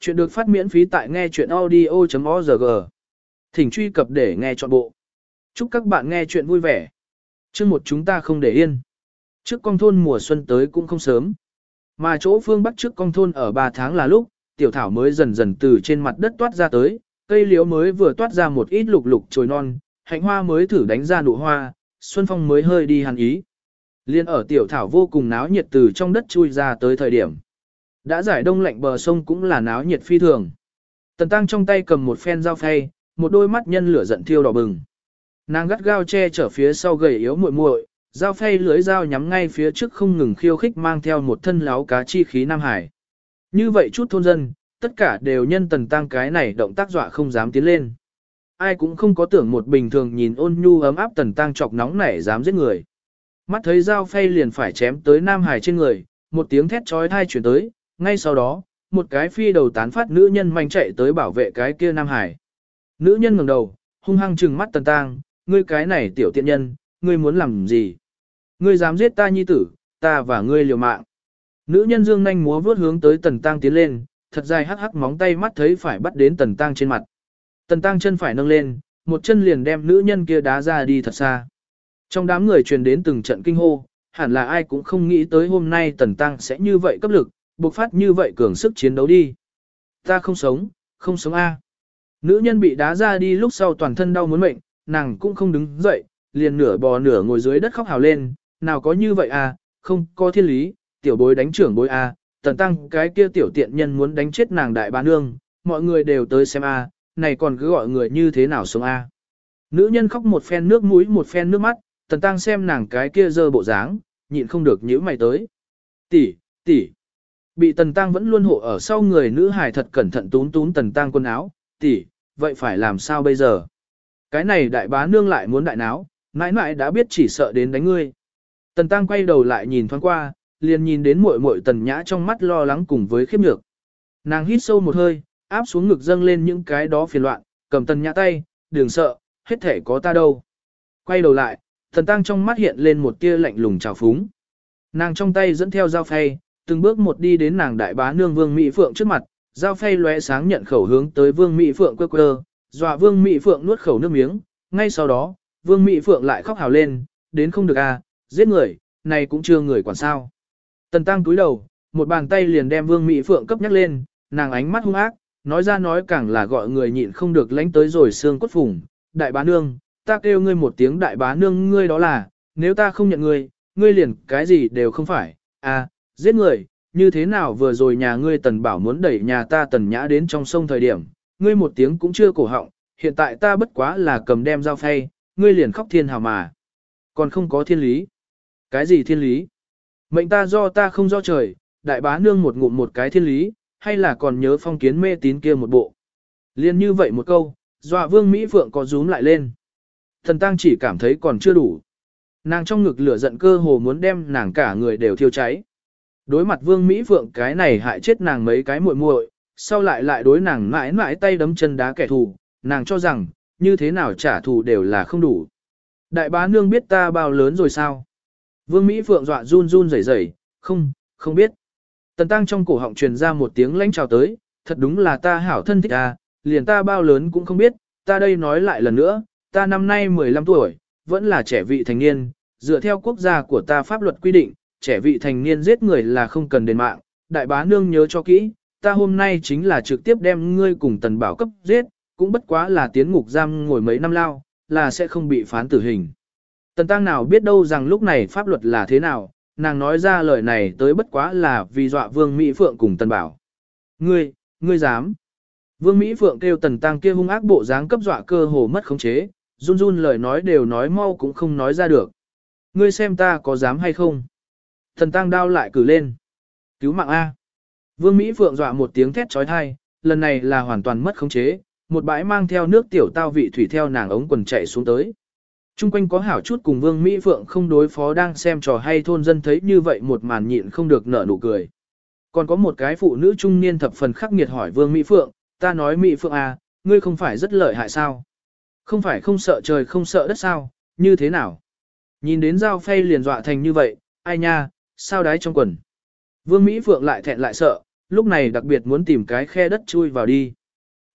Chuyện được phát miễn phí tại nghe chuyện audio.org. Thỉnh truy cập để nghe trọn bộ. Chúc các bạn nghe chuyện vui vẻ. Chương một chúng ta không để yên. Trước con thôn mùa xuân tới cũng không sớm. Mà chỗ phương bắc trước con thôn ở 3 tháng là lúc, tiểu thảo mới dần dần từ trên mặt đất toát ra tới, cây liễu mới vừa toát ra một ít lục lục trồi non, hạnh hoa mới thử đánh ra nụ hoa, xuân phong mới hơi đi hàn ý. Liên ở tiểu thảo vô cùng náo nhiệt từ trong đất chui ra tới thời điểm. Đã giải đông lạnh bờ sông cũng là náo nhiệt phi thường. Tần Tăng trong tay cầm một phen dao phay, một đôi mắt nhân lửa giận thiêu đỏ bừng. Nàng gắt gao che chở phía sau gầy yếu muội muội, dao phay lưới dao nhắm ngay phía trước không ngừng khiêu khích mang theo một thân láo cá chi khí Nam Hải. Như vậy chút thôn dân, tất cả đều nhân Tần Tăng cái này động tác dọa không dám tiến lên. Ai cũng không có tưởng một bình thường nhìn ôn nhu ấm áp Tần Tăng chọc nóng nảy dám giết người. Mắt thấy dao phay liền phải chém tới Nam Hải trên người, một tiếng thét trói thai chuyển tới, ngay sau đó, một cái phi đầu tán phát nữ nhân manh chạy tới bảo vệ cái kia Nam Hải. Nữ nhân ngẩng đầu, hung hăng trừng mắt tần tang, ngươi cái này tiểu tiện nhân, ngươi muốn làm gì? Ngươi dám giết ta nhi tử, ta và ngươi liều mạng. Nữ nhân dương nhanh múa vuốt hướng tới tần tang tiến lên, thật dài hắc hắc móng tay mắt thấy phải bắt đến tần tang trên mặt. Tần tang chân phải nâng lên, một chân liền đem nữ nhân kia đá ra đi thật xa. Trong đám người truyền đến từng trận kinh hô, hẳn là ai cũng không nghĩ tới hôm nay tần tăng sẽ như vậy cấp lực, bộc phát như vậy cường sức chiến đấu đi. Ta không sống, không sống a. Nữ nhân bị đá ra đi lúc sau toàn thân đau muốn mệnh, nàng cũng không đứng dậy, liền nửa bò nửa ngồi dưới đất khóc hào lên, nào có như vậy à, không có thiên lý, tiểu bối đánh trưởng bối a, tần tăng cái kia tiểu tiện nhân muốn đánh chết nàng đại bá nương, mọi người đều tới xem a, này còn cứ gọi người như thế nào sống a. Nữ nhân khóc một phen nước mũi một phen nước mắt, tần tăng xem nàng cái kia dơ bộ dáng, nhịn không được nhíu mày tới. Tỷ, tỷ. Bị tần tăng vẫn luôn hộ ở sau người nữ hài thật cẩn thận tún tún tần tăng quần áo, tỷ, vậy phải làm sao bây giờ? Cái này đại bá nương lại muốn đại náo, mãi mãi đã biết chỉ sợ đến đánh ngươi. Tần tăng quay đầu lại nhìn thoáng qua, liền nhìn đến muội muội tần nhã trong mắt lo lắng cùng với khiếp nhược. Nàng hít sâu một hơi, áp xuống ngực dâng lên những cái đó phiền loạn, cầm tần nhã tay, đừng sợ, hết thể có ta đâu. Quay đầu lại, tần tăng trong mắt hiện lên một tia lạnh lùng trào phúng. Nàng trong tay dẫn theo dao phay, từng bước một đi đến nàng đại bá nương Vương Mỹ Phượng trước mặt, giao phay lóe sáng nhận khẩu hướng tới Vương Mỹ Phượng quơ quơ, dọa Vương Mỹ Phượng nuốt khẩu nước miếng, ngay sau đó, Vương Mỹ Phượng lại khóc hào lên, đến không được à, giết người, này cũng chưa người quản sao. Tần Tăng cúi đầu, một bàn tay liền đem Vương Mỹ Phượng cấp nhắc lên, nàng ánh mắt hung ác, nói ra nói càng là gọi người nhịn không được lánh tới rồi xương cốt phùng, đại bá nương, ta kêu ngươi một tiếng đại bá nương ngươi đó là, nếu ta không nhận ngươi, ngươi liền cái gì đều không phải, à, giết người, như thế nào vừa rồi nhà ngươi tần bảo muốn đẩy nhà ta tần nhã đến trong sông thời điểm, ngươi một tiếng cũng chưa cổ họng, hiện tại ta bất quá là cầm đem dao phay, ngươi liền khóc thiên hào mà. Còn không có thiên lý. Cái gì thiên lý? Mệnh ta do ta không do trời, đại bá nương một ngụm một cái thiên lý, hay là còn nhớ phong kiến mê tín kia một bộ. Liên như vậy một câu, dọa vương Mỹ Phượng có rúm lại lên. Thần tăng chỉ cảm thấy còn chưa đủ. Nàng trong ngực lửa giận cơ hồ muốn đem nàng cả người đều thiêu cháy. Đối mặt Vương Mỹ Phượng cái này hại chết nàng mấy cái muội muội, sau lại lại đối nàng mãi mãi tay đấm chân đá kẻ thù, nàng cho rằng, như thế nào trả thù đều là không đủ. Đại bá nương biết ta bao lớn rồi sao? Vương Mỹ Phượng dọa run run rẩy rẩy, không, không biết. Tần Tăng trong cổ họng truyền ra một tiếng lãnh chào tới, thật đúng là ta hảo thân thích à, liền ta bao lớn cũng không biết, ta đây nói lại lần nữa, ta năm nay 15 tuổi, vẫn là trẻ vị thành niên, dựa theo quốc gia của ta pháp luật quy định, trẻ vị thành niên giết người là không cần đền mạng, đại bá nương nhớ cho kỹ, ta hôm nay chính là trực tiếp đem ngươi cùng tần bảo cấp giết, cũng bất quá là tiến ngục giam ngồi mấy năm lao, là sẽ không bị phán tử hình. Tần tăng nào biết đâu rằng lúc này pháp luật là thế nào, nàng nói ra lời này tới bất quá là vì dọa vương Mỹ Phượng cùng tần bảo. Ngươi, ngươi dám. Vương Mỹ Phượng kêu tần tăng kia hung ác bộ dáng cấp dọa cơ hồ mất khống chế, run run lời nói đều nói mau cũng không nói ra được. Ngươi xem ta có dám hay không? Thần tăng đao lại cử lên. Cứu mạng A. Vương Mỹ Phượng dọa một tiếng thét trói thai, lần này là hoàn toàn mất khống chế, một bãi mang theo nước tiểu tao vị thủy theo nàng ống quần chạy xuống tới. Trung quanh có hảo chút cùng Vương Mỹ Phượng không đối phó đang xem trò hay thôn dân thấy như vậy một màn nhịn không được nở nụ cười. Còn có một cái phụ nữ trung niên thập phần khắc nghiệt hỏi Vương Mỹ Phượng, ta nói Mỹ Phượng à, ngươi không phải rất lợi hại sao? Không phải không sợ trời không sợ đất sao, như thế nào? Nhìn đến dao phay liền dọa thành như vậy, ai nha, sao đái trong quần. Vương Mỹ Phượng lại thẹn lại sợ, lúc này đặc biệt muốn tìm cái khe đất chui vào đi.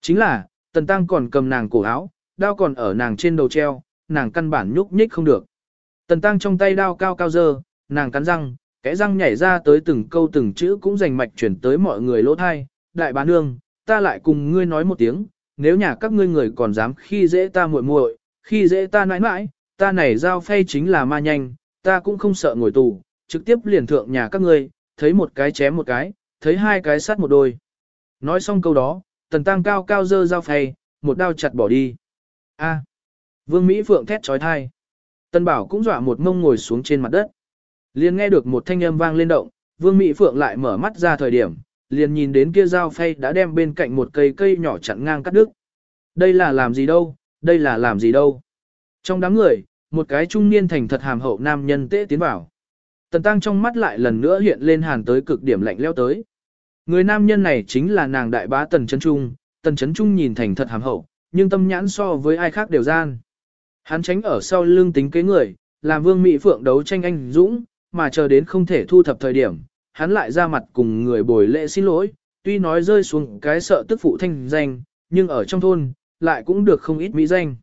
Chính là, tần tăng còn cầm nàng cổ áo, đao còn ở nàng trên đầu treo, nàng căn bản nhúc nhích không được. Tần tăng trong tay đao cao cao dơ, nàng cắn răng, kẽ răng nhảy ra tới từng câu từng chữ cũng rành mạch chuyển tới mọi người lỗ thai. Đại bá nương, ta lại cùng ngươi nói một tiếng, nếu nhà các ngươi người còn dám khi dễ ta muội muội, khi dễ ta nãi nãi, ta này giao phay chính là ma nhanh, ta cũng không sợ ngồi tù, trực tiếp liền thượng nhà các ngươi, thấy một cái chém một cái, thấy hai cái sát một đôi. Nói xong câu đó, tần tăng cao cao dơ dao phay, một đao chặt bỏ đi. A. Vương Mỹ Phượng thét trói thai. Tần Bảo cũng dọa một mông ngồi xuống trên mặt đất. Liền nghe được một thanh âm vang lên động, Vương Mỹ Phượng lại mở mắt ra thời điểm, liền nhìn đến kia dao phay đã đem bên cạnh một cây cây nhỏ chặn ngang cắt đứt. Đây là làm gì đâu, đây là làm gì đâu. Trong đám người, một cái trung niên thành thật hàm hậu nam nhân tế tiến vào. Tần Tăng trong mắt lại lần nữa hiện lên hàn tới cực điểm lạnh leo tới. Người nam nhân này chính là nàng đại bá Tần Trấn Trung, Tần Trấn Trung nhìn thành thật hàm hậu, nhưng tâm nhãn so với ai khác đều gian. Hắn tránh ở sau lưng tính kế người, làm vương mỹ phượng đấu tranh anh dũng, mà chờ đến không thể thu thập thời điểm, hắn lại ra mặt cùng người bồi lễ xin lỗi, tuy nói rơi xuống cái sợ tức phụ thanh danh, nhưng ở trong thôn, lại cũng được không ít mỹ danh.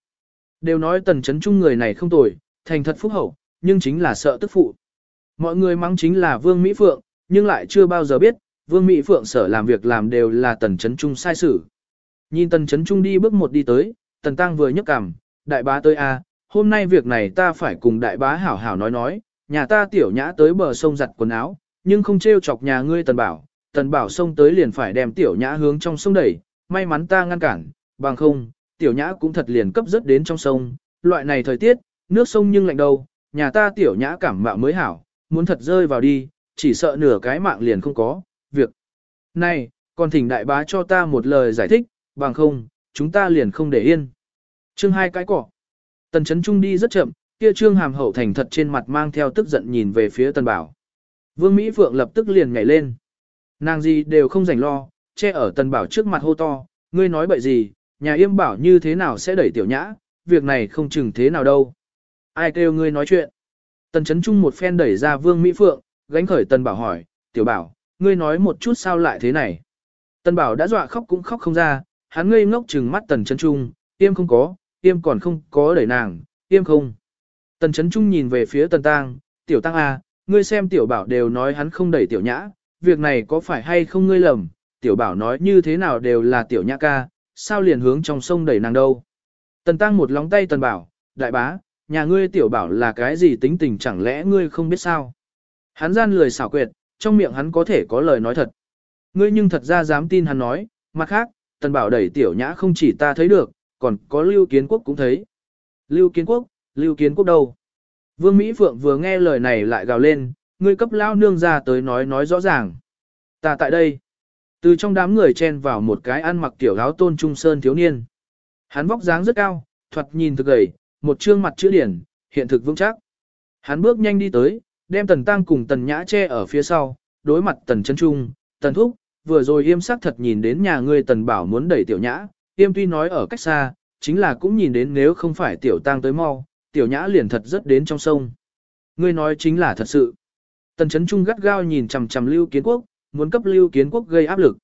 Đều nói tần chấn trung người này không tồi, thành thật phúc hậu, nhưng chính là sợ tức phụ. Mọi người mắng chính là Vương Mỹ Phượng, nhưng lại chưa bao giờ biết, Vương Mỹ Phượng sở làm việc làm đều là tần chấn trung sai sử Nhìn tần chấn trung đi bước một đi tới, tần tăng vừa nhấc cằm, đại bá tới a, hôm nay việc này ta phải cùng đại bá hảo hảo nói nói, nhà ta tiểu nhã tới bờ sông giặt quần áo, nhưng không trêu chọc nhà ngươi tần bảo, tần bảo sông tới liền phải đem tiểu nhã hướng trong sông đẩy, may mắn ta ngăn cản, bằng không, tiểu nhã cũng thật liền cấp rất đến trong sông, loại này thời tiết, nước sông nhưng lạnh đâu, nhà ta tiểu nhã cảm mạo mới hảo, muốn thật rơi vào đi, chỉ sợ nửa cái mạng liền không có, việc. Này, còn thỉnh đại bá cho ta một lời giải thích, bằng không, chúng ta liền không để yên. Chương hai cái cỏ. Tần chấn trung đi rất chậm, kia trương hàm hậu thành thật trên mặt mang theo tức giận nhìn về phía tần bảo. Vương Mỹ Phượng lập tức liền nhảy lên. Nàng gì đều không rảnh lo, che ở tần bảo trước mặt hô to, ngươi nói bậy gì, nhà yêm bảo như thế nào sẽ đẩy tiểu nhã, việc này không chừng thế nào đâu. Ai kêu ngươi nói chuyện. Tần chấn trung một phen đẩy ra Vương Mỹ Phượng, gánh khởi tần bảo hỏi, tiểu bảo, ngươi nói một chút sao lại thế này. Tần bảo đã dọa khóc cũng khóc không ra, hắn ngây ngốc trừng mắt tần chấn trung, yêm không có, yêm còn không có đẩy nàng, yêm không. Tần chấn trung nhìn về phía tần tang, tiểu tăng à, ngươi xem tiểu bảo đều nói hắn không đẩy tiểu nhã, việc này có phải hay không ngươi lầm, tiểu bảo nói như thế nào đều là tiểu nhã ca, sao liền hướng trong sông đẩy nàng đâu. Tần tăng một lóng tay tần bảo, đại bá, nhà ngươi tiểu bảo là cái gì tính tình chẳng lẽ ngươi không biết sao. Hắn gian lười xảo quyệt, trong miệng hắn có thể có lời nói thật. Ngươi nhưng thật ra dám tin hắn nói, mặt khác, tần bảo đẩy tiểu nhã không chỉ ta thấy được, còn có lưu kiến quốc cũng thấy. Lưu kiến quốc, lưu kiến quốc đâu? Vương Mỹ Phượng vừa nghe lời này lại gào lên, ngươi cấp lao nương ra tới nói nói rõ ràng. Ta tại đây. Từ trong đám người chen vào một cái ăn mặc tiểu áo tôn trung sơn thiếu niên. Hắn vóc dáng rất cao, thoạt nhìn thực gầy, một trương mặt chữ điển, hiện thực vững chắc. Hắn bước nhanh đi tới, đem tần tăng cùng tần nhã che ở phía sau, đối mặt tần chân trung, tần thúc, vừa rồi yêm sắc thật nhìn đến nhà ngươi tần bảo muốn đẩy tiểu nhã, yêm tuy nói ở cách xa, chính là cũng nhìn đến nếu không phải tiểu tăng tới mau, tiểu nhã liền thật rất đến trong sông. Ngươi nói chính là thật sự. Tần Trấn trung gắt gao nhìn chằm chằm lưu kiến quốc, muốn cấp lưu kiến quốc gây áp lực.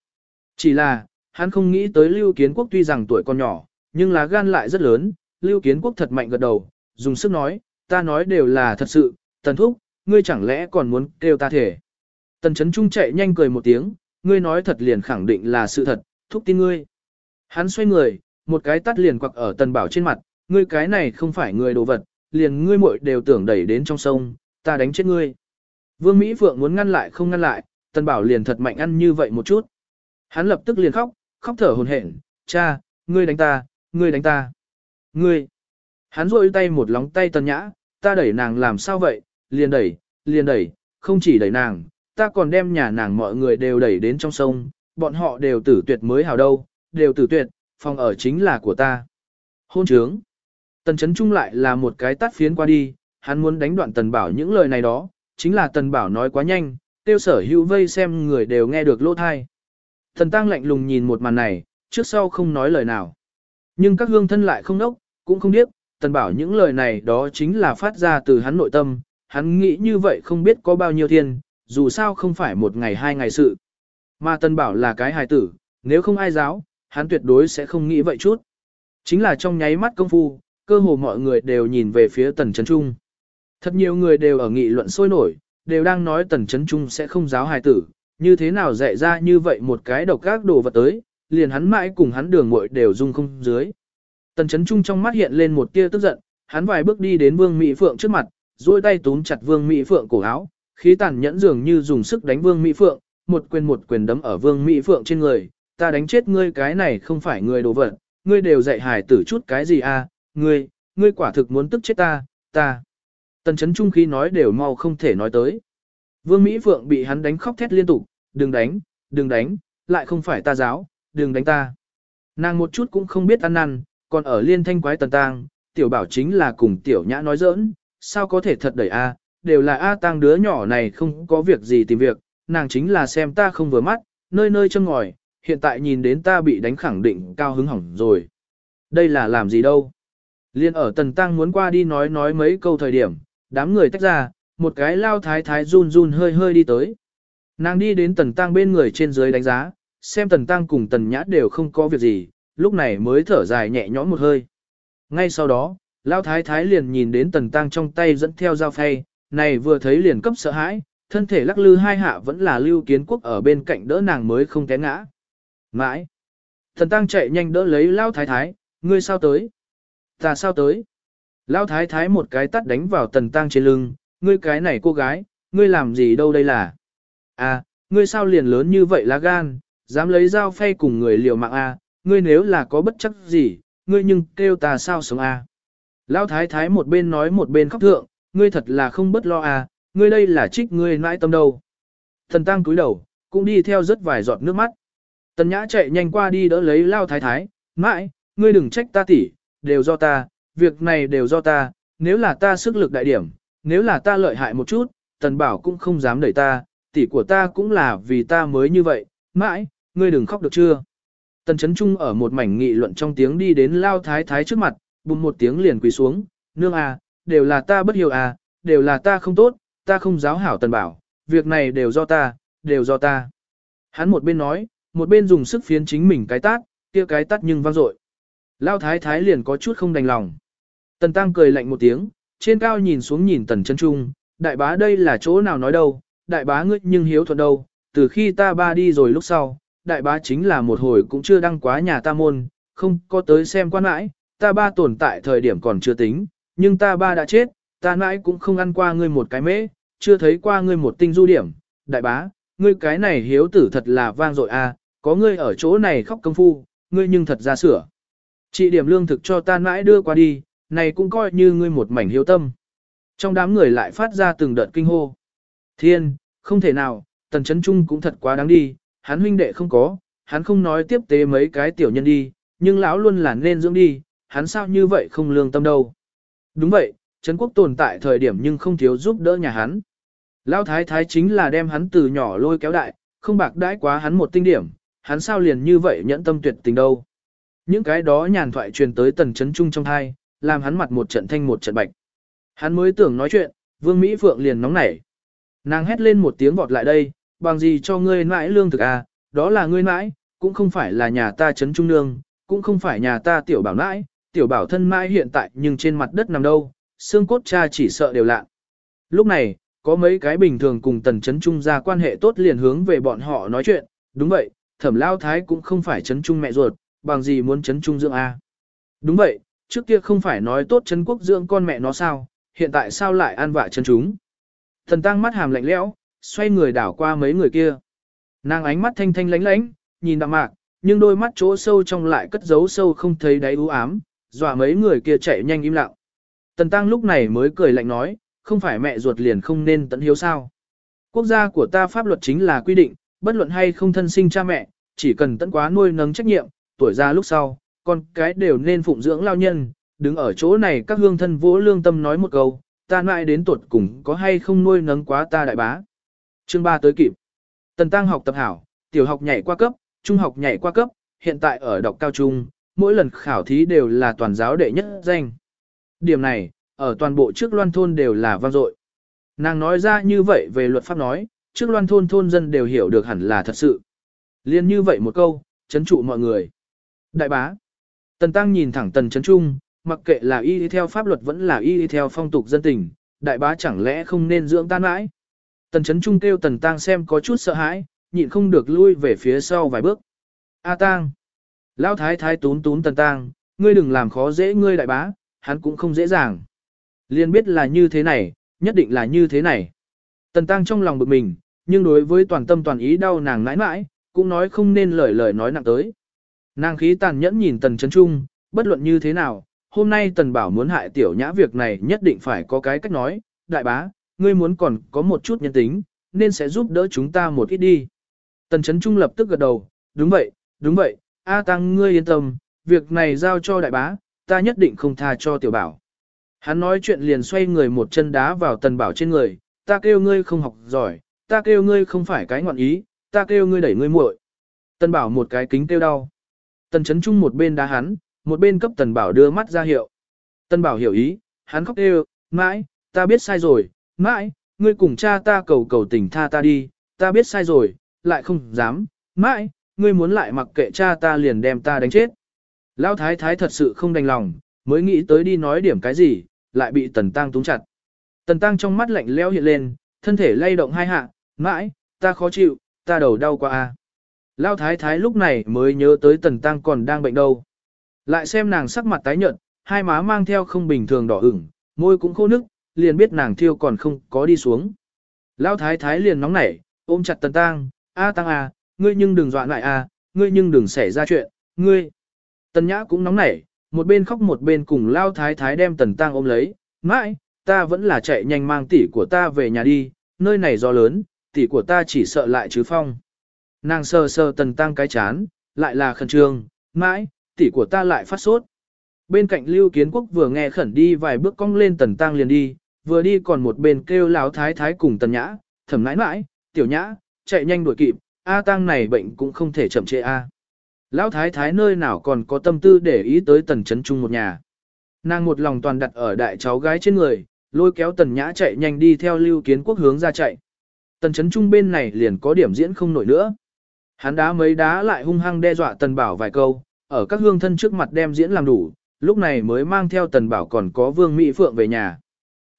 Chỉ là, hắn không nghĩ tới lưu kiến quốc tuy rằng tuổi còn nhỏ, nhưng là gan lại rất lớn, lưu kiến quốc thật mạnh gật đầu, dùng sức nói, ta nói đều là thật sự, tần thúc, ngươi chẳng lẽ còn muốn kêu ta thể. Tần Trấn trung chạy nhanh cười một tiếng, ngươi nói thật liền khẳng định là sự thật, thúc tin ngươi. Hắn xoay người, một cái tắt liền quặc ở tần bảo trên mặt, ngươi cái này không phải người đồ vật, liền ngươi muội đều tưởng đẩy đến trong sông, ta đánh chết ngươi. Vương Mỹ Phượng muốn ngăn lại không ngăn lại, tần bảo liền thật mạnh ăn như vậy một chút. Hắn lập tức liền khóc, khóc thở hồn hển, cha, ngươi đánh ta, ngươi đánh ta. Ngươi. Hắn rôi tay một lóng tay tần nhã, ta đẩy nàng làm sao vậy, liền đẩy, liền đẩy, không chỉ đẩy nàng, ta còn đem nhà nàng mọi người đều đẩy đến trong sông, bọn họ đều tử tuyệt mới hào đâu, đều tử tuyệt, phòng ở chính là của ta. Hôn trướng. Tần chấn trung lại là một cái tắt phiến qua đi, hắn muốn đánh đoạn tần bảo những lời này đó, chính là tần bảo nói quá nhanh, tiêu sở hữu vây xem người đều nghe được lỗ thai. Thần tăng lạnh lùng nhìn một màn này, trước sau không nói lời nào. Nhưng các hương thân lại không nốc, cũng không biết, tần bảo những lời này đó chính là phát ra từ hắn nội tâm, hắn nghĩ như vậy không biết có bao nhiêu thiên, dù sao không phải một ngày hai ngày sự. Mà Tần Bảo là cái hài tử, nếu không ai giáo, hắn tuyệt đối sẽ không nghĩ vậy chút. Chính là trong nháy mắt công phu, cơ hồ mọi người đều nhìn về phía Tần chấn Trung. Thật nhiều người đều ở nghị luận sôi nổi, đều đang nói Tần chấn Trung sẽ không giáo hài tử, như thế nào dạy ra như vậy một cái độc các đồ vật tới, liền hắn mãi cùng hắn đường muội đều dung không dưới. Tần Chấn Trung trong mắt hiện lên một tia tức giận, hắn vài bước đi đến Vương Mỹ Phượng trước mặt, duỗi tay túm chặt Vương Mỹ Phượng cổ áo, khí tàn nhẫn dường như dùng sức đánh Vương Mỹ Phượng, một quyền một quyền đấm ở Vương Mỹ Phượng trên người, ta đánh chết ngươi cái này không phải người đồ vật, ngươi đều dạy hài tử chút cái gì à, ngươi, ngươi quả thực muốn tức chết ta, ta. Tần chấn trung khí nói đều mau không thể nói tới. Vương Mỹ Phượng bị hắn đánh khóc thét liên tục, đừng đánh, đừng đánh, lại không phải ta giáo, đừng đánh ta. Nàng một chút cũng không biết ăn năn, còn ở liên thanh quái tần tang, tiểu bảo chính là cùng tiểu nhã nói giỡn, sao có thể thật đẩy a, đều là a tang đứa nhỏ này không có việc gì tìm việc, nàng chính là xem ta không vừa mắt, nơi nơi châm ngòi, hiện tại nhìn đến ta bị đánh khẳng định cao hứng hỏng rồi. Đây là làm gì đâu? Liên ở tần tăng muốn qua đi nói nói mấy câu thời điểm, đám người tách ra, một cái lao thái thái run run hơi hơi đi tới. Nàng đi đến tần tăng bên người trên dưới đánh giá, xem tần tăng cùng tần nhã đều không có việc gì, lúc này mới thở dài nhẹ nhõm một hơi. Ngay sau đó, lao thái thái liền nhìn đến tần tăng trong tay dẫn theo dao phay, này vừa thấy liền cấp sợ hãi, thân thể lắc lư hai hạ vẫn là lưu kiến quốc ở bên cạnh đỡ nàng mới không té ngã. Mãi! Thần tăng chạy nhanh đỡ lấy lao thái thái, ngươi sao tới? Ta sao tới? Lao thái thái một cái tắt đánh vào tần tăng trên lưng, ngươi cái này cô gái, ngươi làm gì đâu đây là? À, ngươi sao liền lớn như vậy lá gan, dám lấy dao phay cùng người liều mạng à, ngươi nếu là có bất chấp gì, ngươi nhưng kêu ta sao sống à? Lão thái thái một bên nói một bên khóc thượng, ngươi thật là không bất lo à, ngươi đây là trích ngươi nãi tâm đâu. Thần tăng cúi đầu, cũng đi theo rất vài giọt nước mắt. Tần nhã chạy nhanh qua đi đỡ lấy lao thái thái, mãi, ngươi đừng trách ta tỉ, đều do ta, việc này đều do ta, nếu là ta sức lực đại điểm, nếu là ta lợi hại một chút, tần bảo cũng không dám đẩy ta, tỷ của ta cũng là vì ta mới như vậy, mãi, ngươi đừng khóc được chưa. Tần chấn trung ở một mảnh nghị luận trong tiếng đi đến lao thái thái trước mặt, bùng một tiếng liền quỳ xuống, nương à, đều là ta bất hiểu à, đều là ta không tốt, ta không giáo hảo tần bảo, việc này đều do ta, đều do ta. Hắn một bên nói, một bên dùng sức phiến chính mình cái tát, kia cái tát nhưng vang dội. Lao thái thái liền có chút không đành lòng. Tần tăng cười lạnh một tiếng, trên cao nhìn xuống nhìn tần Chấn trung, đại bá đây là chỗ nào nói đâu, đại bá ngươi nhưng hiếu thuận đâu, từ khi ta ba đi rồi lúc sau, đại bá chính là một hồi cũng chưa đăng quá nhà ta môn, không có tới xem quan mãi, ta ba tồn tại thời điểm còn chưa tính, nhưng ta ba đã chết, ta mãi cũng không ăn qua ngươi một cái mễ, chưa thấy qua ngươi một tinh du điểm, đại bá, ngươi cái này hiếu tử thật là vang dội a, có ngươi ở chỗ này khóc công phu, ngươi nhưng thật ra sửa. Chị điểm lương thực cho ta mãi đưa qua đi, này cũng coi như ngươi một mảnh hiếu tâm. Trong đám người lại phát ra từng đợt kinh hô. Thiên, không thể nào, tần chấn trung cũng thật quá đáng đi, hắn huynh đệ không có, hắn không nói tiếp tế mấy cái tiểu nhân đi, nhưng lão luôn là nên dưỡng đi, hắn sao như vậy không lương tâm đâu. Đúng vậy, Trấn quốc tồn tại thời điểm nhưng không thiếu giúp đỡ nhà hắn. Lão thái thái chính là đem hắn từ nhỏ lôi kéo đại, không bạc đãi quá hắn một tinh điểm, hắn sao liền như vậy nhẫn tâm tuyệt tình đâu. Những cái đó nhàn thoại truyền tới tần chấn trung trong thai, làm hắn mặt một trận thanh một trận bạch. Hắn mới tưởng nói chuyện, Vương Mỹ Phượng liền nóng nảy. Nàng hét lên một tiếng vọt lại đây, bằng gì cho ngươi mãi lương thực à, đó là ngươi mãi, cũng không phải là nhà ta chấn trung nương, cũng không phải nhà ta tiểu bảo mãi, tiểu bảo thân mãi hiện tại nhưng trên mặt đất nằm đâu, xương cốt cha chỉ sợ đều lạ. Lúc này, có mấy cái bình thường cùng tần chấn trung ra quan hệ tốt liền hướng về bọn họ nói chuyện, đúng vậy, thẩm lao thái cũng không phải chấn trung mẹ ruột, bằng gì muốn chấn trung dưỡng A. Đúng vậy, trước kia không phải nói tốt chấn quốc dưỡng con mẹ nó sao, hiện tại sao lại an vạ trấn chúng. Thần tăng mắt hàm lạnh lẽo, xoay người đảo qua mấy người kia. Nàng ánh mắt thanh thanh lánh lánh, nhìn đạm mạc, nhưng đôi mắt chỗ sâu trong lại cất giấu sâu không thấy đáy u ám, dọa mấy người kia chạy nhanh im lặng. Tần tăng lúc này mới cười lạnh nói, không phải mẹ ruột liền không nên tận hiếu sao. Quốc gia của ta pháp luật chính là quy định, bất luận hay không thân sinh cha mẹ, chỉ cần tận quá nuôi nấng trách nhiệm, tuổi ra lúc sau, con cái đều nên phụng dưỡng lao nhân, đứng ở chỗ này các hương thân vỗ lương tâm nói một câu, ta nại đến tuột cùng có hay không nuôi nấng quá ta đại bá. Chương 3 tới kịp. Tần tăng học tập hảo, tiểu học nhảy qua cấp, trung học nhảy qua cấp, hiện tại ở đọc cao trung, mỗi lần khảo thí đều là toàn giáo đệ nhất danh. Điểm này, ở toàn bộ trước loan thôn đều là vang dội. Nàng nói ra như vậy về luật pháp nói, trước loan thôn thôn dân đều hiểu được hẳn là thật sự. Liên như vậy một câu, chấn trụ mọi người. Đại bá. Tần Tăng nhìn thẳng Tần Chấn Trung, mặc kệ là y theo pháp luật vẫn là y theo phong tục dân tình, đại bá chẳng lẽ không nên dưỡng tan mãi. Tần Chấn Trung kêu Tần Tăng xem có chút sợ hãi, nhịn không được lui về phía sau vài bước. A Tăng. Lão thái thái tún tún Tần Tăng, ngươi đừng làm khó dễ ngươi đại bá, hắn cũng không dễ dàng. Liên biết là như thế này, nhất định là như thế này. Tần Tăng trong lòng bực mình, nhưng đối với toàn tâm toàn ý đau nàng mãi mãi, cũng nói không nên lời lời nói nặng tới. Nàng khí tàn nhẫn nhìn Tần Chấn Trung, bất luận như thế nào, hôm nay Tần Bảo muốn hại tiểu nhã việc này nhất định phải có cái cách nói, đại bá, ngươi muốn còn có một chút nhân tính, nên sẽ giúp đỡ chúng ta một ít đi. Tần Chấn Trung lập tức gật đầu, đúng vậy, đúng vậy, A Tăng ngươi yên tâm, việc này giao cho đại bá, ta nhất định không tha cho tiểu bảo. Hắn nói chuyện liền xoay người một chân đá vào Tần Bảo trên người, ta kêu ngươi không học giỏi, ta kêu ngươi không phải cái ngọn ý, ta kêu ngươi đẩy ngươi muội. Tần Bảo một cái kính kêu đau. Tần chấn trung một bên đá hắn, một bên cấp tần bảo đưa mắt ra hiệu. Tần bảo hiểu ý, hắn khóc kêu, mãi, ta biết sai rồi, mãi, ngươi cùng cha ta cầu cầu tình tha ta đi, ta biết sai rồi, lại không dám, mãi, ngươi muốn lại mặc kệ cha ta liền đem ta đánh chết. Lão thái thái thật sự không đành lòng, mới nghĩ tới đi nói điểm cái gì, lại bị tần tăng túng chặt. Tần tăng trong mắt lạnh leo hiện lên, thân thể lay động hai hạ, mãi, ta khó chịu, ta đầu đau quá a. Lão thái thái lúc này mới nhớ tới tần tăng còn đang bệnh đâu. Lại xem nàng sắc mặt tái nhợt, hai má mang theo không bình thường đỏ ửng, môi cũng khô nức, liền biết nàng thiêu còn không có đi xuống. Lao thái thái liền nóng nảy, ôm chặt tần tăng, a tăng a, à, ngươi nhưng đừng dọa lại a, ngươi nhưng đừng xảy ra chuyện, ngươi. Tần nhã cũng nóng nảy, một bên khóc một bên cùng Lao thái thái đem tần tăng ôm lấy, mãi, ta vẫn là chạy nhanh mang tỷ của ta về nhà đi, nơi này gió lớn, tỷ của ta chỉ sợ lại chứ phong. Nàng sờ sờ tần tăng cái chán, lại là khẩn trương, mãi, tỷ của ta lại phát sốt. Bên cạnh Lưu Kiến Quốc vừa nghe khẩn đi vài bước cong lên tần tăng liền đi, vừa đi còn một bên kêu lão thái thái cùng tần nhã, thẩm nãi nãi, tiểu nhã, chạy nhanh đuổi kịp, A tăng này bệnh cũng không thể chậm trễ A. Lão thái thái nơi nào còn có tâm tư để ý tới tần chấn trung một nhà. Nàng một lòng toàn đặt ở đại cháu gái trên người, lôi kéo tần nhã chạy nhanh đi theo lưu kiến quốc hướng ra chạy. Tần chấn trung bên này liền có điểm diễn không nổi nữa. Hắn đá mấy đá lại hung hăng đe dọa Tần Bảo vài câu, ở các hương thân trước mặt đem diễn làm đủ, lúc này mới mang theo Tần Bảo còn có Vương Mỹ Phượng về nhà.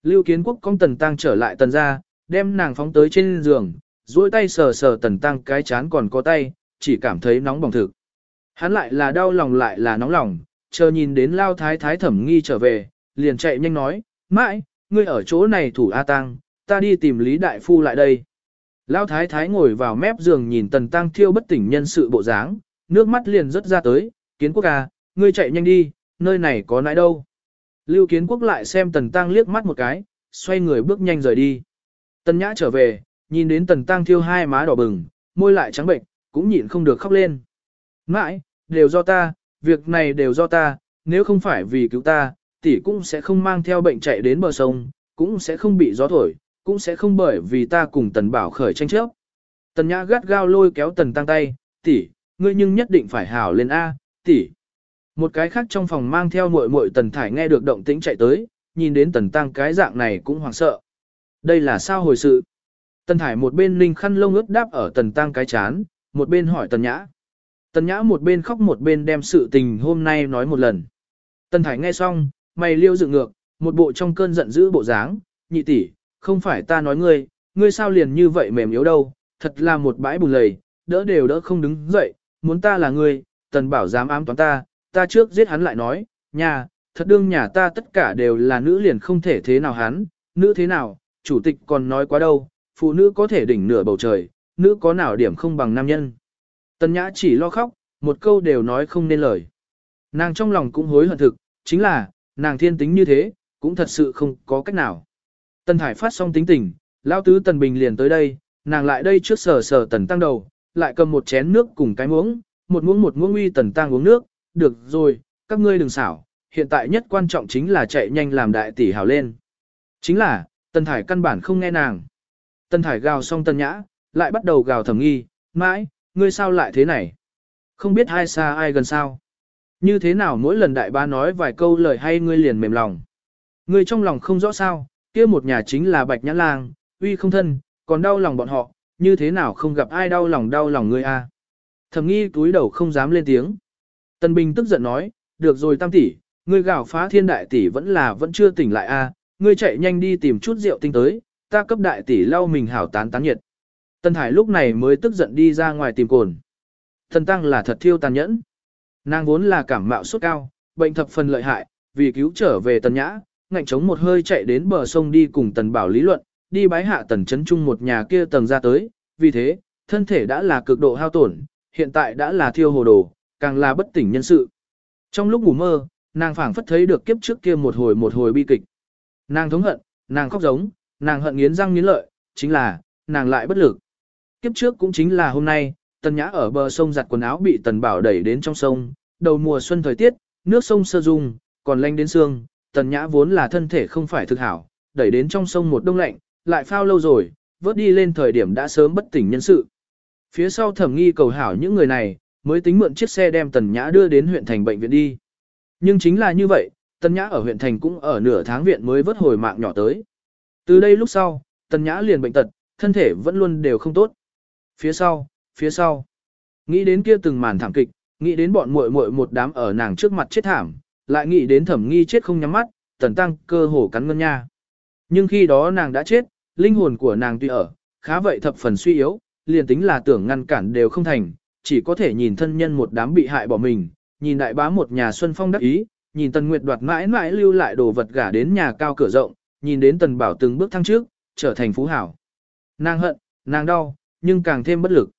Lưu Kiến Quốc công Tần Tăng trở lại Tần ra, đem nàng phóng tới trên giường, duỗi tay sờ sờ Tần Tăng cái chán còn có tay, chỉ cảm thấy nóng bỏng thực. Hắn lại là đau lòng lại là nóng lòng, chờ nhìn đến Lao Thái Thái thẩm nghi trở về, liền chạy nhanh nói, mãi, ngươi ở chỗ này thủ A Tăng, ta đi tìm Lý Đại Phu lại đây. Lão thái thái ngồi vào mép giường nhìn tần tăng thiêu bất tỉnh nhân sự bộ dáng, nước mắt liền rớt ra tới, kiến quốc à, ngươi chạy nhanh đi, nơi này có nãi đâu. Lưu kiến quốc lại xem tần tăng liếc mắt một cái, xoay người bước nhanh rời đi. Tần nhã trở về, nhìn đến tần tăng thiêu hai má đỏ bừng, môi lại trắng bệnh, cũng nhịn không được khóc lên. Mãi, đều do ta, việc này đều do ta, nếu không phải vì cứu ta, tỷ cũng sẽ không mang theo bệnh chạy đến bờ sông, cũng sẽ không bị gió thổi, cũng sẽ không bởi vì ta cùng tần bảo khởi tranh chấp. Tần nhã gắt gao lôi kéo tần tăng tay, tỷ, ngươi nhưng nhất định phải hảo lên A, tỷ. Một cái khác trong phòng mang theo muội muội tần thải nghe được động tĩnh chạy tới, nhìn đến tần tăng cái dạng này cũng hoảng sợ. Đây là sao hồi sự? Tần thải một bên linh khăn lông ướt đáp ở tần tăng cái chán, một bên hỏi tần nhã. Tần nhã một bên khóc một bên đem sự tình hôm nay nói một lần. Tần thải nghe xong, mày liêu dựng ngược, một bộ trong cơn giận dữ bộ dáng, nhị tỷ, không phải ta nói ngươi, ngươi sao liền như vậy mềm yếu đâu, thật là một bãi bùn lầy, đỡ đều đỡ không đứng dậy, muốn ta là ngươi, tần bảo dám ám toán ta, ta trước giết hắn lại nói, nhà, thật đương nhà ta tất cả đều là nữ liền không thể thế nào hắn, nữ thế nào, chủ tịch còn nói quá đâu, phụ nữ có thể đỉnh nửa bầu trời, nữ có nào điểm không bằng nam nhân. Tần nhã chỉ lo khóc, một câu đều nói không nên lời. Nàng trong lòng cũng hối hận thực, chính là, nàng thiên tính như thế, cũng thật sự không có cách nào. Tần Thải phát xong tính tình, lão tứ Tần Bình liền tới đây, nàng lại đây trước sờ sờ Tần Tăng đầu, lại cầm một chén nước cùng cái muỗng, một muỗng một muỗng uy Tần Tăng uống nước, được rồi, các ngươi đừng xảo, hiện tại nhất quan trọng chính là chạy nhanh làm đại tỷ hào lên. Chính là, Tần Thải căn bản không nghe nàng. Tần Thải gào xong Tần Nhã, lại bắt đầu gào thầm nghi, mãi, ngươi sao lại thế này? Không biết ai xa ai gần sao? Như thế nào mỗi lần đại ba nói vài câu lời hay ngươi liền mềm lòng? Ngươi trong lòng không rõ sao, kia một nhà chính là bạch nhã lang, uy không thân, còn đau lòng bọn họ, như thế nào không gặp ai đau lòng đau lòng ngươi a? thầm nghi túi đầu không dám lên tiếng. Tần Bình tức giận nói, được rồi tam tỷ, ngươi gạo phá thiên đại tỷ vẫn là vẫn chưa tỉnh lại a, ngươi chạy nhanh đi tìm chút rượu tinh tới, ta cấp đại tỷ lau mình hảo tán tán nhiệt. Tần Hải lúc này mới tức giận đi ra ngoài tìm cồn. Thần tăng là thật thiêu tàn nhẫn. Nàng vốn là cảm mạo sốt cao, bệnh thập phần lợi hại, vì cứu trở về tần nhã, ngạnh chống một hơi chạy đến bờ sông đi cùng tần bảo lý luận, đi bái hạ tần chấn chung một nhà kia tầng ra tới, vì thế, thân thể đã là cực độ hao tổn, hiện tại đã là thiêu hồ đồ, càng là bất tỉnh nhân sự. Trong lúc ngủ mơ, nàng phảng phất thấy được kiếp trước kia một hồi một hồi bi kịch. Nàng thống hận, nàng khóc giống, nàng hận nghiến răng nghiến lợi, chính là, nàng lại bất lực. Kiếp trước cũng chính là hôm nay, tần nhã ở bờ sông giặt quần áo bị tần bảo đẩy đến trong sông, đầu mùa xuân thời tiết, nước sông sơ dung, còn lanh đến xương, tần nhã vốn là thân thể không phải thực hảo, đẩy đến trong sông một đông lạnh, lại phao lâu rồi, vớt đi lên thời điểm đã sớm bất tỉnh nhân sự. Phía sau thẩm nghi cầu hảo những người này, mới tính mượn chiếc xe đem tần nhã đưa đến huyện thành bệnh viện đi. Nhưng chính là như vậy, tần nhã ở huyện thành cũng ở nửa tháng viện mới vớt hồi mạng nhỏ tới. Từ đây lúc sau, tần nhã liền bệnh tật, thân thể vẫn luôn đều không tốt. Phía sau, phía sau, nghĩ đến kia từng màn thảm kịch, nghĩ đến bọn muội muội một đám ở nàng trước mặt chết thảm, lại nghĩ đến thẩm nghi chết không nhắm mắt, tần tăng cơ hồ cắn ngân nha. Nhưng khi đó nàng đã chết, linh hồn của nàng tuy ở, khá vậy thập phần suy yếu, liền tính là tưởng ngăn cản đều không thành, chỉ có thể nhìn thân nhân một đám bị hại bỏ mình, nhìn đại bá một nhà xuân phong đắc ý, nhìn tần nguyệt đoạt mãi mãi lưu lại đồ vật gả đến nhà cao cửa rộng, nhìn đến tần bảo từng bước thăng trước, trở thành phú hảo. Nàng hận, nàng đau, nhưng càng thêm bất lực.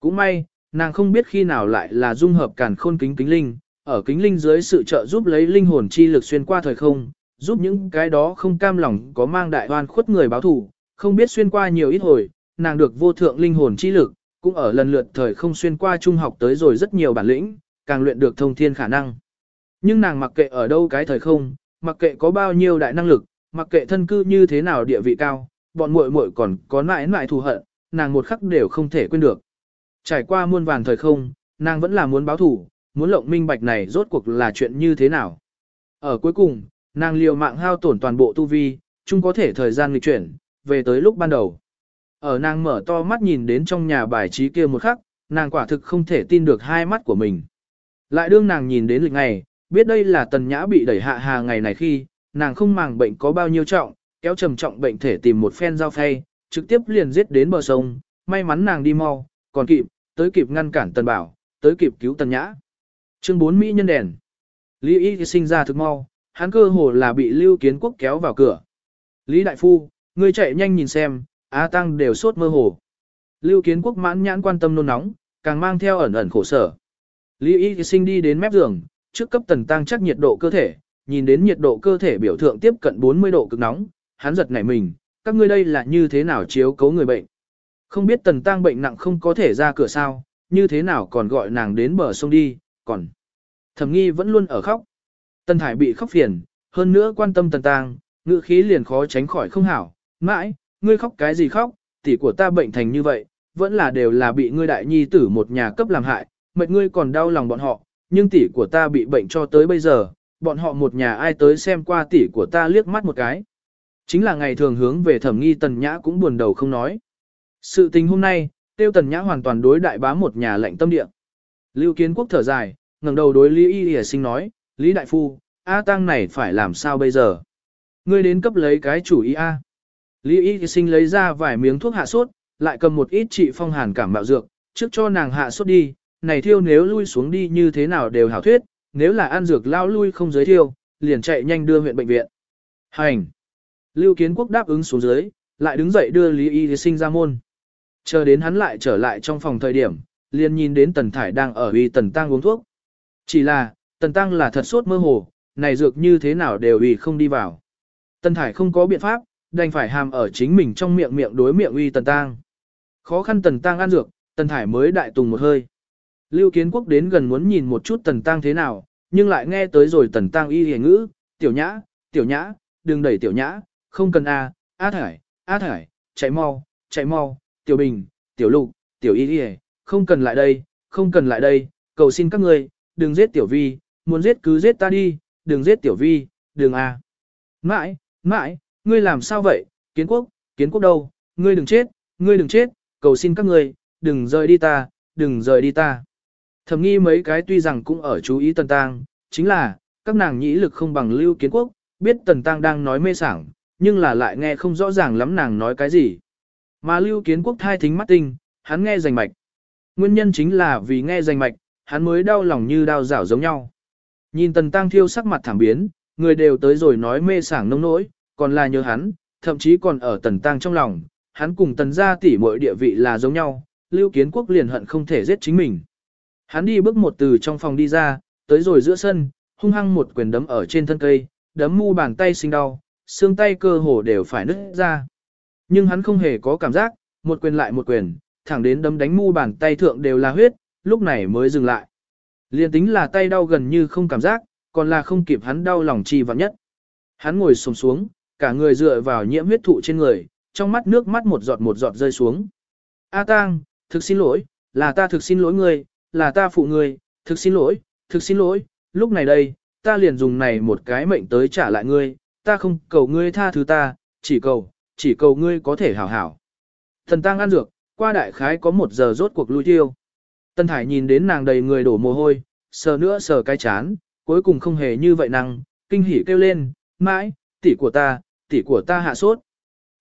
Cũng may, nàng không biết khi nào lại là dung hợp càn khôn kính kính linh, ở kính linh dưới sự trợ giúp lấy linh hồn chi lực xuyên qua thời không, giúp những cái đó không cam lòng có mang đại oan khuất người báo thù, không biết xuyên qua nhiều ít hồi, nàng được vô thượng linh hồn chi lực, cũng ở lần lượt thời không xuyên qua trung học tới rồi rất nhiều bản lĩnh, càng luyện được thông thiên khả năng. Nhưng nàng mặc kệ ở đâu cái thời không, mặc kệ có bao nhiêu đại năng lực, mặc kệ thân cư như thế nào địa vị cao, bọn muội muội còn có mãi mãi thù hận, nàng một khắc đều không thể quên được. Trải qua muôn vàn thời không, nàng vẫn là muốn báo thù, muốn lộng minh bạch này rốt cuộc là chuyện như thế nào. Ở cuối cùng, nàng liều mạng hao tổn toàn bộ tu vi, chung có thể thời gian nghịch chuyển, về tới lúc ban đầu. Ở nàng mở to mắt nhìn đến trong nhà bài trí kia một khắc, nàng quả thực không thể tin được hai mắt của mình. Lại đương nàng nhìn đến lịch ngày, biết đây là tần nhã bị đẩy hạ hà ngày này khi, nàng không màng bệnh có bao nhiêu trọng, kéo trầm trọng bệnh thể tìm một phen dao phay, trực tiếp liền giết đến bờ sông, may mắn nàng đi mau, còn kịp, tới kịp ngăn cản tần bảo, tới kịp cứu tần nhã. Chương 4 Mỹ nhân đèn. Lý Y sinh ra thực mau, hắn cơ hồ là bị Lưu Kiến Quốc kéo vào cửa. Lý Đại Phu, ngươi chạy nhanh nhìn xem, A Tăng đều sốt mơ hồ. Lưu Kiến Quốc mãn nhãn quan tâm nôn nóng, càng mang theo ẩn ẩn khổ sở. Lý Y sinh đi đến mép giường, trước cấp tần tăng chắc nhiệt độ cơ thể, nhìn đến nhiệt độ cơ thể biểu thượng tiếp cận 40 độ cực nóng, hắn giật nảy mình, các ngươi đây là như thế nào chiếu cấu người bệnh. Không biết tần tăng bệnh nặng không có thể ra cửa sao, như thế nào còn gọi nàng đến bờ sông đi, còn thẩm nghi vẫn luôn ở khóc. Tần thải bị khóc phiền, hơn nữa quan tâm tần tăng, ngữ khí liền khó tránh khỏi không hảo, mãi, ngươi khóc cái gì khóc, tỷ của ta bệnh thành như vậy, vẫn là đều là bị ngươi đại nhi tử một nhà cấp làm hại, mệt ngươi còn đau lòng bọn họ, nhưng tỷ của ta bị bệnh cho tới bây giờ, bọn họ một nhà ai tới xem qua tỷ của ta liếc mắt một cái. Chính là ngày thường hướng về thẩm nghi tần nhã cũng buồn đầu không nói. Sự tình hôm nay, tiêu tần nhã hoàn toàn đối đại bá một nhà lệnh tâm địa. Lưu kiến quốc thở dài, ngẩng đầu đối Lý Y Hề sinh nói, Lý Đại Phu, A Tăng này phải làm sao bây giờ? Ngươi đến cấp lấy cái chủ ý A. Lý Y sinh lấy ra vài miếng thuốc hạ sốt, lại cầm một ít trị phong hàn cảm mạo dược, trước cho nàng hạ sốt đi, này thiêu nếu lui xuống đi như thế nào đều hảo thuyết, nếu là ăn dược lao lui không giới thiêu, liền chạy nhanh đưa huyện bệnh viện. Hành! Lưu Kiến Quốc đáp ứng xuống dưới, lại đứng dậy đưa Lý Y sinh ra môn. Chờ đến hắn lại trở lại trong phòng thời điểm, liền nhìn đến Tần Thải đang ở uy Tần Tăng uống thuốc. Chỉ là, Tần Tăng là thật sốt mơ hồ, này dược như thế nào đều uy không đi vào. Tần Thải không có biện pháp, đành phải hàm ở chính mình trong miệng miệng đối miệng uy Tần tang Khó khăn Tần tang ăn dược, Tần Thải mới đại tùng một hơi. Lưu Kiến Quốc đến gần muốn nhìn một chút Tần tang thế nào, nhưng lại nghe tới rồi Tần tang y hề ngữ, tiểu nhã, tiểu nhã, đừng đẩy tiểu nhã, không cần a, a thải, a thải, chạy mau, chạy mau, tiểu bình, tiểu lục, tiểu y hề, không cần lại đây, không cần lại đây, cầu xin các ngươi, đừng giết tiểu vi, muốn giết cứ giết ta đi, đừng giết tiểu vi, đừng a. Mãi, mãi, ngươi làm sao vậy, kiến quốc, kiến quốc đâu, ngươi đừng chết, ngươi đừng chết, cầu xin các ngươi, đừng rời đi ta, đừng rời đi ta. Thầm nghi mấy cái tuy rằng cũng ở chú ý tần tang, chính là, các nàng nhĩ lực không bằng lưu kiến quốc, biết tần tang đang nói mê sảng, nhưng là lại nghe không rõ ràng lắm nàng nói cái gì. Mà lưu kiến quốc thai thính mắt tinh, hắn nghe rành mạch. Nguyên nhân chính là vì nghe rành mạch, hắn mới đau lòng như đau rảo giống nhau. Nhìn tần tăng thiêu sắc mặt thảm biến, người đều tới rồi nói mê sảng nông nỗi, còn là nhớ hắn, thậm chí còn ở tần tăng trong lòng, hắn cùng tần gia tỷ mọi địa vị là giống nhau, lưu kiến quốc liền hận không thể giết chính mình. Hắn đi bước một từ trong phòng đi ra, tới rồi giữa sân, hung hăng một quyền đấm ở trên thân cây, đấm mu bàn tay sinh đau, xương tay cơ hồ đều phải nứt ra. Nhưng hắn không hề có cảm giác, một quyền lại một quyền, thẳng đến đấm đánh mu bàn tay thượng đều là huyết, lúc này mới dừng lại. Liên tính là tay đau gần như không cảm giác, còn là không kịp hắn đau lòng chi vạn nhất. Hắn ngồi xổm xuống, cả người dựa vào nhiễm huyết thụ trên người, trong mắt nước mắt một giọt một giọt rơi xuống. A Tang, thực xin lỗi, là ta thực xin lỗi ngươi, là ta phụ ngươi, thực xin lỗi, thực xin lỗi, lúc này đây, ta liền dùng này một cái mệnh tới trả lại ngươi, ta không cầu ngươi tha thứ ta, chỉ cầu, chỉ cầu ngươi có thể hảo hảo. Thần tang ăn dược, qua đại khái có một giờ rốt cuộc lui tiêu. Tân Thải nhìn đến nàng đầy người đổ mồ hôi, sờ nữa sờ cái chán, cuối cùng không hề như vậy năng, kinh hỉ kêu lên, mãi, tỷ của ta, tỷ của ta hạ sốt.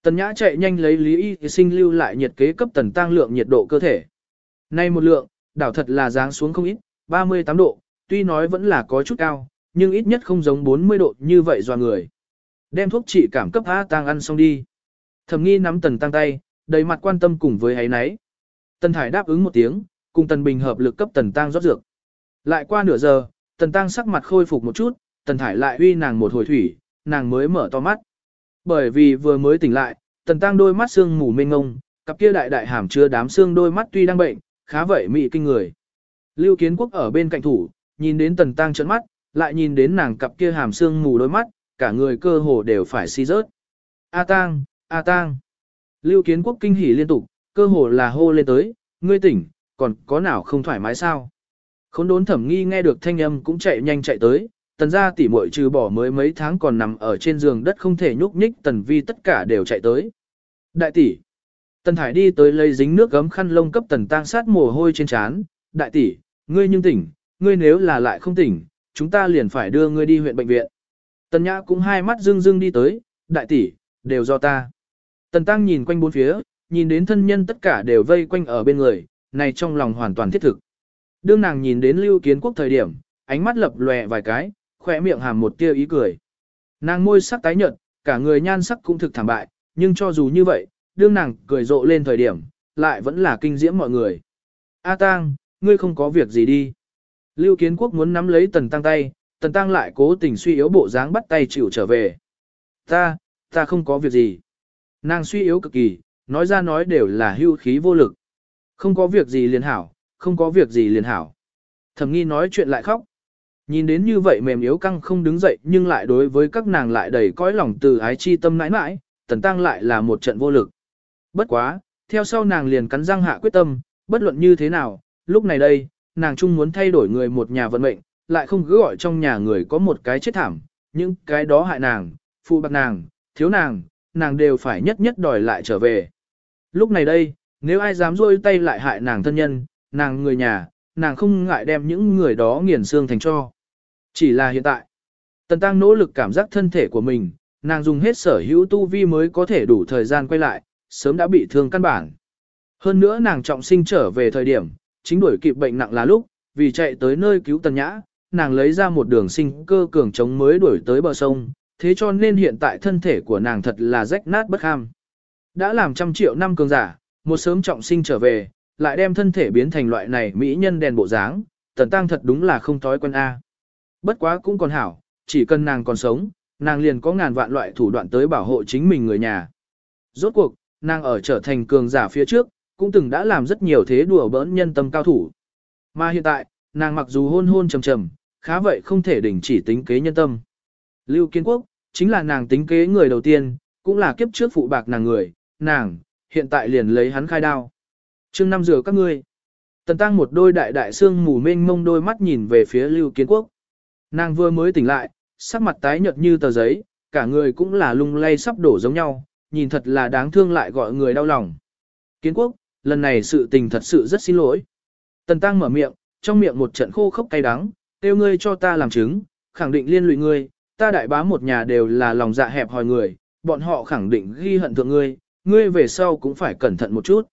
Tần Nhã chạy nhanh lấy Lý Y sinh lưu lại nhiệt kế cấp tần tăng lượng nhiệt độ cơ thể. Nay một lượng, đảo thật là dáng xuống không ít, 38 độ, tuy nói vẫn là có chút cao, nhưng ít nhất không giống 40 độ như vậy dò người. Đem thuốc trị cảm cấp A tăng ăn xong đi. Thẩm nghi nắm tần tăng tay, đầy mặt quan tâm cùng với ấy nấy. Tần Thải đáp ứng một tiếng, cùng Tần Bình hợp lực cấp Tần Tăng rót dược. Lại qua nửa giờ, Tần Tăng sắc mặt khôi phục một chút, Tần Thải lại uy nàng một hồi thủy, nàng mới mở to mắt. Bởi vì vừa mới tỉnh lại, Tần Tăng đôi mắt xương mù mênh ngông, cặp kia đại đại hàm chứa đám xương đôi mắt tuy đang bệnh, khá vậy mị kinh người. Lưu Kiến Quốc ở bên cạnh thủ, nhìn đến Tần Tăng trợn mắt, lại nhìn đến nàng cặp kia hàm xương mù đôi mắt, cả người cơ hồ đều phải si rớt. A Tang, A Tang. Lưu Kiến Quốc kinh hỉ liên tục, cơ hồ là hô lên tới, ngươi tỉnh, còn có nào không thoải mái sao? Khốn đốn thẩm nghi nghe được thanh âm cũng chạy nhanh chạy tới, tần gia tỷ muội trừ bỏ mới mấy tháng còn nằm ở trên giường đất không thể nhúc nhích tần vi tất cả đều chạy tới. Đại tỷ. Tần thải đi tới lấy dính nước gấm khăn lông cấp tần tang sát mồ hôi trên trán. Đại tỷ, ngươi nhưng tỉnh, ngươi nếu là lại không tỉnh, chúng ta liền phải đưa ngươi đi huyện bệnh viện. Tần nhã cũng hai mắt rưng rưng đi tới, đại tỷ, đều do ta. Tần tăng nhìn quanh bốn phía, nhìn đến thân nhân tất cả đều vây quanh ở bên người, này trong lòng hoàn toàn thiết thực. Đương nàng nhìn đến Lưu Kiến Quốc thời điểm, ánh mắt lập lòe vài cái, khỏe miệng hàm một tia ý cười. Nàng môi sắc tái nhợt, cả người nhan sắc cũng thực thảm bại, nhưng cho dù như vậy, đương nàng cười rộ lên thời điểm, lại vẫn là kinh diễm mọi người. A Tang, ngươi không có việc gì đi. Lưu Kiến Quốc muốn nắm lấy Tần Tăng tay, Tần Tăng lại cố tình suy yếu bộ dáng bắt tay chịu trở về. Ta, ta không có việc gì. Nàng suy yếu cực kỳ, nói ra nói đều là hưu khí vô lực. Không có việc gì liền hảo, không có việc gì liền hảo. Thẩm nghi nói chuyện lại khóc. Nhìn đến như vậy mềm yếu căng không đứng dậy nhưng lại đối với các nàng lại đầy cõi lòng từ ái chi tâm nãi nãi, tần tăng lại là một trận vô lực. Bất quá, theo sau nàng liền cắn răng hạ quyết tâm, bất luận như thế nào, lúc này đây, nàng chung muốn thay đổi người một nhà vận mệnh, lại không cứ gọi trong nhà người có một cái chết thảm, những cái đó hại nàng, phụ bạc nàng, thiếu nàng, nàng đều phải nhất nhất đòi lại trở về. Lúc này đây, nếu ai dám rôi tay lại hại nàng thân nhân, nàng người nhà, nàng không ngại đem những người đó nghiền xương thành cho. Chỉ là hiện tại, Tần Tăng nỗ lực cảm giác thân thể của mình, nàng dùng hết sở hữu tu vi mới có thể đủ thời gian quay lại, sớm đã bị thương căn bản. Hơn nữa nàng trọng sinh trở về thời điểm, chính đuổi kịp bệnh nặng là lúc, vì chạy tới nơi cứu Tần Nhã, nàng lấy ra một đường sinh cơ cường chống mới đuổi tới bờ sông, thế cho nên hiện tại thân thể của nàng thật là rách nát bất ham. Đã làm trăm triệu năm cường giả, một sớm trọng sinh trở về, lại đem thân thể biến thành loại này mỹ nhân đèn bộ dáng, tần tăng thật đúng là không thói quen A. Bất quá cũng còn hảo, chỉ cần nàng còn sống, nàng liền có ngàn vạn loại thủ đoạn tới bảo hộ chính mình người nhà. Rốt cuộc, nàng ở trở thành cường giả phía trước, cũng từng đã làm rất nhiều thế đùa bỡn nhân tâm cao thủ. Mà hiện tại, nàng mặc dù hôn hôn trầm trầm, khá vậy không thể đình chỉ tính kế nhân tâm. Lưu Kiên Quốc, chính là nàng tính kế người đầu tiên, cũng là kiếp trước phụ bạc nàng người, nàng, hiện tại liền lấy hắn khai đao. chương năm rửa các ngươi. Tần tăng một đôi đại đại xương mù mênh mông đôi mắt nhìn về phía Lưu Kiến Quốc. Nàng vừa mới tỉnh lại, sắc mặt tái nhợt như tờ giấy, cả người cũng là lung lay sắp đổ giống nhau, nhìn thật là đáng thương lại gọi người đau lòng. Kiến Quốc, lần này sự tình thật sự rất xin lỗi. Tần Tăng mở miệng, trong miệng một trận khô khốc cay đắng, kêu ngươi cho ta làm chứng, khẳng định liên lụy ngươi, ta đại bá một nhà đều là lòng dạ hẹp hòi người, bọn họ khẳng định ghi hận thượng ngươi, ngươi về sau cũng phải cẩn thận một chút.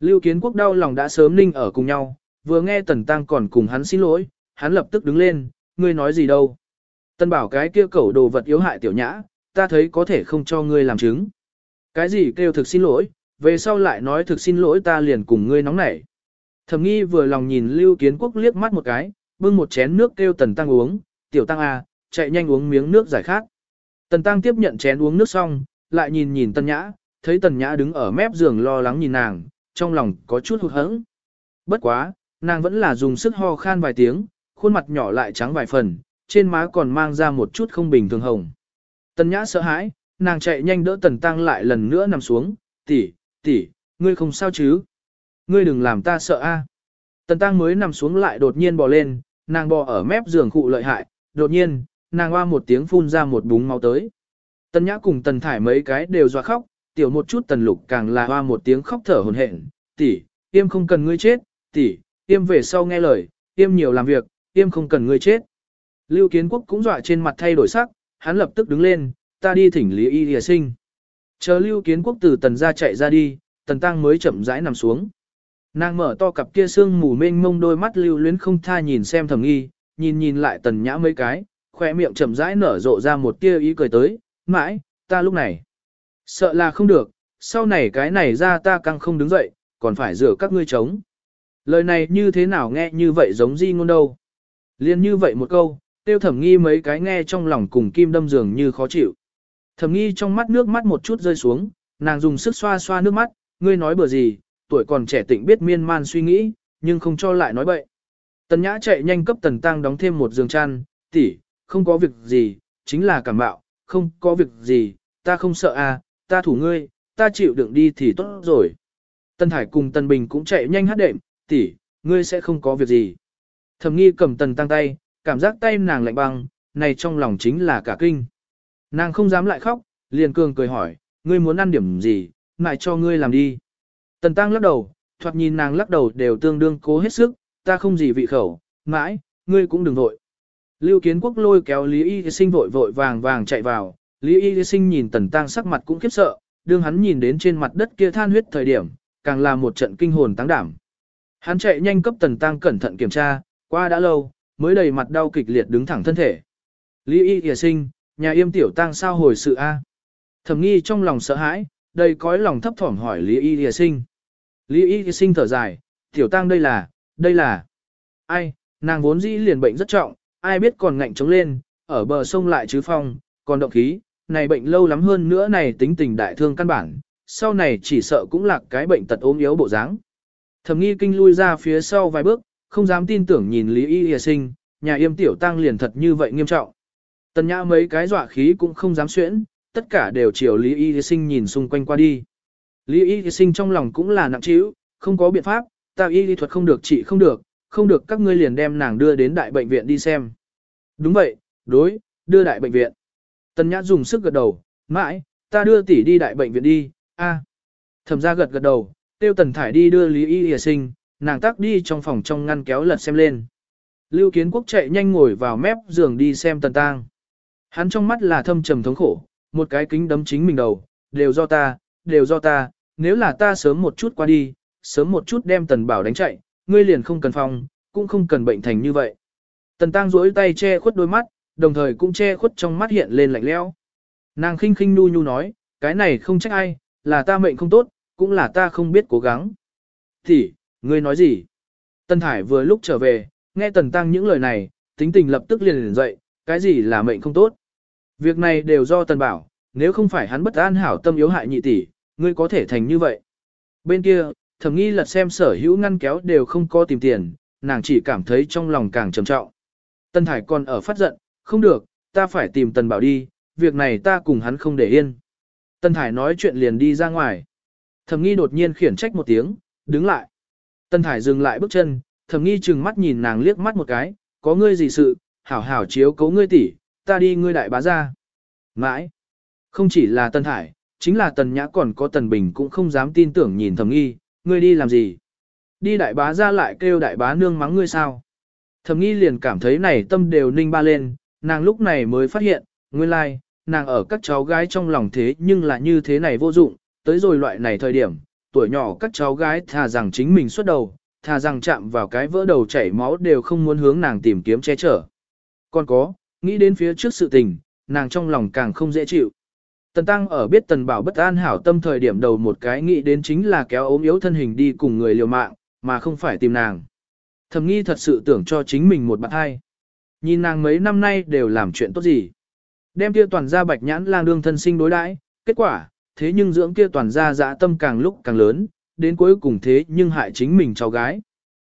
Lưu Kiến Quốc đau lòng đã sớm ninh ở cùng nhau, vừa nghe Tần Tăng còn cùng hắn xin lỗi, hắn lập tức đứng lên, ngươi nói gì đâu. Tần bảo cái kia cẩu đồ vật yếu hại tiểu nhã, ta thấy có thể không cho ngươi làm chứng. Cái gì kêu thực xin lỗi, về sau lại nói thực xin lỗi ta liền cùng ngươi nóng nảy. Thẩm nghi vừa lòng nhìn Lưu Kiến Quốc liếc mắt một cái, bưng một chén nước kêu Tần Tăng uống, tiểu Tăng à, chạy nhanh uống miếng nước giải khát. Tần Tăng tiếp nhận chén uống nước xong, lại nhìn nhìn Tần Nhã, thấy Tần Nhã đứng ở mép giường lo lắng nhìn nàng, trong lòng có chút hụt hẫng. Bất quá, nàng vẫn là dùng sức ho khan vài tiếng, khuôn mặt nhỏ lại trắng vài phần, trên má còn mang ra một chút không bình thường hồng. Tần Nhã sợ hãi, nàng chạy nhanh đỡ Tần Tăng lại lần nữa nằm xuống, tỷ, tỷ, ngươi không sao chứ? Ngươi đừng làm ta sợ a. Tần Tăng mới nằm xuống lại đột nhiên bò lên, nàng bò ở mép giường cụ lợi hại, đột nhiên, nàng hoa một tiếng phun ra một búng máu tới. Tần Nhã cùng Tần Thải mấy cái đều dọa khóc, tiểu một chút Tần Lục càng là hoa một tiếng khóc thở hổn hển, tỷ, Yêm không cần ngươi chết, tỷ, Yêm về sau nghe lời, Yêm nhiều làm việc, tiêm không cần ngươi chết. Lưu Kiến Quốc cũng dọa trên mặt thay đổi sắc, hắn lập tức đứng lên, ta đi thỉnh Lý Y Lìa Sinh. Chờ Lưu Kiến Quốc từ Tần ra chạy ra đi, Tần Tăng mới chậm rãi nằm xuống. Nàng mở to cặp kia sương mù mênh mông đôi mắt lưu luyến không tha nhìn xem thầm nghi, nhìn nhìn lại Tần Nhã mấy cái, khoe miệng chậm rãi nở rộ ra một tia ý cười tới, mãi, ta lúc này. Sợ là không được, sau này cái này ra ta căng không đứng dậy, còn phải rửa các ngươi trống. Lời này như thế nào nghe như vậy giống di ngôn đâu. Liên như vậy một câu, tiêu thẩm nghi mấy cái nghe trong lòng cùng kim đâm dường như khó chịu. Thẩm nghi trong mắt nước mắt một chút rơi xuống, nàng dùng sức xoa xoa nước mắt, ngươi nói bừa gì, tuổi còn trẻ tịnh biết miên man suy nghĩ, nhưng không cho lại nói bậy. Tần nhã chạy nhanh cấp tần tăng đóng thêm một giường chăn, tỷ, không có việc gì, chính là cảm bạo, không có việc gì, ta không sợ à, ta thủ ngươi, ta chịu đựng đi thì tốt rồi. Tần Thải cùng Tần Bình cũng chạy nhanh hát đệm, tỷ, ngươi sẽ không có việc gì. Thẩm nghi cầm tần tăng tay, cảm giác tay nàng lạnh băng, này trong lòng chính là cả kinh. Nàng không dám lại khóc, liền cường cười hỏi, ngươi muốn ăn điểm gì, ngại cho ngươi làm đi. Tần tăng lắc đầu, thoạt nhìn nàng lắc đầu đều tương đương cố hết sức, ta không gì vị khẩu, mãi, ngươi cũng đừng vội. Lưu Kiến Quốc lôi kéo Lý Y Sinh vội vội vàng vàng chạy vào, Lý Y Sinh nhìn Tần Tăng sắc mặt cũng khiếp sợ, đương hắn nhìn đến trên mặt đất kia than huyết thời điểm, càng là một trận kinh hồn tăng đảm. Hắn chạy nhanh cấp Tần Tăng cẩn thận kiểm tra, qua đã lâu, mới đầy mặt đau kịch liệt đứng thẳng thân thể. Lý Y Y Sinh, nhà yêm tiểu tăng sao hồi sự a? Thẩm nghi trong lòng sợ hãi, đầy cõi lòng thấp thỏm hỏi Lý Y Y Sinh. Lý Y Sinh thở dài, tiểu tăng đây là, đây là. Ai, nàng vốn dĩ liền bệnh rất trọng, ai biết còn ngạnh chống lên, ở bờ sông lại chứ phong, còn động khí, này bệnh lâu lắm hơn nữa này tính tình đại thương căn bản, sau này chỉ sợ cũng là cái bệnh tật ốm yếu bộ dáng. Thẩm nghi kinh lui ra phía sau vài bước, không dám tin tưởng nhìn Lý Y Y sinh, nhà yêm tiểu tăng liền thật như vậy nghiêm trọng. Tần nhã mấy cái dọa khí cũng không dám xuyễn, tất cả đều chiều Lý Y sinh nhìn xung quanh qua đi. Lý Y sinh trong lòng cũng là nặng trĩu, không có biện pháp, ta y lý thuật không được trị không được, không được các ngươi liền đem nàng đưa đến đại bệnh viện đi xem. Đúng vậy, đối, đưa đại bệnh viện. Tần Nhã dùng sức gật đầu, mãi, ta đưa tỷ đi đại bệnh viện đi, a. Thẩm Gia gật gật đầu, tiêu tần thải đi đưa Lý Y Y sinh, nàng tắc đi trong phòng trong ngăn kéo lật xem lên. Lưu Kiến Quốc chạy nhanh ngồi vào mép giường đi xem tần tang. Hắn trong mắt là thâm trầm thống khổ, một cái kính đấm chính mình đầu, đều do ta, đều do ta, nếu là ta sớm một chút qua đi, sớm một chút đem tần bảo đánh chạy, ngươi liền không cần phòng, cũng không cần bệnh thành như vậy. Tần tang duỗi tay che khuất đôi mắt, đồng thời cũng che khuất trong mắt hiện lên lạnh lẽo. Nàng khinh khinh nu nhu nói, cái này không trách ai, là ta mệnh không tốt, cũng là ta không biết cố gắng. Thì, ngươi nói gì? Tần Thải vừa lúc trở về, nghe Tần Tăng những lời này, tính tình lập tức liền liền dậy, cái gì là mệnh không tốt? Việc này đều do Tần Bảo, nếu không phải hắn bất an hảo tâm yếu hại nhị tỷ, ngươi có thể thành như vậy. Bên kia, thẩm nghi lật xem sở hữu ngăn kéo đều không có tìm tiền, nàng chỉ cảm thấy trong lòng càng trầm trọng. Tân Thải còn ở phát giận, không được, ta phải tìm Tần Bảo đi, việc này ta cùng hắn không để yên. Tân Thải nói chuyện liền đi ra ngoài. Thẩm nghi đột nhiên khiển trách một tiếng, đứng lại. Tân Thải dừng lại bước chân, thẩm nghi chừng mắt nhìn nàng liếc mắt một cái, có ngươi gì sự, hảo hảo chiếu cấu ngươi tỷ, ta đi ngươi đại bá ra. Mãi, không chỉ là Tân Thải, chính là Tần Nhã còn có Tần Bình cũng không dám tin tưởng nhìn thẩm nghi, ngươi đi làm gì. Đi đại bá ra lại kêu đại bá nương mắng ngươi sao. Thẩm nghi liền cảm thấy này tâm đều ninh ba lên, nàng lúc này mới phát hiện, nguyên lai, like, nàng ở các cháu gái trong lòng thế nhưng là như thế này vô dụng, tới rồi loại này thời điểm, tuổi nhỏ các cháu gái thà rằng chính mình xuất đầu, thà rằng chạm vào cái vỡ đầu chảy máu đều không muốn hướng nàng tìm kiếm che chở. Còn có, nghĩ đến phía trước sự tình, nàng trong lòng càng không dễ chịu. Tần Tăng ở biết Tần Bảo bất an hảo tâm thời điểm đầu một cái nghĩ đến chính là kéo ốm yếu thân hình đi cùng người liều mạng, mà không phải tìm nàng. Thầm nghi thật sự tưởng cho chính mình một bạn hai. Nhìn nàng mấy năm nay đều làm chuyện tốt gì. Đem kia toàn gia bạch nhãn lang đương thân sinh đối đãi, kết quả, thế nhưng dưỡng kia toàn ra dã tâm càng lúc càng lớn, đến cuối cùng thế nhưng hại chính mình cháu gái.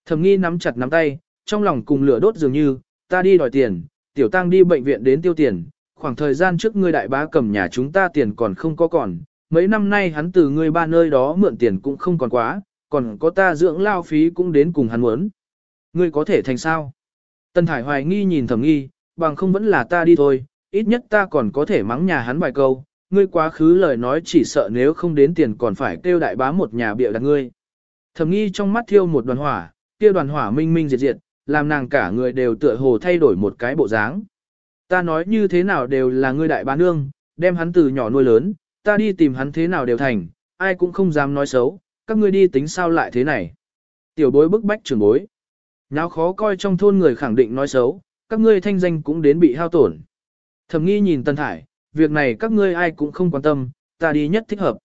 Thầm nghi nắm chặt nắm tay, trong lòng cùng lửa đốt dường như, ta đi đòi tiền, tiểu tăng đi bệnh viện đến tiêu tiền, khoảng thời gian trước ngươi đại bá cầm nhà chúng ta tiền còn không có còn, mấy năm nay hắn từ ngươi ba nơi đó mượn tiền cũng không còn quá, còn có ta dưỡng lao phí cũng đến cùng hắn muốn. Ngươi có thể thành sao? Tân Thải hoài nghi nhìn thẩm nghi, bằng không vẫn là ta đi thôi, ít nhất ta còn có thể mắng nhà hắn vài câu, ngươi quá khứ lời nói chỉ sợ nếu không đến tiền còn phải kêu đại bá một nhà bịa đặt ngươi. Thẩm nghi trong mắt thiêu một đoàn hỏa, kia đoàn hỏa minh minh diệt diệt, làm nàng cả người đều tựa hồ thay đổi một cái bộ dáng. Ta nói như thế nào đều là ngươi đại bá nương, đem hắn từ nhỏ nuôi lớn, ta đi tìm hắn thế nào đều thành, ai cũng không dám nói xấu, các ngươi đi tính sao lại thế này. Tiểu bối bức bách trưởng bối. Nào khó coi trong thôn người khẳng định nói xấu, các ngươi thanh danh cũng đến bị hao tổn. Thẩm nghi nhìn Tân Thải, việc này các ngươi ai cũng không quan tâm, ta đi nhất thích hợp.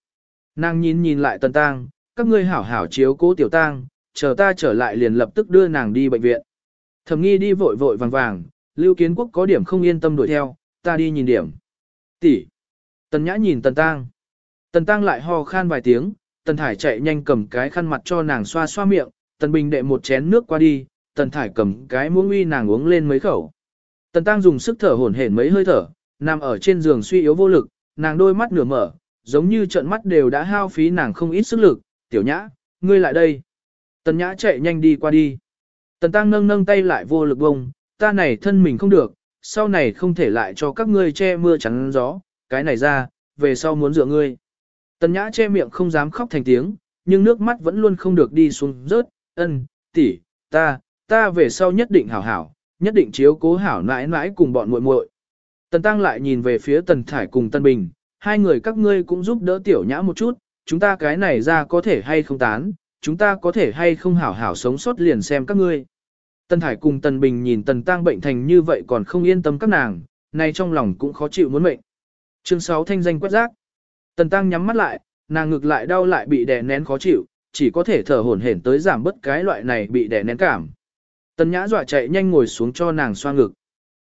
Nàng nhìn nhìn lại tần Tang, các ngươi hảo hảo chiếu cố tiểu tang, chờ ta trở lại liền lập tức đưa nàng đi bệnh viện. Thẩm nghi đi vội vội vàng vàng, Lưu Kiến Quốc có điểm không yên tâm đuổi theo, ta đi nhìn điểm. Tỷ. Tần Nhã nhìn Tần Tang. Tần Tang lại ho khan vài tiếng, Tần Thải chạy nhanh cầm cái khăn mặt cho nàng xoa xoa miệng, Tần Bình đệ một chén nước qua đi, Tần Thải cầm cái muỗng uy nàng uống lên mấy khẩu. Tần tang dùng sức thở hổn hển mấy hơi thở, nằm ở trên giường suy yếu vô lực, nàng đôi mắt nửa mở, giống như trận mắt đều đã hao phí nàng không ít sức lực. Tiểu Nhã, ngươi lại đây. Tần Nhã chạy nhanh đi qua đi. Tần Tăng nâng nâng tay lại vô lực bông, ta này thân mình không được, sau này không thể lại cho các ngươi che mưa chắn gió, cái này ra, về sau muốn dựa ngươi. Tần Nhã che miệng không dám khóc thành tiếng, nhưng nước mắt vẫn luôn không được đi xuống rớt, ân, tỷ, ta, ta về sau nhất định hảo hảo, nhất định chiếu cố hảo nãi nãi cùng bọn muội muội. Tần Tăng lại nhìn về phía Tần Thải cùng Tân Bình, hai người các ngươi cũng giúp đỡ tiểu nhã một chút, chúng ta cái này ra có thể hay không tán, chúng ta có thể hay không hảo hảo sống sót liền xem các ngươi. Tần Thải cùng Tần Bình nhìn Tần Tăng bệnh thành như vậy còn không yên tâm các nàng, nay trong lòng cũng khó chịu muốn mệnh. Chương 6 thanh danh quét rác. Tần Tăng nhắm mắt lại, nàng ngực lại đau lại bị đè nén khó chịu, chỉ có thể thở hổn hển tới giảm bớt cái loại này bị đè nén cảm. Tần Nhã dọa chạy nhanh ngồi xuống cho nàng xoa ngực.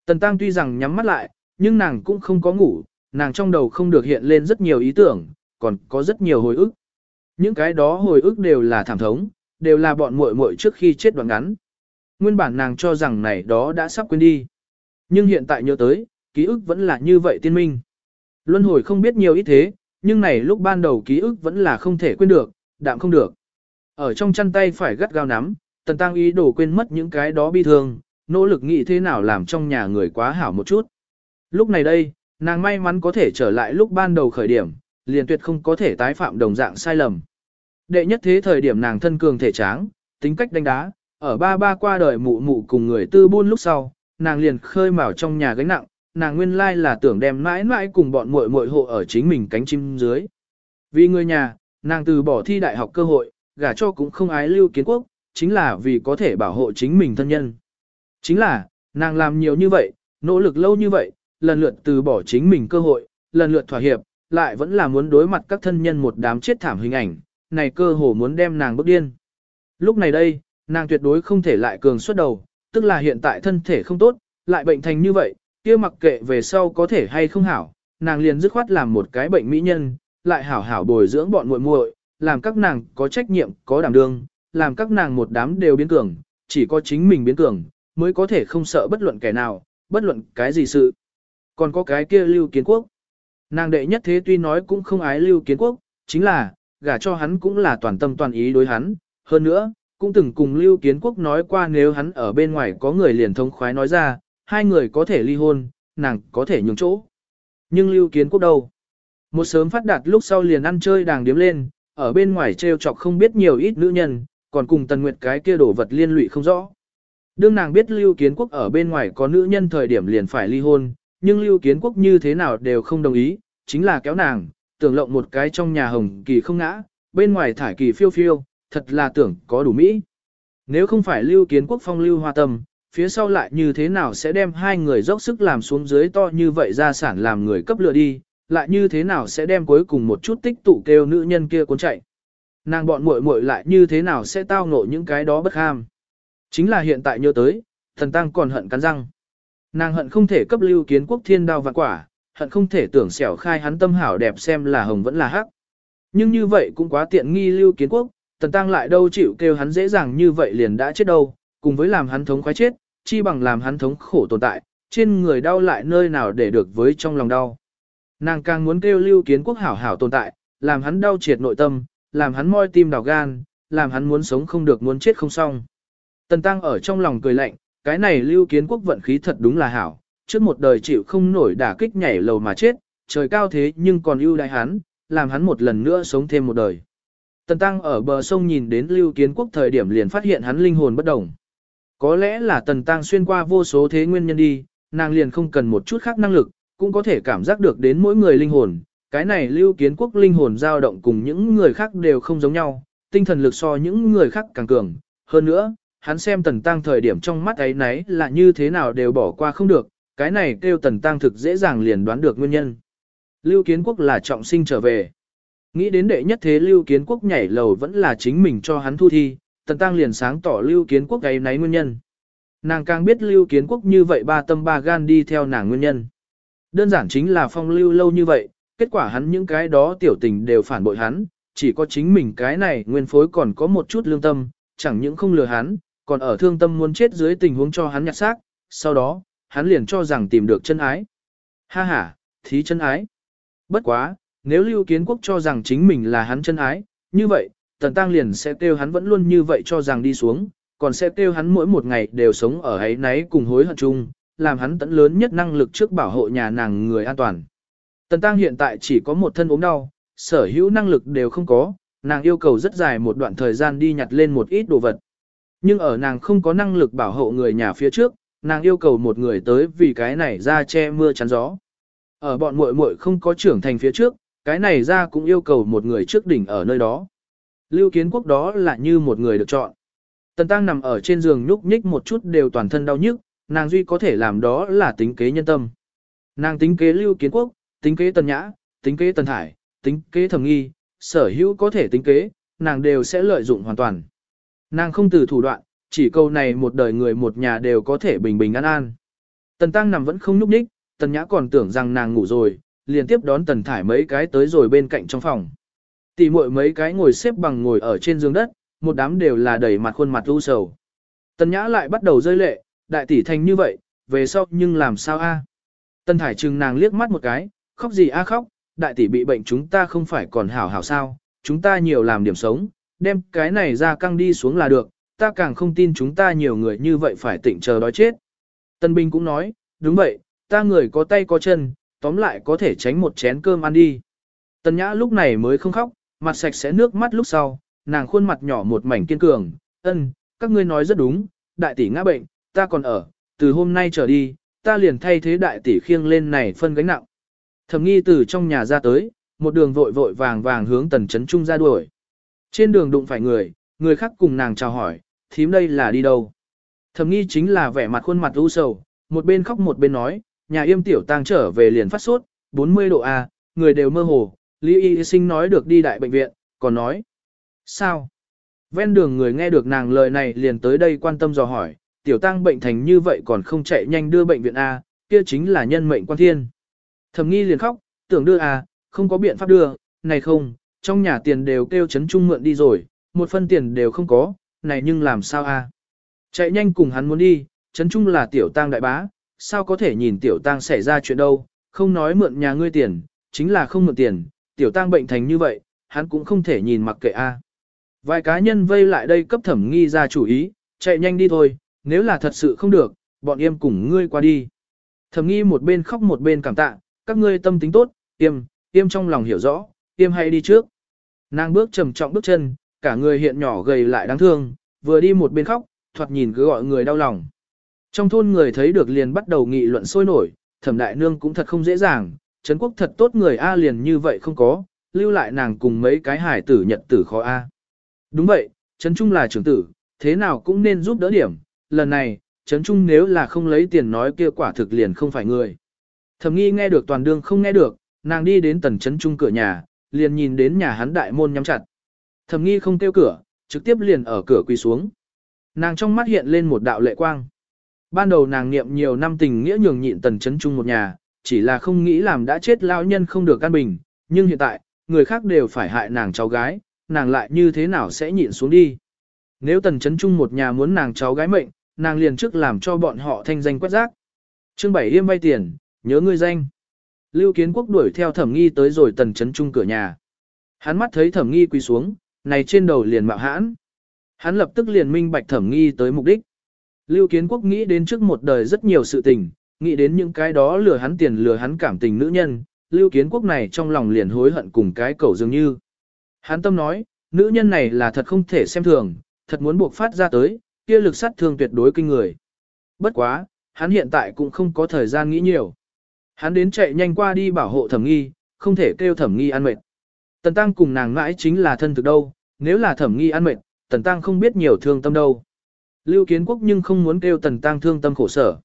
Tần Tăng tuy rằng nhắm mắt lại, nhưng nàng cũng không có ngủ, nàng trong đầu không được hiện lên rất nhiều ý tưởng, còn có rất nhiều hồi ức. Những cái đó hồi ức đều là thảm thống, đều là bọn muội muội trước khi chết đoạn ngắn. Nguyên bản nàng cho rằng này đó đã sắp quên đi. Nhưng hiện tại nhớ tới, ký ức vẫn là như vậy tiên minh. Luân hồi không biết nhiều ít thế, nhưng này lúc ban đầu ký ức vẫn là không thể quên được, đạm không được. Ở trong chăn tay phải gắt gao nắm, tần tăng ý đồ quên mất những cái đó bi thương, nỗ lực nghĩ thế nào làm trong nhà người quá hảo một chút. Lúc này đây, nàng may mắn có thể trở lại lúc ban đầu khởi điểm, liền tuyệt không có thể tái phạm đồng dạng sai lầm. Đệ nhất thế thời điểm nàng thân cường thể tráng, tính cách đánh đá, ở ba ba qua đời mụ mụ cùng người tư buôn lúc sau, nàng liền khơi mào trong nhà gánh nặng, nàng nguyên lai là tưởng đem mãi mãi cùng bọn muội muội hộ ở chính mình cánh chim dưới. Vì người nhà, nàng từ bỏ thi đại học cơ hội, gả cho cũng không ái lưu kiến quốc, chính là vì có thể bảo hộ chính mình thân nhân. Chính là, nàng làm nhiều như vậy, nỗ lực lâu như vậy, lần lượt từ bỏ chính mình cơ hội, lần lượt thỏa hiệp, lại vẫn là muốn đối mặt các thân nhân một đám chết thảm hình ảnh, này cơ hồ muốn đem nàng bức điên. Lúc này đây, nàng tuyệt đối không thể lại cường suất đầu, tức là hiện tại thân thể không tốt, lại bệnh thành như vậy, kia mặc kệ về sau có thể hay không hảo, nàng liền dứt khoát làm một cái bệnh mỹ nhân, lại hảo hảo bồi dưỡng bọn muội muội, làm các nàng có trách nhiệm, có đảm đương, làm các nàng một đám đều biến cường, chỉ có chính mình biến cường, mới có thể không sợ bất luận kẻ nào, bất luận cái gì sự. Còn có cái kia lưu kiến quốc. Nàng đệ nhất thế tuy nói cũng không ái lưu kiến quốc, chính là, gả cho hắn cũng là toàn tâm toàn ý đối hắn. Hơn nữa, cũng từng cùng lưu kiến quốc nói qua nếu hắn ở bên ngoài có người liền thông khoái nói ra, hai người có thể ly hôn, nàng có thể nhường chỗ. Nhưng lưu kiến quốc đâu? Một sớm phát đạt lúc sau liền ăn chơi đàng điếm lên, ở bên ngoài trêu chọc không biết nhiều ít nữ nhân, còn cùng Tần Nguyệt cái kia đổ vật liên lụy không rõ. Đương nàng biết Lưu Kiến Quốc ở bên ngoài có nữ nhân thời điểm liền phải ly hôn, nhưng Lưu Kiến Quốc như thế nào đều không đồng ý, chính là kéo nàng, tưởng lộng một cái trong nhà hồng kỳ không ngã, bên ngoài thải kỳ phiêu phiêu, thật là tưởng có đủ mỹ. Nếu không phải Lưu Kiến Quốc phong lưu hoa tâm, phía sau lại như thế nào sẽ đem hai người dốc sức làm xuống dưới to như vậy ra sản làm người cấp lựa đi, lại như thế nào sẽ đem cuối cùng một chút tích tụ kêu nữ nhân kia cuốn chạy. Nàng bọn muội muội lại như thế nào sẽ tao ngộ những cái đó bất ham. Chính là hiện tại nhớ tới, thần tăng còn hận cắn răng. Nàng hận không thể cấp lưu kiến quốc thiên đao vạn quả, hận không thể tưởng xẻo khai hắn tâm hảo đẹp xem là hồng vẫn là hắc. Nhưng như vậy cũng quá tiện nghi lưu kiến quốc, tần tăng lại đâu chịu kêu hắn dễ dàng như vậy liền đã chết đâu, cùng với làm hắn thống khoái chết, chi bằng làm hắn thống khổ tồn tại, trên người đau lại nơi nào để được với trong lòng đau. Nàng càng muốn kêu lưu kiến quốc hảo hảo tồn tại, làm hắn đau triệt nội tâm, làm hắn moi tim đào gan, làm hắn muốn sống không được muốn chết không xong. Tần tăng ở trong lòng cười lạnh, cái này lưu kiến quốc vận khí thật đúng là hảo, trước một đời chịu không nổi đả kích nhảy lầu mà chết, trời cao thế nhưng còn ưu đại hắn, làm hắn một lần nữa sống thêm một đời. Tần Tăng ở bờ sông nhìn đến Lưu Kiến Quốc thời điểm liền phát hiện hắn linh hồn bất đồng. Có lẽ là Tần Tăng xuyên qua vô số thế nguyên nhân đi, nàng liền không cần một chút khác năng lực, cũng có thể cảm giác được đến mỗi người linh hồn. Cái này Lưu Kiến Quốc linh hồn dao động cùng những người khác đều không giống nhau, tinh thần lực so những người khác càng cường. Hơn nữa, hắn xem Tần Tăng thời điểm trong mắt ấy nấy là như thế nào đều bỏ qua không được, cái này kêu Tần Tăng thực dễ dàng liền đoán được nguyên nhân. Lưu Kiến Quốc là trọng sinh trở về. Nghĩ đến đệ nhất thế Lưu Kiến Quốc nhảy lầu vẫn là chính mình cho hắn thu thi, Tần Tăng liền sáng tỏ Lưu Kiến Quốc ấy nấy nguyên nhân. Nàng càng biết Lưu Kiến Quốc như vậy ba tâm ba gan đi theo nàng nguyên nhân. Đơn giản chính là phong lưu lâu như vậy, kết quả hắn những cái đó tiểu tình đều phản bội hắn, chỉ có chính mình cái này nguyên phối còn có một chút lương tâm, chẳng những không lừa hắn, còn ở thương tâm muốn chết dưới tình huống cho hắn nhặt xác, sau đó, hắn liền cho rằng tìm được chân ái. Ha ha, thí chân ái. Bất quá, nếu Lưu Kiến Quốc cho rằng chính mình là hắn chân ái, như vậy, Tần Tăng liền sẽ kêu hắn vẫn luôn như vậy cho rằng đi xuống, còn sẽ kêu hắn mỗi một ngày đều sống ở ấy náy cùng hối hận chung, làm hắn tận lớn nhất năng lực trước bảo hộ nhà nàng người an toàn. Tần Tăng hiện tại chỉ có một thân ốm đau, sở hữu năng lực đều không có, nàng yêu cầu rất dài một đoạn thời gian đi nhặt lên một ít đồ vật. Nhưng ở nàng không có năng lực bảo hộ người nhà phía trước, nàng yêu cầu một người tới vì cái này ra che mưa chắn gió. Ở bọn muội muội không có trưởng thành phía trước, cái này ra cũng yêu cầu một người trước đỉnh ở nơi đó. Lưu kiến quốc đó là như một người được chọn. Tần Tăng nằm ở trên giường nhúc nhích một chút đều toàn thân đau nhức, nàng duy có thể làm đó là tính kế nhân tâm. Nàng tính kế Lưu Kiến Quốc, tính kế Tần Nhã, tính kế Tần Thải, tính kế Thẩm Nghi, sở hữu có thể tính kế, nàng đều sẽ lợi dụng hoàn toàn. Nàng không từ thủ đoạn, chỉ câu này một đời người một nhà đều có thể bình bình an an. Tần Tăng nằm vẫn không nhúc nhích, Tần Nhã còn tưởng rằng nàng ngủ rồi, liền tiếp đón Tần Thải mấy cái tới rồi bên cạnh trong phòng. Tỷ muội mấy cái ngồi xếp bằng ngồi ở trên giường đất, một đám đều là đầy mặt khuôn mặt u sầu. Tần Nhã lại bắt đầu rơi lệ, đại tỷ thành như vậy, về sau nhưng làm sao a? Tần Thải trừng nàng liếc mắt một cái, khóc gì a khóc, đại tỷ bị bệnh chúng ta không phải còn hảo hảo sao, chúng ta nhiều làm điểm sống, đem cái này ra căng đi xuống là được, ta càng không tin chúng ta nhiều người như vậy phải tỉnh chờ đói chết. Tân binh cũng nói, đúng vậy, ta người có tay có chân, tóm lại có thể tránh một chén cơm ăn đi. Tần Nhã lúc này mới không khóc, mặt sạch sẽ nước mắt lúc sau, nàng khuôn mặt nhỏ một mảnh kiên cường, ân, các ngươi nói rất đúng, đại tỷ ngã bệnh, ta còn ở, từ hôm nay trở đi, ta liền thay thế đại tỷ khiêng lên này phân gánh nặng. Thẩm nghi từ trong nhà ra tới, một đường vội vội vàng vàng hướng tần chấn trung ra đuổi. Trên đường đụng phải người, người khác cùng nàng chào hỏi, thím đây là đi đâu. Thẩm nghi chính là vẻ mặt khuôn mặt u sầu, một bên khóc một bên nói, nhà yêm tiểu tang trở về liền phát sốt, 40 độ A, người đều mơ hồ, Lý Y sinh nói được đi đại bệnh viện, còn nói. Sao? Ven đường người nghe được nàng lời này liền tới đây quan tâm dò hỏi, tiểu tăng bệnh thành như vậy còn không chạy nhanh đưa bệnh viện A, kia chính là nhân mệnh quan thiên. Thẩm nghi liền khóc, tưởng đưa A, không có biện pháp đưa, này không, trong nhà tiền đều kêu chấn trung mượn đi rồi, một phân tiền đều không có, này nhưng làm sao A. Chạy nhanh cùng hắn muốn đi, chấn trung là tiểu tăng đại bá, sao có thể nhìn tiểu tăng xảy ra chuyện đâu, không nói mượn nhà ngươi tiền, chính là không mượn tiền, tiểu tăng bệnh thành như vậy, hắn cũng không thể nhìn mặc kệ A. Vài cá nhân vây lại đây cấp thẩm nghi ra chủ ý, chạy nhanh đi thôi, nếu là thật sự không được, bọn em cùng ngươi qua đi. Thẩm nghi một bên khóc một bên cảm tạ, các ngươi tâm tính tốt, tiêm, tiêm trong lòng hiểu rõ, tiêm hay đi trước. Nàng bước trầm trọng bước chân, cả người hiện nhỏ gầy lại đáng thương, vừa đi một bên khóc, thoạt nhìn cứ gọi người đau lòng. Trong thôn người thấy được liền bắt đầu nghị luận sôi nổi, thẩm đại nương cũng thật không dễ dàng, Trấn quốc thật tốt người A liền như vậy không có, lưu lại nàng cùng mấy cái hải tử nhật tử khó A. Đúng vậy, Trấn Trung là trưởng tử, thế nào cũng nên giúp đỡ điểm, lần này, Trấn Trung nếu là không lấy tiền nói kia quả thực liền không phải người. Thẩm nghi nghe được toàn đương không nghe được, nàng đi đến tần Trấn Trung cửa nhà, liền nhìn đến nhà hắn đại môn nhắm chặt. Thẩm nghi không kêu cửa, trực tiếp liền ở cửa quỳ xuống. Nàng trong mắt hiện lên một đạo lệ quang. Ban đầu nàng niệm nhiều năm tình nghĩa nhường nhịn tần chấn chung một nhà, chỉ là không nghĩ làm đã chết lão nhân không được căn bình, nhưng hiện tại, người khác đều phải hại nàng cháu gái, nàng lại như thế nào sẽ nhịn xuống đi. Nếu tần chấn chung một nhà muốn nàng cháu gái mệnh, nàng liền trước làm cho bọn họ thanh danh quét rác. Chương bảy yêm vay tiền, nhớ ngươi danh. Lưu Kiến Quốc đuổi theo thẩm nghi tới rồi tần trấn chung cửa nhà. Hắn mắt thấy thẩm nghi quỳ xuống, này trên đầu liền mạo hãn. Hắn lập tức liền minh bạch thẩm nghi tới mục đích. Lưu Kiến Quốc nghĩ đến trước một đời rất nhiều sự tình, nghĩ đến những cái đó lừa hắn tiền lừa hắn cảm tình nữ nhân, Lưu Kiến Quốc này trong lòng liền hối hận cùng cái cầu dường như. Hắn tâm nói, nữ nhân này là thật không thể xem thường, thật muốn buộc phát ra tới, kia lực sát thương tuyệt đối kinh người. Bất quá, hắn hiện tại cũng không có thời gian nghĩ nhiều. Hắn đến chạy nhanh qua đi bảo hộ thẩm nghi, không thể kêu thẩm nghi ăn mệt. Tần Tăng cùng nàng mãi chính là thân thực đâu, nếu là thẩm nghi ăn mệt, Tần Tăng không biết nhiều thương tâm đâu. Lưu Kiến Quốc nhưng không muốn kêu Tần Tăng thương tâm khổ sở.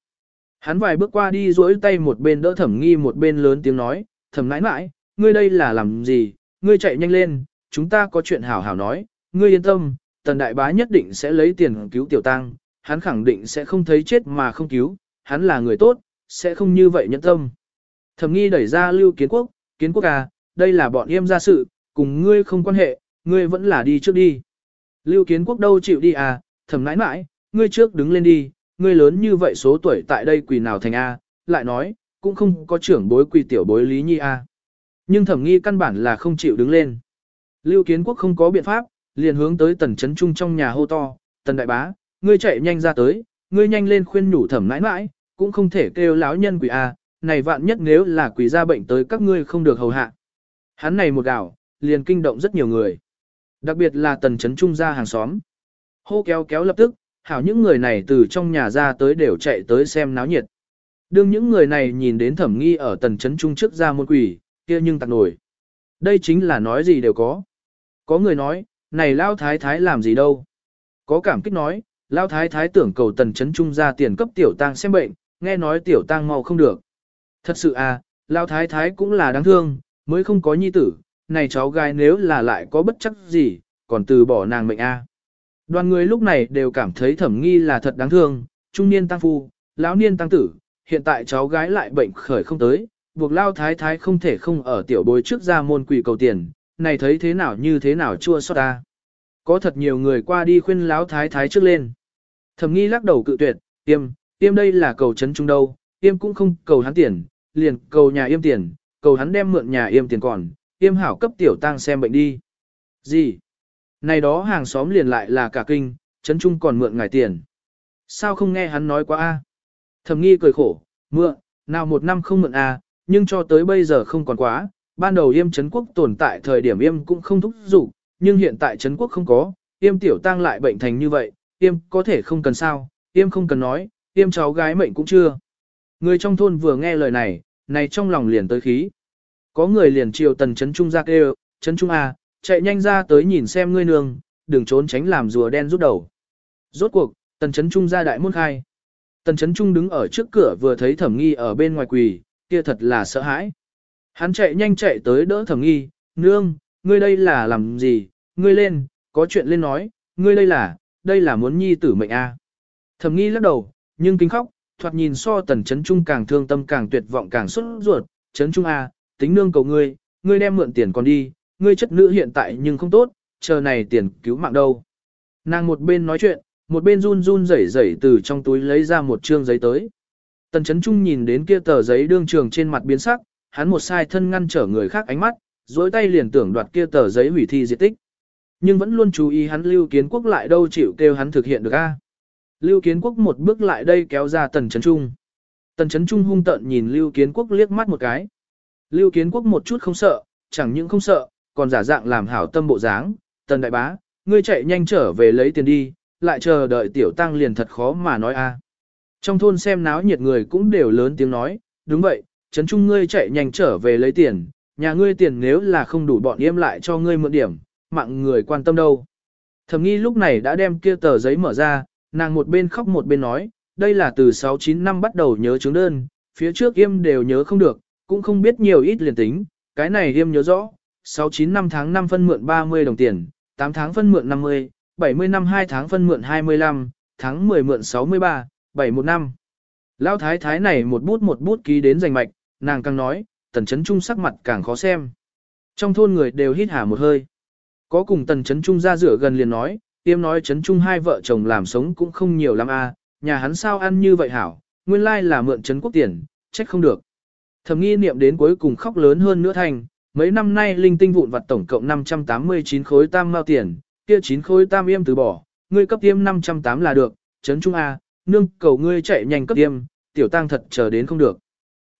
Hắn vài bước qua đi duỗi tay một bên đỡ thẩm nghi một bên lớn tiếng nói, thẩm nãi nãi, ngươi đây là làm gì, ngươi chạy nhanh lên, chúng ta có chuyện hảo hảo nói, ngươi yên tâm, Tần Đại Bá nhất định sẽ lấy tiền cứu Tiểu Tăng, hắn khẳng định sẽ không thấy chết mà không cứu, hắn là người tốt, sẽ không như vậy nhẫn tâm. Thẩm nghi đẩy ra Lưu Kiến Quốc, Kiến Quốc à, đây là bọn em ra sự, cùng ngươi không quan hệ, ngươi vẫn là đi trước đi. Lưu Kiến Quốc đâu chịu đi à, Thẩm nãi nãi, ngươi trước đứng lên đi, ngươi lớn như vậy số tuổi tại đây quỳ nào thành A, lại nói, cũng không có trưởng bối quỳ tiểu bối Lý Nhi A. Nhưng thẩm nghi căn bản là không chịu đứng lên. Lưu Kiến Quốc không có biện pháp, liền hướng tới tần chấn trung trong nhà hô to, tần đại bá, ngươi chạy nhanh ra tới, ngươi nhanh lên khuyên nhủ thẩm nãi nãi, cũng không thể kêu láo nhân quỳ A, này vạn nhất nếu là quỷ ra bệnh tới các ngươi không được hầu hạ. Hắn này một đảo, liền kinh động rất nhiều người. Đặc biệt là tần chấn trung ra hàng xóm. Hô kéo kéo lập tức, hảo những người này từ trong nhà ra tới đều chạy tới xem náo nhiệt. Đương những người này nhìn đến thẩm nghi ở tần chấn trung trước ra môn quỷ, kia nhưng tặc nổi. Đây chính là nói gì đều có. Có người nói, này lao thái thái làm gì đâu. Có cảm kích nói, lao thái thái tưởng cầu tần chấn trung ra tiền cấp tiểu tang xem bệnh, nghe nói tiểu tang mau không được. Thật sự à, lao thái thái cũng là đáng thương, mới không có nhi tử, này cháu gái nếu là lại có bất chắc gì, còn từ bỏ nàng mệnh a. Đoàn người lúc này đều cảm thấy thẩm nghi là thật đáng thương, trung niên tăng phu, lão niên tăng tử, hiện tại cháu gái lại bệnh khởi không tới, buộc lao thái thái không thể không ở tiểu bối trước ra môn quỷ cầu tiền, này thấy thế nào như thế nào chua xót ta. Có thật nhiều người qua đi khuyên lão thái thái trước lên. Thẩm nghi lắc đầu cự tuyệt, tiêm, tiêm đây là cầu chấn trung đâu, tiêm cũng không cầu hắn tiền, liền cầu nhà yêm tiền, cầu hắn đem mượn nhà yêm tiền còn, yêm hảo cấp tiểu tăng xem bệnh đi. Gì? Này đó hàng xóm liền lại là cả kinh, chấn trung còn mượn ngài tiền. Sao không nghe hắn nói quá a? Thẩm nghi cười khổ, mượn, nào một năm không mượn a, nhưng cho tới bây giờ không còn quá. Ban đầu yêm chấn quốc tồn tại thời điểm yêm cũng không thúc giục, nhưng hiện tại chấn quốc không có, yêm tiểu tăng lại bệnh thành như vậy, yêm có thể không cần sao, yêm không cần nói, yêm cháu gái mệnh cũng chưa. Người trong thôn vừa nghe lời này, này trong lòng liền tới khí. Có người liền chiều tần chấn trung ra kêu, chấn trung a, chạy nhanh ra tới nhìn xem ngươi nương, đừng trốn tránh làm rùa đen rút đầu. Rốt cuộc, tần chấn trung ra đại môn khai. Tần chấn trung đứng ở trước cửa vừa thấy thẩm nghi ở bên ngoài quỳ, kia thật là sợ hãi. Hắn chạy nhanh chạy tới đỡ thẩm nghi, nương, ngươi đây là làm gì, ngươi lên, có chuyện lên nói, ngươi đây là, đây là muốn nhi tử mệnh a. Thẩm nghi lắc đầu, nhưng kinh khóc, thoạt nhìn so tần chấn trung càng thương tâm càng tuyệt vọng càng xuất ruột, chấn trung a, tính nương cầu ngươi, ngươi đem mượn tiền còn đi, ngươi chất nữ hiện tại nhưng không tốt, chờ này tiền cứu mạng đâu. Nàng một bên nói chuyện, một bên run run rẩy rẩy từ trong túi lấy ra một trương giấy tới. Tần chấn trung nhìn đến kia tờ giấy đương trường trên mặt biến sắc, hắn một sai thân ngăn trở người khác ánh mắt, dối tay liền tưởng đoạt kia tờ giấy hủy thi diệt tích. Nhưng vẫn luôn chú ý hắn lưu kiến quốc lại đâu chịu kêu hắn thực hiện được a. Lưu kiến quốc một bước lại đây kéo ra tần chấn trung. Tần chấn trung hung tợn nhìn lưu kiến quốc liếc mắt một cái. Lưu kiến quốc một chút không sợ, chẳng những không sợ, còn giả dạng làm hảo tâm bộ dáng, tần đại bá, ngươi chạy nhanh trở về lấy tiền đi, lại chờ đợi tiểu tăng liền thật khó mà nói a. Trong thôn xem náo nhiệt người cũng đều lớn tiếng nói, đúng vậy, Trấn trung ngươi chạy nhanh trở về lấy tiền, nhà ngươi tiền nếu là không đủ bọn em lại cho ngươi mượn điểm, mạng người quan tâm đâu. Thẩm nghi lúc này đã đem kia tờ giấy mở ra, nàng một bên khóc một bên nói, đây là từ 69 năm bắt đầu nhớ chứng đơn, phía trước yêm đều nhớ không được, cũng không biết nhiều ít liền tính, cái này yêm nhớ rõ, 69 năm tháng 5 phân mượn 30 đồng tiền, 8 tháng phân mượn 50, 70 năm 2 tháng phân mượn 25, tháng 10 mượn 63, 7 một năm. Lão thái thái này một bút một bút ký đến giành mạch, nàng càng nói, tần chấn trung sắc mặt càng khó xem. Trong thôn người đều hít hà một hơi. Có cùng tần chấn trung ra rửa gần liền nói, tiêm nói chấn trung hai vợ chồng làm sống cũng không nhiều lắm a, à, nhà hắn sao ăn như vậy hảo, nguyên lai là mượn chấn quốc tiền, trách không được. Thẩm nghi niệm đến cuối cùng khóc lớn hơn nữa thành, mấy năm nay linh tinh vụn vặt tổng cộng 589 khối tam mao tiền, kia 9 khối tam yêm từ bỏ, ngươi cấp tiêm 508 là được, chấn trung a, à, nương cầu ngươi chạy nhanh cấp tiêm, tiểu tăng thật chờ đến không được.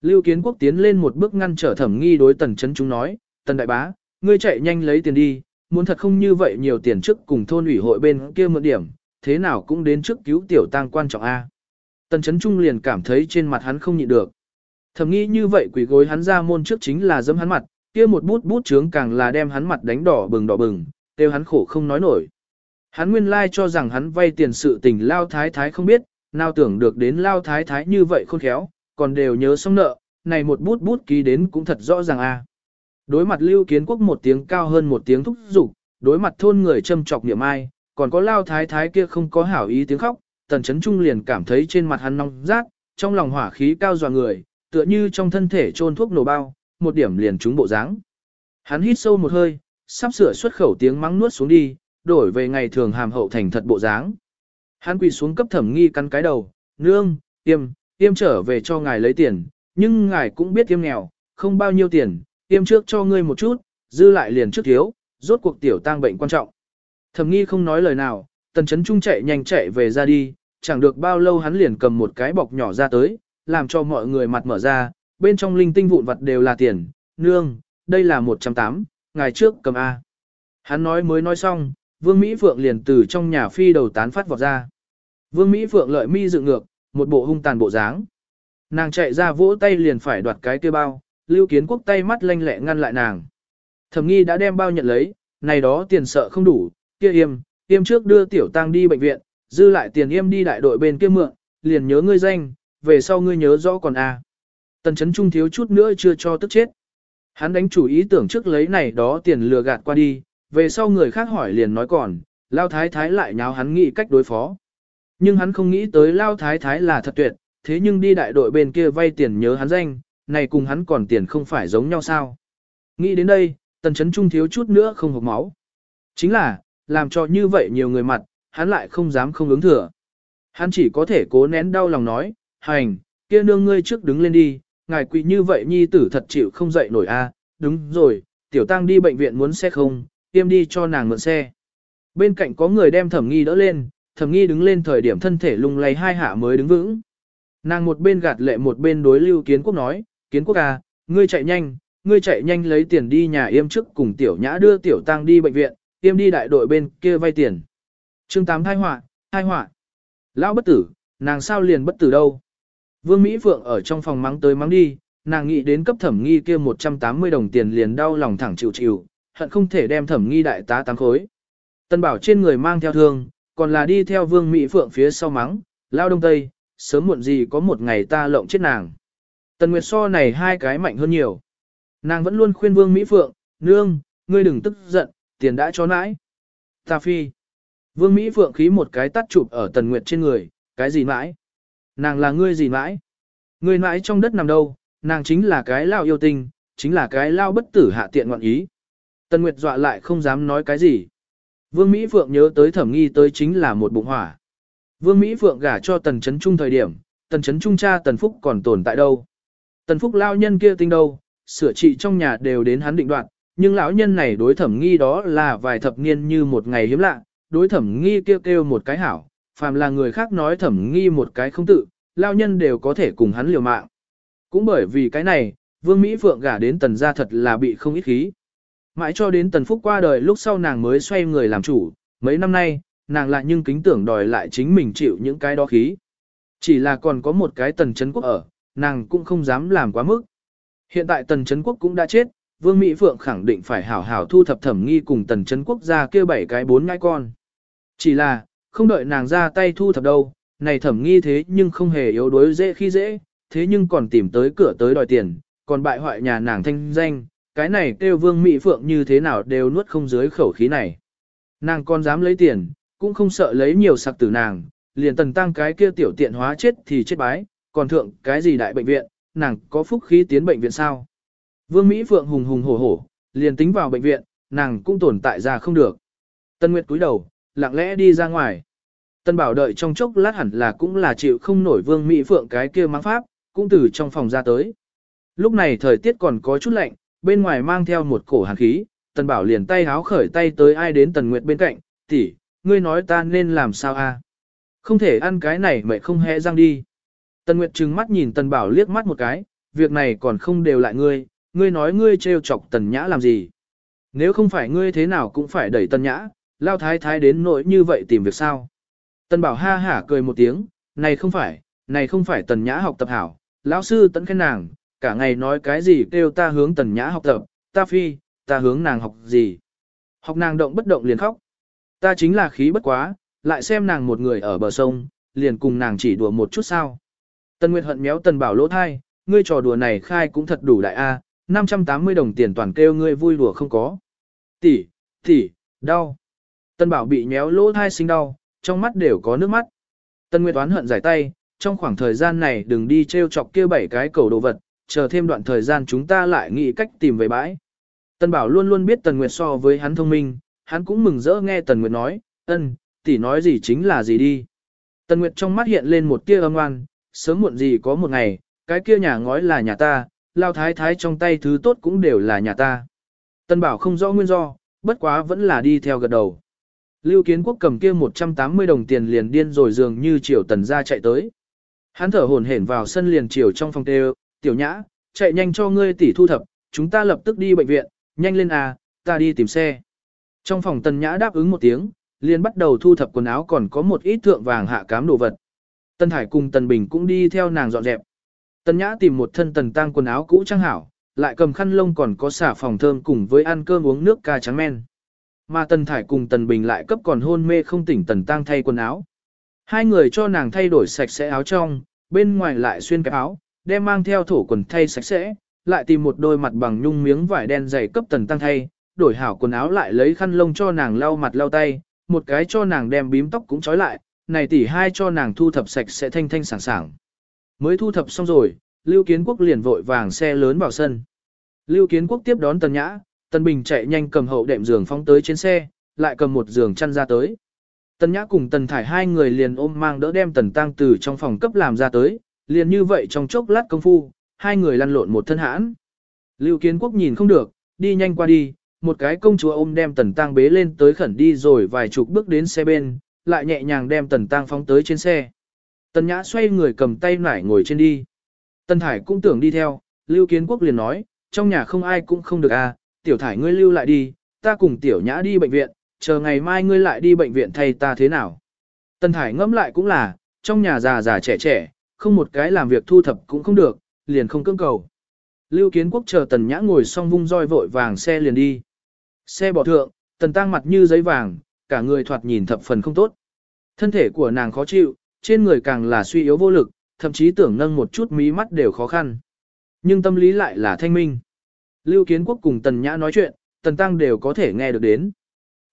Lưu Kiến Quốc tiến lên một bước ngăn trở thẩm nghi đối tần chấn trung nói, tần đại bá, ngươi chạy nhanh lấy tiền đi, muốn thật không như vậy nhiều tiền trước cùng thôn ủy hội bên kia mượn điểm, thế nào cũng đến trước cứu tiểu tăng quan trọng A. Tần chấn trung liền cảm thấy trên mặt hắn không nhịn được. Thầm nghĩ như vậy quỷ gối hắn ra môn trước chính là dẫm hắn mặt, kia một bút bút trướng càng là đem hắn mặt đánh đỏ bừng đỏ bừng, đều hắn khổ không nói nổi. Hắn nguyên lai cho rằng hắn vay tiền sự tình lao thái thái không biết, nào tưởng được đến lao thái thái như vậy khôn khéo, còn đều nhớ xong nợ, này một bút bút ký đến cũng thật rõ ràng a. Đối mặt lưu kiến quốc một tiếng cao hơn một tiếng thúc giục, đối mặt thôn người châm chọc niệm ai, còn có lao thái thái kia không có hảo ý tiếng khóc, tần chấn trung liền cảm thấy trên mặt hắn nóng rát, trong lòng hỏa khí cao dọa người, tựa như trong thân thể trôn thuốc nổ bao, một điểm liền trúng bộ dáng. Hắn hít sâu một hơi, sắp sửa xuất khẩu tiếng mắng nuốt xuống đi, đổi về ngày thường hàm hậu thành thật bộ dáng. Hắn quỳ xuống cấp thẩm nghi cắn cái đầu, nương, tiêm, tiêm trở về cho ngài lấy tiền, nhưng ngài cũng biết tiêm nghèo, không bao nhiêu tiền, tiêm trước cho ngươi một chút, dư lại liền trước thiếu, rốt cuộc tiểu tang bệnh quan trọng. Thẩm nghi không nói lời nào, tần chấn trung chạy nhanh chạy về ra đi, chẳng được bao lâu hắn liền cầm một cái bọc nhỏ ra tới, làm cho mọi người mặt mở ra, bên trong linh tinh vụn vật đều là tiền, nương, đây là 108, ngày trước cầm A. Hắn nói mới nói xong, Vương Mỹ Phượng liền từ trong nhà phi đầu tán phát vọt ra. Vương Mỹ Phượng lợi mi dựng ngược, một bộ hung tàn bộ dáng. Nàng chạy ra vỗ tay liền phải đoạt cái kia bao, Lưu Kiến Quốc tay mắt lanh lẹ ngăn lại nàng. Thẩm nghi đã đem bao nhận lấy, này đó tiền sợ không đủ, kia yêm, yêm trước đưa tiểu tăng đi bệnh viện, dư lại tiền yêm đi đại đội bên kia mượn, liền nhớ ngươi danh, về sau ngươi nhớ rõ còn a. À. Tần chấn trung thiếu chút nữa chưa cho tức chết. Hắn đánh chủ ý tưởng trước lấy này đó tiền lừa gạt qua đi, về sau người khác hỏi liền nói còn, lao thái thái lại nháo hắn nghĩ cách đối phó. Nhưng hắn không nghĩ tới lao thái thái là thật tuyệt, thế nhưng đi đại đội bên kia vay tiền nhớ hắn danh, này cùng hắn còn tiền không phải giống nhau sao. Nghĩ đến đây, tần chấn trung thiếu chút nữa không hộp máu. Chính là, làm cho như vậy nhiều người mặt, hắn lại không dám không ứng thừa. Hắn chỉ có thể cố nén đau lòng nói, hành, kia nương ngươi trước đứng lên đi, ngài quỳ như vậy nhi tử thật chịu không dậy nổi a. đúng rồi, tiểu tăng đi bệnh viện muốn xe không, tiêm đi cho nàng mượn xe. Bên cạnh có người đem thẩm nghi đỡ lên, thẩm nghi đứng lên thời điểm thân thể lung lay hai hạ mới đứng vững. Nàng một bên gạt lệ một bên đối lưu kiến quốc nói, kiến quốc à, ngươi chạy nhanh, ngươi chạy nhanh lấy tiền đi nhà yêm trước cùng tiểu nhã đưa tiểu tăng đi bệnh viện, yêm đi đại đội bên kia vay tiền. chương 8 thai họa, thai họa. Lão bất tử, nàng sao liền bất tử đâu. Vương Mỹ Phượng ở trong phòng mắng tới mắng đi, nàng nghĩ đến cấp thẩm nghi kia 180 đồng tiền liền đau lòng thẳng chịu chịu, hận không thể đem thẩm nghi đại tá tăng khối. Tân bảo trên người mang theo thương, còn là đi theo Vương Mỹ Phượng phía sau mắng, lao đông tây, sớm muộn gì có một ngày ta lộng chết nàng. Tần Nguyệt so này hai cái mạnh hơn nhiều. Nàng vẫn luôn khuyên Vương Mỹ Phượng, nương, ngươi đừng tức giận, tiền đã cho nãi. Ta phi. Vương Mỹ Phượng khí một cái tắt chụp ở Tần Nguyệt trên người, cái gì mãi? Nàng là ngươi gì mãi? Ngươi mãi trong đất nằm đâu, nàng chính là cái lao yêu tình, chính là cái lao bất tử hạ tiện ngọn ý. Tần Nguyệt dọa lại không dám nói cái gì. Vương Mỹ Phượng nhớ tới thẩm nghi tới chính là một bụng hỏa. Vương Mỹ Phượng gả cho Tần Trấn Trung thời điểm, Tần Trấn Trung cha Tần Phúc còn tồn tại đâu. Tần Phúc lao nhân kia tinh đâu, sửa trị trong nhà đều đến hắn định đoạt, nhưng lão nhân này đối thẩm nghi đó là vài thập niên như một ngày hiếm lạ, đối thẩm nghi kêu kêu một cái hảo, phàm là người khác nói thẩm nghi một cái không tự, lao nhân đều có thể cùng hắn liều mạng. Cũng bởi vì cái này, Vương Mỹ Phượng gả đến tần gia thật là bị không ít khí. Mãi cho đến tần phúc qua đời lúc sau nàng mới xoay người làm chủ, Mấy năm nay, nàng lại nhưng kính tưởng đòi lại chính mình chịu những cái đó khí. Chỉ là còn có một cái tần chấn quốc ở, nàng cũng không dám làm quá mức. Hiện tại tần chấn quốc cũng đã chết, Vương Mỹ Phượng khẳng định phải hảo hảo thu thập thẩm nghi cùng tần chấn quốc ra kêu bảy cái bốn ngai con. Chỉ là, không đợi nàng ra tay thu thập đâu, này thẩm nghi thế nhưng không hề yếu đuối dễ khi dễ, thế nhưng còn tìm tới cửa tới đòi tiền, còn bại hoại nhà nàng thanh danh, cái này kêu Vương Mỹ Phượng như thế nào đều nuốt không dưới khẩu khí này. Nàng còn dám lấy tiền, cũng không sợ lấy nhiều sặc tử nàng, liền tần tăng cái kia tiểu tiện hóa chết thì chết bái, còn thượng cái gì đại bệnh viện, nàng có phúc khí tiến bệnh viện sao. Vương Mỹ Phượng hùng hùng hổ hổ, liền tính vào bệnh viện, nàng cũng tồn tại ra không được. Tân Nguyệt cúi đầu, lặng lẽ đi ra ngoài. Tân Bảo đợi trong chốc lát hẳn là cũng là chịu không nổi Vương Mỹ Phượng cái kia mang pháp, cũng từ trong phòng ra tới. Lúc này thời tiết còn có chút lạnh, bên ngoài mang theo một cổ hàn khí, Tần Bảo liền tay háo khởi tay tới ai đến Tần Nguyệt bên cạnh, tỷ, ngươi nói ta nên làm sao a? Không thể ăn cái này mẹ không hẽ răng đi. Tần Nguyệt trừng mắt nhìn Tần Bảo liếc mắt một cái, việc này còn không đều lại ngươi, ngươi nói ngươi trêu chọc Tần Nhã làm gì. Nếu không phải ngươi thế nào cũng phải đẩy Tần Nhã, lao thái thái đến nỗi như vậy tìm việc sao. Tần Bảo ha hả cười một tiếng, này không phải, này không phải Tần Nhã học tập hảo, lão sư tận khen nàng, cả ngày nói cái gì kêu ta hướng Tần Nhã học tập, ta phi, ta hướng nàng học gì. Học nàng động bất động liền khóc. Ta chính là khí bất quá, lại xem nàng một người ở bờ sông, liền cùng nàng chỉ đùa một chút sao. Tần Nguyệt hận méo Tần Bảo lỗ thai, ngươi trò đùa này khai cũng thật đủ đại a, 580 đồng tiền toàn kêu ngươi vui đùa không có. Tỷ, tỷ, đau. Tần Bảo bị méo lỗ thai sinh đau, trong mắt đều có nước mắt. Tần Nguyệt oán hận giải tay, trong khoảng thời gian này đừng đi treo chọc kia bảy cái cầu đồ vật, chờ thêm đoạn thời gian chúng ta lại nghĩ cách tìm về bãi. Tần Bảo luôn luôn biết Tần Nguyệt so với hắn thông minh, hắn cũng mừng rỡ nghe Tần Nguyệt nói, ân, tỷ nói gì chính là gì đi. Tần Nguyệt trong mắt hiện lên một tia âm ngoan, sớm muộn gì có một ngày, cái kia nhà ngói là nhà ta, lao thái thái trong tay thứ tốt cũng đều là nhà ta. Tần Bảo không rõ nguyên do, bất quá vẫn là đi theo gật đầu. Lưu Kiến Quốc cầm kia 180 đồng tiền liền điên rồi dường như chiều tần ra chạy tới. Hắn thở hổn hển vào sân liền chiều trong phòng tê tiểu nhã, chạy nhanh cho ngươi tỷ thu thập, chúng ta lập tức đi bệnh viện, nhanh lên à, ta đi tìm xe. Trong phòng tần nhã đáp ứng một tiếng, liền bắt đầu thu thập quần áo còn có một ít thượng vàng hạ cám đồ vật. Tân Thải cùng Tần Bình cũng đi theo nàng dọn dẹp. Tần Nhã tìm một thân tần tang quần áo cũ trang hảo, lại cầm khăn lông còn có xả phòng thơm cùng với ăn cơm uống nước ca trắng men. Mà Tần Thải cùng Tần Bình lại cấp còn hôn mê không tỉnh Tần Tăng thay quần áo. Hai người cho nàng thay đổi sạch sẽ áo trong, bên ngoài lại xuyên cái áo, đem mang theo thổ quần thay sạch sẽ, lại tìm một đôi mặt bằng nhung miếng vải đen dày cấp Tần Tăng thay, đổi hảo quần áo lại lấy khăn lông cho nàng lau mặt lau tay, một cái cho nàng đem bím tóc cũng trói lại, này tỷ hai cho nàng thu thập sạch sẽ thanh thanh sảng sảng. Mới thu thập xong rồi, Lưu Kiến Quốc liền vội vàng xe lớn vào sân. Lưu Kiến Quốc tiếp đón Tần Nhã, Tần Bình chạy nhanh cầm hậu đệm giường phóng tới trên xe, lại cầm một giường chăn ra tới. Tần Nhã cùng Tần Thải hai người liền ôm mang đỡ đem Tần Tăng từ trong phòng cấp làm ra tới, liền như vậy trong chốc lát công phu, hai người lăn lộn một thân hãn. Lưu Kiến Quốc nhìn không được, đi nhanh qua đi, một cái công chúa ôm đem Tần Tăng bế lên tới khẩn đi rồi vài chục bước đến xe bên, lại nhẹ nhàng đem Tần Tăng phóng tới trên xe. Tần Nhã xoay người cầm tay nải ngồi trên đi. Tần Thải cũng tưởng đi theo, Lưu Kiến Quốc liền nói, trong nhà không ai cũng không được à, tiểu Thải ngươi lưu lại đi, ta cùng tiểu Nhã đi bệnh viện, chờ ngày mai ngươi lại đi bệnh viện thay ta thế nào. Tần Thải ngẫm lại cũng là, trong nhà già già trẻ trẻ, không một cái làm việc thu thập cũng không được, liền không cưỡng cầu. Lưu Kiến Quốc chờ Tần Nhã ngồi xong vung roi vội vàng xe liền đi. Xe bỏ thượng, Tần Tăng mặt như giấy vàng, cả người thoạt nhìn thập phần không tốt. Thân thể của nàng khó chịu, trên người càng là suy yếu vô lực, thậm chí tưởng nâng một chút mí mắt đều khó khăn. Nhưng tâm lý lại là thanh minh. Lưu Kiến Quốc cùng Tần Nhã nói chuyện, Tần Tăng đều có thể nghe được đến.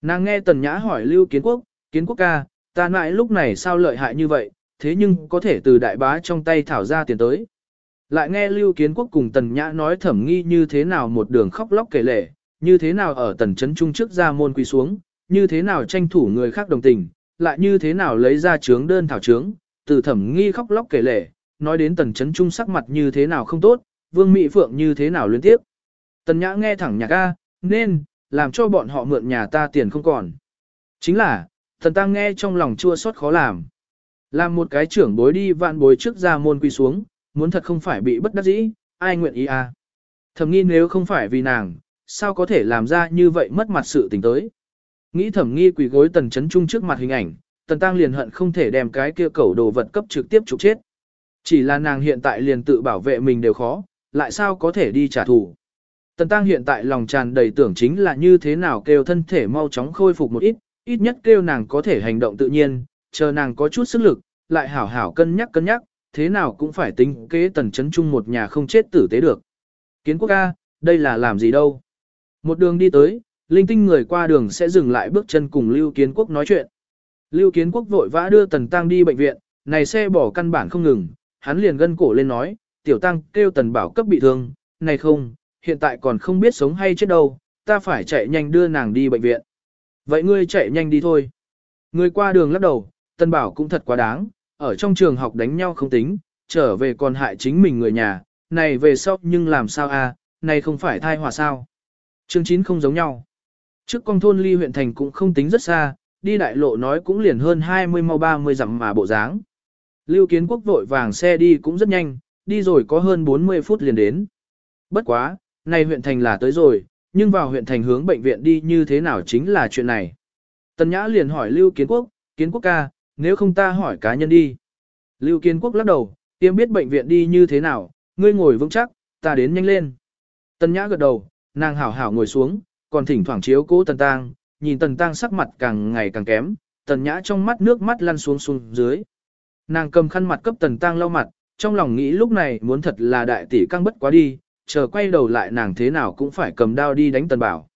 Nàng nghe Tần Nhã hỏi Lưu Kiến Quốc, Kiến Quốc ca, ta mãi lúc này sao lợi hại như vậy, thế nhưng có thể từ đại bá trong tay thảo ra tiền tới. Lại nghe Lưu Kiến Quốc cùng Tần Nhã nói thẩm nghi như thế nào một đường khóc lóc kể lể, như thế nào ở tần trấn trung trước ra môn quỳ xuống, như thế nào tranh thủ người khác đồng tình, lại như thế nào lấy ra trướng đơn thảo trướng, từ thẩm nghi khóc lóc kể lể, nói đến tần chấn trung sắc mặt như thế nào không tốt, vương mỹ phượng như thế nào liên tiếp. Tần nhã nghe thẳng nhạc A, nên, làm cho bọn họ mượn nhà ta tiền không còn. Chính là, thần ta nghe trong lòng chua xót khó làm. Làm một cái trưởng bối đi vạn bối trước ra môn quỳ xuống, muốn thật không phải bị bất đắc dĩ, ai nguyện ý à. Thầm nghi nếu không phải vì nàng, sao có thể làm ra như vậy mất mặt sự tình tới. Nghĩ thẩm nghi quỷ gối tần chấn trung trước mặt hình ảnh, tần tăng liền hận không thể đem cái kia cẩu đồ vật cấp trực tiếp trục chết. Chỉ là nàng hiện tại liền tự bảo vệ mình đều khó, lại sao có thể đi trả thù. Tần tăng hiện tại lòng tràn đầy tưởng chính là như thế nào kêu thân thể mau chóng khôi phục một ít, ít nhất kêu nàng có thể hành động tự nhiên, chờ nàng có chút sức lực, lại hảo hảo cân nhắc cân nhắc, thế nào cũng phải tính kế tần chấn trung một nhà không chết tử tế được. Kiến quốc A, đây là làm gì đâu. Một đường đi tới, linh tinh người qua đường sẽ dừng lại bước chân cùng Lưu Kiến Quốc nói chuyện. Lưu Kiến Quốc vội vã đưa Tần Tăng đi bệnh viện, này xe bỏ căn bản không ngừng, hắn liền gân cổ lên nói, tiểu Tăng kêu Tần Bảo cấp bị thương, này không, hiện tại còn không biết sống hay chết đâu, ta phải chạy nhanh đưa nàng đi bệnh viện. Vậy ngươi chạy nhanh đi thôi. Người qua đường lắc đầu, Tần Bảo cũng thật quá đáng, ở trong trường học đánh nhau không tính, trở về còn hại chính mình người nhà, này về sau nhưng làm sao a? này không phải thai hòa sao. Chương 9 không giống nhau. Trước con thôn ly huyện thành cũng không tính rất xa, đi đại lộ nói cũng liền hơn 20 mau 30 dặm mà bộ dáng. Lưu kiến quốc vội vàng xe đi cũng rất nhanh, đi rồi có hơn 40 phút liền đến. Bất quá, này huyện thành là tới rồi, nhưng vào huyện thành hướng bệnh viện đi như thế nào chính là chuyện này. Tần Nhã liền hỏi Lưu Kiến Quốc, Kiến Quốc ca, nếu không ta hỏi cá nhân đi. Lưu Kiến Quốc lắc đầu, tiêm biết bệnh viện đi như thế nào, ngươi ngồi vững chắc, ta đến nhanh lên. Tần Nhã gật đầu, nàng hảo hảo ngồi xuống, còn thỉnh thoảng chiếu cố Tần tang, nhìn Tần tang sắc mặt càng ngày càng kém, Tần Nhã trong mắt nước mắt lăn xuống xuống dưới. Nàng cầm khăn mặt cấp Tần tang lau mặt, trong lòng nghĩ lúc này muốn thật là đại tỷ căng bất quá đi, chờ quay đầu lại nàng thế nào cũng phải cầm đao đi đánh Tần Bảo.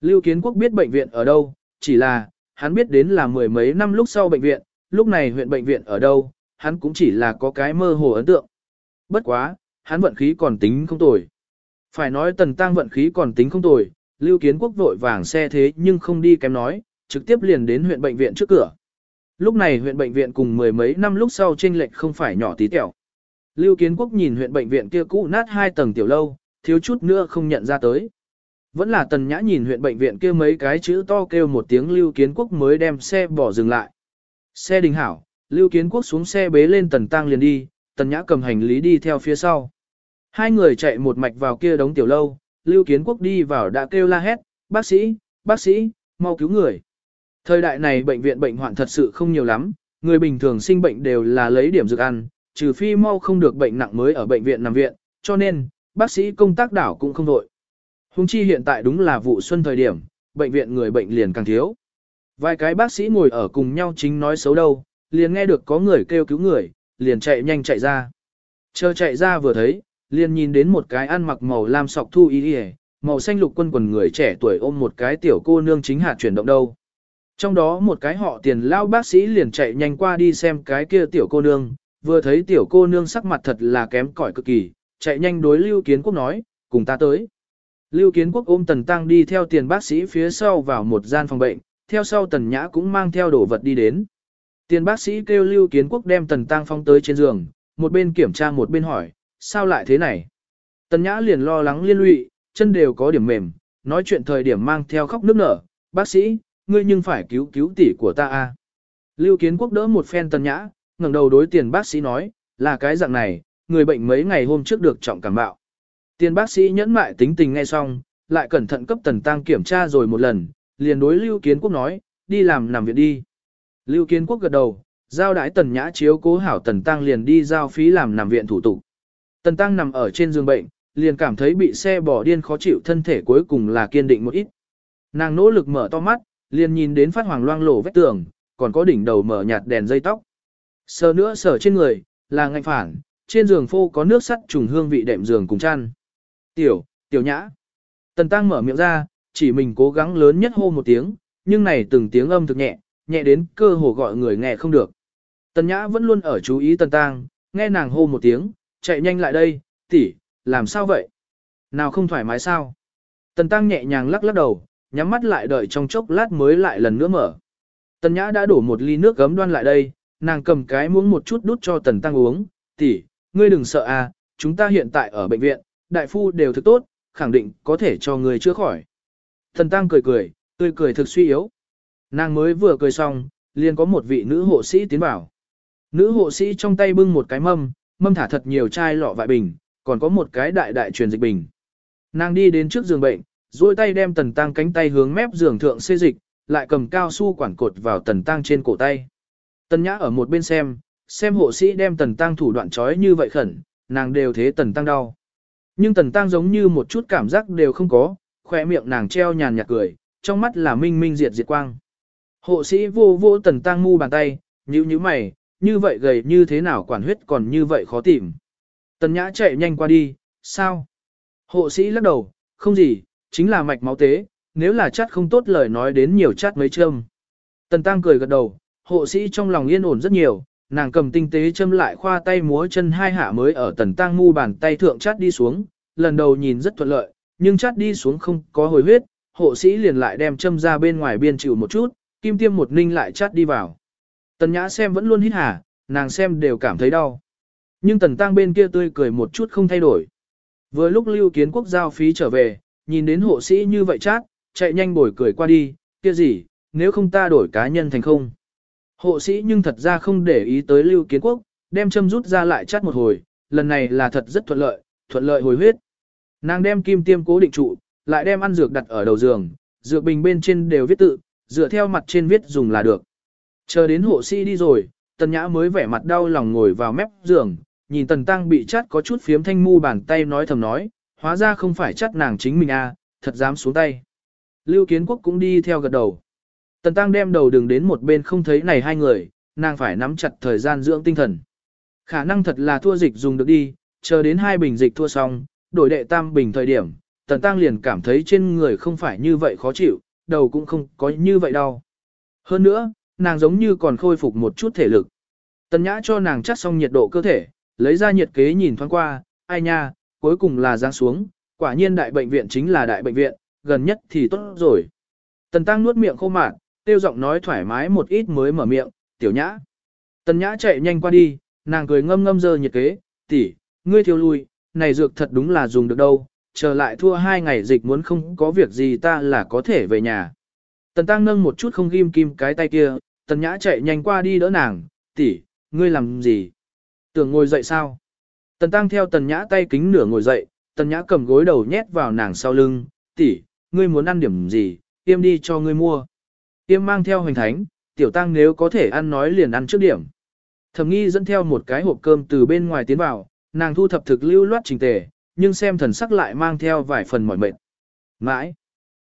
Lưu Kiến Quốc biết bệnh viện ở đâu, chỉ là, hắn biết đến là mười mấy năm lúc sau bệnh viện, lúc này huyện bệnh viện ở đâu, hắn cũng chỉ là có cái mơ hồ ấn tượng. Bất quá, hắn vận khí còn tính không tồi. Phải nói tần tăng vận khí còn tính không tồi, lưu kiến quốc vội vàng xe thế nhưng không đi kém nói, trực tiếp liền đến huyện bệnh viện trước cửa. Lúc này huyện bệnh viện cùng mười mấy năm lúc sau chênh lệch không phải nhỏ tí tẹo. Lưu kiến quốc nhìn huyện bệnh viện kia cũ nát hai tầng tiểu lâu, thiếu chút nữa không nhận ra tới. Vẫn là tần nhã nhìn huyện bệnh viện kia mấy cái chữ to kêu một tiếng lưu kiến quốc mới đem xe bỏ dừng lại. Xe đình hảo, lưu kiến quốc xuống xe bế lên tần tăng liền đi, tần nhã cầm hành lý đi theo phía sau. Hai người chạy một mạch vào kia đống tiểu lâu, Lưu Kiến Quốc đi vào đã kêu la hét, bác sĩ, bác sĩ, mau cứu người. Thời đại này bệnh viện bệnh hoạn thật sự không nhiều lắm, người bình thường sinh bệnh đều là lấy điểm dược ăn, trừ phi mau không được bệnh nặng mới ở bệnh viện nằm viện, cho nên, bác sĩ công tác đảo cũng không vội. Hùng chi hiện tại đúng là vụ xuân thời điểm, bệnh viện người bệnh liền càng thiếu. Vài cái bác sĩ ngồi ở cùng nhau chính nói xấu đâu, liền nghe được có người kêu cứu người, liền chạy nhanh chạy ra. Chờ chạy ra vừa thấy, liền nhìn đến một cái ăn mặc màu lam sọc thu y y, màu xanh lục quân quần người trẻ tuổi ôm một cái tiểu cô nương chính hạt chuyển động đâu. Trong đó một cái họ tiền lao bác sĩ liền chạy nhanh qua đi xem cái kia tiểu cô nương, vừa thấy tiểu cô nương sắc mặt thật là kém cỏi cực kỳ, chạy nhanh đối Lưu Kiến Quốc nói, cùng ta tới. Lưu Kiến Quốc ôm Tần Tăng đi theo tiền bác sĩ phía sau vào một gian phòng bệnh, theo sau Tần Nhã cũng mang theo đồ vật đi đến. Tiền bác sĩ kêu Lưu Kiến Quốc đem Tần Tăng phong tới trên giường, một bên kiểm tra một bên hỏi, sao lại thế này? Tần Nhã liền lo lắng liên lụy, chân đều có điểm mềm, nói chuyện thời điểm mang theo khóc nước nở, bác sĩ, ngươi nhưng phải cứu cứu tỷ của ta a. Lưu Kiến Quốc đỡ một phen Tần Nhã, ngẩng đầu đối tiền bác sĩ nói, là cái dạng này, người bệnh mấy ngày hôm trước được trọng cảm bạo. Tiền bác sĩ nhẫn mại tính tình nghe xong, lại cẩn thận cấp Tần Tăng kiểm tra rồi một lần, liền đối Lưu Kiến Quốc nói, đi làm nằm viện đi. Lưu Kiến Quốc gật đầu, giao đái Tần Nhã chiếu cố hảo Tần Tăng liền đi giao phí làm nằm viện thủ tục. Tần Tăng nằm ở trên giường bệnh, liền cảm thấy bị xe bỏ điên khó chịu thân thể cuối cùng là kiên định một ít. Nàng nỗ lực mở to mắt, liền nhìn đến phát hoàng loang lổ vách tường, còn có đỉnh đầu mở nhạt đèn dây tóc. Sờ nữa sờ trên người, là ngạnh phản, trên giường phô có nước sắt trùng hương vị đệm giường cùng chăn. Tiểu, tiểu nhã. Tần Tăng mở miệng ra, chỉ mình cố gắng lớn nhất hô một tiếng, nhưng này từng tiếng âm thực nhẹ, nhẹ đến cơ hồ gọi người nghe không được. Tần Nhã vẫn luôn ở chú ý Tần Tăng, nghe nàng hô một tiếng, chạy nhanh lại đây, tỷ, làm sao vậy? Nào không thoải mái sao? Tần Tăng nhẹ nhàng lắc lắc đầu, nhắm mắt lại đợi trong chốc lát mới lại lần nữa mở. Tần Nhã đã đổ một ly nước gấm đoan lại đây, nàng cầm cái muỗng một chút đút cho Tần Tăng uống, tỷ, ngươi đừng sợ à, chúng ta hiện tại ở bệnh viện, đại phu đều thực tốt, khẳng định có thể cho ngươi chữa khỏi. Tần Tăng cười cười, tươi cười thực suy yếu. Nàng mới vừa cười xong, liền có một vị nữ hộ sĩ tiến vào. Nữ hộ sĩ trong tay bưng một cái mâm, mâm thả thật nhiều chai lọ vại bình, còn có một cái đại đại truyền dịch bình. Nàng đi đến trước giường bệnh, duỗi tay đem tần tăng cánh tay hướng mép giường thượng xê dịch, lại cầm cao su quản cột vào tần tăng trên cổ tay. Tần nhã ở một bên xem, xem hộ sĩ đem tần tăng thủ đoạn trói như vậy khẩn, nàng đều thế tần tăng đau. Nhưng tần tăng giống như một chút cảm giác đều không có, khỏe miệng nàng treo nhàn nhạt cười, trong mắt là minh minh diệt diệt quang. Hộ sĩ vô vô tần tăng mu bàn tay, nhíu nhíu mày, như vậy gầy như thế nào quản huyết còn như vậy khó tìm. Tần nhã chạy nhanh qua đi, sao? Hộ sĩ lắc đầu, không gì, chính là mạch máu tế, nếu là chắt không tốt lời nói đến nhiều chắt mấy châm. Tần tăng cười gật đầu, hộ sĩ trong lòng yên ổn rất nhiều, nàng cầm tinh tế châm lại khoa tay múa chân hai hạ mới ở tần tăng mu bàn tay thượng chắt đi xuống, lần đầu nhìn rất thuận lợi, nhưng chắt đi xuống không có hồi huyết, hộ sĩ liền lại đem châm ra bên ngoài biên chịu một chút, kim tiêm một ninh lại chắt đi vào. Tần nhã xem vẫn luôn hít hả, nàng xem đều cảm thấy đau. Nhưng tần tăng bên kia tươi cười một chút không thay đổi. Vừa lúc lưu kiến quốc giao phí trở về, nhìn đến hộ sĩ như vậy chát, chạy nhanh bồi cười qua đi, kia gì, nếu không ta đổi cá nhân thành không. Hộ sĩ nhưng thật ra không để ý tới lưu kiến quốc, đem châm rút ra lại chát một hồi, lần này là thật rất thuận lợi, thuận lợi hồi huyết. Nàng đem kim tiêm cố định trụ, lại đem ăn dược đặt ở đầu giường, dược bình bên trên đều viết tự, dựa theo mặt trên viết dùng là được. Chờ đến hộ sĩ đi rồi, tần nhã mới vẻ mặt đau lòng ngồi vào mép giường, nhìn tần tăng bị chắt có chút phiếm thanh mu bàn tay nói thầm nói, hóa ra không phải chắt nàng chính mình a, à, thật dám xuống tay. Lưu Kiến Quốc cũng đi theo gật đầu. Tần tăng đem đầu đường đến một bên không thấy này hai người, nàng phải nắm chặt thời gian dưỡng tinh thần. Khả năng thật là thua dịch dùng được đi, chờ đến hai bình dịch thua xong, đổi đệ tam bình thời điểm, tần tăng liền cảm thấy trên người không phải như vậy khó chịu, đầu cũng không có như vậy đau. Hơn nữa, nàng giống như còn khôi phục một chút thể lực. Tần nhã cho nàng chắc xong nhiệt độ cơ thể, lấy ra nhiệt kế nhìn thoáng qua, ai nha, cuối cùng là giáng xuống, quả nhiên đại bệnh viện chính là đại bệnh viện, gần nhất thì tốt rồi. Tần tăng nuốt miệng khô mạn, tiêu giọng nói thoải mái một ít mới mở miệng, tiểu nhã. Tần nhã chạy nhanh qua đi, nàng cười ngâm ngâm dơ nhiệt kế, tỷ, ngươi thiếu lui, này dược thật đúng là dùng được đâu, Trở lại thua hai ngày dịch muốn không có việc gì ta là có thể về nhà. Tần tăng nâng một chút không ghim kim cái tay kia, tần nhã chạy nhanh qua đi đỡ nàng, tỷ, ngươi làm gì? Tưởng ngồi dậy sao? Tần tăng theo tần nhã tay kính nửa ngồi dậy, tần nhã cầm gối đầu nhét vào nàng sau lưng, tỷ, ngươi muốn ăn điểm gì, tiêm đi cho ngươi mua. Tiêm mang theo hoành thánh, tiểu tăng nếu có thể ăn nói liền ăn trước điểm. Thẩm nghi dẫn theo một cái hộp cơm từ bên ngoài tiến vào, nàng thu thập thực lưu loát trình tề, nhưng xem thần sắc lại mang theo vài phần mỏi mệt. Mãi.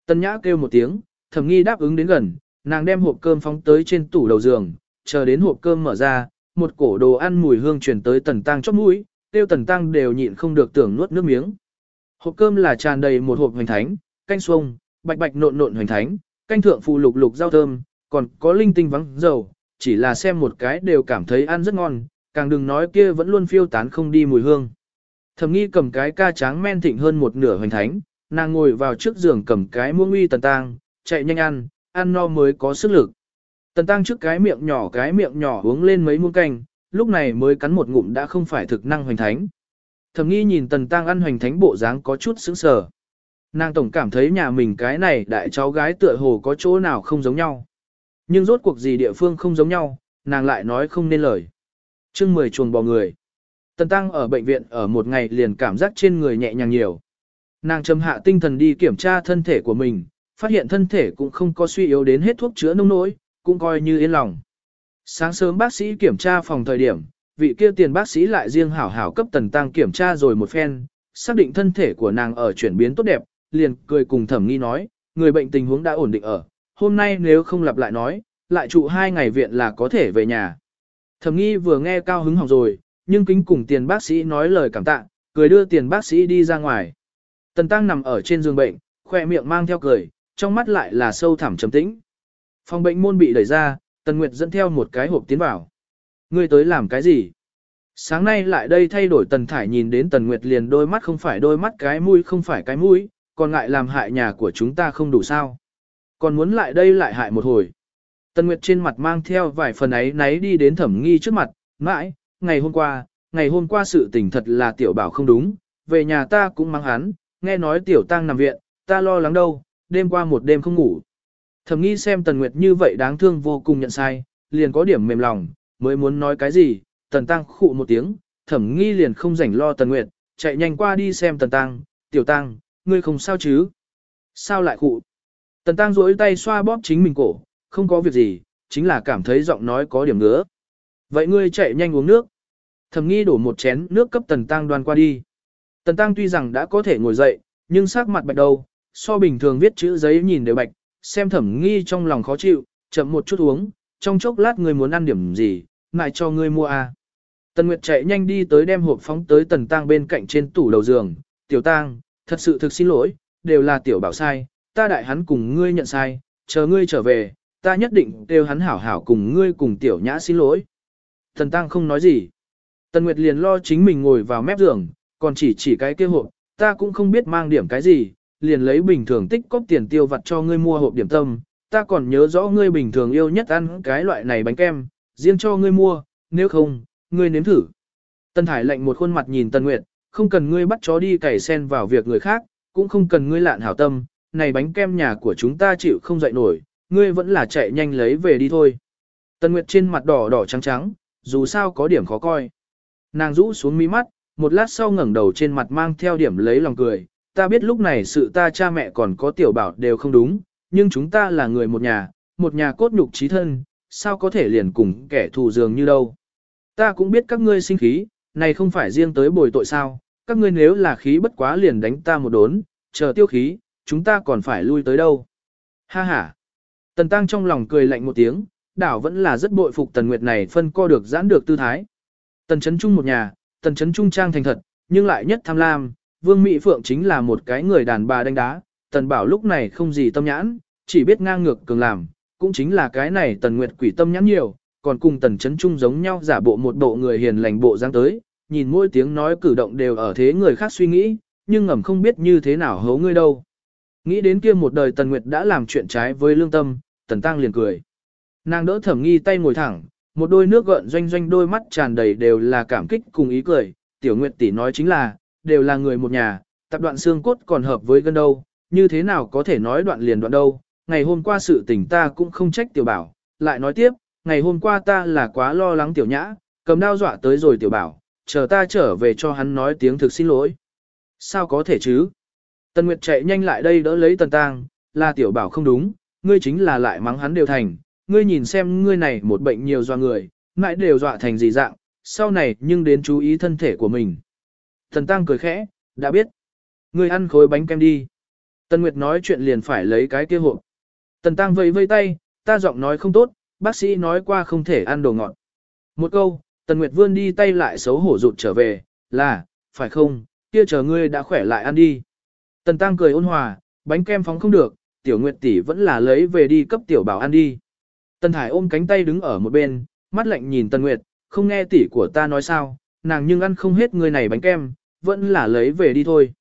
Tần nhã kêu một tiếng, thẩm nghi đáp ứng đến gần, nàng đem hộp cơm phóng tới trên tủ đầu giường, chờ đến hộp cơm mở ra, một cổ đồ ăn mùi hương truyền tới tần tăng chóp mũi, tiêu tần tăng đều nhịn không được tưởng nuốt nước miếng. Hộp cơm là tràn đầy một hộp hoành thánh, canh xuông, bạch bạch nộn nộn hoành thánh, canh thượng phụ lục lục rau thơm, còn có linh tinh vắng dầu, chỉ là xem một cái đều cảm thấy ăn rất ngon, càng đừng nói kia vẫn luôn phiêu tán không đi mùi hương. Thẩm nghi cầm cái ca tráng men thịnh hơn một nửa hoành thánh, nàng ngồi vào trước giường cầm cái muỗng uy tần tang, chạy nhanh ăn, ăn no mới có sức lực. Tần tăng trước cái miệng nhỏ cái miệng nhỏ uống lên mấy muỗng canh, lúc này mới cắn một ngụm đã không phải thực năng hoành thánh. Thẩm nghi nhìn tần tăng ăn hoành thánh bộ dáng có chút sững sờ. Nàng tổng cảm thấy nhà mình cái này đại cháu gái tựa hồ có chỗ nào không giống nhau. Nhưng rốt cuộc gì địa phương không giống nhau, nàng lại nói không nên lời. chương 10 chuồng bò người. Tần tăng ở bệnh viện ở một ngày liền cảm giác trên người nhẹ nhàng nhiều. Nàng trầm hạ tinh thần đi kiểm tra thân thể của mình, phát hiện thân thể cũng không có suy yếu đến hết thuốc chữa nông nỗi, cũng coi như yên lòng. Sáng sớm bác sĩ kiểm tra phòng thời điểm, vị kia tiền bác sĩ lại riêng hảo hảo cấp tần tăng kiểm tra rồi một phen, xác định thân thể của nàng ở chuyển biến tốt đẹp, liền cười cùng thẩm nghi nói, người bệnh tình huống đã ổn định ở, hôm nay nếu không lặp lại nói, lại trụ hai ngày viện là có thể về nhà. Thẩm nghi vừa nghe cao hứng học rồi, nhưng kính cùng tiền bác sĩ nói lời cảm tạ, cười đưa tiền bác sĩ đi ra ngoài. Tần tăng nằm ở trên giường bệnh, khoe miệng mang theo cười, trong mắt lại là sâu thẳm trầm tĩnh. Phòng bệnh môn bị đẩy ra, Tần Nguyệt dẫn theo một cái hộp tiến vào. Ngươi tới làm cái gì? Sáng nay lại đây thay đổi Tần Thải nhìn đến Tần Nguyệt liền đôi mắt không phải đôi mắt cái mũi không phải cái mũi, còn ngại làm hại nhà của chúng ta không đủ sao. Còn muốn lại đây lại hại một hồi. Tần Nguyệt trên mặt mang theo vài phần ấy náy đi đến thẩm nghi trước mặt, mãi, ngày hôm qua, ngày hôm qua sự tình thật là tiểu bảo không đúng, về nhà ta cũng mang hắn, nghe nói tiểu tăng nằm viện, ta lo lắng đâu, đêm qua một đêm không ngủ. Thẩm nghi xem Tần Nguyệt như vậy đáng thương vô cùng nhận sai, liền có điểm mềm lòng, mới muốn nói cái gì, Tần Tăng khụ một tiếng, thẩm nghi liền không rảnh lo Tần Nguyệt, chạy nhanh qua đi xem Tần Tăng, tiểu Tăng, ngươi không sao chứ? Sao lại khụ? Tần Tăng duỗi tay xoa bóp chính mình cổ, không có việc gì, chính là cảm thấy giọng nói có điểm ngứa. Vậy ngươi chạy nhanh uống nước. Thẩm nghi đổ một chén nước cấp Tần Tăng đoan qua đi. Tần Tăng tuy rằng đã có thể ngồi dậy, nhưng sắc mặt bạch đầu, so bình thường viết chữ giấy nhìn đều bạch, xem thẩm nghi trong lòng khó chịu, chậm một chút uống, trong chốc lát người muốn ăn điểm gì, ngại cho ngươi mua à. Tần Nguyệt chạy nhanh đi tới đem hộp phóng tới Tần Tăng bên cạnh trên tủ đầu giường, tiểu Tăng, thật sự thực xin lỗi, đều là tiểu bảo sai, ta đại hắn cùng ngươi nhận sai, chờ ngươi trở về, ta nhất định đều hắn hảo hảo cùng ngươi cùng tiểu nhã xin lỗi. Tần Tăng không nói gì. Tần Nguyệt liền lo chính mình ngồi vào mép giường, còn chỉ chỉ cái kia hộp, ta cũng không biết mang điểm cái gì, liền lấy bình thường tích cóp tiền tiêu vặt cho ngươi mua hộp điểm tâm, ta còn nhớ rõ ngươi bình thường yêu nhất ăn cái loại này bánh kem, riêng cho ngươi mua, nếu không, ngươi nếm thử. Tân Thải lạnh một khuôn mặt nhìn Tân Nguyệt, không cần ngươi bắt chó đi cày sen vào việc người khác, cũng không cần ngươi lạn hảo tâm, này bánh kem nhà của chúng ta chịu không dậy nổi, ngươi vẫn là chạy nhanh lấy về đi thôi. Tân Nguyệt trên mặt đỏ đỏ trắng trắng, dù sao có điểm khó coi. Nàng rũ xuống mi mắt, một lát sau ngẩng đầu trên mặt mang theo điểm lấy lòng cười, ta biết lúc này sự ta cha mẹ còn có tiểu bảo đều không đúng, nhưng chúng ta là người một nhà, một nhà cốt nhục trí thân, sao có thể liền cùng kẻ thù dường như đâu. Ta cũng biết các ngươi sinh khí, này không phải riêng tới bồi tội sao, các ngươi nếu là khí bất quá liền đánh ta một đốn, chờ tiêu khí, chúng ta còn phải lui tới đâu. Ha ha. Tần Tăng trong lòng cười lạnh một tiếng, đảo vẫn là rất bội phục Tần Nguyệt này phân co được giãn được tư thái. Tần Trấn Trung một nhà, Tần Trấn Trung trang thành thật, nhưng lại nhất tham lam, Vương Mỹ Phượng chính là một cái người đàn bà đánh đá, Tần Bảo lúc này không gì tâm nhãn, chỉ biết ngang ngược cường làm, cũng chính là cái này Tần Nguyệt quỷ tâm nhãn nhiều, còn cùng Tần Chấn Trung giống nhau giả bộ một bộ người hiền lành bộ dáng tới, nhìn mỗi tiếng nói cử động đều ở thế người khác suy nghĩ, nhưng ngầm không biết như thế nào hấu ngươi đâu. Nghĩ đến kia một đời Tần Nguyệt đã làm chuyện trái với lương tâm, Tần Tăng liền cười. Nàng đỡ thẩm nghi tay ngồi thẳng, một đôi nước gợn doanh doanh đôi mắt tràn đầy đều là cảm kích cùng ý cười, tiểu nguyệt tỷ nói chính là, đều là người một nhà, tập đoạn xương cốt còn hợp với gân đâu, như thế nào có thể nói đoạn liền đoạn đâu, ngày hôm qua sự tình ta cũng không trách tiểu bảo, lại nói tiếp, ngày hôm qua ta là quá lo lắng tiểu nhã, cầm đao dọa tới rồi tiểu bảo, chờ ta trở về cho hắn nói tiếng thực xin lỗi. Sao có thể chứ? Tần Nguyệt chạy nhanh lại đây đỡ lấy Tần Tang, là tiểu bảo không đúng, ngươi chính là lại mắng hắn đều thành, ngươi nhìn xem ngươi này một bệnh nhiều do người, mãi đều dọa thành gì dạng, sau này nhưng đến chú ý thân thể của mình. Tần Tăng cười khẽ, đã biết. Ngươi ăn khối bánh kem đi. Tần Nguyệt nói chuyện liền phải lấy cái kia hộp. Tần Tăng vẫy vây tay, ta giọng nói không tốt, bác sĩ nói qua không thể ăn đồ ngọt. Một câu, Tần Nguyệt vươn đi tay lại xấu hổ rụt trở về, là, phải không, kia chờ ngươi đã khỏe lại ăn đi. Tần Tăng cười ôn hòa, bánh kem phóng không được, tiểu Nguyệt tỷ vẫn là lấy về đi cấp tiểu bảo ăn đi. Tần Thải ôm cánh tay đứng ở một bên, mắt lạnh nhìn Tần Nguyệt, không nghe tỷ của ta nói sao, nàng nhưng ăn không hết người này bánh kem, vẫn là lấy về đi thôi.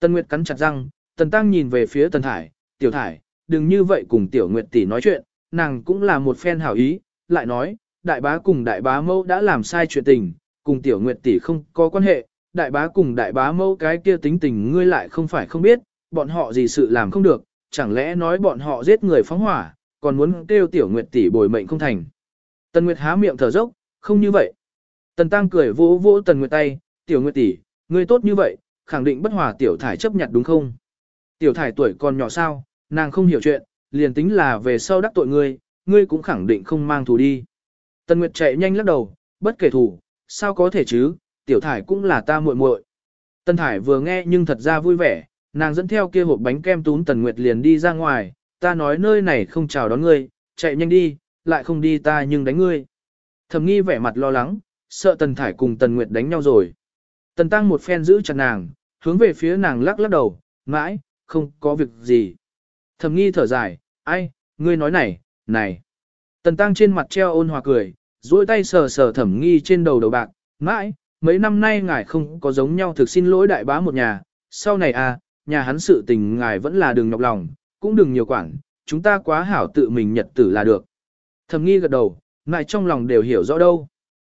Tần Nguyệt cắn chặt răng, Tần Tăng nhìn về phía Tần Thải, tiểu Thải, đừng như vậy cùng tiểu Nguyệt tỷ nói chuyện, nàng cũng là một phen hảo ý, lại nói, đại bá cùng đại bá mẫu đã làm sai chuyện tình, cùng tiểu Nguyệt tỷ không có quan hệ, đại bá cùng đại bá mẫu cái kia tính tình ngươi lại không phải không biết, bọn họ gì sự làm không được, chẳng lẽ nói bọn họ giết người phóng hỏa, còn muốn kêu tiểu Nguyệt tỷ bồi mệnh không thành. Tần Nguyệt há miệng thở dốc, không như vậy. Tần Tăng cười vỗ vỗ Tần Nguyệt tay, tiểu Nguyệt tỷ, ngươi tốt như vậy, khẳng định bất hòa tiểu thải chấp nhận đúng không? Tiểu thải tuổi còn nhỏ sao, nàng không hiểu chuyện, liền tính là về sau đắc tội ngươi, ngươi cũng khẳng định không mang thù đi. Tần Nguyệt chạy nhanh lắc đầu, bất kể thù, sao có thể chứ, tiểu thải cũng là ta muội muội. Tần thải vừa nghe nhưng thật ra vui vẻ, nàng dẫn theo kia hộp bánh kem tún Tần Nguyệt liền đi ra ngoài, ta nói nơi này không chào đón ngươi, chạy nhanh đi, lại không đi ta nhưng đánh ngươi. Thẩm nghi vẻ mặt lo lắng, sợ Tần Thải cùng Tần Nguyệt đánh nhau rồi. Tần Tăng một phen giữ chặt nàng, hướng về phía nàng lắc lắc đầu, mãi, không có việc gì. Thẩm nghi thở dài, ai, ngươi nói này, này. Tần Tăng trên mặt treo ôn hòa cười, duỗi tay sờ sờ thẩm nghi trên đầu đầu bạc, mãi, mấy năm nay ngài không có giống nhau thực xin lỗi đại bá một nhà, sau này à, nhà hắn sự tình ngài vẫn là đừng nhọc lòng, cũng đừng nhiều quản, chúng ta quá hảo tự mình nhật tử là được. Thẩm nghi gật đầu, ngài trong lòng đều hiểu rõ đâu.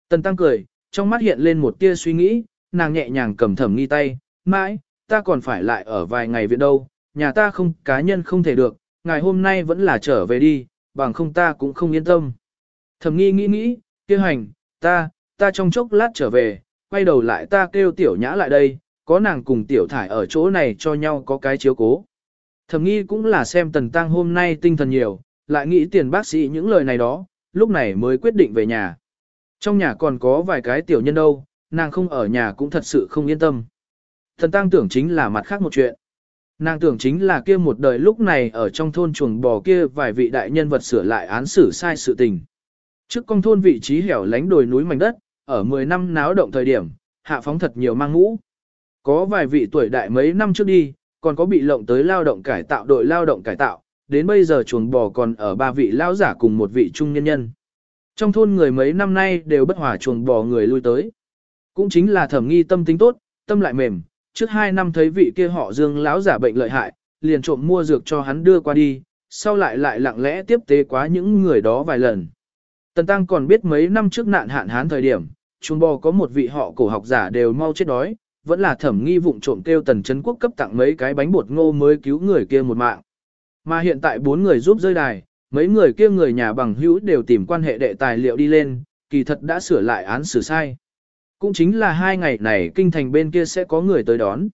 Tần tăng cười, trong mắt hiện lên một tia suy nghĩ, nàng nhẹ nhàng cầm thẩm nghi tay, mãi, ta còn phải lại ở vài ngày viện đâu, nhà ta không cá nhân không thể được, ngày hôm nay vẫn là trở về đi, bằng không ta cũng không yên tâm. Thẩm nghi nghĩ nghĩ, kêu hành, ta, ta trong chốc lát trở về, quay đầu lại ta kêu tiểu nhã lại đây, có nàng cùng tiểu thải ở chỗ này cho nhau có cái chiếu cố. Thẩm nghi cũng là xem tần tăng hôm nay tinh thần nhiều, lại nghĩ tiền bác sĩ những lời này đó, lúc này mới quyết định về nhà. Trong nhà còn có vài cái tiểu nhân đâu, nàng không ở nhà cũng thật sự không yên tâm. Thần tăng tưởng chính là mặt khác một chuyện. Nàng tưởng chính là kia một đời lúc này ở trong thôn chuồng bò kia vài vị đại nhân vật sửa lại án xử sai sự tình. Trước công thôn vị trí hẻo lánh đồi núi mảnh đất, ở 10 năm náo động thời điểm, hạ phóng thật nhiều mang ngũ. Có vài vị tuổi đại mấy năm trước đi, còn có bị lộng tới lao động cải tạo đội lao động cải tạo, đến bây giờ chuồng bò còn ở ba vị lão giả cùng một vị trung nhân nhân. Trong thôn người mấy năm nay đều bất hòa chuồng bò người lui tới. Cũng chính là thẩm nghi tâm tính tốt, tâm lại mềm, trước hai năm thấy vị kia họ dương lão giả bệnh lợi hại, liền trộm mua dược cho hắn đưa qua đi, sau lại lại lặng lẽ tiếp tế quá những người đó vài lần. Tần Tăng còn biết mấy năm trước nạn hạn hán thời điểm, chuồng bò có một vị họ cổ học giả đều mau chết đói, vẫn là thẩm nghi vụng trộm kêu tần chấn quốc cấp tặng mấy cái bánh bột ngô mới cứu người kia một mạng. Mà hiện tại bốn người giúp rơi đài, mấy người kia người nhà bằng hữu đều tìm quan hệ đệ tài liệu đi lên, kỳ thật đã sửa lại án xử sai. Cũng chính là hai ngày này kinh thành bên kia sẽ có người tới đón.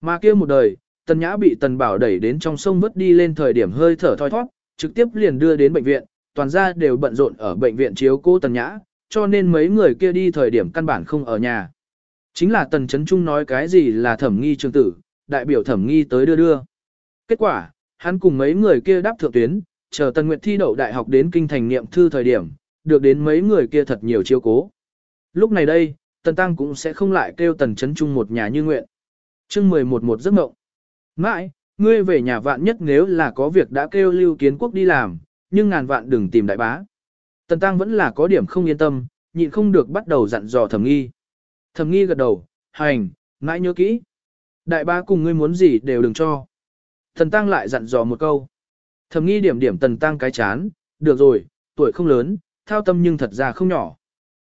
Mà kia một đời, tần nhã bị tần bảo đẩy đến trong sông vớt đi lên thời điểm hơi thở thoi thoát, trực tiếp liền đưa đến bệnh viện, toàn gia đều bận rộn ở bệnh viện chiếu cô tần nhã, cho nên mấy người kia đi thời điểm căn bản không ở nhà. Chính là tần chấn trung nói cái gì là thẩm nghi trường tử, đại biểu thẩm nghi tới đưa đưa. Kết quả, hắn cùng mấy người kia đáp thượng tuyến, chờ tần nguyệt thi đậu đại học đến kinh thành niệm thư thời điểm, được đến mấy người kia thật nhiều chiếu cố. Lúc này đây, tần tăng cũng sẽ không lại kêu tần chấn trung một nhà như nguyện. chương 11 một giấc mộng. Mãi, ngươi về nhà vạn nhất nếu là có việc đã kêu lưu kiến quốc đi làm, nhưng ngàn vạn đừng tìm đại bá. Tần tăng vẫn là có điểm không yên tâm, nhịn không được bắt đầu dặn dò thẩm nghi. Thẩm nghi gật đầu, hành, mãi nhớ kỹ. Đại bá cùng ngươi muốn gì đều đừng cho. Tần tăng lại dặn dò một câu. Thẩm nghi điểm điểm tần tăng cái chán, được rồi, tuổi không lớn, thao tâm nhưng thật ra không nhỏ.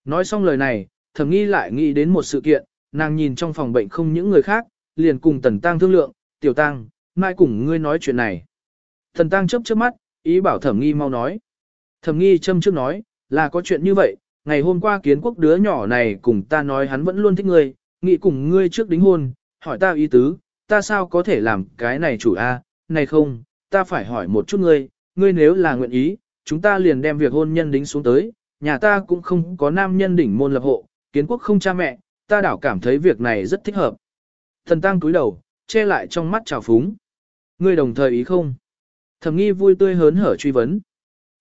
Nói xong lời này, thẩm nghi lại nghĩ đến một sự kiện, nàng nhìn trong phòng bệnh không những người khác, liền cùng tần tăng thương lượng, tiểu tăng, mai cùng ngươi nói chuyện này. Thần tăng chớp chớp mắt, ý bảo thẩm nghi mau nói. Thẩm nghi châm trước nói, là có chuyện như vậy, ngày hôm qua kiến quốc đứa nhỏ này cùng ta nói hắn vẫn luôn thích ngươi, nghĩ cùng ngươi trước đính hôn, hỏi ta ý tứ, ta sao có thể làm cái này chủ a? này không, ta phải hỏi một chút ngươi, ngươi nếu là nguyện ý, chúng ta liền đem việc hôn nhân đính xuống tới, nhà ta cũng không có nam nhân đỉnh môn lập hộ, kiến quốc không cha mẹ, ta đảo cảm thấy việc này rất thích hợp. Thần tăng cúi đầu, che lại trong mắt trào phúng. Ngươi đồng thời ý không? Thẩm nghi vui tươi hớn hở truy vấn.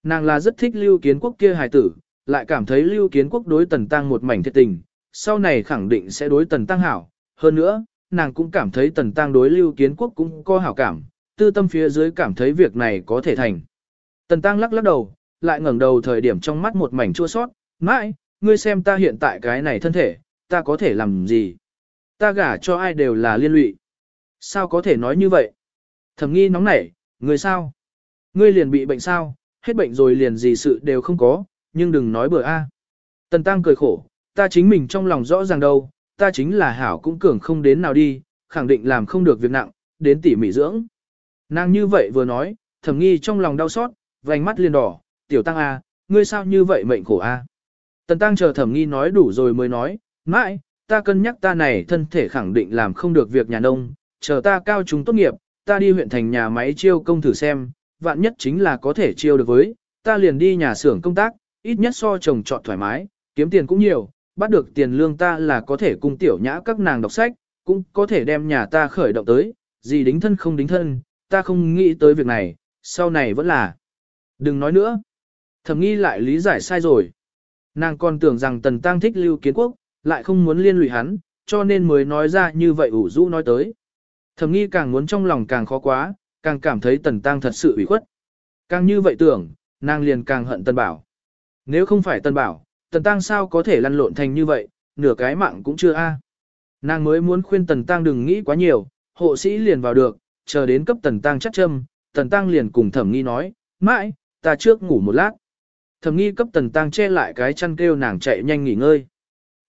Nàng là rất thích lưu kiến quốc kia hài tử, lại cảm thấy lưu kiến quốc đối tần tăng một mảnh thiệt tình, sau này khẳng định sẽ đối tần tăng hảo. Hơn nữa, nàng cũng cảm thấy tần tăng đối lưu kiến quốc cũng có hảo cảm, tư tâm phía dưới cảm thấy việc này có thể thành. Tần tăng lắc lắc đầu, lại ngẩng đầu thời điểm trong mắt một mảnh chua sót, mãi, ngươi xem ta hiện tại cái này thân thể, ta có thể làm gì? Ta gả cho ai đều là liên lụy. Sao có thể nói như vậy? Thẩm nghi nóng nảy, ngươi sao? Ngươi liền bị bệnh sao? Hết bệnh rồi liền gì sự đều không có, nhưng đừng nói bừa a. Tần Tăng cười khổ, ta chính mình trong lòng rõ ràng đâu, ta chính là hảo cũng cường không đến nào đi, khẳng định làm không được việc nặng, đến tỉ mỉ dưỡng. Nàng như vậy vừa nói, thẩm nghi trong lòng đau xót, vành mắt liền đỏ, tiểu tăng a, ngươi sao như vậy mệnh khổ a. Tần tăng chờ thẩm nghi nói đủ rồi mới nói, mãi, ta cân nhắc ta này thân thể khẳng định làm không được việc nhà nông, chờ ta cao trung tốt nghiệp, ta đi huyện thành nhà máy chiêu công thử xem, vạn nhất chính là có thể chiêu được với, ta liền đi nhà xưởng công tác, ít nhất so chồng chọn thoải mái, kiếm tiền cũng nhiều, bắt được tiền lương ta là có thể cung tiểu nhã các nàng đọc sách, cũng có thể đem nhà ta khởi động tới, gì đính thân không đính thân, ta không nghĩ tới việc này, sau này vẫn là. Đừng nói nữa. Thẩm nghi lại lý giải sai rồi. Nàng còn tưởng rằng tần tăng thích lưu kiến quốc, lại không muốn liên lụy hắn, cho nên mới nói ra như vậy ủ rũ nói tới. Thẩm nghi càng muốn trong lòng càng khó quá, càng cảm thấy tần tăng thật sự ủy khuất. Càng như vậy tưởng, nàng liền càng hận tần bảo. Nếu không phải tần bảo, tần tăng sao có thể lăn lộn thành như vậy, nửa cái mạng cũng chưa a. Nàng mới muốn khuyên tần tăng đừng nghĩ quá nhiều, hộ sĩ liền vào được, chờ đến cấp tần tăng chắc châm, tần tăng liền cùng thẩm nghi nói, mãi, ta trước ngủ một lát. Thẩm nghi cấp tần tăng che lại cái chăn kêu nàng chạy nhanh nghỉ ngơi.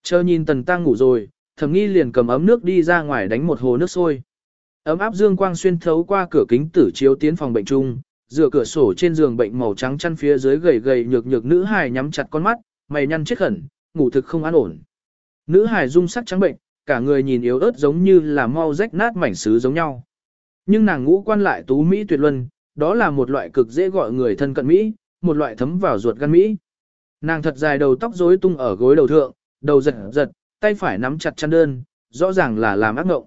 Chờ nhìn tần tăng ngủ rồi, thẩm nghi liền cầm ấm nước đi ra ngoài đánh một hồ nước sôi. Ấm áp dương quang xuyên thấu qua cửa kính tử chiếu tiến phòng bệnh chung, dựa cửa sổ trên giường bệnh màu trắng chăn phía dưới gầy gầy nhược nhược nữ hài nhắm chặt con mắt, mày nhăn chết khẩn, ngủ thực không an ổn. Nữ hài dung sắc trắng bệnh, cả người nhìn yếu ớt giống như là mau rách nát mảnh sứ giống nhau. nhưng nàng ngũ quan lại tú Mỹ tuyệt luân, đó là một loại cực dễ gọi người thân cận Mỹ, một loại thấm vào ruột gan Mỹ. Nàng thật dài đầu tóc rối tung ở gối đầu thượng, đầu giật giật, tay phải nắm chặt chăn đơn, rõ ràng là làm ác ngộng.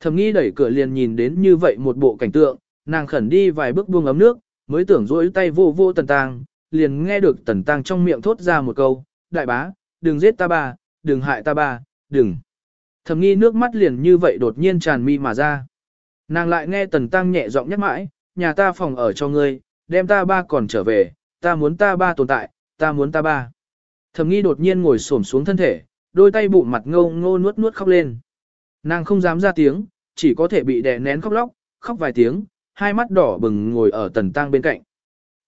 Thẩm nghi đẩy cửa liền nhìn đến như vậy một bộ cảnh tượng, nàng khẩn đi vài bước buông ấm nước, mới tưởng rối tay vô vô tần tang, liền nghe được tần tang trong miệng thốt ra một câu, đại bá, đừng giết ta ba, đừng hại ta ba, đừng. Thẩm nghi nước mắt liền như vậy đột nhiên tràn mi mà ra. Nàng lại nghe tần tăng nhẹ giọng nhắc mãi, nhà ta phòng ở cho ngươi, đem ta ba còn trở về, ta muốn ta ba tồn tại, ta muốn ta ba. Thẩm nghi đột nhiên ngồi xổm xuống thân thể, đôi tay bụng mặt ngâu ngô nuốt nuốt khóc lên. Nàng không dám ra tiếng, chỉ có thể bị đè nén khóc lóc, khóc vài tiếng, hai mắt đỏ bừng ngồi ở tần tang bên cạnh.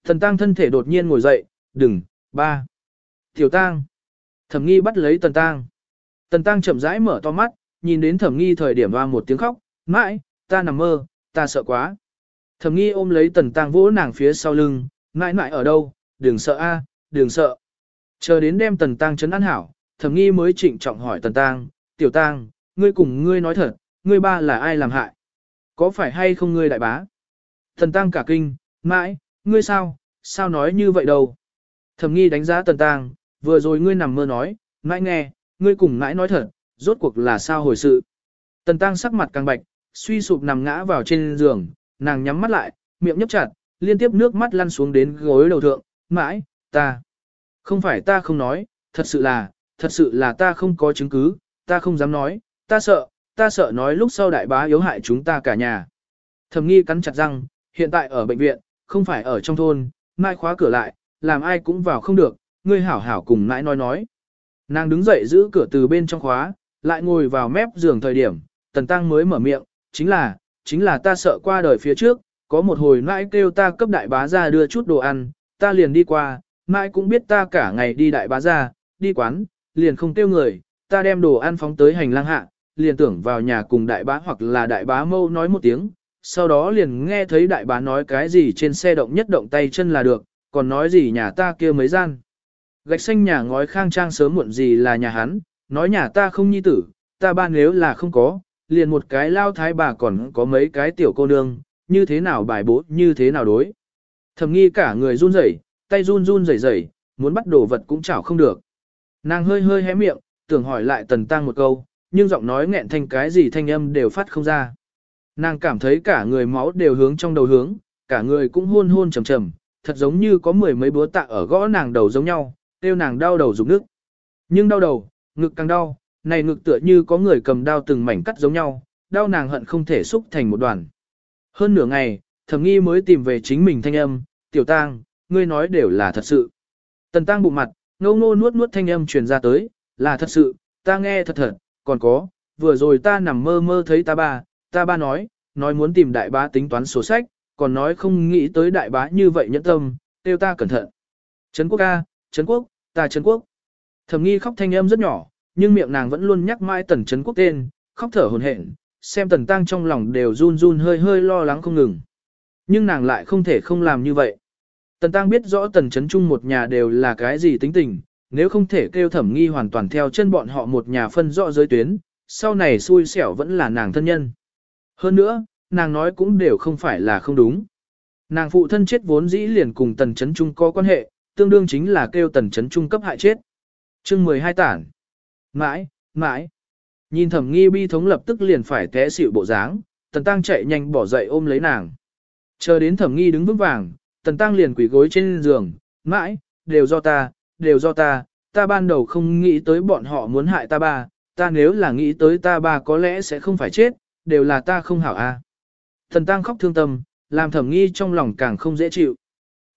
Tần tang thân thể đột nhiên ngồi dậy, đừng, ba. Tiểu tang. Thẩm nghi bắt lấy tần tang, Tần tang chậm rãi mở to mắt, nhìn đến thẩm nghi thời điểm hoa một tiếng khóc, mãi, ta nằm mơ, ta sợ quá. Thẩm nghi ôm lấy tần tang vỗ nàng phía sau lưng, mãi mãi ở đâu, đừng sợ a, đừng sợ. Chờ đến đem tần tăng chấn an hảo, thẩm nghi mới trịnh trọng hỏi tần tăng, tiểu tăng, ngươi cùng ngươi nói thật, ngươi ba là ai làm hại? Có phải hay không ngươi đại bá? Tần tăng cả kinh, mãi, ngươi sao, sao nói như vậy đâu? Thẩm nghi đánh giá tần tăng, vừa rồi ngươi nằm mơ nói, mãi nghe, ngươi cùng mãi nói thật, rốt cuộc là sao hồi sự? Tần tăng sắc mặt càng bạch, suy sụp nằm ngã vào trên giường, nàng nhắm mắt lại, miệng nhấp chặt, liên tiếp nước mắt lăn xuống đến gối đầu thượng, mãi, ta. Không phải ta không nói, thật sự là, thật sự là ta không có chứng cứ, ta không dám nói, ta sợ, ta sợ nói lúc sau đại bá yếu hại chúng ta cả nhà. Thẩm nghi cắn chặt răng, hiện tại ở bệnh viện, không phải ở trong thôn, mai khóa cửa lại, làm ai cũng vào không được, ngươi hảo hảo cùng mãi nói nói. Nàng đứng dậy giữ cửa từ bên trong khóa, lại ngồi vào mép giường thời điểm, tần tăng mới mở miệng, chính là, chính là ta sợ qua đời phía trước, có một hồi nãi kêu ta cấp đại bá ra đưa chút đồ ăn, ta liền đi qua, nãi cũng biết ta cả ngày đi đại bá ra, đi quán, liền không kêu người, ta đem đồ ăn phóng tới hành lang hạ, liền tưởng vào nhà cùng đại bá hoặc là đại bá mâu nói một tiếng, sau đó liền nghe thấy đại bá nói cái gì trên xe động nhất động tay chân là được, còn nói gì nhà ta kia mấy gian. Gạch xanh nhà ngói khang trang sớm muộn gì là nhà hắn, nói nhà ta không nhi tử, ta ba nếu là không có, liền một cái lao thái bà còn có mấy cái tiểu cô nương, như thế nào bài bố, như thế nào đối. thẩm nghi cả người run rẩy, tay run run rẩy rẩy, muốn bắt đồ vật cũng chảo không được. Nàng hơi hơi hé miệng, tưởng hỏi lại tần tăng một câu, nhưng giọng nói nghẹn thành cái gì thanh âm đều phát không ra. Nàng cảm thấy cả người máu đều hướng trong đầu hướng, cả người cũng hôn hôn trầm trầm, thật giống như có mười mấy búa tạ ở gõ nàng đầu giống nhau, tiêu nàng đau đầu rụng nước. Nhưng đau đầu, ngực càng đau, này ngực tựa như có người cầm đao từng mảnh cắt giống nhau, đau nàng hận không thể xúc thành một đoàn. Hơn nửa ngày, thẩm nghi mới tìm về chính mình thanh âm, tiểu tang, ngươi nói đều là thật sự. Tần tang bụng mặt, ngô ngô nuốt nuốt thanh âm truyền ra tới, là thật sự, ta nghe thật thật, còn có, vừa rồi ta nằm mơ mơ thấy ta ba, ta ba nói, nói muốn tìm đại bá tính toán sổ sách, còn nói không nghĩ tới đại bá như vậy nhẫn tâm, tiêu ta cẩn thận. Trấn quốc ca, Trấn quốc, ta Trấn quốc. Thẩm nghi khóc thanh âm rất nhỏ, nhưng miệng nàng vẫn luôn nhắc mãi tần Trấn quốc tên, khóc thở hồn hển, xem tần tăng trong lòng đều run run hơi hơi lo lắng không ngừng. Nhưng nàng lại không thể không làm như vậy. Tần tăng biết rõ tần chấn trung một nhà đều là cái gì tính tình, nếu không thể kêu thẩm nghi hoàn toàn theo chân bọn họ một nhà phân rõ giới tuyến, sau này xui xẻo vẫn là nàng thân nhân. Hơn nữa, nàng nói cũng đều không phải là không đúng. Nàng phụ thân chết vốn dĩ liền cùng tần chấn trung có quan hệ, tương đương chính là kêu tần chấn trung cấp hại chết. chương 12 tản. Mãi, mãi. Nhìn thẩm nghi bi thống lập tức liền phải té xịu bộ dáng, tần tăng chạy nhanh bỏ dậy ôm lấy nàng. Chờ đến thẩm nghi đứng vững vàng, tần tăng liền quỳ gối trên giường, mãi, đều do ta, đều do ta, ta ban đầu không nghĩ tới bọn họ muốn hại ta ba, ta nếu là nghĩ tới ta ba có lẽ sẽ không phải chết, đều là ta không hảo a. À. Thần tăng khóc thương tâm, làm thẩm nghi trong lòng càng không dễ chịu.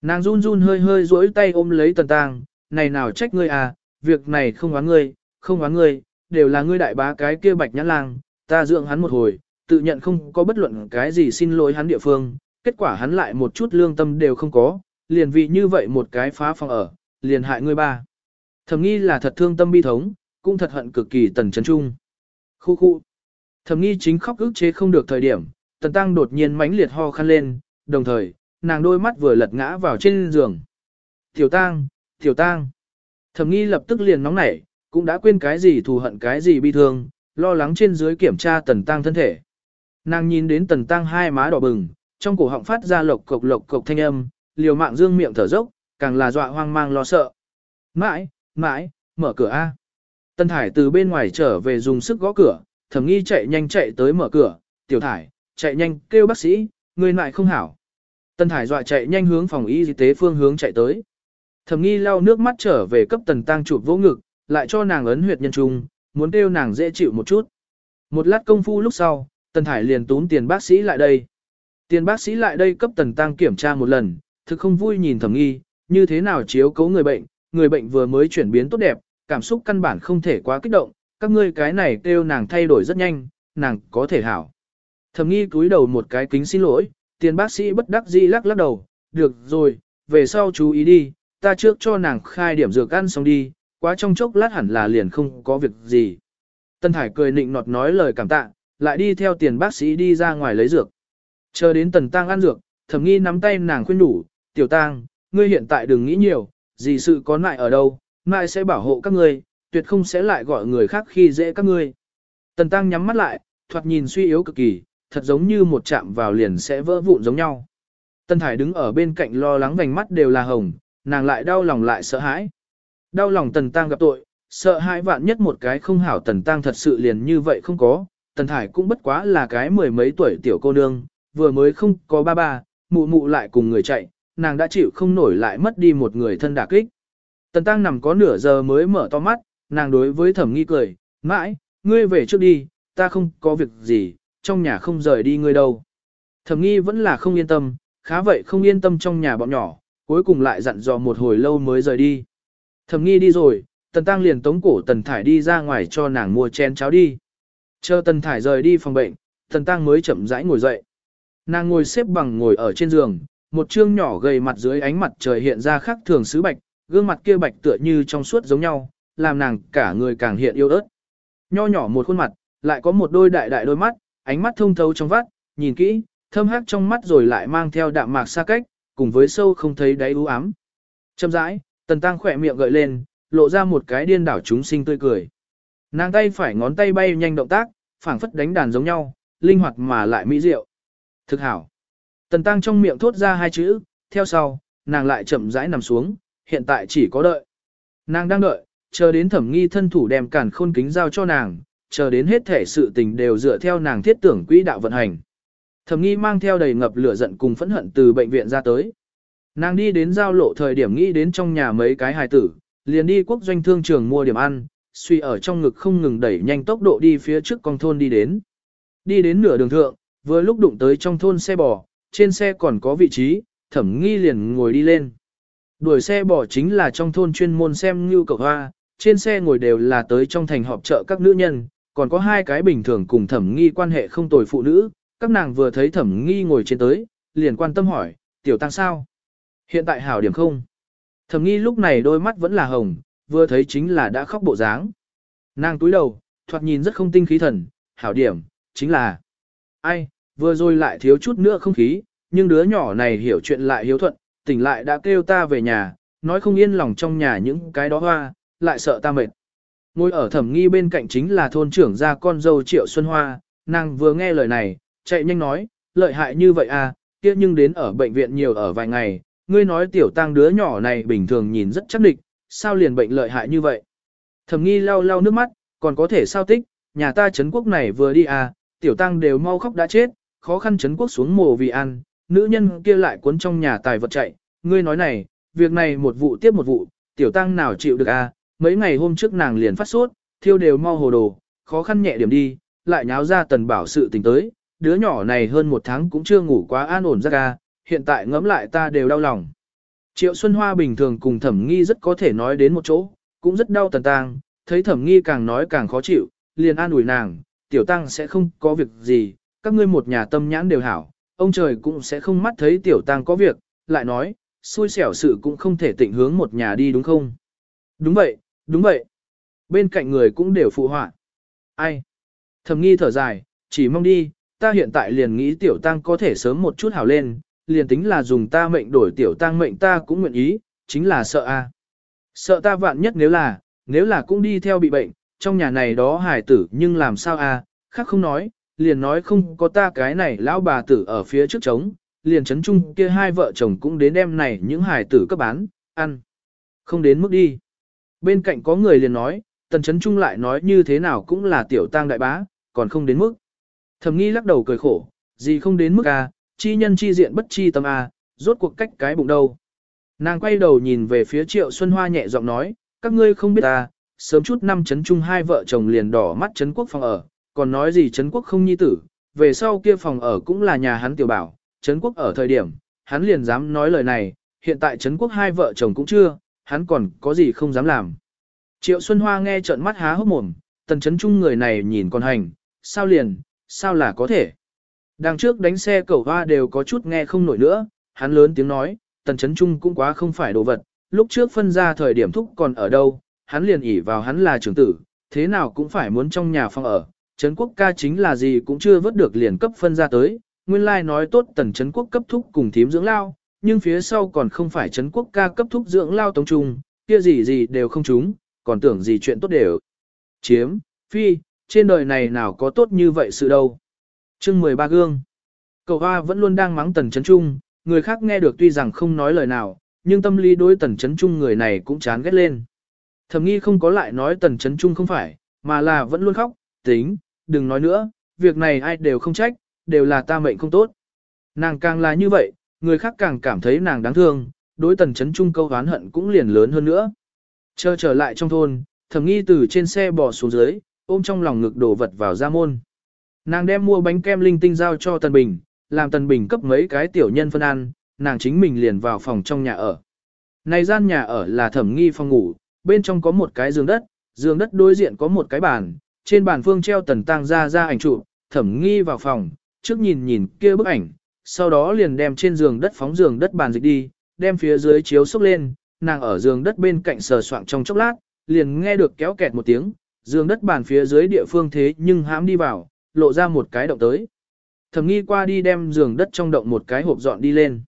Nàng run run hơi hơi duỗi tay ôm lấy tần tăng, này nào trách ngươi à, việc này không oán ngươi, không oán ngươi, đều là ngươi đại bá cái kia bạch nhãn lang, ta dưỡng hắn một hồi, tự nhận không có bất luận cái gì xin lỗi hắn địa phương, kết quả hắn lại một chút lương tâm đều không có, liền vì như vậy một cái phá phòng ở, liền hại ngươi ba. Thẩm nghi là thật thương tâm bi thống, cũng thật hận cực kỳ tần chấn trung. Khu khu. Thẩm nghi chính khóc ức chế không được thời điểm, tần tăng đột nhiên mãnh liệt ho khăn lên, đồng thời, nàng đôi mắt vừa lật ngã vào trên giường. Tiểu tang, tiểu tang. Thẩm nghi lập tức liền nóng nảy, cũng đã quên cái gì thù hận cái gì bi thương, lo lắng trên dưới kiểm tra tần tăng thân thể. Nàng nhìn đến tần tăng hai má đỏ bừng, trong cổ họng phát ra lộc cộc lộc cộc thanh âm, liều mạng dương miệng thở dốc, càng là dọa hoang mang lo sợ. Mãi, mãi, mở cửa A. Tần Thải từ bên ngoài trở về dùng sức gõ cửa, thẩm nghi chạy nhanh chạy tới mở cửa, tiểu Thải, chạy nhanh kêu bác sĩ, người lại không hảo. Tần Thải dọa chạy nhanh hướng phòng y tế phương hướng chạy tới. Thẩm nghi lau nước mắt trở về cấp tần tăng chụp vỗ ngực, lại cho nàng ấn huyệt nhân trung, muốn kêu nàng dễ chịu một chút. Một lát công phu lúc sau, tần thải liền tún tiền bác sĩ lại đây. Tiền bác sĩ lại đây cấp tần tăng kiểm tra một lần, thực không vui nhìn thẩm nghi, như thế nào chiếu cấu người bệnh, người bệnh vừa mới chuyển biến tốt đẹp, cảm xúc căn bản không thể quá kích động, các ngươi cái này kêu nàng thay đổi rất nhanh, nàng có thể hảo. Thẩm nghi cúi đầu một cái kính xin lỗi, tiền bác sĩ bất đắc dĩ lắc lắc đầu, được rồi, về sau chú ý đi, ta trước cho nàng khai điểm dược ăn xong đi, quá trong chốc lát hẳn là liền không có việc gì. Tân Thải cười nịnh nọt nói lời cảm tạ, lại đi theo tiền bác sĩ đi ra ngoài lấy dược. Chờ đến Tần Tăng ăn dược, thẩm nghi nắm tay nàng khuyên đủ, tiểu Tăng, ngươi hiện tại đừng nghĩ nhiều, gì sự có lại ở đâu, lại sẽ bảo hộ các ngươi, tuyệt không sẽ lại gọi người khác khi dễ các ngươi. Tần Tăng nhắm mắt lại, thoạt nhìn suy yếu cực kỳ, thật giống như một chạm vào liền sẽ vỡ vụn giống nhau. Tân Thải đứng ở bên cạnh lo lắng vành mắt đều là hồng, nàng lại đau lòng lại sợ hãi. Đau lòng Tần Tăng gặp tội, sợ hãi vạn nhất một cái không hảo Tần Tăng thật sự liền như vậy không có. Tần Thải cũng bất quá là cái mười mấy tuổi tiểu cô nương, vừa mới không có ba ba, mụ mụ lại cùng người chạy, nàng đã chịu không nổi lại mất đi một người thân đả kích. Tần Tăng nằm có nửa giờ mới mở to mắt, nàng đối với thẩm nghi cười, mãi, ngươi về trước đi, ta không có việc gì, trong nhà không rời đi ngươi đâu. Thẩm nghi vẫn là không yên tâm, khá vậy không yên tâm trong nhà bọn nhỏ, cuối cùng lại dặn dò một hồi lâu mới rời đi. Thẩm nghi đi rồi, tần tăng liền tống cổ tần thải đi ra ngoài cho nàng mua chén cháo đi. Chờ tần thải rời đi phòng bệnh, tần tăng mới chậm rãi ngồi dậy. Nàng ngồi xếp bằng ngồi ở trên giường, một trương nhỏ gầy mặt dưới ánh mặt trời hiện ra khác thường sứ bạch, gương mặt kia bạch tựa như trong suốt giống nhau, làm nàng cả người càng hiện yêu ớt. Nho nhỏ một khuôn mặt, lại có một đôi đại đại đôi mắt, ánh mắt thông thấu trong vắt, nhìn kỹ, thâm hắc trong mắt rồi lại mang theo đạm mạc xa cách, cùng với sâu không thấy đáy u ám. Chậm rãi, Tần Tăng khỏe miệng gợi lên, lộ ra một cái điên đảo chúng sinh tươi cười. Nàng tay phải ngón tay bay nhanh động tác, phảng phất đánh đàn giống nhau, linh hoạt mà lại mỹ diệu. Thực hảo. Tần Tăng trong miệng thốt ra hai chữ, theo sau, nàng lại chậm rãi nằm xuống, hiện tại chỉ có đợi. Nàng đang đợi, chờ đến thẩm nghi thân thủ đem cản khôn kính giao cho nàng, chờ đến hết thể sự tình đều dựa theo nàng thiết tưởng quỹ đạo vận hành. Thẩm nghi mang theo đầy ngập lửa giận cùng phẫn hận từ bệnh viện ra tới. Nàng đi đến giao lộ thời điểm nghĩ đến trong nhà mấy cái hài tử, liền đi quốc doanh thương trường mua điểm ăn, suy ở trong ngực không ngừng đẩy nhanh tốc độ đi phía trước con thôn đi đến. Đi đến nửa đường thượng, vừa lúc đụng tới trong thôn xe bò, trên xe còn có vị trí, thẩm nghi liền ngồi đi lên. Đuổi xe bò chính là trong thôn chuyên môn xem như cầu hoa, trên xe ngồi đều là tới trong thành họp chợ các nữ nhân, còn có hai cái bình thường cùng thẩm nghi quan hệ không tồi phụ nữ, các nàng vừa thấy thẩm nghi ngồi trên tới, liền quan tâm hỏi, tiểu tăng sao? Hiện tại hảo điểm không? Thẩm nghi lúc này đôi mắt vẫn là hồng, vừa thấy chính là đã khóc bộ dáng. Nàng túi đầu, thoạt nhìn rất không tinh khí thần, hảo điểm, chính là... Ai, vừa rồi lại thiếu chút nữa không khí, nhưng đứa nhỏ này hiểu chuyện lại hiếu thuận, tỉnh lại đã kêu ta về nhà, nói không yên lòng trong nhà những cái đó hoa, lại sợ ta mệt. Ngồi ở thẩm nghi bên cạnh chính là thôn trưởng gia con dâu Triệu Xuân Hoa, nàng vừa nghe lời này, chạy nhanh nói, lợi hại như vậy à, kia nhưng đến ở bệnh viện nhiều ở vài ngày, ngươi nói tiểu tăng đứa nhỏ này bình thường nhìn rất chắc địch, sao liền bệnh lợi hại như vậy. Thẩm nghi lau lau nước mắt, còn có thể sao tích, nhà ta Trấn quốc này vừa đi à, tiểu tăng đều mau khóc đã chết, khó khăn Trấn quốc xuống mồ vì ăn, nữ nhân kia lại cuốn trong nhà tài vật chạy, ngươi nói này, việc này một vụ tiếp một vụ, tiểu tăng nào chịu được à, mấy ngày hôm trước nàng liền phát sốt, thiêu đều mau hồ đồ, khó khăn nhẹ điểm đi, lại nháo ra tần bảo sự tình tới, đứa nhỏ này hơn một tháng cũng chưa ngủ quá an ổn ra ca, à, hiện tại ngẫm lại ta đều đau lòng. Triệu Xuân Hoa bình thường cùng thẩm nghi rất có thể nói đến một chỗ, cũng rất đau tần tang, thấy thẩm nghi càng nói càng khó chịu, liền an ủi nàng, tiểu tăng sẽ không có việc gì, các ngươi một nhà tâm nhãn đều hảo, ông trời cũng sẽ không mắt thấy tiểu tăng có việc, lại nói, xui xẻo sự cũng không thể tịnh hướng một nhà đi đúng không? Đúng vậy, đúng vậy. Bên cạnh người cũng đều phụ họa. Ai? Thẩm nghi thở dài, chỉ mong đi, ta hiện tại liền nghĩ tiểu tăng có thể sớm một chút hảo lên, liền tính là dùng ta mệnh đổi tiểu tang mệnh ta cũng nguyện ý, chính là sợ a. Sợ ta vạn nhất nếu là, nếu là cũng đi theo bị bệnh, trong nhà này đó hài tử nhưng làm sao a, khác không nói, liền nói không có ta cái này lão bà tử ở phía trước trống, liền chấn chung kia hai vợ chồng cũng đến đem này những hài tử cấp bán, ăn. Không đến mức đi. Bên cạnh có người liền nói, tần chấn trung lại nói như thế nào cũng là tiểu tang đại bá, còn không đến mức. Thầm nghi lắc đầu cười khổ, gì không đến mức à, chi nhân chi diện bất chi tâm a rốt cuộc cách cái bụng đâu. Nàng quay đầu nhìn về phía triệu Xuân Hoa nhẹ giọng nói, các ngươi không biết à, sớm chút năm chấn trung hai vợ chồng liền đỏ mắt chấn quốc phòng ở, còn nói gì chấn quốc không nhi tử, về sau kia phòng ở cũng là nhà hắn tiểu bảo, chấn quốc ở thời điểm, hắn liền dám nói lời này, hiện tại chấn quốc hai vợ chồng cũng chưa, hắn còn có gì không dám làm. Triệu Xuân Hoa nghe trợn mắt há hốc mồm, tần chấn trung người này nhìn con hành, sao liền, sao là có thể. Đằng trước đánh xe cẩu hoa đều có chút nghe không nổi nữa, hắn lớn tiếng nói, tần chấn trung cũng quá không phải đồ vật, lúc trước phân ra thời điểm thúc còn ở đâu, hắn liền ỉ vào hắn là trưởng tử, thế nào cũng phải muốn trong nhà phòng ở, Trấn quốc ca chính là gì cũng chưa vớt được liền cấp phân ra tới, nguyên lai nói tốt tần Trấn quốc cấp thúc cùng thím dưỡng lao, nhưng phía sau còn không phải Trấn quốc ca cấp thúc dưỡng lao tống trung, kia gì gì đều không trúng, còn tưởng gì chuyện tốt đều. Chiếm, phi, trên đời này nào có tốt như vậy sự đâu chương 13 gương. Cậu hoa vẫn luôn đang mắng tần Chấn trung, người khác nghe được tuy rằng không nói lời nào, nhưng tâm lý đối tần Chấn trung người này cũng chán ghét lên. Thầm nghi không có lại nói tần Chấn trung không phải, mà là vẫn luôn khóc, tính, đừng nói nữa, việc này ai đều không trách, đều là ta mệnh không tốt. Nàng càng là như vậy, người khác càng cảm thấy nàng đáng thương, đối tần chấn trung câu oán hận cũng liền lớn hơn nữa. Chờ trở lại trong thôn, thẩm nghi từ trên xe bò xuống dưới, ôm trong lòng ngực đổ vật vào ra môn. Nàng đem mua bánh kem linh tinh giao cho Tần Bình, làm Tần Bình cấp mấy cái tiểu nhân phân ăn, nàng chính mình liền vào phòng trong nhà ở. Này gian nhà ở là thẩm nghi phòng ngủ, bên trong có một cái giường đất, giường đất đối diện có một cái bàn, trên bàn phương treo tần tăng ra ra ảnh chụp, thẩm nghi vào phòng, trước nhìn nhìn kia bức ảnh, sau đó liền đem trên giường đất phóng giường đất bàn dịch đi, đem phía dưới chiếu xúc lên, nàng ở giường đất bên cạnh sờ soạng trong chốc lát, liền nghe được kéo kẹt một tiếng, giường đất bàn phía dưới địa phương thế nhưng hãm đi vào, lộ ra một cái động tới. Thẩm nghi qua đi đem giường đất trong động một cái hộp dọn đi lên.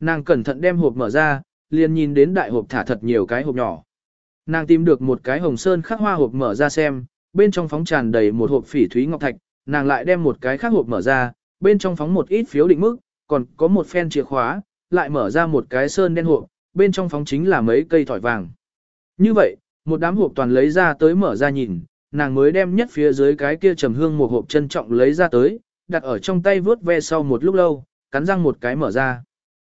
Nàng cẩn thận đem hộp mở ra, liền nhìn đến đại hộp thả thật nhiều cái hộp nhỏ. Nàng tìm được một cái hồng sơn khắc hoa hộp mở ra xem, bên trong phóng tràn đầy một hộp phỉ thúy ngọc thạch, nàng lại đem một cái khác hộp mở ra, bên trong phóng một ít phiếu định mức, còn có một phen chìa khóa, lại mở ra một cái sơn đen hộp, bên trong phóng chính là mấy cây thỏi vàng. Như vậy, một đám hộp toàn lấy ra tới mở ra nhìn, nàng mới đem nhất phía dưới cái kia trầm hương một hộp trân trọng lấy ra tới, đặt ở trong tay vướt ve sau một lúc lâu, cắn răng một cái mở ra.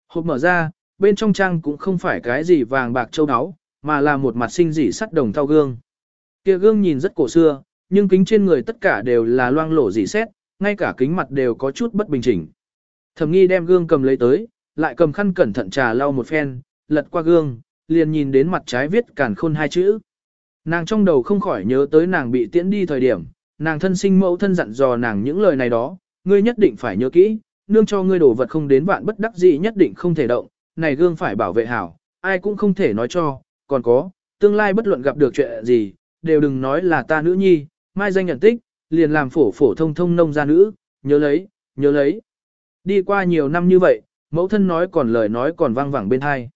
Hộp mở ra, bên trong trang cũng không phải cái gì vàng bạc châu áo, mà là một mặt sinh dị sắt đồng thau gương. Kia gương nhìn rất cổ xưa, nhưng kính trên người tất cả đều là loang lổ dị xét, ngay cả kính mặt đều có chút bất bình chỉnh. Thẩm nghi đem gương cầm lấy tới, lại cầm khăn cẩn thận trà lau một phen, lật qua gương, liền nhìn đến mặt trái viết cản khôn hai chữ. Nàng trong đầu không khỏi nhớ tới nàng bị tiễn đi thời điểm, nàng thân sinh mẫu thân dặn dò nàng những lời này đó, ngươi nhất định phải nhớ kỹ, nương cho ngươi đổ vật không đến vạn bất đắc dĩ nhất định không thể động, này gương phải bảo vệ hảo, ai cũng không thể nói cho, còn có, tương lai bất luận gặp được chuyện gì, đều đừng nói là ta nữ nhi, mai danh nhận tích, liền làm phổ phổ thông thông nông gia nữ, nhớ lấy, nhớ lấy. Đi qua nhiều năm như vậy, mẫu thân nói còn lời nói còn vang vẳng bên hai.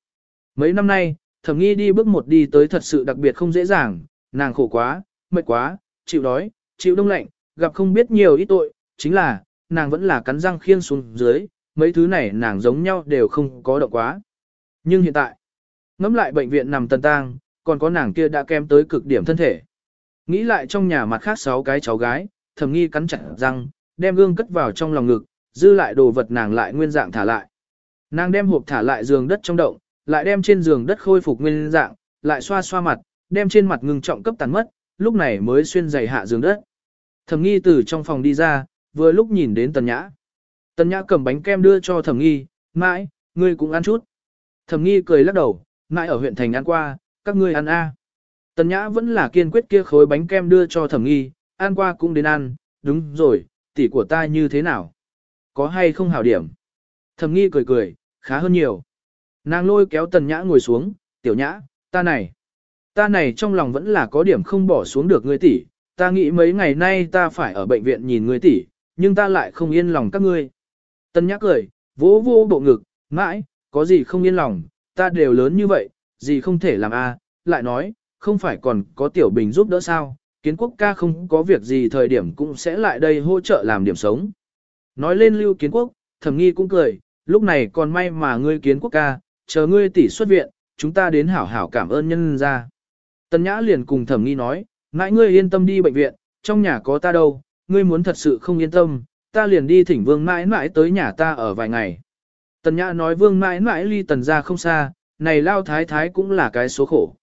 Mấy năm nay, thẩm nghi đi bước một đi tới thật sự đặc biệt không dễ dàng, nàng khổ quá, mệt quá, chịu đói, chịu đông lạnh, gặp không biết nhiều ít tội, chính là, nàng vẫn là cắn răng khiên xuống dưới, mấy thứ này nàng giống nhau đều không có động quá. Nhưng hiện tại, ngắm lại bệnh viện nằm tần tang, còn có nàng kia đã kém tới cực điểm thân thể. Nghĩ lại trong nhà mặt khác sáu cái cháu gái, thầm nghi cắn chặt răng, đem gương cất vào trong lòng ngực, dư lại đồ vật nàng lại nguyên dạng thả lại. Nàng đem hộp thả lại giường đất trong động, lại đem trên giường đất khôi phục nguyên dạng, lại xoa xoa mặt, đem trên mặt ngừng trọng cấp tàn mất, lúc này mới xuyên giày hạ giường đất. Thẩm nghi từ trong phòng đi ra, vừa lúc nhìn đến tần nhã. Tần nhã cầm bánh kem đưa cho thẩm nghi, mãi, ngươi cũng ăn chút. Thẩm nghi cười lắc đầu, mãi ở huyện thành ăn qua, các ngươi ăn a. Tần Nhã vẫn là kiên quyết kia khối bánh kem đưa cho thẩm nghi, ăn qua cũng đến ăn, đúng rồi, tỷ của ta như thế nào? Có hay không hảo điểm? Thẩm nghi cười cười, khá hơn nhiều. Nàng lôi kéo tần nhã ngồi xuống, tiểu nhã, ta này. Ta này trong lòng vẫn là có điểm không bỏ xuống được ngươi tỷ, ta nghĩ mấy ngày nay ta phải ở bệnh viện nhìn ngươi tỷ, nhưng ta lại không yên lòng các ngươi. Tần nhã cười, vỗ vô bộ ngực, mãi, có gì không yên lòng, ta đều lớn như vậy, gì không thể làm a lại nói, không phải còn có tiểu bình giúp đỡ sao, kiến quốc ca không có việc gì thời điểm cũng sẽ lại đây hỗ trợ làm điểm sống. Nói lên lưu kiến quốc, thẩm nghi cũng cười, lúc này còn may mà ngươi kiến quốc ca, chờ ngươi tỷ xuất viện, chúng ta đến hảo hảo cảm ơn nhân ra. Tần nhã liền cùng thẩm nghi nói, ngại ngươi yên tâm đi bệnh viện, trong nhà có ta đâu, ngươi muốn thật sự không yên tâm, ta liền đi thỉnh vương mãi mãi tới nhà ta ở vài ngày. Tần nhã nói vương mãi mãi ly tần ra không xa, này lao thái thái cũng là cái số khổ.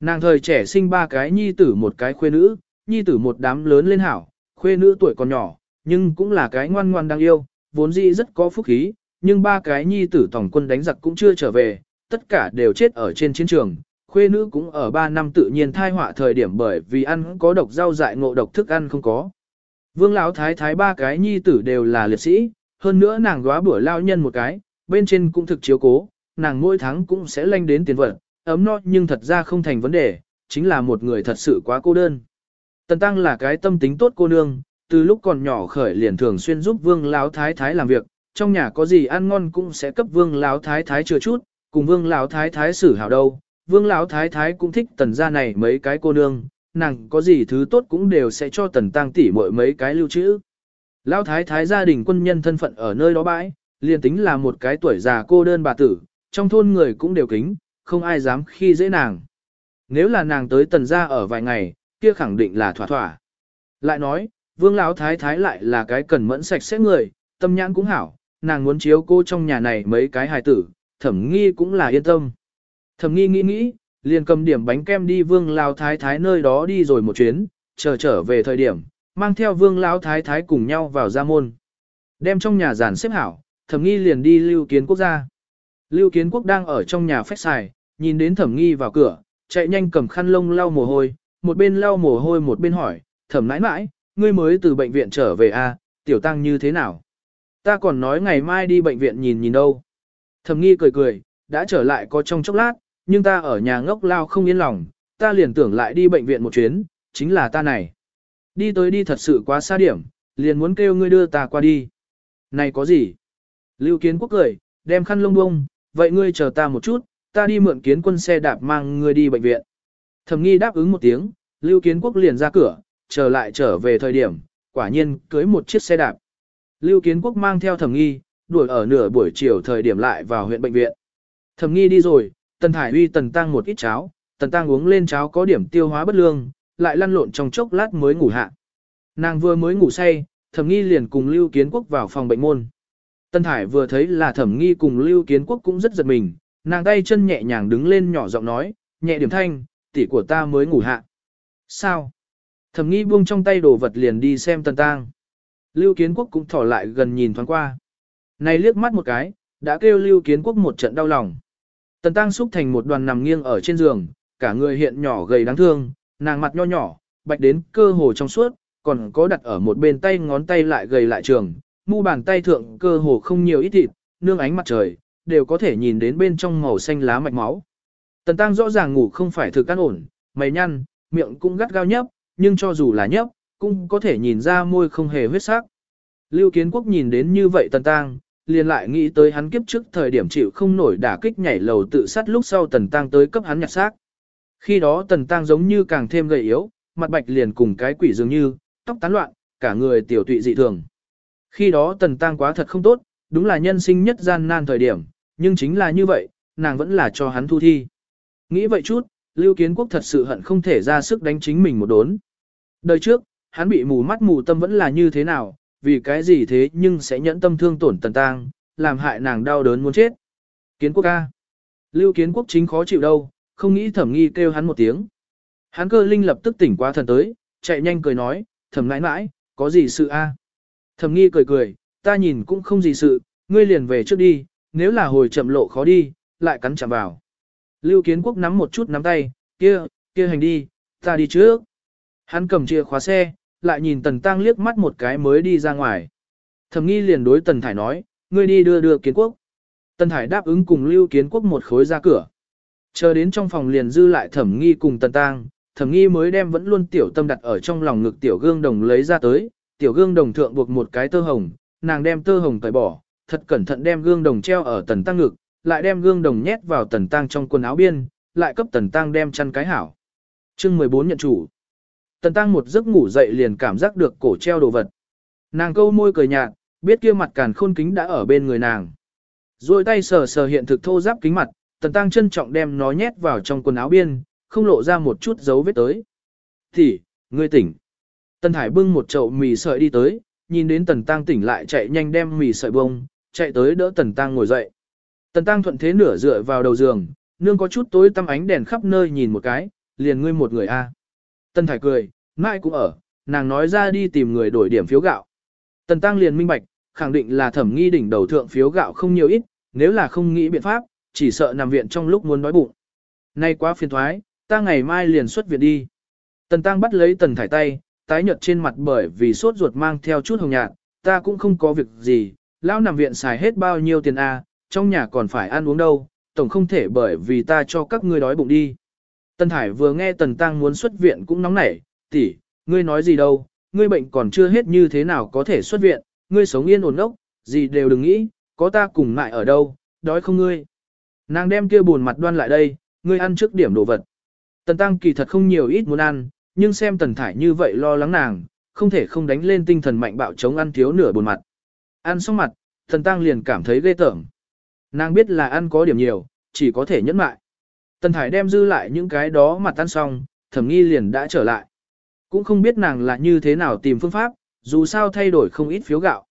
Nàng thời trẻ sinh ba cái nhi tử một cái khuê nữ, nhi tử một đám lớn lên hảo, khuê nữ tuổi còn nhỏ, nhưng cũng là cái ngoan ngoan đáng yêu, vốn dĩ rất có phúc khí, nhưng ba cái nhi tử tổng quân đánh giặc cũng chưa trở về, tất cả đều chết ở trên chiến trường. Khuê nữ cũng ở 3 năm tự nhiên thai họa thời điểm bởi vì ăn có độc rau dại ngộ độc thức ăn không có. Vương lão thái thái ba cái nhi tử đều là liệt sĩ, hơn nữa nàng góa bữa lao nhân một cái, bên trên cũng thực chiếu cố, nàng mỗi tháng cũng sẽ lanh đến tiền vật, ấm no nhưng thật ra không thành vấn đề, chính là một người thật sự quá cô đơn. Tần Tăng là cái tâm tính tốt cô nương, từ lúc còn nhỏ khởi liền thường xuyên giúp Vương Lão Thái Thái làm việc, trong nhà có gì ăn ngon cũng sẽ cấp Vương Lão Thái Thái chừa chút, cùng Vương Lão Thái Thái xử hảo đâu. Vương Lão Thái Thái cũng thích tần gia này mấy cái cô nương, nàng có gì thứ tốt cũng đều sẽ cho tần tăng tỷ mỗi mấy cái lưu trữ. Lão Thái Thái gia đình quân nhân thân phận ở nơi đó bãi, liền tính là một cái tuổi già cô đơn bà tử, trong thôn người cũng đều kính, không ai dám khi dễ nàng. Nếu là nàng tới tần gia ở vài ngày, kia khẳng định là thỏa thỏa. Lại nói, vương lão thái thái lại là cái cần mẫn sạch sẽ người, tâm nhãn cũng hảo, nàng muốn chiếu cô trong nhà này mấy cái hài tử, thẩm nghi cũng là yên tâm. Thẩm nghi nghĩ nghĩ, liền cầm điểm bánh kem đi vương lao thái thái nơi đó đi rồi một chuyến, chờ trở về thời điểm, mang theo vương lão thái thái cùng nhau vào gia môn. Đem trong nhà giàn xếp hảo, thẩm nghi liền đi lưu kiến quốc gia. Lưu kiến quốc đang ở trong nhà phách xài, nhìn đến thẩm nghi vào cửa, chạy nhanh cầm khăn lông lau mồ hôi, một bên lau mồ hôi một bên hỏi, thẩm nãi nãi, ngươi mới từ bệnh viện trở về à, tiểu tăng như thế nào? Ta còn nói ngày mai đi bệnh viện nhìn nhìn đâu. Thẩm nghi cười cười, đã trở lại có trong chốc lát, nhưng ta ở nhà ngốc lao không yên lòng, ta liền tưởng lại đi bệnh viện một chuyến, chính là ta này. Đi tới đi thật sự quá xa điểm, liền muốn kêu ngươi đưa ta qua đi. Này có gì? Lưu kiến quốc cười, đem khăn lông bông, vậy ngươi chờ ta một chút, ta đi mượn kiến quân xe đạp mang ngươi đi bệnh viện. Thẩm nghi đáp ứng một tiếng, Lưu Kiến Quốc liền ra cửa, trở lại trở về thời điểm, quả nhiên cưới một chiếc xe đạp. Lưu Kiến Quốc mang theo Thẩm nghi, đuổi ở nửa buổi chiều thời điểm lại vào huyện bệnh viện. Thẩm nghi đi rồi, Tần Thải Uy Tần Tăng một ít cháo, Tần Tăng uống lên cháo có điểm tiêu hóa bất lương, lại lăn lộn trong chốc lát mới ngủ hạ. Nàng vừa mới ngủ say, Thẩm nghi liền cùng Lưu Kiến Quốc vào phòng bệnh môn. Tần Thải vừa thấy là Thẩm nghi cùng Lưu Kiến Quốc cũng rất giật mình, nàng tay chân nhẹ nhàng đứng lên nhỏ giọng nói, nhẹ điểm thanh, tỷ của ta mới ngủ hạ. Sao? Thẩm nghi buông trong tay đồ vật liền đi xem tần Tăng. Lưu Kiến Quốc cũng thỏ lại gần nhìn thoáng qua. Này liếc mắt một cái, đã kêu Lưu Kiến Quốc một trận đau lòng. Tần Tăng xúc thành một đoàn nằm nghiêng ở trên giường, cả người hiện nhỏ gầy đáng thương, nàng mặt nho nhỏ, bạch đến cơ hồ trong suốt, còn có đặt ở một bên tay ngón tay lại gầy lại trường, mu bàn tay thượng cơ hồ không nhiều ít thịt, nương ánh mặt trời, đều có thể nhìn đến bên trong màu xanh lá mạch máu. Tần Tăng rõ ràng ngủ không phải thực căn ổn, mày nhăn, miệng cũng gắt gao nhấp, nhưng cho dù là nhấp, cũng có thể nhìn ra môi không hề huyết sắc. Lưu Kiến Quốc nhìn đến như vậy Tần Tăng, liền lại nghĩ tới hắn kiếp trước thời điểm chịu không nổi đả kích nhảy lầu tự sát lúc sau Tần Tăng tới cấp hắn nhặt xác. Khi đó Tần Tăng giống như càng thêm gầy yếu, mặt bạch liền cùng cái quỷ dường như, tóc tán loạn, cả người tiểu tụy dị thường. Khi đó Tần Tăng quá thật không tốt, đúng là nhân sinh nhất gian nan thời điểm, nhưng chính là như vậy, nàng vẫn là cho hắn thu thi. Nghĩ vậy chút, Lưu Kiến Quốc thật sự hận không thể ra sức đánh chính mình một đốn. Đời trước, hắn bị mù mắt mù tâm vẫn là như thế nào, vì cái gì thế nhưng sẽ nhẫn tâm thương tổn tần tang, làm hại nàng đau đớn muốn chết. Kiến Quốc ca. Lưu Kiến Quốc chính khó chịu đâu, không nghĩ thẩm nghi kêu hắn một tiếng. Hắn cơ linh lập tức tỉnh qua thần tới, chạy nhanh cười nói, thẩm nãi nãi, có gì sự a? Thẩm nghi cười cười, ta nhìn cũng không gì sự, ngươi liền về trước đi, nếu là hồi chậm lộ khó đi, lại cắn chạm vào. Lưu Kiến Quốc nắm một chút nắm tay, kia, kia hành đi, ta đi trước. Hắn cầm chìa khóa xe, lại nhìn Tần Tăng liếc mắt một cái mới đi ra ngoài. Thẩm nghi liền đối Tần Thải nói, ngươi đi đưa đưa Kiến Quốc. Tần Thải đáp ứng cùng Lưu Kiến Quốc một khối ra cửa. Chờ đến trong phòng liền dư lại Thẩm nghi cùng Tần Tăng, Thẩm nghi mới đem vẫn luôn tiểu tâm đặt ở trong lòng ngực tiểu gương đồng lấy ra tới, tiểu gương đồng thượng buộc một cái tơ hồng, nàng đem tơ hồng tẩy bỏ, thật cẩn thận đem gương đồng treo ở Tần Tăng ngực, lại đem gương đồng nhét vào tần tăng trong quần áo biên, lại cấp tần tăng đem chăn cái hảo. chương 14 nhận chủ. Tần tăng một giấc ngủ dậy liền cảm giác được cổ treo đồ vật. Nàng câu môi cười nhạt, biết kia mặt càn khôn kính đã ở bên người nàng. Rồi tay sờ sờ hiện thực thô giáp kính mặt, tần tăng trân trọng đem nó nhét vào trong quần áo biên, không lộ ra một chút dấu vết tới. Thì, ngươi tỉnh. Tần Hải bưng một chậu mì sợi đi tới, nhìn đến tần tăng tỉnh lại chạy nhanh đem mì sợi bông, chạy tới đỡ tần tăng ngồi dậy. Tần tăng thuận thế nửa dựa vào đầu giường, nương có chút tối tăm ánh đèn khắp nơi nhìn một cái, liền ngươi một người a. Tần Thải cười, mãi cũng ở, nàng nói ra đi tìm người đổi điểm phiếu gạo. Tần tăng liền minh bạch, khẳng định là thẩm nghi đỉnh đầu thượng phiếu gạo không nhiều ít, nếu là không nghĩ biện pháp, chỉ sợ nằm viện trong lúc muốn đói bụng. Nay quá phiền thoái, ta ngày mai liền xuất viện đi. Tần tăng bắt lấy tần thải tay, tái nhợt trên mặt bởi vì sốt ruột mang theo chút hồng nhạt, ta cũng không có việc gì, lão nằm viện xài hết bao nhiêu tiền a, trong nhà còn phải ăn uống đâu, tổng không thể bởi vì ta cho các ngươi đói bụng đi. Tần Thải vừa nghe Tần Tăng muốn xuất viện cũng nóng nảy, tỷ, ngươi nói gì đâu, ngươi bệnh còn chưa hết như thế nào có thể xuất viện, ngươi sống yên ổn ốc, gì đều đừng nghĩ, có ta cùng mại ở đâu, đói không ngươi. Nàng đem kia buồn mặt đoan lại đây, ngươi ăn trước điểm đồ vật. Tần Tăng kỳ thật không nhiều ít muốn ăn, nhưng xem Tần Thải như vậy lo lắng nàng, không thể không đánh lên tinh thần mạnh bạo chống ăn thiếu nửa buồn mặt. Ăn xong mặt, Tần Tăng liền cảm thấy ghê tởm. Nàng biết là ăn có điểm nhiều, chỉ có thể nhẫn mại. Tần Thải đem dư lại những cái đó mà tan xong, thẩm nghi liền đã trở lại. Cũng không biết nàng là như thế nào tìm phương pháp, dù sao thay đổi không ít phiếu gạo.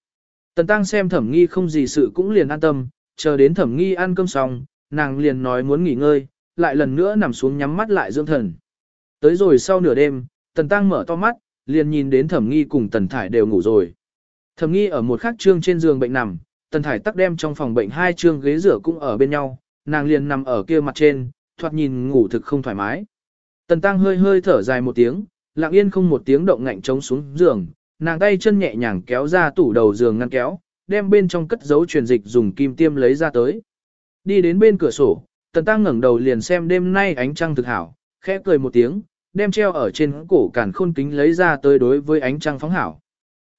Tần Tăng xem thẩm nghi không gì sự cũng liền an tâm, chờ đến thẩm nghi ăn cơm xong, nàng liền nói muốn nghỉ ngơi, lại lần nữa nằm xuống nhắm mắt lại dưỡng thần. Tới rồi sau nửa đêm, Tần Tăng mở to mắt, liền nhìn đến thẩm nghi cùng Tần Thải đều ngủ rồi. Thẩm nghi ở một khắc trương trên giường bệnh nằm, Tần Thải tắc đem trong phòng bệnh hai trương ghế rửa cũng ở bên nhau, nàng liền nằm ở kia mặt trên, thoạt nhìn ngủ thực không thoải mái. Tần Tăng hơi hơi thở dài một tiếng, lặng yên không một tiếng động ngạnh trống xuống giường, nàng tay chân nhẹ nhàng kéo ra tủ đầu giường ngăn kéo, đem bên trong cất giấu truyền dịch dùng kim tiêm lấy ra tới. Đi đến bên cửa sổ, Tần Tăng ngẩng đầu liền xem đêm nay ánh trăng thực hảo, khẽ cười một tiếng, đem treo ở trên cổ cản khôn kính lấy ra tới đối với ánh trăng phóng hảo.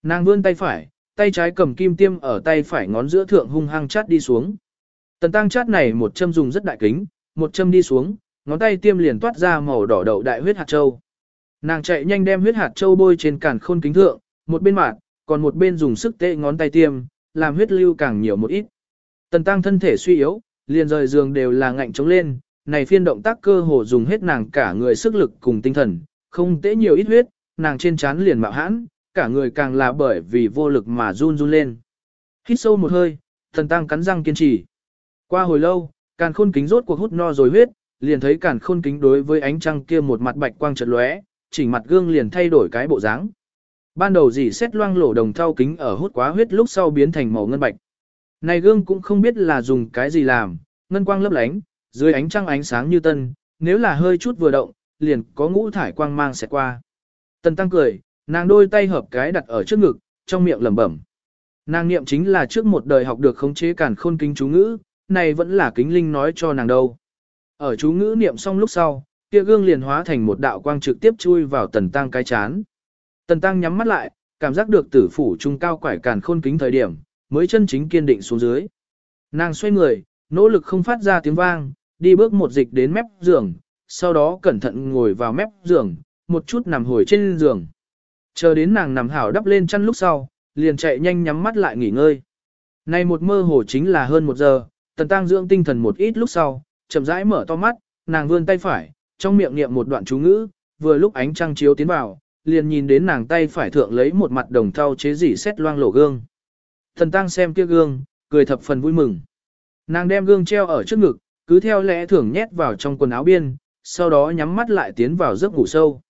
Nàng vươn tay phải, tay trái cầm kim tiêm ở tay phải ngón giữa thượng hung hăng chát đi xuống. Tần Tăng chát này một châm dùng rất đại kính, một châm đi xuống, ngón tay tiêm liền toát ra màu đỏ đậu đại huyết hạt châu. Nàng chạy nhanh đem huyết hạt châu bôi trên cản khôn kính thượng, một bên mặt, còn một bên dùng sức tệ ngón tay tiêm, làm huyết lưu càng nhiều một ít. Tần tăng thân thể suy yếu, liền rời giường đều là ngạnh chống lên, này phiên động tác cơ hồ dùng hết nàng cả người sức lực cùng tinh thần, không tễ nhiều ít huyết, nàng trên trán liền mạo hãn, cả người càng là bởi vì vô lực mà run run lên. Hít sâu một hơi, tần tăng cắn răng kiên trì. Qua hồi lâu, càn khôn kính rốt cuộc hút no rồi huyết, liền thấy càn khôn kính đối với ánh trăng kia một mặt bạch quang chợt lóe, chỉnh mặt gương liền thay đổi cái bộ dáng. Ban đầu dì xét loang lổ đồng thau kính ở hút quá huyết lúc sau biến thành màu ngân bạch. Này gương cũng không biết là dùng cái gì làm, ngân quang lấp lánh, dưới ánh trăng ánh sáng như tân, nếu là hơi chút vừa động, liền có ngũ thải quang mang sẽ qua. Tần tăng cười, nàng đôi tay hợp cái đặt ở trước ngực, trong miệng lẩm bẩm. Nàng niệm chính là trước một đời học được khống chế cản khôn kính chú ngữ, này vẫn là kính linh nói cho nàng đâu. Ở chú ngữ niệm xong lúc sau, kia gương liền hóa thành một đạo quang trực tiếp chui vào tần tăng cái chán. Tần tăng nhắm mắt lại, cảm giác được tử phủ trung cao quải càn khôn kính thời điểm, mới chân chính kiên định xuống dưới. Nàng xoay người, nỗ lực không phát ra tiếng vang, đi bước một dịch đến mép giường, sau đó cẩn thận ngồi vào mép giường, một chút nằm hồi trên giường. Chờ đến nàng nằm hảo đắp lên chăn lúc sau, liền chạy nhanh nhắm mắt lại nghỉ ngơi. Này một mơ hồ chính là hơn một giờ, tần tăng dưỡng tinh thần một ít lúc sau, chậm rãi mở to mắt, nàng vươn tay phải, trong miệng niệm một đoạn chú ngữ, vừa lúc ánh trăng chiếu tiến vào, liền nhìn đến nàng tay phải thượng lấy một mặt đồng thau chế dỉ xét loang lổ gương. Tần tăng xem kia gương, cười thập phần vui mừng. Nàng đem gương treo ở trước ngực, cứ theo lẽ thường nhét vào trong quần áo biên, sau đó nhắm mắt lại tiến vào giấc ngủ sâu.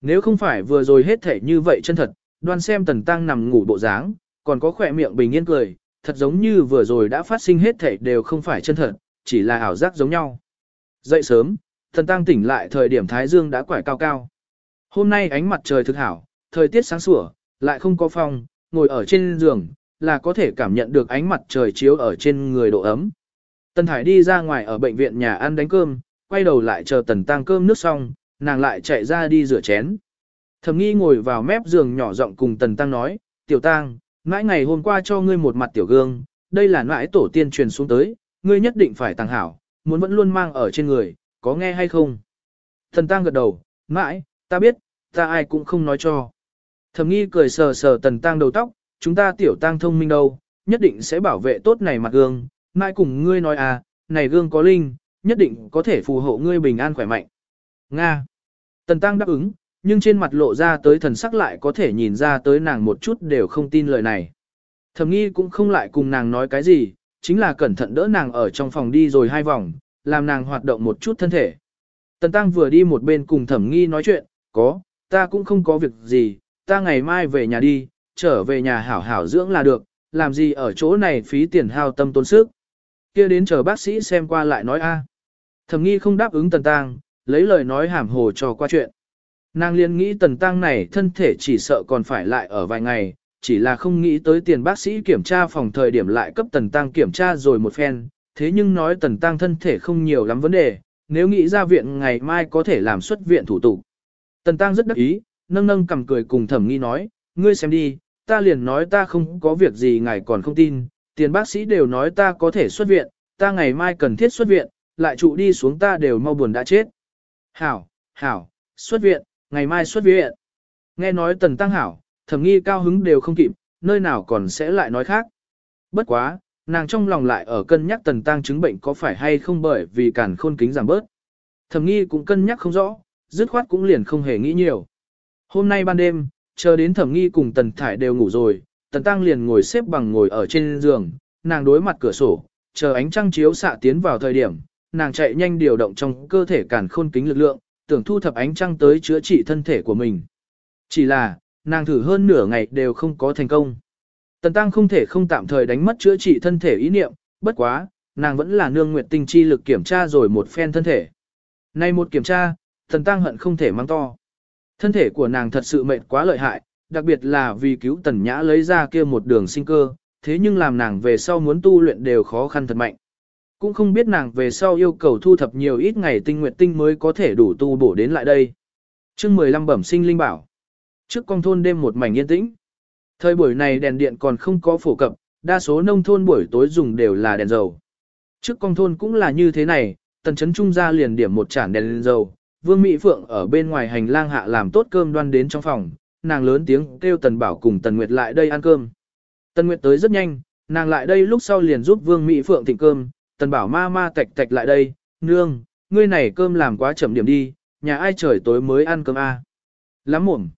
Nếu không phải vừa rồi hết thể như vậy chân thật, đoan xem tần tăng nằm ngủ bộ dáng, còn có khỏe miệng bình yên cười, thật giống như vừa rồi đã phát sinh hết thảy đều không phải chân thật, chỉ là ảo giác giống nhau. Dậy sớm, tần tăng tỉnh lại thời điểm thái dương đã quải cao cao. Hôm nay ánh mặt trời thực hảo, thời tiết sáng sủa, lại không có phong, ngồi ở trên giường, là có thể cảm nhận được ánh mặt trời chiếu ở trên người độ ấm. Tần Thải đi ra ngoài ở bệnh viện nhà ăn đánh cơm, quay đầu lại chờ Tần Tăng cơm nước xong, nàng lại chạy ra đi rửa chén. thầm nghi ngồi vào mép giường nhỏ giọng cùng Tần Tăng nói, Tiểu Tăng, mãi ngày hôm qua cho ngươi một mặt tiểu gương, đây là mãi tổ tiên truyền xuống tới, ngươi nhất định phải tàng hảo, muốn vẫn luôn mang ở trên người, có nghe hay không? Thần Tăng gật đầu, mãi, ta biết, ta ai cũng không nói cho. Thẩm nghi cười sờ sờ tần tăng đầu tóc, chúng ta tiểu tăng thông minh đâu, nhất định sẽ bảo vệ tốt này mặt gương, mai cùng ngươi nói à, này gương có linh, nhất định có thể phù hộ ngươi bình an khỏe mạnh. Nga. Tần tăng đáp ứng, nhưng trên mặt lộ ra tới thần sắc lại có thể nhìn ra tới nàng một chút đều không tin lời này. Thẩm nghi cũng không lại cùng nàng nói cái gì, chính là cẩn thận đỡ nàng ở trong phòng đi rồi hai vòng, làm nàng hoạt động một chút thân thể. Tần tăng vừa đi một bên cùng thẩm nghi nói chuyện, có, ta cũng không có việc gì, ta ngày mai về nhà đi, trở về nhà hảo hảo dưỡng là được, làm gì ở chỗ này phí tiền hao tâm tốn sức. kia đến chờ bác sĩ xem qua lại nói a. Thẩm nghi không đáp ứng tần tăng, lấy lời nói hàm hồ cho qua chuyện. Nàng liền nghĩ tần tăng này thân thể chỉ sợ còn phải lại ở vài ngày, chỉ là không nghĩ tới tiền bác sĩ kiểm tra phòng thời điểm lại cấp tần tăng kiểm tra rồi một phen, thế nhưng nói tần tăng thân thể không nhiều lắm vấn đề, nếu nghĩ ra viện ngày mai có thể làm xuất viện thủ tục. Tần tăng rất đắc ý, nâng nâng cầm cười cùng thẩm nghi nói, ngươi xem đi, ta liền nói ta không có việc gì ngài còn không tin, tiền bác sĩ đều nói ta có thể xuất viện, ta ngày mai cần thiết xuất viện, lại trụ đi xuống ta đều mau buồn đã chết. Hảo, hảo, xuất viện, ngày mai xuất viện. Nghe nói tần tăng hảo, thẩm nghi cao hứng đều không kịp, nơi nào còn sẽ lại nói khác. Bất quá, nàng trong lòng lại ở cân nhắc tần tăng chứng bệnh có phải hay không bởi vì cản khôn kính giảm bớt. Thẩm nghi cũng cân nhắc không rõ, dứt khoát cũng liền không hề nghĩ nhiều. Hôm nay ban đêm, chờ đến thẩm nghi cùng tần thải đều ngủ rồi, tần tăng liền ngồi xếp bằng ngồi ở trên giường, nàng đối mặt cửa sổ, chờ ánh trăng chiếu xạ tiến vào thời điểm, nàng chạy nhanh điều động trong cơ thể cản khôn kính lực lượng, tưởng thu thập ánh trăng tới chữa trị thân thể của mình. Chỉ là, nàng thử hơn nửa ngày đều không có thành công. Tần Tăng không thể không tạm thời đánh mất chữa trị thân thể ý niệm, bất quá, nàng vẫn là nương nguyệt tinh chi lực kiểm tra rồi một phen thân thể. Nay một kiểm tra, Tần Tăng hận không thể mang to. Thân thể của nàng thật sự mệt quá lợi hại, đặc biệt là vì cứu Tần Nhã lấy ra kia một đường sinh cơ, thế nhưng làm nàng về sau muốn tu luyện đều khó khăn thật mạnh. Cũng không biết nàng về sau yêu cầu thu thập nhiều ít ngày tinh nguyệt tinh mới có thể đủ tu bổ đến lại đây. chương 15 bẩm sinh linh bảo. Trước con thôn đêm một mảnh yên tĩnh. Thời buổi này đèn điện còn không có phổ cập, đa số nông thôn buổi tối dùng đều là đèn dầu. Trước con thôn cũng là như thế này, tần chấn trung ra liền điểm một chản đèn dầu. Vương Mỹ Phượng ở bên ngoài hành lang hạ làm tốt cơm đoan đến trong phòng, nàng lớn tiếng kêu Tần Bảo cùng Tần Nguyệt lại đây ăn cơm. Tần Nguyệt tới rất nhanh, nàng lại đây lúc sau liền giúp Vương Mỹ Phượng thịnh cơm, tần bảo ma ma tạch tạch lại đây, nương, ngươi này cơm làm quá chậm điểm đi, nhà ai trời tối mới ăn cơm a? À? Lắm mồm.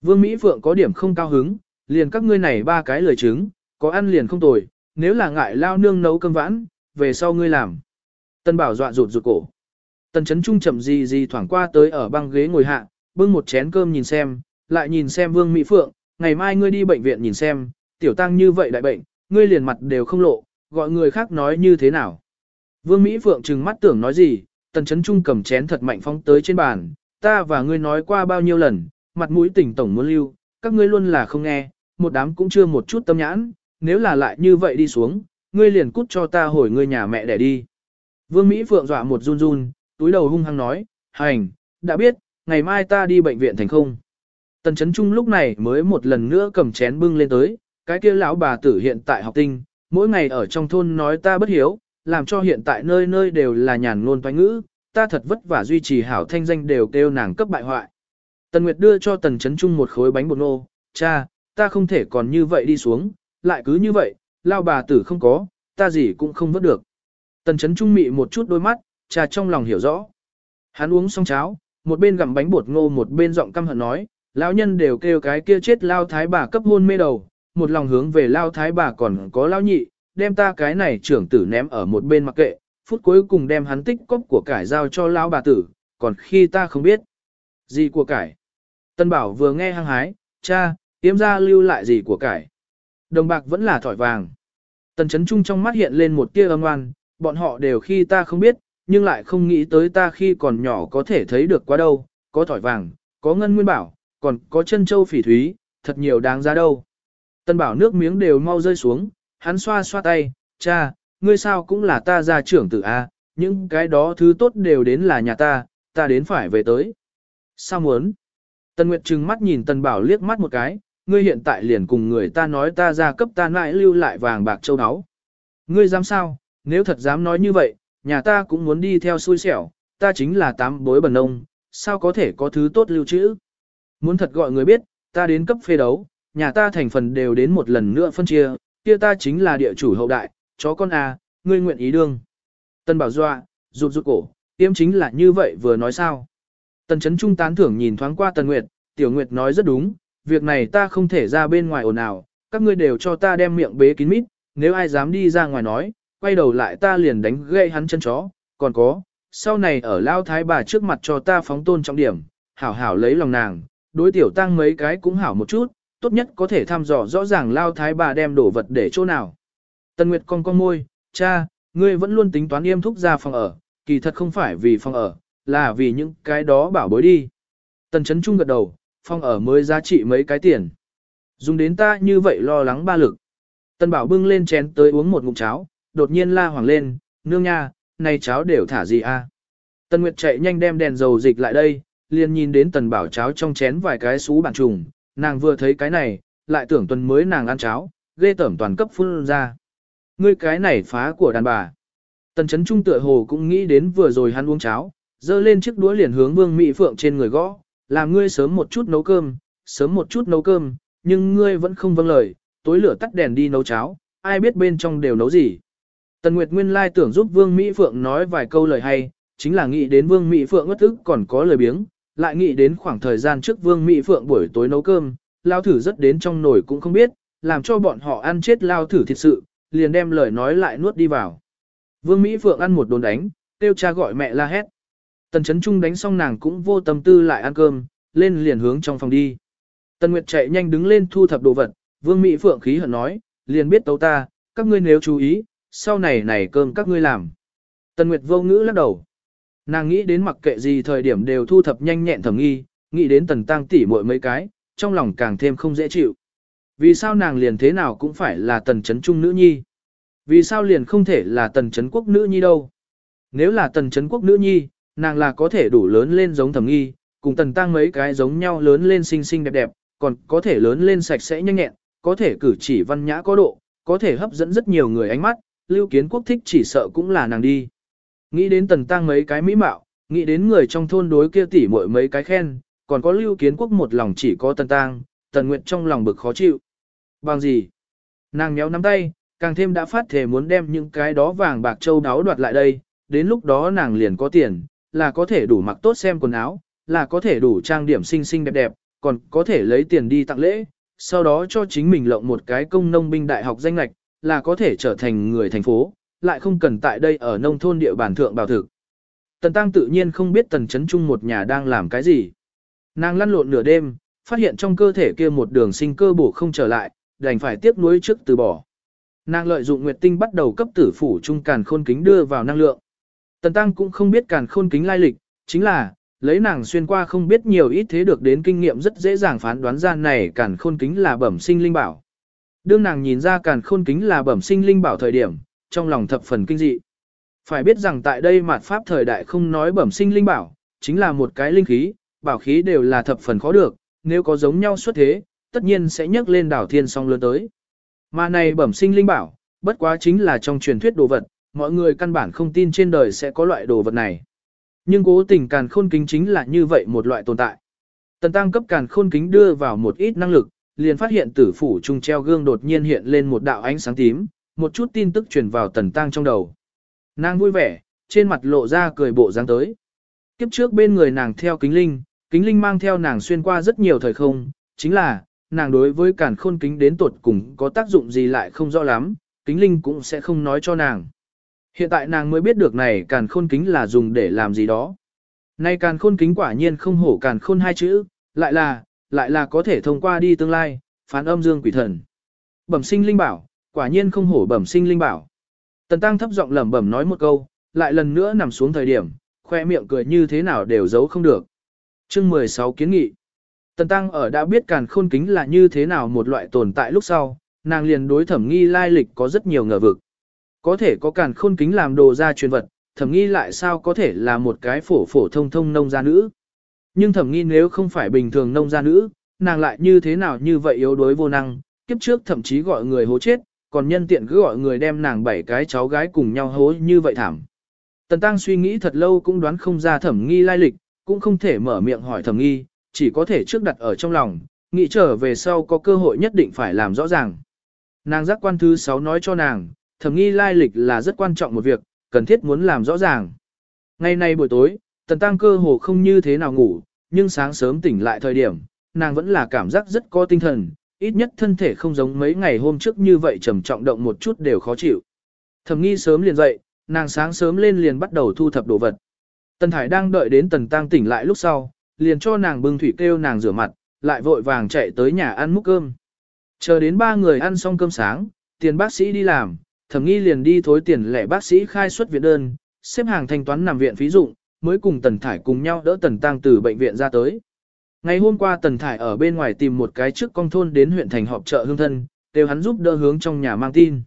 Vương Mỹ Phượng có điểm không cao hứng, liền các ngươi này ba cái lời trứng, có ăn liền không tồi, nếu là ngại lao nương nấu cơm vãn, về sau ngươi làm. Tần bảo dọa rụt rụt cổ. Tần chấn trung chậm gì gì thoảng qua tới ở băng ghế ngồi hạ, bưng một chén cơm nhìn xem, lại nhìn xem Vương Mỹ Phượng, ngày mai ngươi đi bệnh viện nhìn xem, tiểu tăng như vậy đại bệnh, ngươi liền mặt đều không lộ, gọi người khác nói như thế nào. Vương Mỹ Phượng trừng mắt tưởng nói gì, tần chấn trung cầm chén thật mạnh phóng tới trên bàn, ta và ngươi nói qua bao nhiêu lần, mặt mũi tỉnh tổng muốn lưu, các ngươi luôn là không nghe, một đám cũng chưa một chút tâm nhãn, nếu là lại như vậy đi xuống, ngươi liền cút cho ta hồi ngươi nhà mẹ để đi. Vương Mỹ Phượng dọa một run run, túi đầu hung hăng nói, hành, đã biết, ngày mai ta đi bệnh viện thành không. Tần chấn trung lúc này mới một lần nữa cầm chén bưng lên tới, cái kia lão bà tử hiện tại học tinh, mỗi ngày ở trong thôn nói ta bất hiếu, làm cho hiện tại nơi nơi đều là nhàn ngôn toán ngữ, ta thật vất vả duy trì hảo thanh danh đều kêu nàng cấp bại hoại. Tần Nguyệt đưa cho Tần Chấn Trung một khối bánh bột nô, cha, ta không thể còn như vậy đi xuống, lại cứ như vậy, lao bà tử không có, ta gì cũng không vớt được. Tần Chấn Trung mị một chút đôi mắt, cha trong lòng hiểu rõ. Hắn uống xong cháo, một bên gặm bánh bột ngô một bên giọng căm hận nói, lão nhân đều kêu cái kia chết lao thái bà cấp hôn mê đầu, một lòng hướng về lao thái bà còn có lao nhị, đem ta cái này trưởng tử ném ở một bên mặc kệ, phút cuối cùng đem hắn tích cốc của cải giao cho lao bà tử, còn khi ta không biết. Gì của cải? Tân bảo vừa nghe hăng hái, cha, tiếm ra lưu lại gì của cải. Đồng bạc vẫn là thỏi vàng. Tần chấn trung trong mắt hiện lên một tia âm oan, bọn họ đều khi ta không biết, nhưng lại không nghĩ tới ta khi còn nhỏ có thể thấy được quá đâu, có thỏi vàng, có ngân nguyên bảo, còn có chân châu phỉ thúy, thật nhiều đáng giá đâu. Tân bảo nước miếng đều mau rơi xuống, hắn xoa xoa tay, cha, ngươi sao cũng là ta gia trưởng tử A, những cái đó thứ tốt đều đến là nhà ta, ta đến phải về tới. Sao muốn? Tân Nguyệt trừng mắt nhìn Tân Bảo liếc mắt một cái, ngươi hiện tại liền cùng người ta nói ta ra cấp ta lại lưu lại vàng bạc châu áo. Ngươi dám sao, nếu thật dám nói như vậy, nhà ta cũng muốn đi theo xui xẻo, ta chính là tám bối bần ông, sao có thể có thứ tốt lưu trữ. Muốn thật gọi người biết, ta đến cấp phê đấu, nhà ta thành phần đều đến một lần nữa phân chia, kia ta chính là địa chủ hậu đại, chó con à, ngươi nguyện ý đương. Tân bảo dọa, rụt rụt cổ, tiêm chính là như vậy vừa nói sao. Tần chấn trung tán thưởng nhìn thoáng qua Tần Nguyệt, Tiểu Nguyệt nói rất đúng, việc này ta không thể ra bên ngoài ồn ào, các ngươi đều cho ta đem miệng bế kín mít, nếu ai dám đi ra ngoài nói, quay đầu lại ta liền đánh gãy hắn chân chó, còn có, sau này ở Lao Thái bà trước mặt cho ta phóng tôn trọng điểm, hảo hảo lấy lòng nàng, đối tiểu tăng mấy cái cũng hảo một chút, tốt nhất có thể thăm dò rõ ràng Lao Thái bà đem đổ vật để chỗ nào. Tần Nguyệt con con môi, cha, ngươi vẫn luôn tính toán yêm thúc ra phòng ở, kỳ thật không phải vì phòng ở, là vì những cái đó bảo bối đi. Tần chấn trung gật đầu, phòng ở mới giá trị mấy cái tiền. Dùng đến ta như vậy lo lắng ba lực. Tần bảo bưng lên chén tới uống một ngụm cháo, đột nhiên la hoàng lên, nương nha, này cháo đều thả gì a? Tần Nguyệt chạy nhanh đem đèn dầu dịch lại đây, liền nhìn đến tần bảo cháo trong chén vài cái xú bản trùng, nàng vừa thấy cái này, lại tưởng tuần mới nàng ăn cháo, ghê tởm toàn cấp phun ra. Ngươi cái này phá của đàn bà. Tần chấn trung tựa hồ cũng nghĩ đến vừa rồi hắn uống cháo, dơ lên chiếc đũa liền hướng vương mỹ phượng trên người gõ, làm ngươi sớm một chút nấu cơm, sớm một chút nấu cơm, nhưng ngươi vẫn không vâng lời, tối lửa tắt đèn đi nấu cháo, ai biết bên trong đều nấu gì. Tần Nguyệt Nguyên lai tưởng giúp Vương Mỹ Phượng nói vài câu lời hay, chính là nghĩ đến Vương Mỹ Phượng ngất ức còn có lời biếng, lại nghĩ đến khoảng thời gian trước Vương Mỹ Phượng buổi tối nấu cơm, lao thử rất đến trong nồi cũng không biết, làm cho bọn họ ăn chết lao thử thật sự, liền đem lời nói lại nuốt đi vào. Vương Mỹ Phượng ăn một đồn đánh, tiêu cha gọi mẹ la hét. Tần chấn trung đánh xong nàng cũng vô tâm tư lại ăn cơm, lên liền hướng trong phòng đi. Tần Nguyệt chạy nhanh đứng lên thu thập đồ vật, Vương Mỹ Phượng khí hận nói, liền biết tấu ta, các ngươi nếu chú ý, sau này này cơm các ngươi làm. Tần Nguyệt vô ngữ lắc đầu. Nàng nghĩ đến mặc kệ gì thời điểm đều thu thập nhanh nhẹn thẩm nghi, nghĩ đến tần tăng tỉ muội mấy cái, trong lòng càng thêm không dễ chịu. Vì sao nàng liền thế nào cũng phải là tần chấn trung nữ nhi? Vì sao liền không thể là tần chấn quốc nữ nhi đâu? Nếu là tần chấn quốc nữ nhi, nàng là có thể đủ lớn lên giống thẩm nghi, cùng tần tăng mấy cái giống nhau lớn lên xinh xinh đẹp đẹp, còn có thể lớn lên sạch sẽ nhanh nhẹn, có thể cử chỉ văn nhã có độ, có thể hấp dẫn rất nhiều người ánh mắt, lưu kiến quốc thích chỉ sợ cũng là nàng đi. Nghĩ đến tần tăng mấy cái mỹ mạo, nghĩ đến người trong thôn đối kia tỉ muội mấy cái khen, còn có lưu kiến quốc một lòng chỉ có tần tăng, tần nguyện trong lòng bực khó chịu. Bằng gì? Nàng nhéo nắm tay, càng thêm đã phát thể muốn đem những cái đó vàng bạc châu đáo đoạt lại đây, đến lúc đó nàng liền có tiền, là có thể đủ mặc tốt xem quần áo, là có thể đủ trang điểm xinh xinh đẹp đẹp, còn có thể lấy tiền đi tặng lễ, sau đó cho chính mình lộng một cái công nông binh đại học danh lạch, là có thể trở thành người thành phố, lại không cần tại đây ở nông thôn địa bàn thượng bảo thực. Tần Tăng tự nhiên không biết Tần Chấn Trung một nhà đang làm cái gì. Nàng lăn lộn nửa đêm, phát hiện trong cơ thể kia một đường sinh cơ bổ không trở lại, đành phải tiếp nối trước từ bỏ. Nàng lợi dụng Nguyệt Tinh bắt đầu cấp tử phủ trung càn khôn kính đưa vào năng lượng. Tần Tăng cũng không biết càn khôn kính lai lịch, chính là, lấy nàng xuyên qua không biết nhiều ít thế được đến kinh nghiệm rất dễ dàng phán đoán ra này càn khôn kính là bẩm sinh linh bảo. Đương nàng nhìn ra càn khôn kính là bẩm sinh linh bảo thời điểm, trong lòng thập phần kinh dị. Phải biết rằng tại đây mạt pháp thời đại không nói bẩm sinh linh bảo, chính là một cái linh khí, bảo khí đều là thập phần khó được, nếu có giống nhau xuất thế, tất nhiên sẽ nhấc lên đảo thiên song lớn tới. Mà này bẩm sinh linh bảo, bất quá chính là trong truyền thuyết đồ vật, mọi người căn bản không tin trên đời sẽ có loại đồ vật này. Nhưng cố tình càn khôn kính chính là như vậy một loại tồn tại. Tần tăng cấp càn khôn kính đưa vào một ít năng lực, liền phát hiện tử phủ trung treo gương đột nhiên hiện lên một đạo ánh sáng tím, một chút tin tức truyền vào tần tăng trong đầu. Nàng vui vẻ, trên mặt lộ ra cười bộ dáng tới. Kiếp trước bên người nàng theo kính linh, kính linh mang theo nàng xuyên qua rất nhiều thời không, chính là, nàng đối với càn khôn kính đến tuột cùng có tác dụng gì lại không rõ lắm, kính linh cũng sẽ không nói cho nàng. Hiện tại nàng mới biết được này càn khôn kính là dùng để làm gì đó. Nay càn khôn kính quả nhiên không hổ càn khôn hai chữ, lại là, lại là có thể thông qua đi tương lai, phán âm dương quỷ thần. Bẩm sinh linh bảo, quả nhiên không hổ bẩm sinh linh bảo. Tần Tăng thấp giọng lẩm bẩm nói một câu, lại lần nữa nằm xuống thời điểm, khoe miệng cười như thế nào đều giấu không được. Chương 16 kiến nghị. Tần Tăng ở đã biết càn khôn kính là như thế nào một loại tồn tại lúc sau, nàng liền đối thẩm nghi lai lịch có rất nhiều ngờ vực. Có thể có càn khôn kính làm đồ ra truyền vật, thẩm nghi lại sao có thể là một cái phổ phổ thông thông nông gia nữ. Nhưng thẩm nghi nếu không phải bình thường nông gia nữ, nàng lại như thế nào như vậy yếu đuối vô năng, kiếp trước thậm chí gọi người hố chết, còn nhân tiện cứ gọi người đem nàng bảy cái cháu gái cùng nhau hố như vậy thảm. Tần Tăng suy nghĩ thật lâu cũng đoán không ra thẩm nghi lai lịch, cũng không thể mở miệng hỏi thẩm nghi, chỉ có thể trước đặt ở trong lòng, nghĩ trở về sau có cơ hội nhất định phải làm rõ ràng. Nàng giác quan thứ 6 nói cho nàng, thẩm nghi lai lịch là rất quan trọng một việc, cần thiết muốn làm rõ ràng. Ngày nay buổi tối, tần tăng cơ hồ không như thế nào ngủ, nhưng sáng sớm tỉnh lại thời điểm, nàng vẫn là cảm giác rất có tinh thần, ít nhất thân thể không giống mấy ngày hôm trước như vậy trầm trọng động một chút đều khó chịu. Thẩm nghi sớm liền dậy, nàng sáng sớm lên liền bắt đầu thu thập đồ vật. Tần Thải đang đợi đến Tần Tăng tỉnh lại lúc sau, liền cho nàng bưng thủy kêu nàng rửa mặt, lại vội vàng chạy tới nhà ăn múc cơm. Chờ đến ba người ăn xong cơm sáng, tiền bác sĩ đi làm, thẩm nghi liền đi thối tiền lẻ bác sĩ khai xuất viện đơn, xếp hàng thanh toán nằm viện phí dụng, mới cùng Tần Thải cùng nhau đỡ Tần Tăng từ bệnh viện ra tới. Ngày hôm qua Tần Thải ở bên ngoài tìm một cái trước công thôn đến huyện thành họp chợ hương thân, đều hắn giúp đỡ hướng trong nhà mang tin.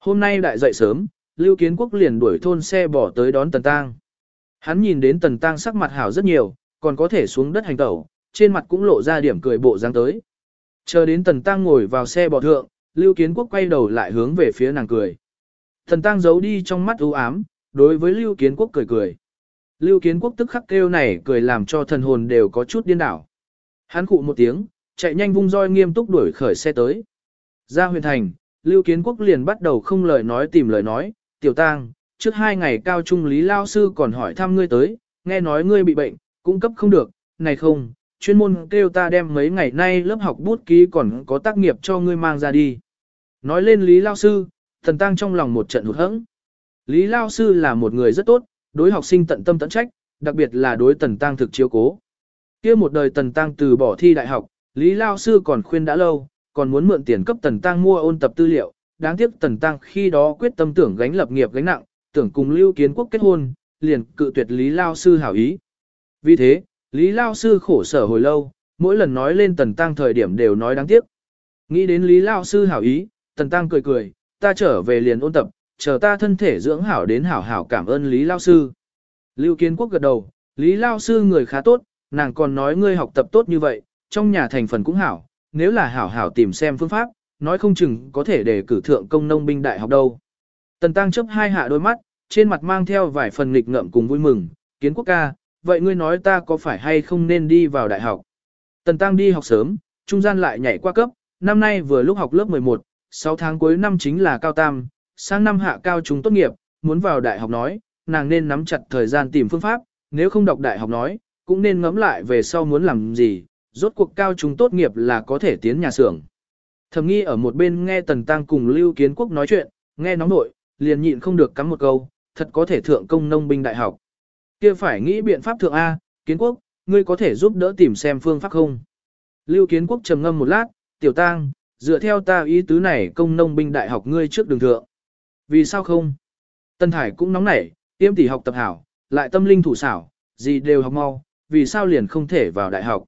Hôm nay đại dậy sớm, Lưu Kiến Quốc liền đuổi thôn xe bỏ tới đón Tần Tăng. Hắn nhìn đến Tần Tăng sắc mặt hảo rất nhiều, còn có thể xuống đất hành tẩu, trên mặt cũng lộ ra điểm cười bộ dáng tới. Chờ đến Tần Tăng ngồi vào xe bỏ thượng, Lưu Kiến Quốc quay đầu lại hướng về phía nàng cười. Tần Tăng giấu đi trong mắt u ám, đối với Lưu Kiến Quốc cười cười. Lưu Kiến Quốc tức khắc kêu này cười làm cho thần hồn đều có chút điên đảo. Hắn cụ một tiếng, chạy nhanh vung roi nghiêm túc đuổi khởi xe tới. Ra huyện thành, Lưu Kiến Quốc liền bắt đầu không lời nói tìm lời nói, tiểu tang, trước hai ngày cao trung lý lao sư còn hỏi thăm ngươi tới, nghe nói ngươi bị bệnh, cung cấp không được, này không, chuyên môn kêu ta đem mấy ngày nay lớp học bút ký còn có tác nghiệp cho ngươi mang ra đi. Nói lên lý lao sư, thần tăng trong lòng một trận hụt hẫng. Lý lao sư là một người rất tốt, đối học sinh tận tâm tận trách, đặc biệt là đối tần tăng thực chiếu cố. kia một đời tần tăng từ bỏ thi đại học, Lý lao sư còn khuyên đã lâu, còn muốn mượn tiền cấp tần tăng mua ôn tập tư liệu, đáng tiếc tần tăng khi đó quyết tâm tưởng gánh lập nghiệp gánh nặng, tưởng cùng lưu kiến quốc kết hôn, liền cự tuyệt Lý lao sư hảo ý. Vì thế, Lý lao sư khổ sở hồi lâu, mỗi lần nói lên tần tăng thời điểm đều nói đáng tiếc. Nghĩ đến Lý lao sư hảo ý, tần tăng cười cười, ta trở về liền ôn tập, chờ ta thân thể dưỡng hảo đến hảo hảo cảm ơn Lý lao sư. Lưu kiến quốc gật đầu, Lý lao sư người khá tốt, nàng còn nói ngươi học tập tốt như vậy, trong nhà thành phần cũng hảo, nếu là hảo hảo tìm xem phương pháp, nói không chừng có thể để cử thượng công nông binh đại học đâu. Tần Tăng chấp hai hạ đôi mắt, trên mặt mang theo vài phần nghịch ngợm cùng vui mừng, kiến quốc ca, vậy ngươi nói ta có phải hay không nên đi vào đại học? Tần Tăng đi học sớm, trung gian lại nhảy qua cấp, năm nay vừa lúc học lớp 11, 6 tháng cuối năm chính là cao tam, sang năm hạ cao trung tốt nghiệp, muốn vào đại học nói, nàng nên nắm chặt thời gian tìm phương pháp, nếu không đọc đại học nói, cũng nên ngẫm lại về sau muốn làm gì, rốt cuộc cao trung tốt nghiệp là có thể tiến nhà xưởng. Thầm nghi ở một bên nghe Tần Tăng cùng Lưu Kiến Quốc nói chuyện, nghe nóng nội, liền nhịn không được cắm một câu, thật có thể thượng công nông binh đại học. kia phải nghĩ biện pháp thượng A, Kiến Quốc, ngươi có thể giúp đỡ tìm xem phương pháp không? Lưu Kiến Quốc trầm ngâm một lát, tiểu tang, dựa theo ta ý tứ này công nông binh đại học ngươi trước đường thượng. Vì sao không? Tân Thải cũng nóng nảy, tiêm tỷ học tập hảo, lại tâm linh thủ xảo, gì đều học mau, vì sao liền không thể vào đại học?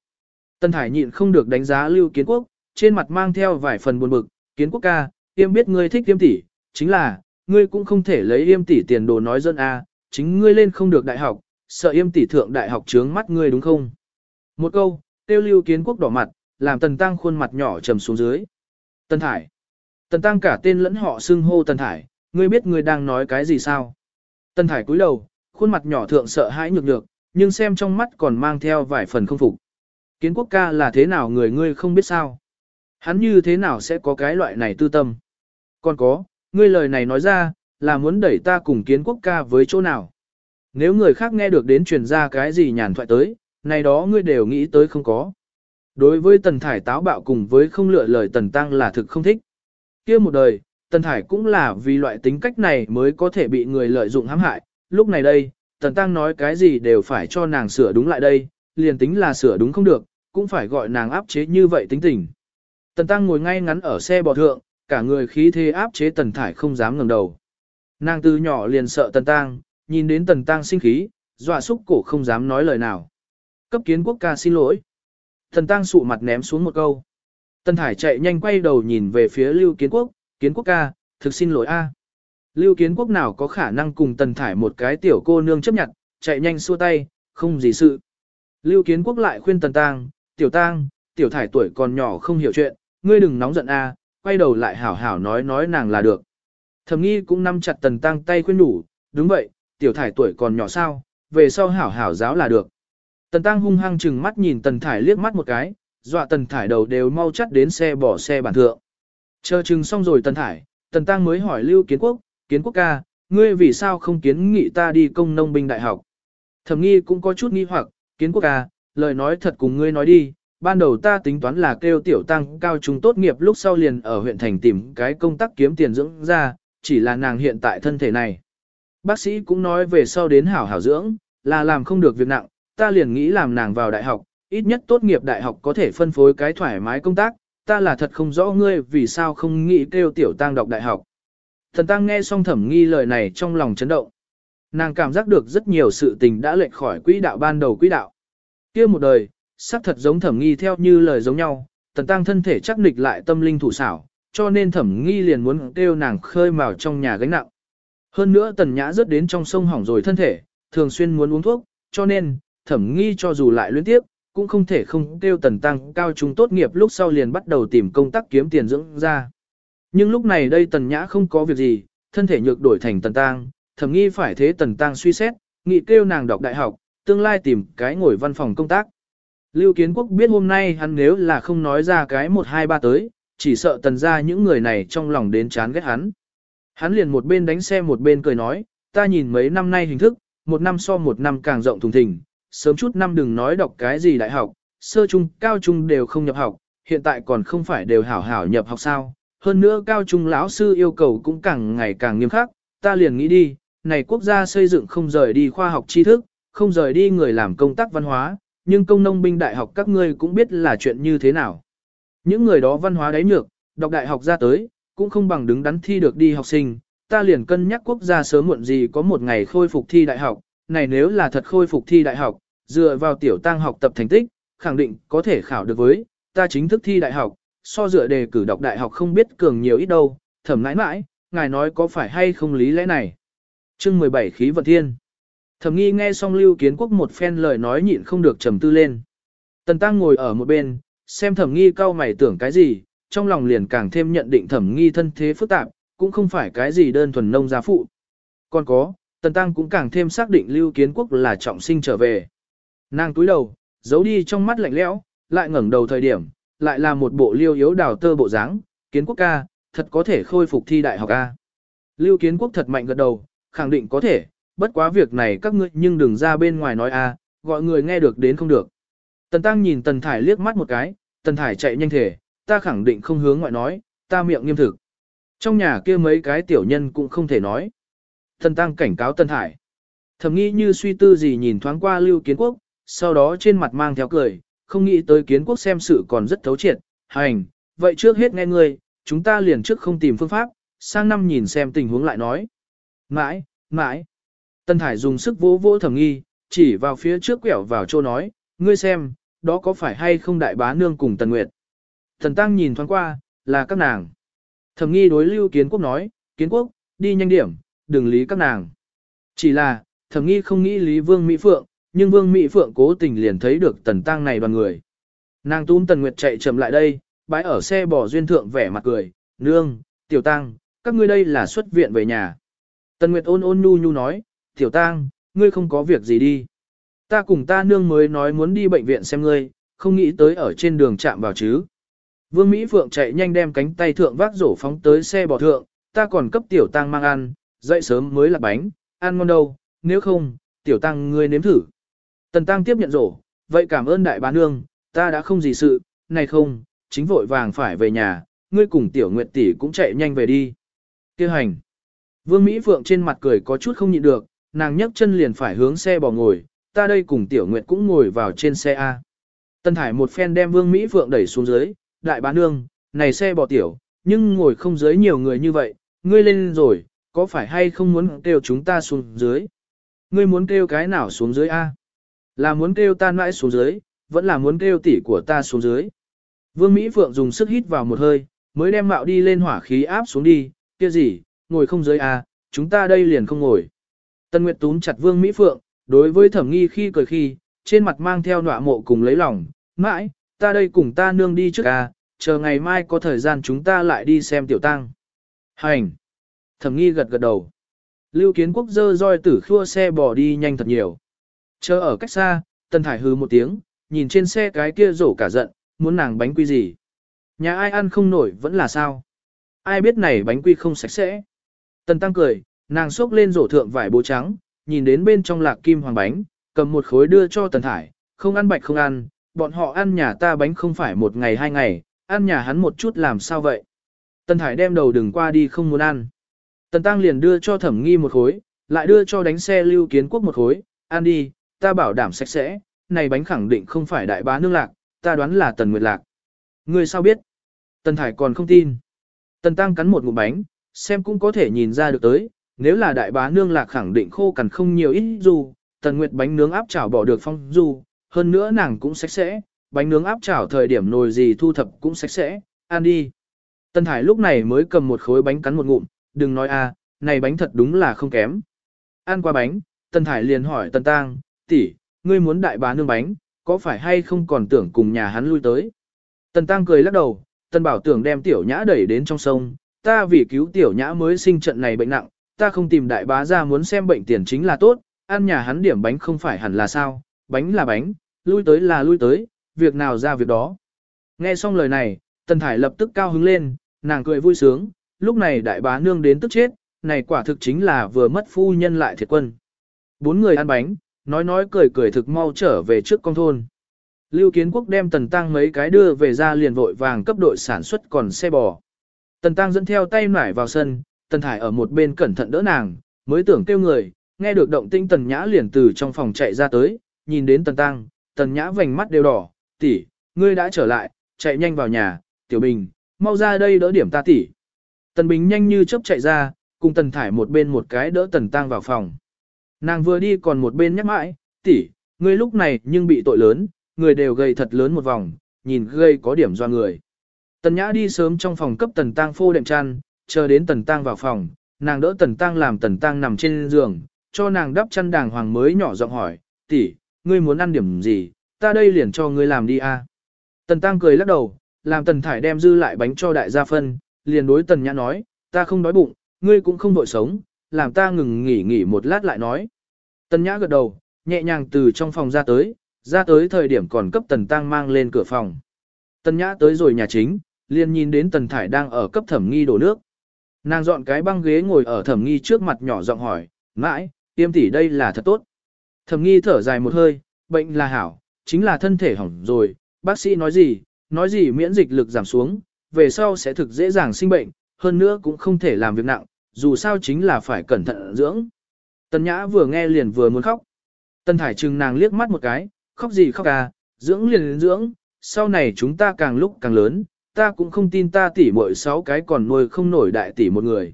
Tân Thải nhịn không được đánh giá Lưu Kiến Quốc, trên mặt mang theo vài phần buồn bực, Kiến Quốc ca, tiêm biết ngươi thích tiêm tỷ, chính là, ngươi cũng không thể lấy yêm tỷ tiền đồ nói dân a, chính ngươi lên không được đại học, sợ yêm tỷ thượng đại học trướng mắt ngươi đúng không? Một câu, tiêu lưu kiến quốc đỏ mặt, làm tần tăng khuôn mặt nhỏ trầm xuống dưới. Tần Thải. Tần tăng cả tên lẫn họ xưng hô Tần Thải, ngươi biết ngươi đang nói cái gì sao? Tần Thải cúi đầu, khuôn mặt nhỏ thượng sợ hãi nhược nhược, nhưng xem trong mắt còn mang theo vài phần không phục. Kiến quốc ca là thế nào người ngươi không biết sao? Hắn như thế nào sẽ có cái loại này tư tâm? Còn có, ngươi lời này nói ra, là muốn đẩy ta cùng kiến quốc ca với chỗ nào. Nếu người khác nghe được đến truyền ra cái gì nhàn thoại tới, này đó ngươi đều nghĩ tới không có. Đối với tần thải táo bạo cùng với không lựa lời tần tăng là thực không thích. kia một đời, tần thải cũng là vì loại tính cách này mới có thể bị người lợi dụng hãm hại. Lúc này đây, tần tăng nói cái gì đều phải cho nàng sửa đúng lại đây, liền tính là sửa đúng không được, cũng phải gọi nàng áp chế như vậy tính tình. Tần tăng ngồi ngay ngắn ở xe bò thượng, cả người khí thế áp chế tần thải không dám ngẩng đầu. Nàng từ nhỏ liền sợ tần Tăng, nhìn đến tần Tăng sinh khí, dọa xúc cổ không dám nói lời nào. Cấp kiến quốc ca xin lỗi. Tần Tăng sụ mặt ném xuống một câu. Tần thải chạy nhanh quay đầu nhìn về phía lưu kiến quốc, kiến quốc ca, thực xin lỗi a. Lưu kiến quốc nào có khả năng cùng tần thải một cái tiểu cô nương chấp nhận, chạy nhanh xua tay, không gì sự. Lưu kiến quốc lại khuyên tần tang, tiểu tang, tiểu thải tuổi còn nhỏ không hiểu chuyện, ngươi đừng nóng giận a, quay đầu lại hảo hảo nói nói nàng là được. Thẩm nghi cũng nắm chặt tần tăng tay khuyên đủ, đúng vậy, tiểu thải tuổi còn nhỏ sao, về sau hảo hảo giáo là được. Tần Tăng hung hăng chừng mắt nhìn Tần Thải liếc mắt một cái, dọa Tần Thải đầu đều mau chắt đến xe bỏ xe bản thượng. Chờ chừng xong rồi Tần Thải, Tần Tăng mới hỏi Lưu Kiến Quốc, Kiến Quốc ca, ngươi vì sao không kiến nghị ta đi công nông binh đại học? Thẩm nghi cũng có chút nghi hoặc, Kiến Quốc ca, lời nói thật cùng ngươi nói đi, ban đầu ta tính toán là kêu tiểu tăng cao trung tốt nghiệp lúc sau liền ở huyện thành tìm cái công tác kiếm tiền dưỡng ra, chỉ là nàng hiện tại thân thể này. Bác sĩ cũng nói về sau đến hảo hảo dưỡng, là làm không được việc nặng, ta liền nghĩ làm nàng vào đại học, ít nhất tốt nghiệp đại học có thể phân phối cái thoải mái công tác, ta là thật không rõ ngươi vì sao không nghĩ kêu tiểu tang đọc đại học. Thần tăng nghe xong thẩm nghi lời này trong lòng chấn động. Nàng cảm giác được rất nhiều sự tình đã lệch khỏi quỹ đạo ban đầu quỹ đạo. kia một đời, sắc thật giống thẩm nghi theo như lời giống nhau, tần tăng thân thể chắc nịch lại tâm linh thủ xảo, cho nên thẩm nghi liền muốn kêu nàng khơi mào trong nhà gánh nặng. Hơn nữa tần nhã rớt đến trong sông hỏng rồi thân thể, thường xuyên muốn uống thuốc, cho nên, thẩm nghi cho dù lại luyến tiếp, cũng không thể không kêu tần tăng cao trung tốt nghiệp lúc sau liền bắt đầu tìm công tác kiếm tiền dưỡng ra. Nhưng lúc này đây tần nhã không có việc gì, thân thể nhược đổi thành tần tăng, thẩm nghi phải thế tần tăng suy xét, nghị kêu nàng đọc đại học, tương lai tìm cái ngồi văn phòng công tác. Lưu Kiến Quốc biết hôm nay hắn nếu là không nói ra cái 1-2-3 tới, chỉ sợ tần ra những người này trong lòng đến chán ghét hắn. Hắn liền một bên đánh xe một bên cười nói, ta nhìn mấy năm nay hình thức, một năm so một năm càng rộng thùng thình, sớm chút năm đừng nói đọc cái gì đại học, sơ trung, cao trung đều không nhập học, hiện tại còn không phải đều hảo hảo nhập học sao. Hơn nữa cao trung lão sư yêu cầu cũng càng ngày càng nghiêm khắc, ta liền nghĩ đi, này quốc gia xây dựng không rời đi khoa học tri thức, không rời đi người làm công tác văn hóa, nhưng công nông binh đại học các ngươi cũng biết là chuyện như thế nào. Những người đó văn hóa đáy nhược, đọc đại học ra tới, cũng không bằng đứng đắn thi được đi học sinh, ta liền cân nhắc quốc gia sớm muộn gì có một ngày khôi phục thi đại học, này nếu là thật khôi phục thi đại học, dựa vào tiểu tăng học tập thành tích, khẳng định có thể khảo được với, ta chính thức thi đại học, so dựa đề cử đọc đại học không biết cường nhiều ít đâu, thẩm nãi nãi, ngài nói có phải hay không lý lẽ này. chương 17 khí vận thiên. Thẩm nghi nghe xong lưu kiến quốc một phen lời nói nhịn không được trầm tư lên. Tần tăng ngồi ở một bên, xem thẩm nghi cao mày tưởng cái gì, trong lòng liền càng thêm nhận định thẩm nghi thân thế phức tạp, cũng không phải cái gì đơn thuần nông gia phụ. Còn có, tần tăng cũng càng thêm xác định lưu kiến quốc là trọng sinh trở về. Nàng túi đầu, giấu đi trong mắt lạnh lẽo, lại ngẩng đầu thời điểm, lại là một bộ liêu yếu đào tơ bộ dáng, kiến quốc ca, thật có thể khôi phục thi đại học ca. Lưu kiến quốc thật mạnh gật đầu, khẳng định có thể, bất quá việc này các ngươi nhưng đừng ra bên ngoài nói a, gọi người nghe được đến không được. Tần Tăng nhìn Tần Thải liếc mắt một cái, Tần Thải chạy nhanh thể, ta khẳng định không hướng ngoại nói, ta miệng nghiêm thực. Trong nhà kia mấy cái tiểu nhân cũng không thể nói. Tần Tăng cảnh cáo Tần Thải. Thầm nghĩ như suy tư gì nhìn thoáng qua Lưu Kiến Quốc, sau đó trên mặt mang theo cười, không nghĩ tới Kiến Quốc xem sự còn rất thấu triệt, hành, vậy trước hết nghe ngươi, chúng ta liền trước không tìm phương pháp, sang năm nhìn xem tình huống lại nói. Mãi, mãi. Tân Thải dùng sức vỗ vỗ thẩm nghi, chỉ vào phía trước quẹo vào chỗ nói, ngươi xem, đó có phải hay không đại bá nương cùng Tần Nguyệt. Thần Tăng nhìn thoáng qua, là các nàng. Thẩm nghi đối lưu kiến quốc nói, kiến quốc, đi nhanh điểm, đừng lý các nàng. Chỉ là, thẩm nghi không nghĩ lý vương Mỹ Phượng, nhưng vương Mỹ Phượng cố tình liền thấy được tần tăng này đoàn người. Nàng túm Tần Nguyệt chạy chậm lại đây, bái ở xe bỏ duyên thượng vẻ mặt cười, nương, tiểu tăng, các ngươi đây là xuất viện về nhà. Tần Nguyệt ôn ôn nhu nhu nói, tiểu tăng, ngươi không có việc gì đi. Ta cùng ta nương mới nói muốn đi bệnh viện xem ngươi, không nghĩ tới ở trên đường chạm vào chứ. Vương Mỹ Phượng chạy nhanh đem cánh tay thượng vác rổ phóng tới xe bò thượng, ta còn cấp tiểu tăng mang ăn, dậy sớm mới là bánh, ăn ngon đâu, nếu không, tiểu tăng ngươi nếm thử. Tần tăng tiếp nhận rổ, vậy cảm ơn đại bá nương, ta đã không gì sự, này không, chính vội vàng phải về nhà, ngươi cùng tiểu nguyệt tỷ cũng chạy nhanh về đi. Kêu hành. Vương Mỹ Phượng trên mặt cười có chút không nhịn được, nàng nhấc chân liền phải hướng xe bỏ ngồi, ta đây cùng Tiểu Nguyệt cũng ngồi vào trên xe A. Tân Thải một phen đem Vương Mỹ Phượng đẩy xuống dưới, đại bá nương, này xe bỏ tiểu, nhưng ngồi không dưới nhiều người như vậy, ngươi lên rồi, có phải hay không muốn kêu chúng ta xuống dưới? Ngươi muốn kêu cái nào xuống dưới A? Là muốn kêu ta mãi xuống dưới, vẫn là muốn kêu tỷ của ta xuống dưới. Vương Mỹ Phượng dùng sức hít vào một hơi, mới đem mạo đi lên hỏa khí áp xuống đi, kia gì, ngồi không dưới à? chúng ta đây liền không ngồi. Tân Nguyệt túm chặt Vương Mỹ Phượng, đối với thẩm nghi khi cười khi, trên mặt mang theo nọa mộ cùng lấy lòng, mãi, ta đây cùng ta nương đi trước à, chờ ngày mai có thời gian chúng ta lại đi xem tiểu tăng. Hành! Thẩm nghi gật gật đầu. Lưu kiến quốc dơ roi tử khua xe bò đi nhanh thật nhiều. Chờ ở cách xa, Tần Thải hừ một tiếng, nhìn trên xe cái kia rổ cả giận, muốn nàng bánh quy gì. Nhà ai ăn không nổi vẫn là sao. Ai biết này bánh quy không sạch sẽ. Tần Tăng cười, nàng xốc lên rổ thượng vải bố trắng, nhìn đến bên trong lạc kim hoàng bánh, cầm một khối đưa cho Tần Thải, không ăn bạch không ăn, bọn họ ăn nhà ta bánh không phải một ngày hai ngày, ăn nhà hắn một chút làm sao vậy. Tần Thải đem đầu đừng qua đi không muốn ăn. Tần Tăng liền đưa cho thẩm nghi một khối, lại đưa cho đánh xe lưu kiến quốc một khối, ăn đi, ta bảo đảm sạch sẽ, này bánh khẳng định không phải đại bá nương lạc, ta đoán là Tần Nguyệt Lạc. Ngươi sao biết? Tần Thải còn không tin. Tần Tăng cắn một ngụm bánh, xem cũng có thể nhìn ra được tới, nếu là đại bá nương lạc khẳng định khô cằn không nhiều ít dù, Tần Nguyệt bánh nướng áp chảo bỏ được phong dù, hơn nữa nàng cũng sạch sẽ, bánh nướng áp chảo thời điểm nồi gì thu thập cũng sạch sẽ, ăn đi. Tần Thải lúc này mới cầm một khối bánh cắn một ngụm, đừng nói a, này bánh thật đúng là không kém. Ăn qua bánh, Tần Thải liền hỏi Tần Tăng, tỷ, ngươi muốn đại bá nương bánh, có phải hay không còn tưởng cùng nhà hắn lui tới. Tần Tăng cười lắc đầu, Tần Bảo tưởng đem tiểu nhã đẩy đến trong sông, ta vì cứu tiểu nhã mới sinh trận này bệnh nặng, ta không tìm đại bá ra muốn xem bệnh tiền chính là tốt, ăn nhà hắn điểm bánh không phải hẳn là sao, bánh là bánh, lui tới là lui tới, việc nào ra việc đó. Nghe xong lời này, Tần Thải lập tức cao hứng lên, nàng cười vui sướng, lúc này đại bá nương đến tức chết, này quả thực chính là vừa mất phu nhân lại thiệt quân. Bốn người ăn bánh, nói nói cười cười thực mau trở về trước con thôn. Lưu Kiến Quốc đem Tần Tăng mấy cái đưa về ra liền vội vàng cấp đội sản xuất còn xe bò. Tần Tăng dẫn theo tay nải vào sân, Tần Thải ở một bên cẩn thận đỡ nàng, mới tưởng kêu người, nghe được động tinh Tần Nhã liền từ trong phòng chạy ra tới, nhìn đến Tần Tăng, Tần Nhã vành mắt đều đỏ, tỷ, ngươi đã trở lại, chạy nhanh vào nhà, Tiểu Bình, mau ra đây đỡ điểm ta tỷ. Tần Bình nhanh như chớp chạy ra, cùng Tần Thải một bên một cái đỡ Tần Tăng vào phòng. Nàng vừa đi còn một bên nhắc mãi, tỷ, ngươi lúc này nhưng bị tội lớn, người đều gầy thật lớn một vòng, nhìn gây có điểm do người. Tần Nhã đi sớm trong phòng cấp Tần Tăng phô đệm chăn, chờ đến Tần Tăng vào phòng, nàng đỡ Tần Tăng làm Tần Tăng nằm trên giường, cho nàng đắp chăn đàng hoàng mới nhỏ giọng hỏi, tỷ, ngươi muốn ăn điểm gì, ta đây liền cho ngươi làm đi a. Tần Tăng cười lắc đầu, làm Tần Thải đem dư lại bánh cho đại gia phân, liền đối Tần Nhã nói, ta không đói bụng, ngươi cũng không đội sống, làm ta ngừng nghỉ nghỉ một lát lại nói. Tần Nhã gật đầu, nhẹ nhàng từ trong phòng ra tới, ra tới thời điểm còn cấp Tần Tăng mang lên cửa phòng. Tần Nhã tới rồi nhà chính, liền nhìn đến Tần Thải đang ở cấp thẩm nghi đổ nước. Nàng dọn cái băng ghế ngồi ở thẩm nghi trước mặt nhỏ giọng hỏi, mãi, tiêm tỷ đây là thật tốt. Thẩm nghi thở dài một hơi, bệnh là hảo, chính là thân thể hỏng rồi, bác sĩ nói gì, nói gì miễn dịch lực giảm xuống, về sau sẽ thực dễ dàng sinh bệnh, hơn nữa cũng không thể làm việc nặng, dù sao chính là phải cẩn thận dưỡng. Tần Nhã vừa nghe liền vừa muốn khóc. Tần Thải trừng nàng liếc mắt một cái, khóc gì khóc à, dưỡng liền dưỡng, sau này chúng ta càng lúc càng lớn, ta cũng không tin ta tỷ muội sáu cái còn nuôi không nổi đại tỷ một người.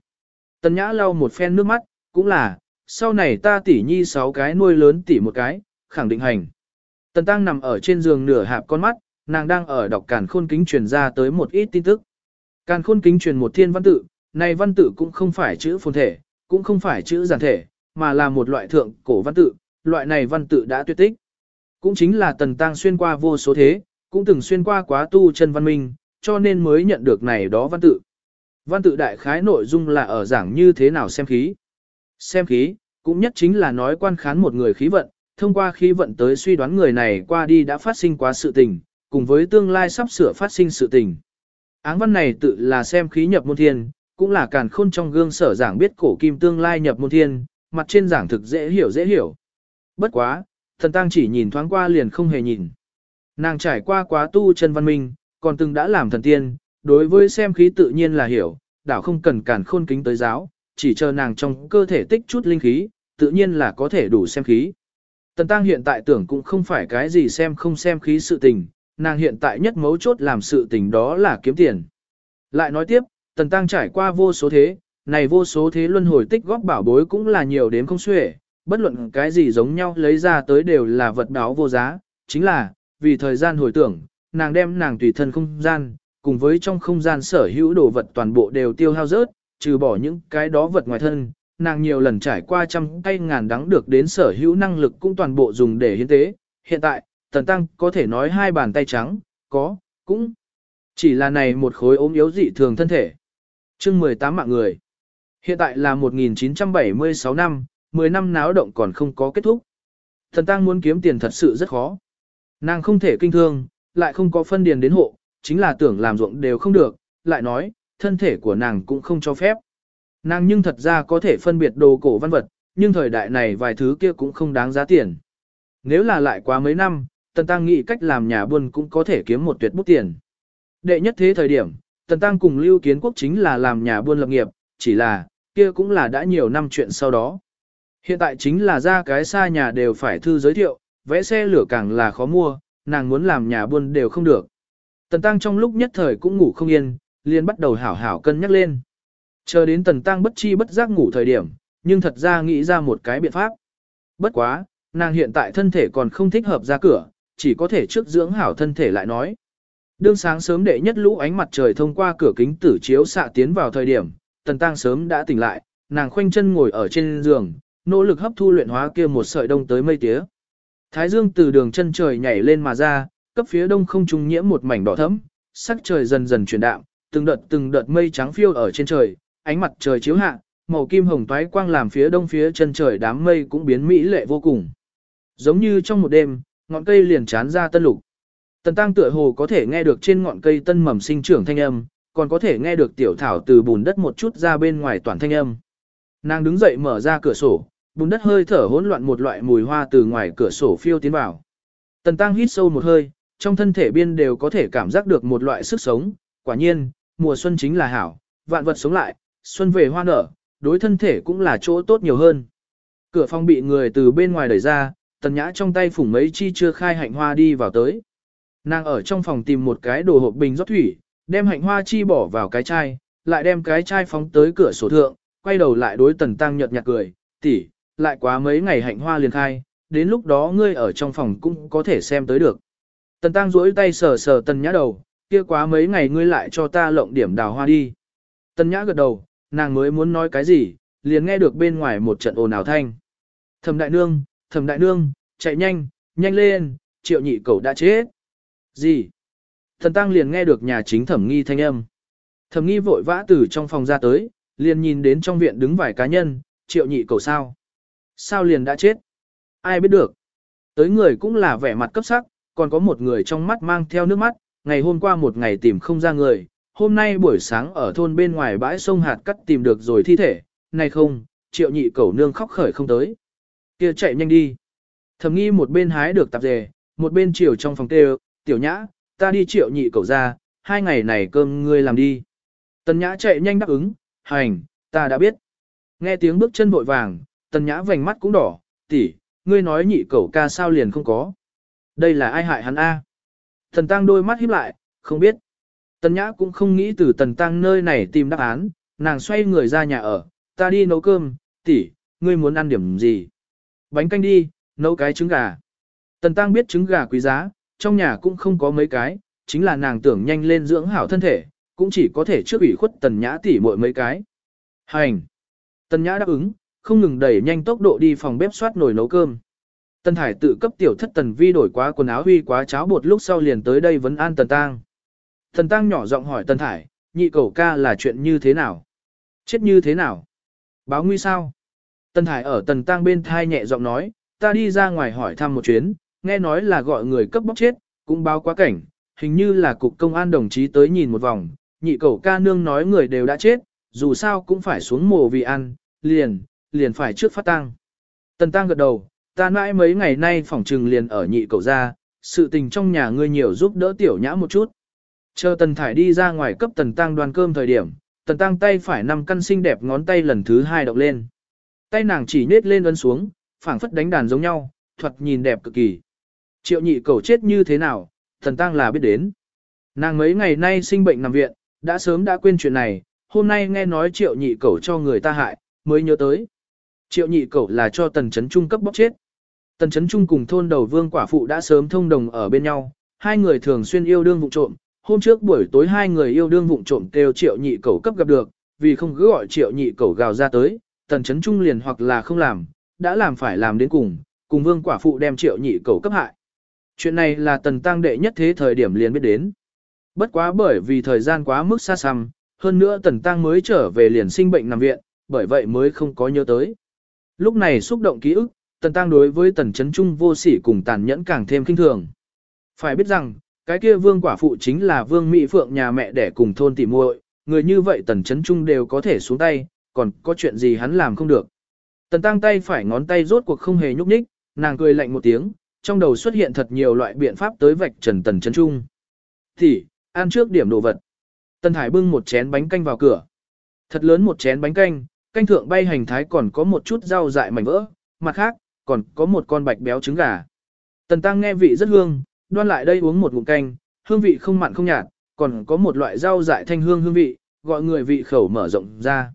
Tần Nhã lau một phen nước mắt, cũng là, sau này ta tỷ nhi sáu cái nuôi lớn tỷ một cái, khẳng định hành. Tần Tăng nằm ở trên giường nửa hạp con mắt, nàng đang ở đọc càn khôn kính truyền ra tới một ít tin tức. Càn khôn kính truyền một thiên văn tự, này văn tự cũng không phải chữ phồn thể, cũng không phải chữ giản thể, mà là một loại thượng cổ văn tự, loại này văn tự đã tuyệt tích. Cũng chính là tần tăng xuyên qua vô số thế, cũng từng xuyên qua quá tu chân văn minh, cho nên mới nhận được này đó văn tự. Văn tự đại khái nội dung là ở giảng như thế nào xem khí. Xem khí, cũng nhất chính là nói quan khán một người khí vận, thông qua khí vận tới suy đoán người này qua đi đã phát sinh quá sự tình, cùng với tương lai sắp sửa phát sinh sự tình. Áng văn này tự là xem khí nhập môn thiên, cũng là càn khôn trong gương sở giảng biết cổ kim tương lai nhập môn thiên, mặt trên giảng thực dễ hiểu dễ hiểu. Bất quá, thần tăng chỉ nhìn thoáng qua liền không hề nhìn. Nàng trải qua quá tu chân văn minh, còn từng đã làm thần tiên, đối với xem khí tự nhiên là hiểu, đảo không cần càn khôn kính tới giáo, chỉ chờ nàng trong cơ thể tích chút linh khí, tự nhiên là có thể đủ xem khí. Tần tăng hiện tại tưởng cũng không phải cái gì xem không xem khí sự tình, nàng hiện tại nhất mấu chốt làm sự tình đó là kiếm tiền. Lại nói tiếp, tần tăng trải qua vô số thế, này vô số thế luân hồi tích góp bảo bối cũng là nhiều đến không xuể, bất luận cái gì giống nhau lấy ra tới đều là vật đáo vô giá, chính là, vì thời gian hồi tưởng, nàng đem nàng tùy thân không gian, cùng với trong không gian sở hữu đồ vật toàn bộ đều tiêu hao rớt, trừ bỏ những cái đó vật ngoài thân, nàng nhiều lần trải qua trăm cây ngàn đắng được đến sở hữu năng lực cũng toàn bộ dùng để hiến tế, hiện tại, tần tăng có thể nói hai bàn tay trắng, có, cũng chỉ là này một khối ốm yếu dị thường thân thể chương 18 mạng người. Hiện tại là 1976 năm, 10 năm náo động còn không có kết thúc. Thần tăng muốn kiếm tiền thật sự rất khó. Nàng không thể kinh thương, lại không có phân điền đến hộ, chính là tưởng làm ruộng đều không được, lại nói, thân thể của nàng cũng không cho phép. Nàng nhưng thật ra có thể phân biệt đồ cổ văn vật, nhưng thời đại này vài thứ kia cũng không đáng giá tiền. Nếu là lại quá mấy năm, Tần Tăng nghĩ cách làm nhà buôn cũng có thể kiếm một tuyệt bút tiền. Đệ nhất thế thời điểm, Tần Tăng cùng Lưu Kiến Quốc chính là làm nhà buôn lập nghiệp, chỉ là, kia cũng là đã nhiều năm chuyện sau đó. Hiện tại chính là ra cái xa nhà đều phải thư giới thiệu, vẽ xe lửa càng là khó mua, nàng muốn làm nhà buôn đều không được. Tần Tăng trong lúc nhất thời cũng ngủ không yên, liền bắt đầu hảo hảo cân nhắc lên. Chờ đến Tần Tăng bất chi bất giác ngủ thời điểm, nhưng thật ra nghĩ ra một cái biện pháp. Bất quá, nàng hiện tại thân thể còn không thích hợp ra cửa, chỉ có thể trước dưỡng hảo thân thể lại nói. Đương sáng sớm đệ nhất lũ ánh mặt trời thông qua cửa kính tử chiếu xạ tiến vào thời điểm, Tần Tăng sớm đã tỉnh lại, nàng khoanh chân ngồi ở trên giường, nỗ lực hấp thu luyện hóa kia một sợi đông tới mây tía. Thái dương từ đường chân trời nhảy lên mà ra, cấp phía đông không trung nhiễm một mảnh đỏ thẫm, sắc trời dần dần chuyển đạm, từng đợt từng đợt mây trắng phiêu ở trên trời, ánh mặt trời chiếu hạ, màu kim hồng toái quang làm phía đông phía chân trời đám mây cũng biến mỹ lệ vô cùng. Giống như trong một đêm, ngọn cây liền chán ra tân lục. Tần tăng tựa hồ có thể nghe được trên ngọn cây tân mầm sinh trưởng thanh âm, còn có thể nghe được tiểu thảo từ bùn đất một chút ra bên ngoài toàn thanh âm. Nàng đứng dậy mở ra cửa sổ, bùn đất hơi thở hỗn loạn một loại mùi hoa từ ngoài cửa sổ phiêu tiến vào. Tần tăng hít sâu một hơi, trong thân thể biên đều có thể cảm giác được một loại sức sống, quả nhiên, mùa xuân chính là hảo, vạn vật sống lại, xuân về hoa nở, đối thân thể cũng là chỗ tốt nhiều hơn. Cửa phòng bị người từ bên ngoài đẩy ra, tần nhã trong tay phủng mấy chi chưa khai hạnh hoa đi vào tới. Nàng ở trong phòng tìm một cái đồ hộp bình rót thủy, đem hạnh hoa chi bỏ vào cái chai, lại đem cái chai phóng tới cửa sổ thượng, quay đầu lại đối tần tăng nhợt nhạt cười, tỷ, lại quá mấy ngày hạnh hoa liền khai, đến lúc đó ngươi ở trong phòng cũng có thể xem tới được. Tần tăng duỗi tay sờ sờ tần nhã đầu, kia quá mấy ngày ngươi lại cho ta lộng điểm đào hoa đi. Tần nhã gật đầu, nàng mới muốn nói cái gì, liền nghe được bên ngoài một trận ồn ào thanh. Thẩm đại nương, thẩm đại nương, chạy nhanh, nhanh lên, triệu nhị cầu đã chết. Gì? Thần tăng liền nghe được nhà chính thẩm nghi thanh âm. Thẩm nghi vội vã từ trong phòng ra tới, liền nhìn đến trong viện đứng vài cá nhân, triệu nhị cầu sao. Sao liền đã chết? Ai biết được? Tới người cũng là vẻ mặt cấp sắc, còn có một người trong mắt mang theo nước mắt, ngày hôm qua một ngày tìm không ra người, hôm nay buổi sáng ở thôn bên ngoài bãi sông hạt cắt tìm được rồi thi thể, này không, triệu nhị cầu nương khóc khởi không tới. kia chạy nhanh đi. Thầm nghi một bên hái được tạp dề, một bên chiều trong phòng kêu, tiểu nhã, ta đi triệu nhị cậu ra, hai ngày này cơm ngươi làm đi. Tần nhã chạy nhanh đáp ứng, hành, ta đã biết. Nghe tiếng bước chân vội vàng, tần nhã vành mắt cũng đỏ, tỷ, ngươi nói nhị cậu ca sao liền không có. Đây là ai hại hắn a? Thần tăng đôi mắt híp lại, không biết. Tần nhã cũng không nghĩ từ tần tăng nơi này tìm đáp án, nàng xoay người ra nhà ở, ta đi nấu cơm, tỷ, ngươi muốn ăn điểm gì? Bánh canh đi, nấu cái trứng gà. Tần tăng biết trứng gà quý giá, trong nhà cũng không có mấy cái, chính là nàng tưởng nhanh lên dưỡng hảo thân thể, cũng chỉ có thể trước ủy khuất tần nhã tỷ muội mấy cái. Hành! Tần nhã đáp ứng, không ngừng đẩy nhanh tốc độ đi phòng bếp soát nồi nấu cơm. Tần Thải tự cấp tiểu thất tần vi đổi quá quần áo huy quá cháo bột lúc sau liền tới đây vấn an tần tang. Tần tăng nhỏ giọng hỏi tần Thải, nhị cầu ca là chuyện như thế nào? Chết như thế nào? Báo nguy sao? Tần Thải ở tần tăng bên thai nhẹ giọng nói, ta đi ra ngoài hỏi thăm một chuyến, nghe nói là gọi người cấp bóc chết, cũng báo quá cảnh, hình như là cục công an đồng chí tới nhìn một vòng, nhị cầu ca nương nói người đều đã chết, dù sao cũng phải xuống mồ vì ăn, liền, liền phải trước phát tang. Tần Tang gật đầu, ta mãi mấy ngày nay phỏng trừng liền ở nhị cầu ra, sự tình trong nhà ngươi nhiều giúp đỡ tiểu nhã một chút. Chờ tần thải đi ra ngoài cấp tần Tang đoàn cơm thời điểm, tần Tang tay phải nằm căn xinh đẹp ngón tay lần thứ hai động lên. Tay nàng chỉ nết lên ấn xuống, phảng phất đánh đàn giống nhau, thuật nhìn đẹp cực kỳ. Triệu nhị cầu chết như thế nào, thần tăng là biết đến. Nàng mấy ngày nay sinh bệnh nằm viện, đã sớm đã quên chuyện này, hôm nay nghe nói triệu nhị cầu cho người ta hại, mới nhớ tới. Triệu nhị cầu là cho tần chấn trung cấp bóc chết. Tần chấn trung cùng thôn đầu vương quả phụ đã sớm thông đồng ở bên nhau, hai người thường xuyên yêu đương vụ trộm. Hôm trước buổi tối hai người yêu đương vụng trộm kêu triệu nhị cầu cấp gặp được, vì không cứ gọi triệu nhị cầu gào ra tới, tần chấn trung liền hoặc là không làm, đã làm phải làm đến cùng, cùng vương quả phụ đem triệu nhị cầu cấp hại. Chuyện này là tần tăng đệ nhất thế thời điểm liền biết đến. Bất quá bởi vì thời gian quá mức xa xăm, hơn nữa tần tăng mới trở về liền sinh bệnh nằm viện, bởi vậy mới không có nhớ tới. Lúc này xúc động ký ức, tần tăng đối với tần chấn trung vô sỉ cùng tàn nhẫn càng thêm kinh thường. Phải biết rằng, cái kia vương quả phụ chính là vương Mỹ Phượng nhà mẹ đẻ cùng thôn tỉ muội, người như vậy tần chấn trung đều có thể xuống tay, còn có chuyện gì hắn làm không được. Tần tăng tay phải ngón tay rốt cuộc không hề nhúc nhích, nàng cười lạnh một tiếng, trong đầu xuất hiện thật nhiều loại biện pháp tới vạch trần tần chấn trung. Thì, ăn trước điểm đồ vật. Tần Hải bưng một chén bánh canh vào cửa. Thật lớn một chén bánh canh, canh thượng bay hành thái còn có một chút rau dại mảnh vỡ, mặt khác, còn có một con bạch béo trứng gà. Tần Tăng nghe vị rất hương, đoan lại đây uống một ngụm canh, hương vị không mặn không nhạt, còn có một loại rau dại thanh hương hương vị, gọi người vị khẩu mở rộng ra.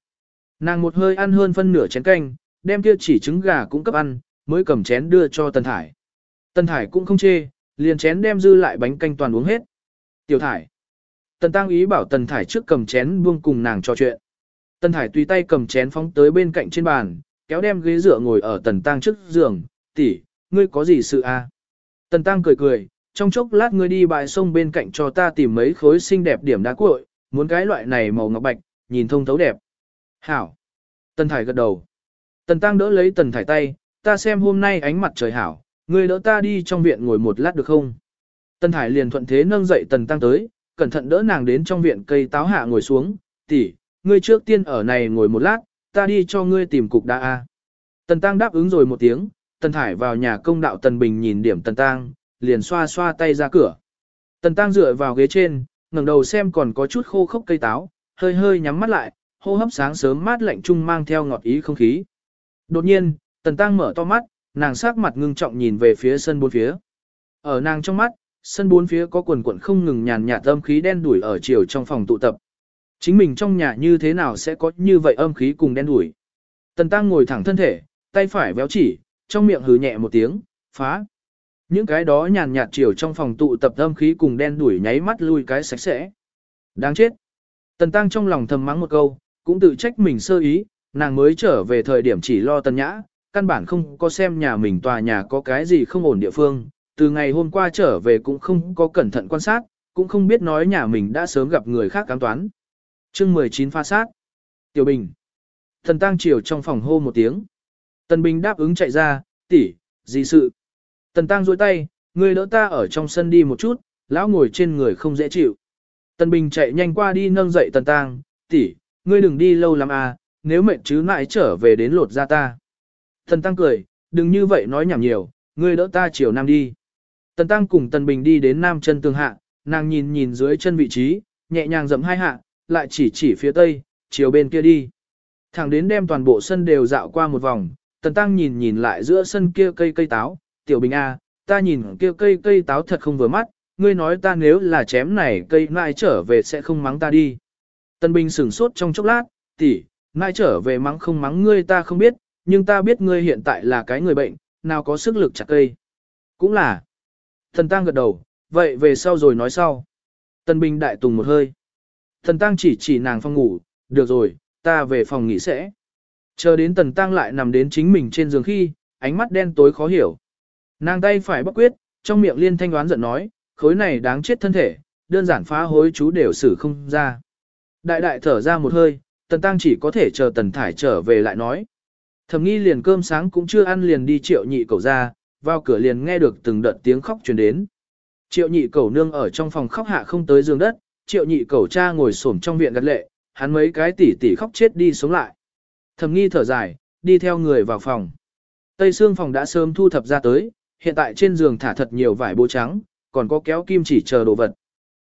Nàng một hơi ăn hơn phân nửa chén canh, đem kia chỉ trứng gà cũng cấp ăn, mới cầm chén đưa cho Tần Thải. Tần Thải cũng không chê, liền chén đem dư lại bánh canh toàn uống hết. Tiểu Thải. Tần Tăng ý bảo Tần Thải trước cầm chén buông cùng nàng trò chuyện. Tần Thải tùy tay cầm chén phóng tới bên cạnh trên bàn, kéo đem ghế dựa ngồi ở Tần Tăng trước giường, tỷ, ngươi có gì sự a? À? Tần Tăng cười cười, trong chốc lát ngươi đi bãi sông bên cạnh cho ta tìm mấy khối xinh đẹp điểm đá cuội, muốn cái loại này màu ngọc bạch, nhìn thông thấu đẹp. Hảo. Tần Thải gật đầu. Tần Tăng đỡ lấy Tần Thải tay, ta xem hôm nay ánh mặt trời hảo, ngươi đỡ ta đi trong viện ngồi một lát được không? Tần Thải liền thuận thế nâng dậy Tần Tăng tới, cẩn thận đỡ nàng đến trong viện cây táo hạ ngồi xuống, tỷ, ngươi trước tiên ở này ngồi một lát, ta đi cho ngươi tìm cục đá a. Tần Tăng đáp ứng rồi một tiếng, Tần Thải vào nhà công đạo Tần Bình nhìn điểm Tần Tăng, liền xoa xoa tay ra cửa. Tần Tăng dựa vào ghế trên, ngẩng đầu xem còn có chút khô khốc cây táo, hơi hơi nhắm mắt lại, hô hấp sáng sớm mát lạnh chung mang theo ngọt ý không khí. Đột nhiên, Tần Tăng mở to mắt, nàng sắc mặt ngưng trọng nhìn về phía sân bốn phía. Ở nàng trong mắt, sân bốn phía có quần quần không ngừng nhàn nhạt âm khí đen đuổi ở chiều trong phòng tụ tập. Chính mình trong nhà như thế nào sẽ có như vậy âm khí cùng đen đuổi. Tần Tăng ngồi thẳng thân thể, tay phải véo chỉ, trong miệng hừ nhẹ một tiếng, phá. Những cái đó nhàn nhạt chiều trong phòng tụ tập âm khí cùng đen đuổi nháy mắt lui cái sạch sẽ. Đáng chết. Tần Tăng trong lòng thầm mắng một câu, cũng tự trách mình sơ ý, nàng mới trở về thời điểm chỉ lo tần nhã, căn bản không có xem nhà mình tòa nhà có cái gì không ổn địa phương, từ ngày hôm qua trở về cũng không có cẩn thận quan sát, cũng không biết nói nhà mình đã sớm gặp người khác cám toán. chương 19 pha sát. Tiểu Bình. Thần Tăng chiều trong phòng hô một tiếng. Tần Bình đáp ứng chạy ra, tỷ, gì sự? Tần Tăng duỗi tay, người đỡ ta ở trong sân đi một chút, lão ngồi trên người không dễ chịu. Tần Bình chạy nhanh qua đi nâng dậy Tần Tăng, tỷ, ngươi đừng đi lâu lắm à, nếu mệt chứ lại trở về đến lột ra ta. Tần Tăng cười, đừng như vậy nói nhảm nhiều, ngươi đỡ ta chiều nam đi. Tần Tăng cùng Tần Bình đi đến nam chân tường hạ, nàng nhìn nhìn dưới chân vị trí, nhẹ nhàng dậm hai hạ, lại chỉ chỉ phía tây, chiều bên kia đi. Thẳng đến đem toàn bộ sân đều dạo qua một vòng, Tần Tăng nhìn nhìn lại giữa sân kia cây cây táo, tiểu bình A, ta nhìn kia cây cây táo thật không vừa mắt, ngươi nói ta nếu là chém này cây mai trở về sẽ không mắng ta đi. Tần Bình sửng sốt trong chốc lát, tỷ, mai trở về mắng không mắng ngươi ta không biết, nhưng ta biết ngươi hiện tại là cái người bệnh, nào có sức lực chặt cây. Cũng là. Thần Tăng gật đầu, vậy về sau rồi nói sau. Tần Bình đại tùng một hơi. Thần Tăng chỉ chỉ nàng phòng ngủ, được rồi, ta về phòng nghỉ sẽ. Chờ đến Tần Tăng lại nằm đến chính mình trên giường khi, ánh mắt đen tối khó hiểu. Nàng tay phải bất quyết, trong miệng liên thanh đoán giận nói, khối này đáng chết thân thể, đơn giản phá hối chú đều xử không ra. Đại đại thở ra một hơi, Tần Tăng chỉ có thể chờ Tần Thải trở về lại nói. Thẩm nghi liền cơm sáng cũng chưa ăn liền đi triệu nhị cầu ra, vào cửa liền nghe được từng đợt tiếng khóc truyền đến. Triệu nhị cầu nương ở trong phòng khóc hạ không tới giường đất, triệu nhị cầu cha ngồi xổm trong viện gật lệ, hắn mấy cái tỉ tỉ khóc chết đi sống lại. Thẩm nghi thở dài, đi theo người vào phòng. Tây xương phòng đã sớm thu thập ra tới, hiện tại trên giường thả thật nhiều vải bố trắng, còn có kéo kim chỉ chờ đồ vật.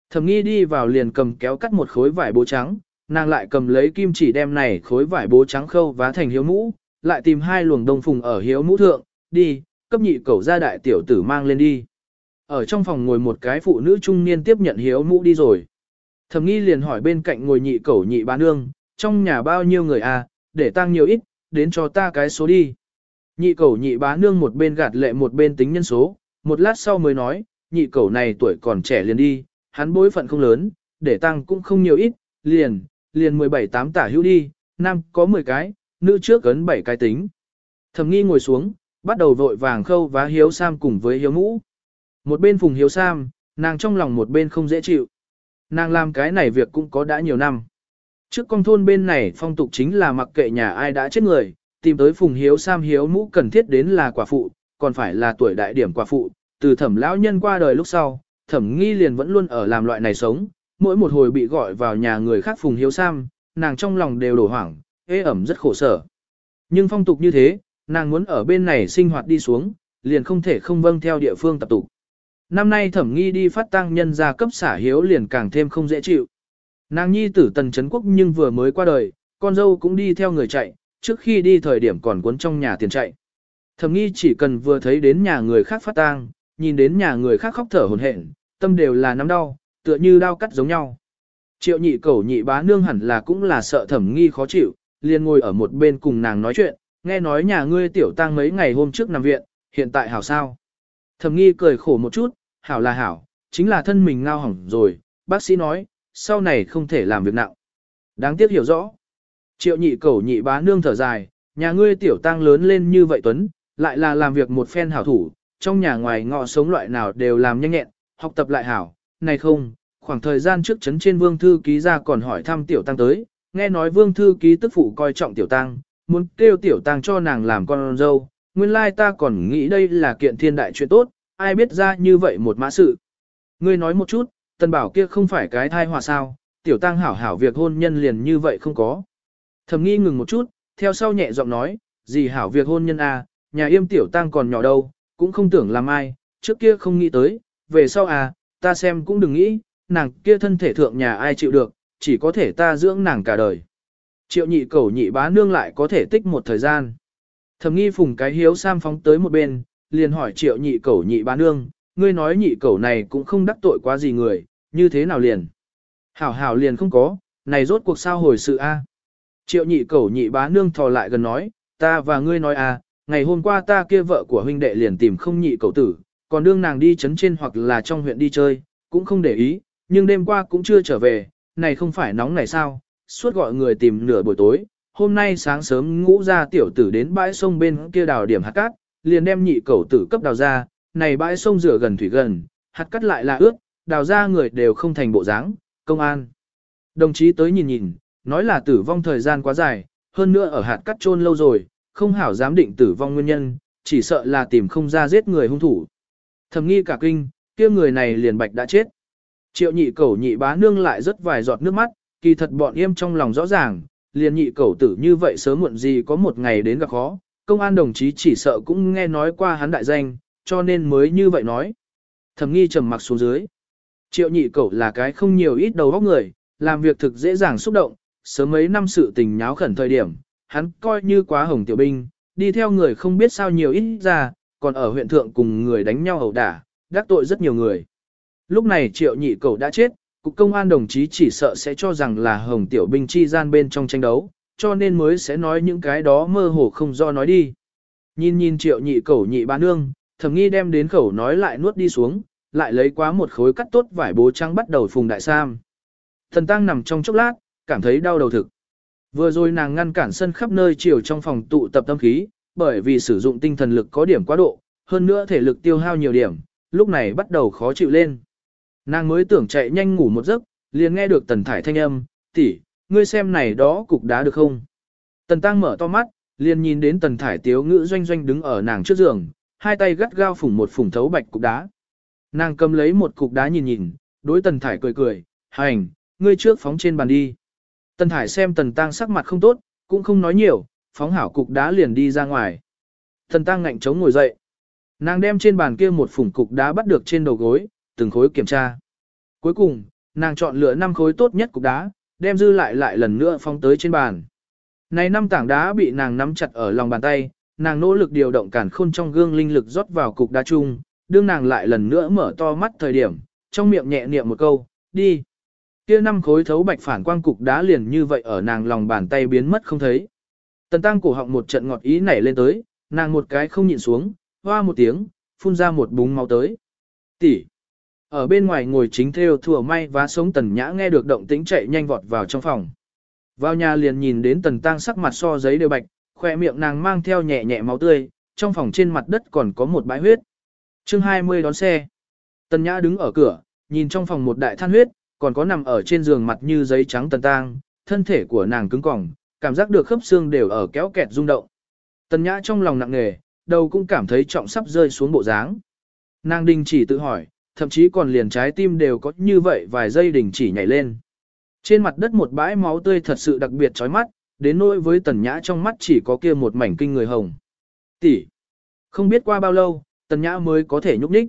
Thẩm nghi đi vào liền cầm kéo cắt một khối vải bố trắng, nàng lại cầm lấy kim chỉ đem này khối vải bố trắng khâu vá thành hiếu mũ, lại tìm hai luồng đông phùng ở hiếu mũ thượng, đi, cấp nhị cầu ra đại tiểu tử mang lên đi. Ở trong phòng ngồi một cái phụ nữ trung niên tiếp nhận hiếu mũ đi rồi. Thẩm nghi liền hỏi bên cạnh ngồi nhị cầu nhị bán nương, trong nhà bao nhiêu người à, để tăng nhiều ít, đến cho ta cái số đi. Nhị cầu nhị bá nương một bên gạt lệ một bên tính nhân số, một lát sau mới nói, nhị cầu này tuổi còn trẻ liền đi, hắn bối phận không lớn, để tăng cũng không nhiều ít, liền, liền 17 tám tả hữu đi, nam có 10 cái, nữ trước ấn bảy cái tính. Thẩm nghi ngồi xuống, bắt đầu vội vàng khâu vá hiếu sam cùng với hiếu mũ. Một bên phùng hiếu sam, nàng trong lòng một bên không dễ chịu. Nàng làm cái này việc cũng có đã nhiều năm. Trước con thôn bên này phong tục chính là mặc kệ nhà ai đã chết người, tìm tới Phùng Hiếu Sam Hiếu mũ cần thiết đến là quả phụ, còn phải là tuổi đại điểm quả phụ, từ thẩm lão nhân qua đời lúc sau, thẩm nghi liền vẫn luôn ở làm loại này sống, mỗi một hồi bị gọi vào nhà người khác Phùng Hiếu Sam, nàng trong lòng đều đổ hoảng, ế ẩm rất khổ sở. Nhưng phong tục như thế, nàng muốn ở bên này sinh hoạt đi xuống, liền không thể không vâng theo địa phương tập tục. Năm nay thẩm nghi đi phát tăng nhân gia cấp xả hiếu liền càng thêm không dễ chịu. Nàng nhi tử tần chấn quốc nhưng vừa mới qua đời, con dâu cũng đi theo người chạy, trước khi đi thời điểm còn cuốn trong nhà tiền chạy. Thẩm nghi chỉ cần vừa thấy đến nhà người khác phát tang, nhìn đến nhà người khác khóc thở hồn hển, tâm đều là nắm đau, tựa như đau cắt giống nhau. Triệu nhị cẩu nhị bá nương hẳn là cũng là sợ thẩm nghi khó chịu, liền ngồi ở một bên cùng nàng nói chuyện, nghe nói nhà ngươi tiểu tang mấy ngày hôm trước nằm viện, hiện tại hảo sao. Thẩm nghi cười khổ một chút, hảo là hảo, chính là thân mình ngao hỏng rồi, bác sĩ nói, sau này không thể làm việc nặng. Đáng tiếc hiểu rõ. Triệu nhị cẩu nhị bá nương thở dài, nhà ngươi tiểu tang lớn lên như vậy Tuấn, lại là làm việc một phen hảo thủ, trong nhà ngoài ngọ sống loại nào đều làm nhanh nhẹn, học tập lại hảo, này không, khoảng thời gian trước chấn trên vương thư ký ra còn hỏi thăm tiểu tăng tới, nghe nói vương thư ký tức phụ coi trọng tiểu tăng, muốn kêu tiểu tăng cho nàng làm con dâu, nguyên lai ta còn nghĩ đây là kiện thiên đại chuyện tốt, ai biết ra như vậy một mã sự. Ngươi nói một chút, tần bảo kia không phải cái thai hòa sao, tiểu tăng hảo hảo việc hôn nhân liền như vậy không có. Thầm nghi ngừng một chút, theo sau nhẹ giọng nói, gì hảo việc hôn nhân à, nhà yêm tiểu tăng còn nhỏ đâu, cũng không tưởng làm ai, trước kia không nghĩ tới, về sau à, ta xem cũng đừng nghĩ, nàng kia thân thể thượng nhà ai chịu được, chỉ có thể ta dưỡng nàng cả đời. Triệu nhị cầu nhị bá nương lại có thể tích một thời gian. Thầm nghi phùng cái hiếu sam phóng tới một bên, liền hỏi triệu nhị cầu nhị bá nương, ngươi nói nhị cầu này cũng không đắc tội quá gì người, như thế nào liền. Hảo hảo liền không có, này rốt cuộc sao hồi sự a? Triệu nhị cầu nhị bá nương thò lại gần nói, ta và ngươi nói à, ngày hôm qua ta kia vợ của huynh đệ liền tìm không nhị cầu tử, còn đương nàng đi chấn trên hoặc là trong huyện đi chơi, cũng không để ý, nhưng đêm qua cũng chưa trở về, này không phải nóng này sao, suốt gọi người tìm nửa buổi tối, hôm nay sáng sớm ngũ ra tiểu tử đến bãi sông bên kia đào điểm hạt cát, liền đem nhị cầu tử cấp đào ra, này bãi sông rửa gần thủy gần, hạt cát lại là ướt, đào ra người đều không thành bộ dáng, công an. Đồng chí tới nhìn nhìn, nói là tử vong thời gian quá dài, hơn nữa ở hạt cát chôn lâu rồi, không hảo dám định tử vong nguyên nhân, chỉ sợ là tìm không ra giết người hung thủ. Thầm nghi cả kinh, kia người này liền bạch đã chết. Triệu nhị cẩu nhị bá nương lại rất vài giọt nước mắt, kỳ thật bọn em trong lòng rõ ràng, liền nhị cẩu tử như vậy sớm muộn gì có một ngày đến gặp khó, công an đồng chí chỉ sợ cũng nghe nói qua hắn đại danh, cho nên mới như vậy nói. Thẩm nghi trầm mặc xuống dưới. Triệu nhị cẩu là cái không nhiều ít đầu óc người, làm việc thực dễ dàng xúc động, sớm mấy năm sự tình nháo khẩn thời điểm, hắn coi như quá hồng tiểu binh, đi theo người không biết sao nhiều ít ra, còn ở huyện thượng cùng người đánh nhau ẩu đả, đắc tội rất nhiều người. Lúc này triệu nhị cầu đã chết, cục công an đồng chí chỉ sợ sẽ cho rằng là hồng tiểu binh chi gian bên trong tranh đấu, cho nên mới sẽ nói những cái đó mơ hồ không do nói đi. Nhìn nhìn triệu nhị cầu nhị ba nương, thầm nghi đem đến khẩu nói lại nuốt đi xuống, lại lấy quá một khối cắt tốt vải bố trắng bắt đầu phùng đại sam. Thần tăng nằm trong chốc lát, cảm thấy đau đầu thực. Vừa rồi nàng ngăn cản sân khắp nơi chiều trong phòng tụ tập tâm khí, bởi vì sử dụng tinh thần lực có điểm quá độ, hơn nữa thể lực tiêu hao nhiều điểm, lúc này bắt đầu khó chịu lên. Nàng mới tưởng chạy nhanh ngủ một giấc, liền nghe được tần thải thanh âm, tỷ, ngươi xem này đó cục đá được không? Tần tăng mở to mắt, liền nhìn đến tần thải tiếu ngữ doanh doanh đứng ở nàng trước giường, hai tay gắt gao phủng một phủng thấu bạch cục đá. Nàng cầm lấy một cục đá nhìn nhìn, đối tần thải cười cười, hành, ngươi trước phóng trên bàn đi. Tần thải xem tần tăng sắc mặt không tốt, cũng không nói nhiều, phóng hảo cục đá liền đi ra ngoài. Tần tăng ngạnh chống ngồi dậy. Nàng đem trên bàn kia một phủng cục đá bắt được trên đầu gối, từng khối kiểm tra. Cuối cùng, nàng chọn lựa 5 khối tốt nhất cục đá, đem dư lại lại lần nữa phong tới trên bàn. Này năm tảng đá bị nàng nắm chặt ở lòng bàn tay, nàng nỗ lực điều động cản khôn trong gương linh lực rót vào cục đá chung, đương nàng lại lần nữa mở to mắt thời điểm, trong miệng nhẹ niệm một câu, đi. Kia năm khối thấu bạch phản quang cục đá liền như vậy ở nàng lòng bàn tay biến mất không thấy. Tần tăng cổ họng một trận ngọt ý nảy lên tới, nàng một cái không nhịn xuống, hoa một tiếng, phun ra một búng máu tới. Tỷ. Ở bên ngoài ngồi chính theo thừa may và sống tần nhã nghe được động tĩnh chạy nhanh vọt vào trong phòng. Vào nhà liền nhìn đến tần tăng sắc mặt so giấy đều bạch, khỏe miệng nàng mang theo nhẹ nhẹ máu tươi, trong phòng trên mặt đất còn có một bãi huyết. chương 20 đón xe. Tần nhã đứng ở cửa, nhìn trong phòng một đại than huyết, còn có nằm ở trên giường mặt như giấy trắng tần tang, thân thể của nàng cứng cỏng, cảm giác được khớp xương đều ở kéo kẹt rung động. Tần nhã trong lòng nặng nề, đầu cũng cảm thấy trọng sắp rơi xuống bộ dáng. Nàng đình chỉ tự hỏi, thậm chí còn liền trái tim đều có như vậy vài giây đình chỉ nhảy lên. Trên mặt đất một bãi máu tươi thật sự đặc biệt chói mắt, đến nỗi với tần nhã trong mắt chỉ có kia một mảnh kinh người hồng. Tỷ. Không biết qua bao lâu, tần nhã mới có thể nhúc nhích.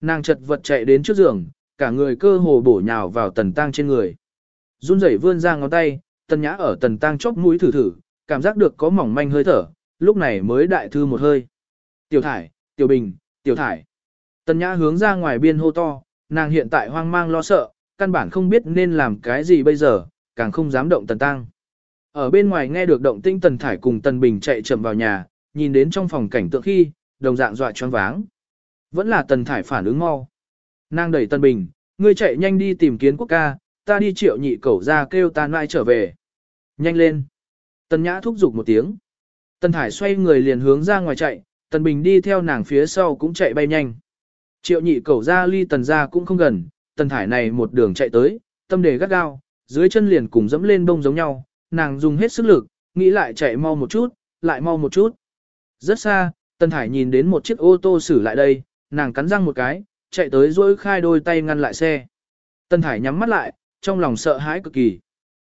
Nàng chật vật chạy đến trước giường, cả người cơ hồ bổ nhào vào tần tang trên người. Run rẩy vươn ra ngón tay, tần nhã ở tần tang chóp mũi thử thử, cảm giác được có mỏng manh hơi thở, lúc này mới đại thư một hơi. Tiểu thải, tiểu bình, tiểu thải. Tần nhã hướng ra ngoài biên hô to, nàng hiện tại hoang mang lo sợ, căn bản không biết nên làm cái gì bây giờ, càng không dám động tần tăng. Ở bên ngoài nghe được động tĩnh tần thải cùng tần bình chạy chậm vào nhà, nhìn đến trong phòng cảnh tượng khi, đồng dạng dọa choáng váng. Vẫn là tần thải phản ứng mau. Nàng đẩy tần bình, ngươi chạy nhanh đi tìm kiến quốc ca, ta đi triệu nhị cẩu ra kêu ta nai trở về. Nhanh lên. Tần nhã thúc giục một tiếng. Tần thải xoay người liền hướng ra ngoài chạy, tần bình đi theo nàng phía sau cũng chạy bay nhanh. Triệu nhị cầu ra ly tần ra cũng không gần, tần thải này một đường chạy tới, tâm đề gắt gao, dưới chân liền cùng dẫm lên bông giống nhau, nàng dùng hết sức lực, nghĩ lại chạy mau một chút, lại mau một chút. Rất xa, tần thải nhìn đến một chiếc ô tô xử lại đây, nàng cắn răng một cái, chạy tới dỗi khai đôi tay ngăn lại xe. Tần thải nhắm mắt lại, trong lòng sợ hãi cực kỳ.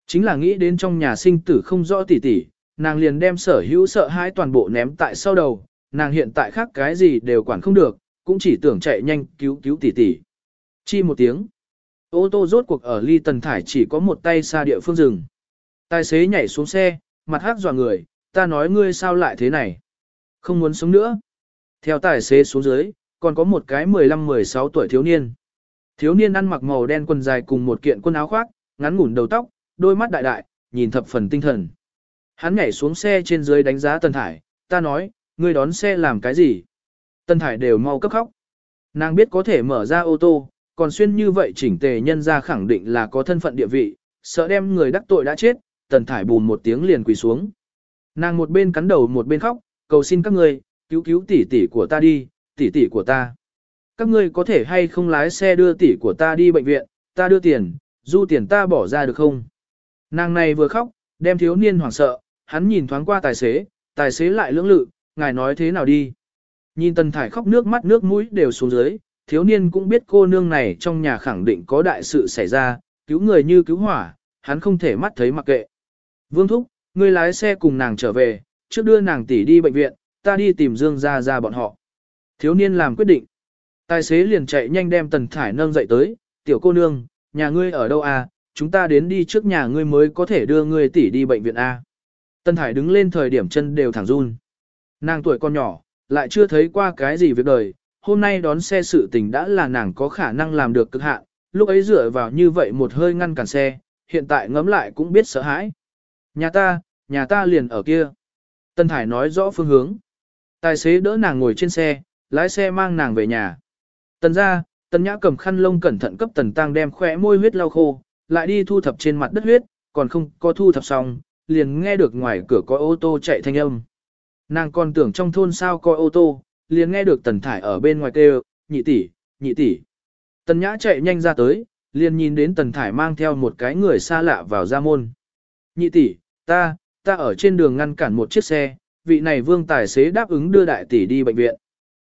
Chính là nghĩ đến trong nhà sinh tử không rõ tỉ tỉ, nàng liền đem sở hữu sợ hãi toàn bộ ném tại sau đầu, nàng hiện tại khác cái gì đều quản không được, cũng chỉ tưởng chạy nhanh cứu cứu tỷ tỷ Chi một tiếng. Ô tô rốt cuộc ở ly tần thải chỉ có một tay xa địa phương rừng. Tài xế nhảy xuống xe, mặt hát dọa người, ta nói ngươi sao lại thế này. Không muốn sống nữa. Theo tài xế xuống dưới, còn có một cái 15-16 tuổi thiếu niên. Thiếu niên ăn mặc màu đen quần dài cùng một kiện quần áo khoác, ngắn ngủn đầu tóc, đôi mắt đại đại, nhìn thập phần tinh thần. Hắn nhảy xuống xe trên dưới đánh giá Tần Thải, ta nói, ngươi đón xe làm cái gì? Tân Thải đều mau cấp khóc. Nàng biết có thể mở ra ô tô, còn xuyên như vậy chỉnh tề nhân ra khẳng định là có thân phận địa vị, sợ đem người đắc tội đã chết, tần thải bùn một tiếng liền quỳ xuống. Nàng một bên cắn đầu một bên khóc, cầu xin các ngươi, cứu cứu tỷ tỷ của ta đi, tỷ tỷ của ta. Các ngươi có thể hay không lái xe đưa tỷ của ta đi bệnh viện, ta đưa tiền, du tiền ta bỏ ra được không? Nàng này vừa khóc, đem thiếu niên hoảng sợ, hắn nhìn thoáng qua tài xế, tài xế lại lưỡng lự, ngài nói thế nào đi? Nhìn tần thải khóc nước mắt nước mũi đều xuống dưới, thiếu niên cũng biết cô nương này trong nhà khẳng định có đại sự xảy ra, cứu người như cứu hỏa, hắn không thể mắt thấy mặc kệ. Vương Thúc, ngươi lái xe cùng nàng trở về, trước đưa nàng tỷ đi bệnh viện, ta đi tìm Dương ra ra bọn họ. Thiếu niên làm quyết định. Tài xế liền chạy nhanh đem Tần Thải nâng dậy tới, tiểu cô nương, nhà ngươi ở đâu à, chúng ta đến đi trước nhà ngươi mới có thể đưa ngươi tỷ đi bệnh viện A. Tần Thải đứng lên thời điểm chân đều thẳng run. Nàng tuổi con nhỏ, lại chưa thấy qua cái gì việc đời, hôm nay đón xe sự tình đã là nàng có khả năng làm được cực hạn, lúc ấy dựa vào như vậy một hơi ngăn cản xe, hiện tại ngấm lại cũng biết sợ hãi. Nhà ta, nhà ta liền ở kia. Tân Thải nói rõ phương hướng. Tài xế đỡ nàng ngồi trên xe, lái xe mang nàng về nhà. Tần ra, tần nhã cầm khăn lông cẩn thận cấp tần tăng đem khỏe môi huyết lau khô, lại đi thu thập trên mặt đất huyết, còn không có thu thập xong, liền nghe được ngoài cửa có ô tô chạy thanh âm. Nàng còn tưởng trong thôn sao coi ô tô, liền nghe được tần thải ở bên ngoài kêu, nhị tỷ, nhị tỷ. Tần nhã chạy nhanh ra tới, liền nhìn đến tần thải mang theo một cái người xa lạ vào ra môn. Nhị tỷ, ta, ta ở trên đường ngăn cản một chiếc xe, vị này vương tài xế đáp ứng đưa đại tỷ đi bệnh viện.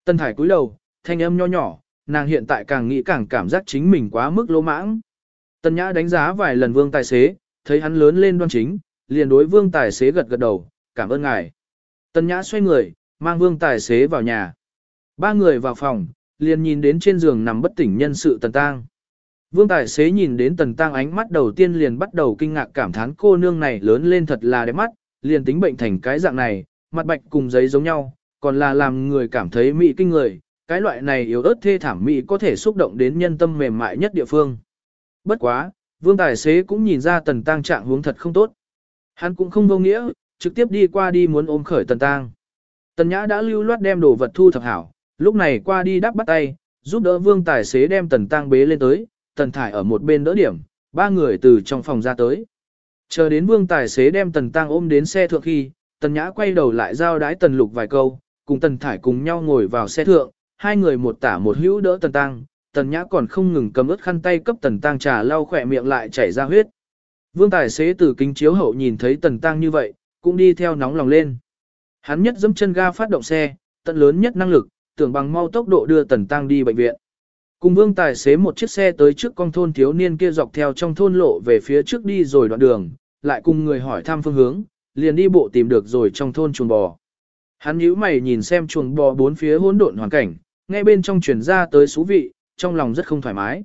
Tần thải cúi đầu, thanh âm nho nhỏ, nàng hiện tại càng nghĩ càng cảm giác chính mình quá mức lỗ mãng. Tần nhã đánh giá vài lần vương tài xế, thấy hắn lớn lên đoan chính, liền đối vương tài xế gật gật đầu, cảm ơn ngài. Tần nhã xoay người, mang vương tài xế vào nhà. Ba người vào phòng, liền nhìn đến trên giường nằm bất tỉnh nhân sự tần tang. Vương tài xế nhìn đến tần tang ánh mắt đầu tiên liền bắt đầu kinh ngạc cảm thán cô nương này lớn lên thật là đẹp mắt, liền tính bệnh thành cái dạng này, mặt bạch cùng giấy giống nhau, còn là làm người cảm thấy mỹ kinh người, cái loại này yếu ớt thê thảm mỹ có thể xúc động đến nhân tâm mềm mại nhất địa phương. Bất quá, vương tài xế cũng nhìn ra tần tang trạng hướng thật không tốt. Hắn cũng không vô nghĩa, trực tiếp đi qua đi muốn ôm khởi tần tang. Tần Nhã đã lưu loát đem đồ vật thu thập hảo, lúc này qua đi đắp bắt tay, giúp đỡ vương tài xế đem tần tang bế lên tới, tần thải ở một bên đỡ điểm, ba người từ trong phòng ra tới. Chờ đến vương tài xế đem tần tang ôm đến xe thượng khi, tần nhã quay đầu lại giao đái tần lục vài câu, cùng tần thải cùng nhau ngồi vào xe thượng, hai người một tả một hữu đỡ tần tang. tần nhã còn không ngừng cầm ướt khăn tay cấp tần tăng trà lau khỏe miệng lại chảy ra huyết. Vương tài xế từ kính chiếu hậu nhìn thấy tần tăng như vậy, cũng đi theo nóng lòng lên. Hắn nhất dẫm chân ga phát động xe, tận lớn nhất năng lực, tưởng bằng mau tốc độ đưa Tần Tăng đi bệnh viện. Cùng vương tài xế một chiếc xe tới trước con thôn thiếu niên kia dọc theo trong thôn lộ về phía trước đi rồi đoạn đường, lại cùng người hỏi thăm phương hướng, liền đi bộ tìm được rồi trong thôn chuồng bò. Hắn nhíu mày nhìn xem chuồng bò bốn phía hỗn độn hoàn cảnh, nghe bên trong truyền ra tới xú vị, trong lòng rất không thoải mái.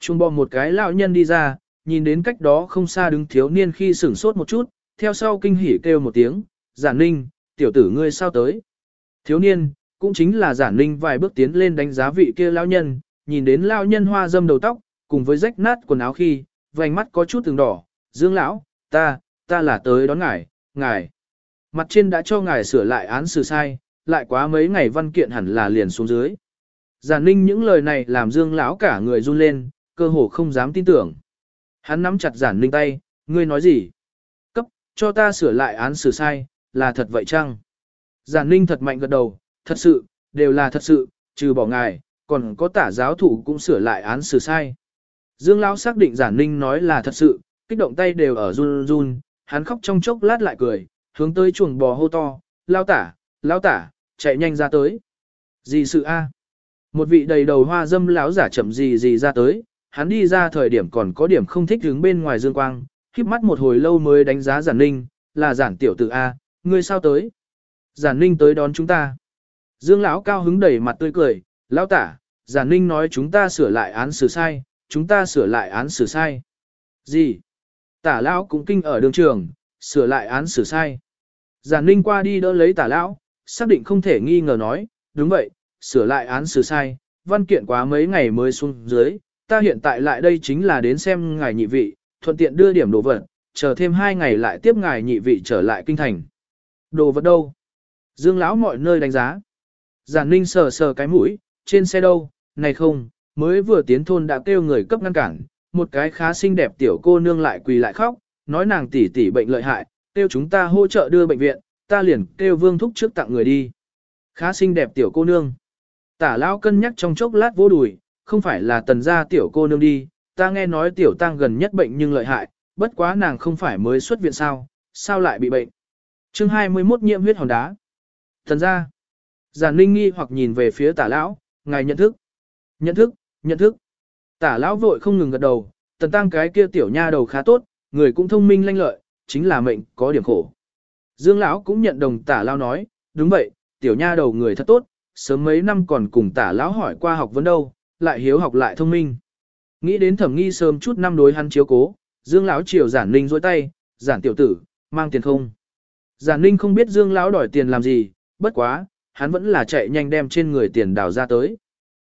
Chuồng bò một cái lão nhân đi ra, nhìn đến cách đó không xa đứng thiếu niên khi sửng sốt một chút, theo sau kinh hỉ kêu một tiếng, giản ninh, tiểu tử ngươi sao tới. Thiếu niên, cũng chính là giản ninh vài bước tiến lên đánh giá vị kia lão nhân, nhìn đến lão nhân hoa dâm đầu tóc, cùng với rách nát quần áo khi, vành mắt có chút từng đỏ, dương lão, ta, ta là tới đón ngài, ngài. Mặt trên đã cho ngài sửa lại án xử sai, lại quá mấy ngày văn kiện hẳn là liền xuống dưới. Giản ninh những lời này làm dương lão cả người run lên, cơ hồ không dám tin tưởng. Hắn nắm chặt giản ninh tay, ngươi nói gì? Cho ta sửa lại án xử sai, là thật vậy chăng? Giản ninh thật mạnh gật đầu, thật sự, đều là thật sự, trừ bỏ ngài, còn có tả giáo thủ cũng sửa lại án xử sai. Dương Lão xác định giản ninh nói là thật sự, kích động tay đều ở run run, hắn khóc trong chốc lát lại cười, hướng tới chuồng bò hô to, lao tả, lao tả, chạy nhanh ra tới. Gì sự a? Một vị đầy đầu hoa dâm lão giả chậm gì gì ra tới, hắn đi ra thời điểm còn có điểm không thích đứng bên ngoài dương quang, khiếp mắt một hồi lâu mới đánh giá giản ninh, là giản tiểu tử A, ngươi sao tới? Giản ninh tới đón chúng ta. Dương lão cao hứng đẩy mặt tươi cười, lão tả, giản ninh nói chúng ta sửa lại án xử sai, chúng ta sửa lại án xử sai. Gì? Tả lão cũng kinh ở đường trường, sửa lại án xử sai. Giản ninh qua đi đỡ lấy tả lão, xác định không thể nghi ngờ nói, đúng vậy, sửa lại án xử sai, văn kiện quá mấy ngày mới xuống dưới, ta hiện tại lại đây chính là đến xem ngài nhị vị, thuận tiện đưa điểm đồ vật, chờ thêm hai ngày lại tiếp ngài nhị vị trở lại kinh thành. Đồ vật đâu? Dương lão mọi nơi đánh giá. Giản ninh sờ sờ cái mũi, trên xe đâu, này không, mới vừa tiến thôn đã kêu người cấp ngăn cản, một cái khá xinh đẹp tiểu cô nương lại quỳ lại khóc, nói nàng tỷ tỷ bệnh lợi hại, kêu chúng ta hỗ trợ đưa bệnh viện, ta liền kêu vương thúc trước tặng người đi. Khá xinh đẹp tiểu cô nương. Tả lão cân nhắc trong chốc lát vô đùi, không phải là tần gia tiểu cô nương đi, ta nghe nói tiểu tăng gần nhất bệnh nhưng lợi hại, bất quá nàng không phải mới xuất viện sao, sao lại bị bệnh. chương 21 nhiễm huyết hòn đá. thần gia. Giản Linh nghi hoặc nhìn về phía tả lão, ngài nhận thức. Nhận thức, nhận thức. Tả lão vội không ngừng gật đầu, tần tăng cái kia tiểu nha đầu khá tốt, người cũng thông minh lanh lợi, chính là mệnh có điểm khổ. Dương lão cũng nhận đồng tả lão nói, đúng vậy, tiểu nha đầu người thật tốt, sớm mấy năm còn cùng tả lão hỏi qua học vấn đâu, lại hiếu học lại thông minh. Nghĩ đến thẩm nghi sớm chút năm đối hắn chiếu cố, Dương lão chiều giản ninh dối tay, giản tiểu tử, mang tiền không. Giản ninh không biết Dương lão đòi tiền làm gì, bất quá, hắn vẫn là chạy nhanh đem trên người tiền đào ra tới.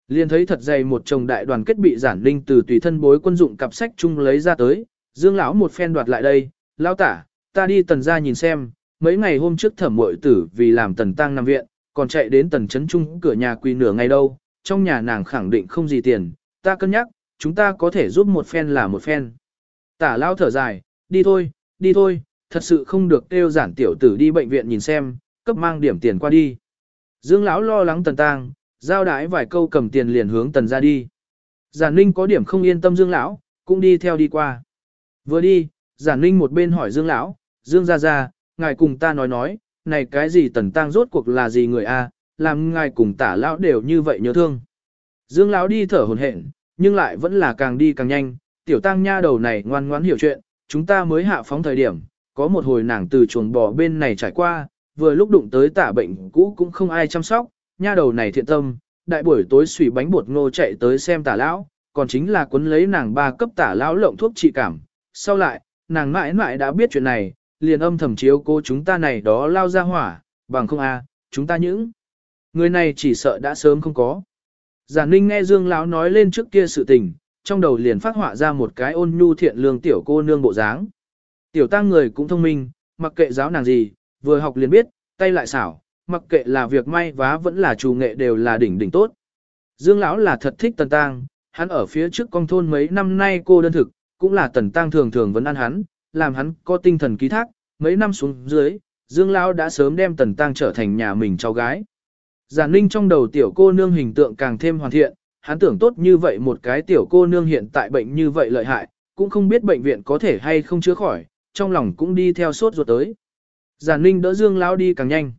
Liên thấy thật dày một chồng đại đoàn kết bị giản ninh từ tùy thân bối quân dụng cặp sách chung lấy ra tới, Dương lão một phen đoạt lại đây, lão tả, ta đi tần ra nhìn xem, mấy ngày hôm trước thẩm muội tử vì làm tần tang nằm viện, còn chạy đến tần trấn trung cửa nhà quỳ nửa ngày đâu, trong nhà nàng khẳng định không gì tiền, ta cân nhắc, chúng ta có thể giúp một phen là một phen. Tả lao thở dài, đi thôi, đi thôi, thật sự không được kêu giản tiểu tử đi bệnh viện nhìn xem, cấp mang điểm tiền qua đi. Dương lão lo lắng tần tang, giao đái vài câu cầm tiền liền hướng tần ra đi. Giản ninh có điểm không yên tâm Dương lão, cũng đi theo đi qua. Vừa đi, giản ninh một bên hỏi Dương lão, Dương ra ra, ngài cùng ta nói nói, này cái gì tần tang rốt cuộc là gì người a? làm ngài cùng tả lão đều như vậy nhớ thương. Dương lão đi thở hổn hển, nhưng lại vẫn là càng đi càng nhanh, tiểu tăng nha đầu này ngoan ngoãn hiểu chuyện, chúng ta mới hạ phóng thời điểm, có một hồi nàng từ chuồng bò bên này trải qua, vừa lúc đụng tới tả bệnh cũ cũng không ai chăm sóc, nha đầu này thiện tâm, đại buổi tối xùy bánh bột ngô chạy tới xem tả lão, còn chính là quấn lấy nàng ba cấp tả lão lộng thuốc trị cảm. Sau lại, nàng mãi mãi đã biết chuyện này, liền âm thầm chiếu cô chúng ta này đó lao ra hỏa, bằng không a, chúng ta những Người này chỉ sợ đã sớm không có. Giả Ninh nghe Dương lão nói lên trước kia sự tình, trong đầu liền phát họa ra một cái ôn nhu thiện lương tiểu cô nương bộ dáng. Tiểu tăng người cũng thông minh, mặc kệ giáo nàng gì, vừa học liền biết, tay lại xảo, mặc kệ là việc may vá vẫn là chủ nghệ đều là đỉnh đỉnh tốt. Dương lão là thật thích Tần Tăng, hắn ở phía trước con thôn mấy năm nay cô đơn thực, cũng là Tần Tăng thường thường vẫn ăn hắn, làm hắn có tinh thần ký thác, mấy năm xuống dưới, Dương lão đã sớm đem Tần Tăng trở thành nhà mình cháu gái. Giản ninh trong đầu tiểu cô nương hình tượng càng thêm hoàn thiện, hắn tưởng tốt như vậy một cái tiểu cô nương hiện tại bệnh như vậy lợi hại, cũng không biết bệnh viện có thể hay không chữa khỏi, trong lòng cũng đi theo sốt ruột tới. Giản ninh đỡ Dương lão đi càng nhanh.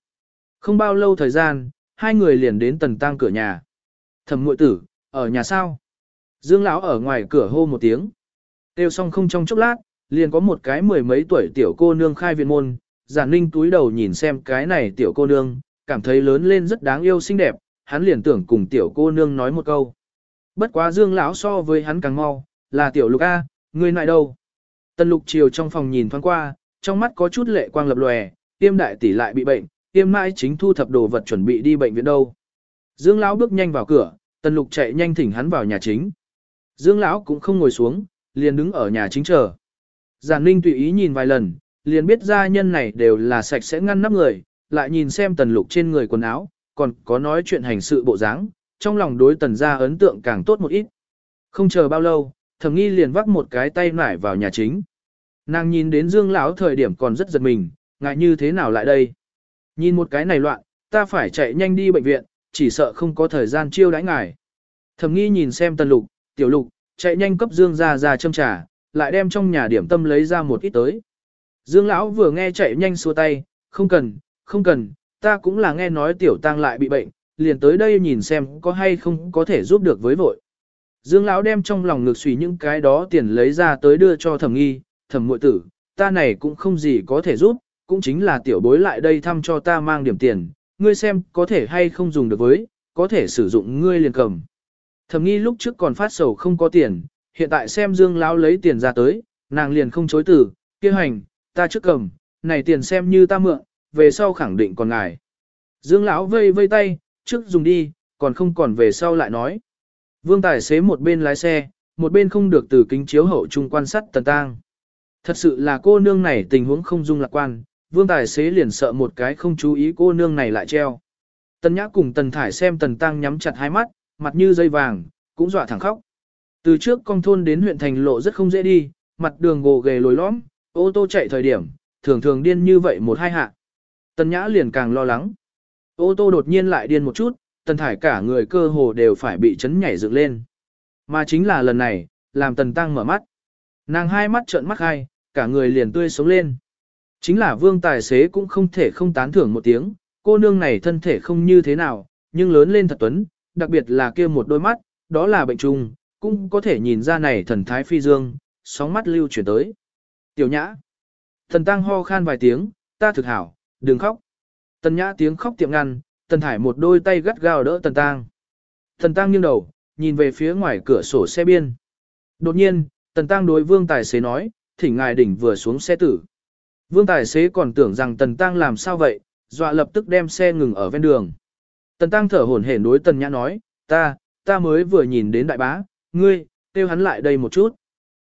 Không bao lâu thời gian, hai người liền đến tần tang cửa nhà. Thẩm muội tử, ở nhà sao? Dương lão ở ngoài cửa hô một tiếng. Têu xong không trong chốc lát, liền có một cái mười mấy tuổi tiểu cô nương khai viện môn, giản ninh túi đầu nhìn xem cái này tiểu cô nương, cảm thấy lớn lên rất đáng yêu xinh đẹp, hắn liền tưởng cùng tiểu cô nương nói một câu. Bất quá dương lão so với hắn càng mau, là tiểu lục A, người lại đâu? Tần lục chiều trong phòng nhìn thoáng qua, trong mắt có chút lệ quang lập lòe, tiêm đại tỷ lại bị bệnh, tiêm mãi chính thu thập đồ vật chuẩn bị đi bệnh viện đâu. Dương lão bước nhanh vào cửa, tần lục chạy nhanh thỉnh hắn vào nhà chính. Dương lão cũng không ngồi xuống, liền đứng ở nhà chính chờ. Giản Ninh tùy ý nhìn vài lần, liền biết gia nhân này đều là sạch sẽ ngăn nắp người, lại nhìn xem tần lục trên người quần áo, còn có nói chuyện hành sự bộ dáng, trong lòng đối tần gia ấn tượng càng tốt một ít. Không chờ bao lâu, thẩm nghi liền vác một cái tay nải vào nhà chính. Nàng nhìn đến dương lão thời điểm còn rất giật mình, ngại như thế nào lại đây. Nhìn một cái này loạn, ta phải chạy nhanh đi bệnh viện, chỉ sợ không có thời gian chiêu đãi ngài. Thẩm nghi nhìn xem tần lục, tiểu lục, chạy nhanh cấp dương ra ra châm trà, lại đem trong nhà điểm tâm lấy ra một ít tới. Dương lão vừa nghe chạy nhanh xua tay, không cần, không cần, ta cũng là nghe nói tiểu tăng lại bị bệnh, liền tới đây nhìn xem có hay không có thể giúp được với vội. Dương lão đem trong lòng ngược suy những cái đó tiền lấy ra tới đưa cho thẩm nghi, thẩm muội tử, ta này cũng không gì có thể giúp, cũng chính là tiểu bối lại đây thăm cho ta mang điểm tiền, ngươi xem có thể hay không dùng được với, có thể sử dụng ngươi liền cầm. Thẩm nghi lúc trước còn phát sầu không có tiền, hiện tại xem Dương lão lấy tiền ra tới, nàng liền không chối từ, kia hành, ta trước cầm, này tiền xem như ta mượn, về sau khẳng định còn ngài. Dương lão vây vây tay, trước dùng đi, còn không còn về sau lại nói. Vương tài xế một bên lái xe, một bên không được từ kính chiếu hậu trung quan sát tần tang. Thật sự là cô nương này tình huống không dung lạc quan, vương tài xế liền sợ một cái không chú ý cô nương này lại treo. Tần nhã cùng tần thải xem tần tăng nhắm chặt hai mắt, mặt như dây vàng, cũng dọa thẳng khóc. Từ trước con thôn đến huyện thành lộ rất không dễ đi, mặt đường gồ ghề lồi lõm, ô tô chạy thời điểm, thường thường điên như vậy một hai hạ. Tần nhã liền càng lo lắng. Ô tô đột nhiên lại điên một chút, tần thải cả người cơ hồ đều phải bị chấn nhảy dựng lên. Mà chính là lần này, làm tần tăng mở mắt. Nàng hai mắt trợn mắt hai, cả người liền tươi sống lên. Chính là vương tài xế cũng không thể không tán thưởng một tiếng, cô nương này thân thể không như thế nào, nhưng lớn lên thật tuấn, đặc biệt là kia một đôi mắt, đó là bệnh trùng, cũng có thể nhìn ra này thần thái phi dương, sóng mắt lưu chuyển tới. Tiểu nhã. Thần tăng ho khan vài tiếng, ta thực hảo, đừng khóc. Tần nhã tiếng khóc tiệm ngăn, tần thải một đôi tay gắt gao đỡ tần tăng. Tần tăng nghiêng đầu, nhìn về phía ngoài cửa sổ xe biên. Đột nhiên, tần tăng đối vương tài xế nói, thỉnh ngài đỉnh vừa xuống xe tử. Vương tài xế còn tưởng rằng tần tăng làm sao vậy, dọa lập tức đem xe ngừng ở ven đường. Tần tăng thở hổn hển đối tần nhã nói, ta, ta mới vừa nhìn đến đại bá, ngươi, kêu hắn lại đây một chút.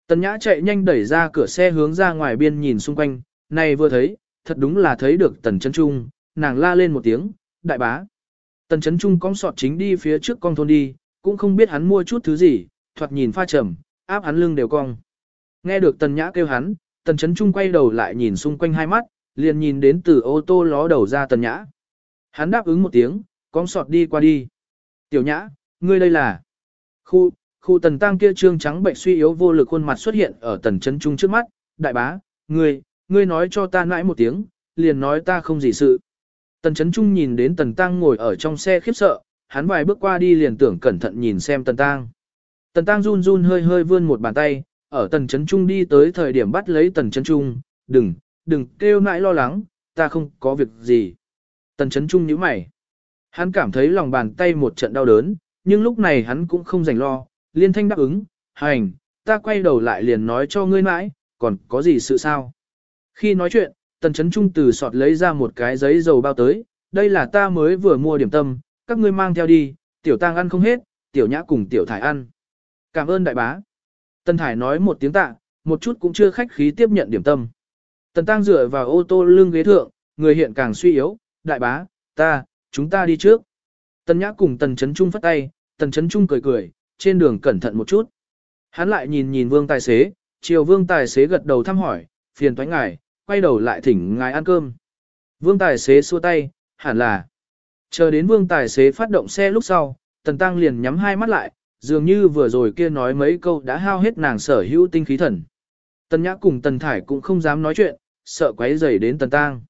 Tần nhã chạy nhanh đẩy ra cửa xe hướng ra ngoài biên nhìn xung quanh, này vừa thấy, thật đúng là thấy được tần chấn trung, nàng la lên một tiếng, đại bá. Tần chấn trung cong sọt chính đi phía trước con thôn đi, cũng không biết hắn mua chút thứ gì, thoạt nhìn pha trầm, áp hắn lưng đều cong. Nghe được tần nhã kêu hắn, tần chấn trung quay đầu lại nhìn xung quanh hai mắt, liền nhìn đến từ ô tô ló đầu ra tần nhã. Hắn đáp ứng một tiếng, cong sọt đi qua đi. Tiểu nhã, ngươi đây là... Khu, khu tần tăng kia trương trắng bệnh suy yếu vô lực khuôn mặt xuất hiện ở tần chấn trung trước mắt. Đại bá, ngươi, ngươi nói cho ta nãi một tiếng, liền nói ta không gì sự. Tần chấn trung nhìn đến tần tăng ngồi ở trong xe khiếp sợ, hắn vài bước qua đi liền tưởng cẩn thận nhìn xem tần tăng. Tần tăng run run hơi hơi vươn một bàn tay, ở tần chấn trung đi tới thời điểm bắt lấy tần chấn trung, đừng, đừng kêu nãi lo lắng, ta không có việc gì. Tần chấn trung nhíu mày. Hắn cảm thấy lòng bàn tay một trận đau đớn, nhưng lúc này hắn cũng không rảnh lo, liên thanh đáp ứng, hành, ta quay đầu lại liền nói cho ngươi mãi, còn có gì sự sao. Khi nói chuyện, tần chấn trung từ sọt lấy ra một cái giấy dầu bao tới, đây là ta mới vừa mua điểm tâm, các ngươi mang theo đi, tiểu tang ăn không hết, tiểu nhã cùng tiểu thải ăn. Cảm ơn đại bá. Tần thải nói một tiếng tạ, một chút cũng chưa khách khí tiếp nhận điểm tâm. Tần tăng dựa vào ô tô lưng ghế thượng, người hiện càng suy yếu, đại bá, ta, chúng ta đi trước. Tần nhã cùng tần chấn trung phất tay, tần chấn trung cười cười, trên đường cẩn thận một chút. Hắn lại nhìn nhìn vương tài xế, chiều vương tài xế gật đầu thăm hỏi, phiền toái ngài, quay đầu lại thỉnh ngài ăn cơm. Vương tài xế xua tay, hẳn là. Chờ đến vương tài xế phát động xe lúc sau, tần tăng liền nhắm hai mắt lại, dường như vừa rồi kia nói mấy câu đã hao hết nàng sở hữu tinh khí thần. Tần nhã cùng tần thải cũng không dám nói chuyện, sợ quấy rầy đến tần tăng.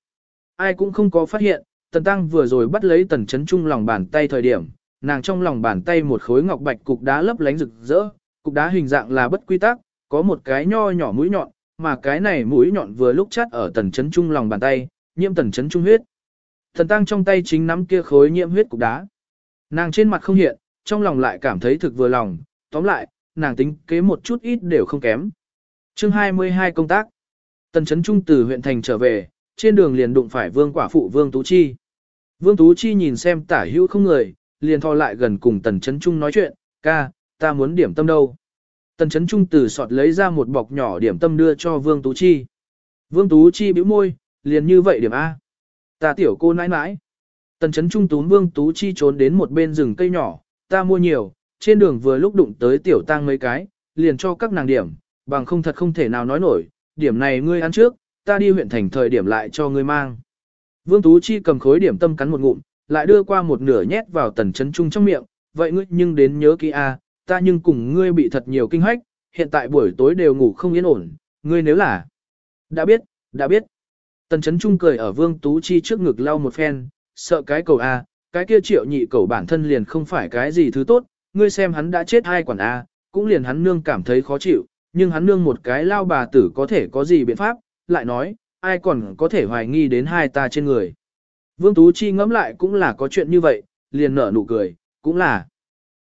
Ai cũng không có phát hiện, Tần Tăng vừa rồi bắt lấy Tần Chấn Trung lòng bàn tay thời điểm, nàng trong lòng bàn tay một khối ngọc bạch cục đá lấp lánh rực rỡ, cục đá hình dạng là bất quy tắc, có một cái nho nhỏ mũi nhọn, mà cái này mũi nhọn vừa lúc chắt ở Tần Chấn Trung lòng bàn tay, nhiễm Tần Chấn Trung huyết. thần Tăng trong tay chính nắm kia khối nhiễm huyết cục đá. Nàng trên mặt không hiện, trong lòng lại cảm thấy thực vừa lòng, tóm lại, nàng tính kế một chút ít đều không kém. Chương 22 công tác. Tần Chấn Trung từ huyện thành trở về, trên đường liền đụng phải vương quả phụ vương Tú Chi. Vương Tú Chi nhìn xem tả hữu không người, liền thò lại gần cùng Tần Chấn Trung nói chuyện, ca, ta muốn điểm tâm đâu. Tần Chấn Trung từ sọt lấy ra một bọc nhỏ điểm tâm đưa cho Vương Tú Chi. Vương Tú Chi bĩu môi, liền như vậy điểm A. Ta tiểu cô nãi nãi. Tần Chấn Trung túm Vương Tú Chi trốn đến một bên rừng cây nhỏ, ta mua nhiều, trên đường vừa lúc đụng tới tiểu tang mấy cái, liền cho các nàng điểm, bằng không thật không thể nào nói nổi, điểm này ngươi ăn trước, ta đi huyện thành thời điểm lại cho ngươi mang. Vương Tú Chi cầm khối điểm tâm cắn một ngụm, lại đưa qua một nửa nhét vào tần chấn trung trong miệng, vậy ngươi nhưng đến nhớ kỹ a, ta nhưng cùng ngươi bị thật nhiều kinh hách, hiện tại buổi tối đều ngủ không yên ổn, ngươi nếu là... Đã biết, đã biết. Tần chấn trung cười ở Vương Tú Chi trước ngực lau một phen, sợ cái cầu a, cái kia triệu nhị cầu bản thân liền không phải cái gì thứ tốt, ngươi xem hắn đã chết hai quản a, cũng liền hắn nương cảm thấy khó chịu, nhưng hắn nương một cái lao bà tử có thể có gì biện pháp, lại nói, ai còn có thể hoài nghi đến hai ta trên người. Vương Tú Chi ngẫm lại cũng là có chuyện như vậy, liền nở nụ cười, cũng là.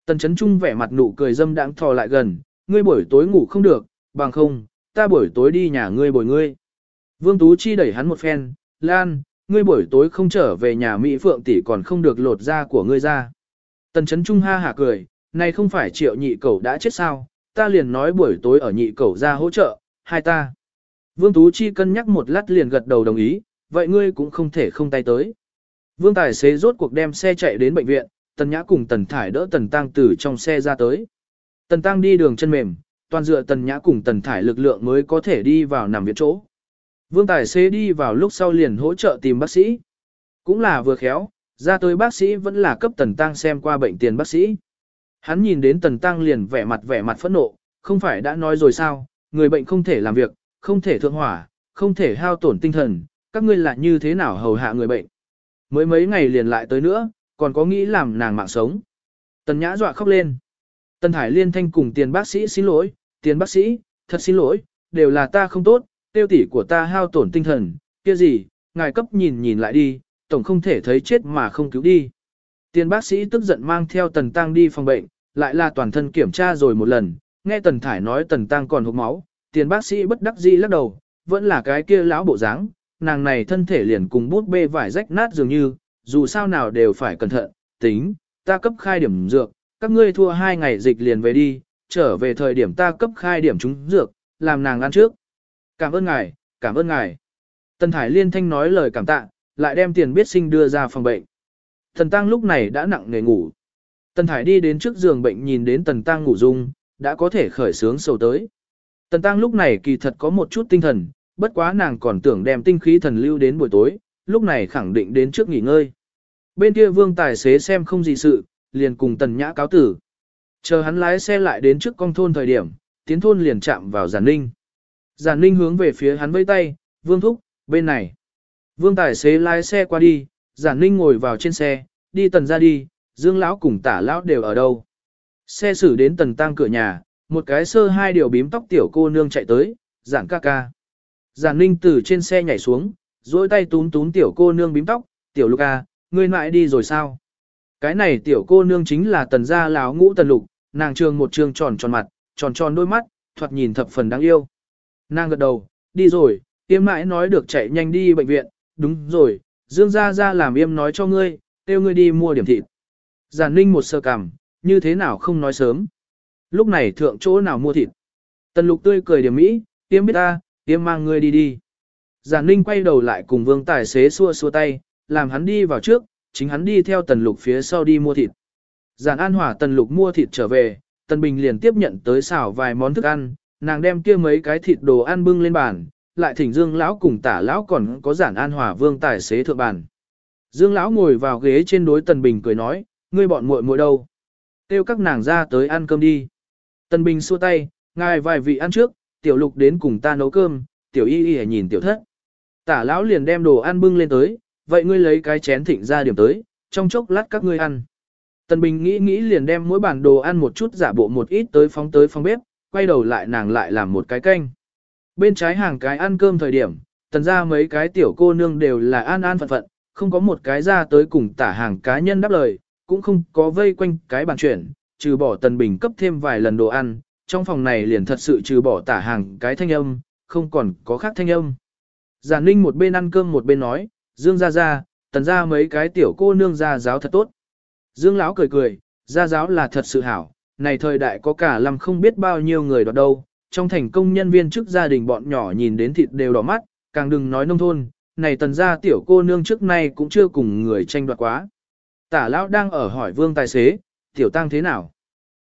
Tần chấn trung vẻ mặt nụ cười dâm đãng thò lại gần, ngươi buổi tối ngủ không được, bằng không, ta buổi tối đi nhà ngươi bồi ngươi. Vương Tú Chi đẩy hắn một phen, Lan, ngươi buổi tối không trở về nhà Mỹ Phượng tỷ còn không được lột da của ngươi ra. Tần chấn trung ha hả cười, này không phải triệu nhị cầu đã chết sao, ta liền nói buổi tối ở nhị cầu ra hỗ trợ, hai ta. Vương Tú Chi cân nhắc một lát liền gật đầu đồng ý, vậy ngươi cũng không thể không tay tới. Vương tài xế rốt cuộc đem xe chạy đến bệnh viện, Tần Nhã cùng Tần Thải đỡ Tần Tăng từ trong xe ra tới. Tần Tăng đi đường chân mềm, toàn dựa Tần Nhã cùng Tần Thải lực lượng mới có thể đi vào nằm viện chỗ. Vương tài xế đi vào lúc sau liền hỗ trợ tìm bác sĩ. Cũng là vừa khéo, ra tới bác sĩ vẫn là cấp Tần Tăng xem qua bệnh tiền bác sĩ. Hắn nhìn đến Tần Tăng liền vẻ mặt vẻ mặt phẫn nộ, không phải đã nói rồi sao, người bệnh không thể làm việc, không thể thượng hỏa, không thể hao tổn tinh thần, các ngươi là như thế nào hầu hạ người bệnh. Mới mấy ngày liền lại tới nữa, còn có nghĩ làm nàng mạng sống. Tần Nhã dọa khóc lên. Tần hải liên thanh cùng tiền bác sĩ xin lỗi, tiền bác sĩ, thật xin lỗi, đều là ta không tốt, tiêu tỷ của ta hao tổn tinh thần, kia gì, ngài cấp nhìn nhìn lại đi, tổng không thể thấy chết mà không cứu đi. Tiền bác sĩ tức giận mang theo Tần Tăng đi phòng bệnh, lại là toàn thân kiểm tra rồi một lần, nghe Tần Thải nói Tần Tăng còn hụt máu, tiền bác sĩ bất đắc dĩ lắc đầu, vẫn là cái kia lão bộ dáng, nàng này thân thể liền cùng bút bê vải rách nát dường như, dù sao nào đều phải cẩn thận, tính, ta cấp khai điểm dược, các ngươi thua hai ngày dịch liền về đi, trở về thời điểm ta cấp khai điểm trúng dược, làm nàng ăn trước. Cảm ơn ngài, cảm ơn ngài. Tần Thải liên thanh nói lời cảm tạ, lại đem tiền biết sinh đưa ra phòng bệnh. Thần Tăng lúc này đã nặng nề ngủ. Tần Thải đi đến trước giường bệnh nhìn đến Tần Tăng ngủ dung, đã có thể khởi sướng sầu tới. Tần Tăng lúc này kỳ thật có một chút tinh thần, bất quá nàng còn tưởng đem tinh khí thần lưu đến buổi tối, lúc này khẳng định đến trước nghỉ ngơi. Bên kia vương tài xế xem không gì sự, liền cùng Tần Nhã cáo tử. Chờ hắn lái xe lại đến trước con thôn thời điểm, tiến thôn liền chạm vào Giản Ninh. Giản Ninh hướng về phía hắn vây tay, vương thúc, bên này. Vương tài xế lái xe qua đi, Giản Ninh ngồi vào trên xe, đi tần ra đi, Dương lão cùng tả lão đều ở đâu. Xe xử đến tần tăng cửa nhà, một cái sơ hai điều bím tóc tiểu cô nương chạy tới, giản ca ca. Giản ninh từ trên xe nhảy xuống, dối tay tún tún tiểu cô nương bím tóc, tiểu lục ca, ngươi mãi đi rồi sao? Cái này tiểu cô nương chính là tần gia lão ngũ tần lục, nàng trường một trường tròn tròn mặt, tròn tròn đôi mắt, thoạt nhìn thập phần đáng yêu. Nàng gật đầu, đi rồi, yêm mãi nói được chạy nhanh đi bệnh viện, đúng rồi, dương gia gia làm yêm nói cho ngươi, kêu ngươi đi mua điểm thịt. Giản ninh một sơ cằm, như thế nào không nói sớm. Lúc này thượng chỗ nào mua thịt. Tần lục tươi cười điểm mỹ, tiêm biết ta, tiêm mang ngươi đi đi. Giản ninh quay đầu lại cùng vương tài xế xua xua tay, làm hắn đi vào trước, chính hắn đi theo tần lục phía sau đi mua thịt. Giản an Hòa tần lục mua thịt trở về, tần bình liền tiếp nhận tới xào vài món thức ăn, nàng đem kia mấy cái thịt đồ ăn bưng lên bàn, lại thỉnh dương lão cùng tả lão còn có giản an Hòa vương tài xế thượng bàn. Dương lão ngồi vào ghế trên đối tần bình cười nói, ngươi bọn muội muội đâu? Kêu các nàng ra tới ăn cơm đi. Tần Bình xua tay, ngài vài vị ăn trước, tiểu lục đến cùng ta nấu cơm, tiểu y y nhìn tiểu thất. Tả lão liền đem đồ ăn bưng lên tới, vậy ngươi lấy cái chén thịnh ra điểm tới, trong chốc lát các ngươi ăn. Tần Bình nghĩ nghĩ liền đem mỗi bản đồ ăn một chút giả bộ một ít tới phóng tới phòng bếp, quay đầu lại nàng lại làm một cái canh. Bên trái hàng cái ăn cơm thời điểm, tần ra mấy cái tiểu cô nương đều là an an phận phận, không có một cái ra tới cùng tả hàng cá nhân đáp lời, cũng không có vây quanh cái bàn chuyển, trừ bỏ tần bình cấp thêm vài lần đồ ăn, trong phòng này liền thật sự trừ bỏ tả hàng cái thanh âm, không còn có khác thanh âm. Giản ninh một bên ăn cơm một bên nói, Dương ra ra, tần ra mấy cái tiểu cô nương ra giáo thật tốt. Dương lão cười cười, ra giáo là thật sự hảo, này thời đại có cả làm không biết bao nhiêu người đó đâu, trong thành công nhân viên trước gia đình bọn nhỏ nhìn đến thịt đều đỏ mắt, càng đừng nói nông thôn, này tần gia tiểu cô nương trước nay cũng chưa cùng người tranh đoạt quá. Tả lão đang ở hỏi vương tài xế, tiểu tăng thế nào?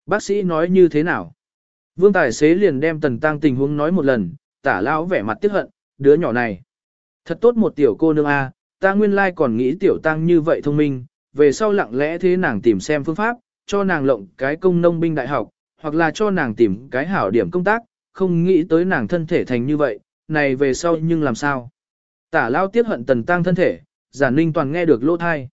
Bác sĩ nói như thế nào? Vương tài xế liền đem tần tăng tình huống nói một lần, tả lão vẻ mặt tiếc hận, đứa nhỏ này. Thật tốt một tiểu cô nương a, ta nguyên lai còn nghĩ tiểu tăng như vậy thông minh, về sau lặng lẽ thế nàng tìm xem phương pháp, cho nàng lộng cái công nông binh đại học, hoặc là cho nàng tìm cái hảo điểm công tác, không nghĩ tới nàng thân thể thành như vậy, này về sau nhưng làm sao? Tả lao tiết hận tần tăng thân thể, giả ninh toàn nghe được lỗ thai.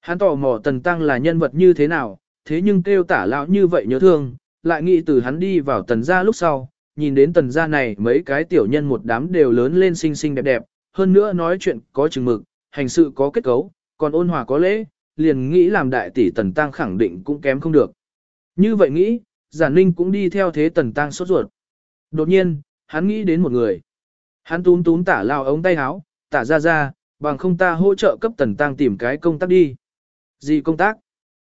Hắn tò mò tần tăng là nhân vật như thế nào, thế nhưng kêu tả lão như vậy nhớ thương, lại nghĩ từ hắn đi vào tần gia lúc sau, nhìn đến tần gia này mấy cái tiểu nhân một đám đều lớn lên xinh xinh đẹp đẹp, hơn nữa nói chuyện có chừng mực, hành sự có kết cấu, còn ôn hòa có lễ, liền nghĩ làm đại tỷ tần tăng khẳng định cũng kém không được. Như vậy nghĩ, giản ninh cũng đi theo thế tần tăng sốt ruột. Đột nhiên, hắn nghĩ đến một người. Hắn túm túm tả lao ống tay áo, tả ra ra, bằng không ta hỗ trợ cấp tần tăng tìm cái công tác đi. Gì công tác?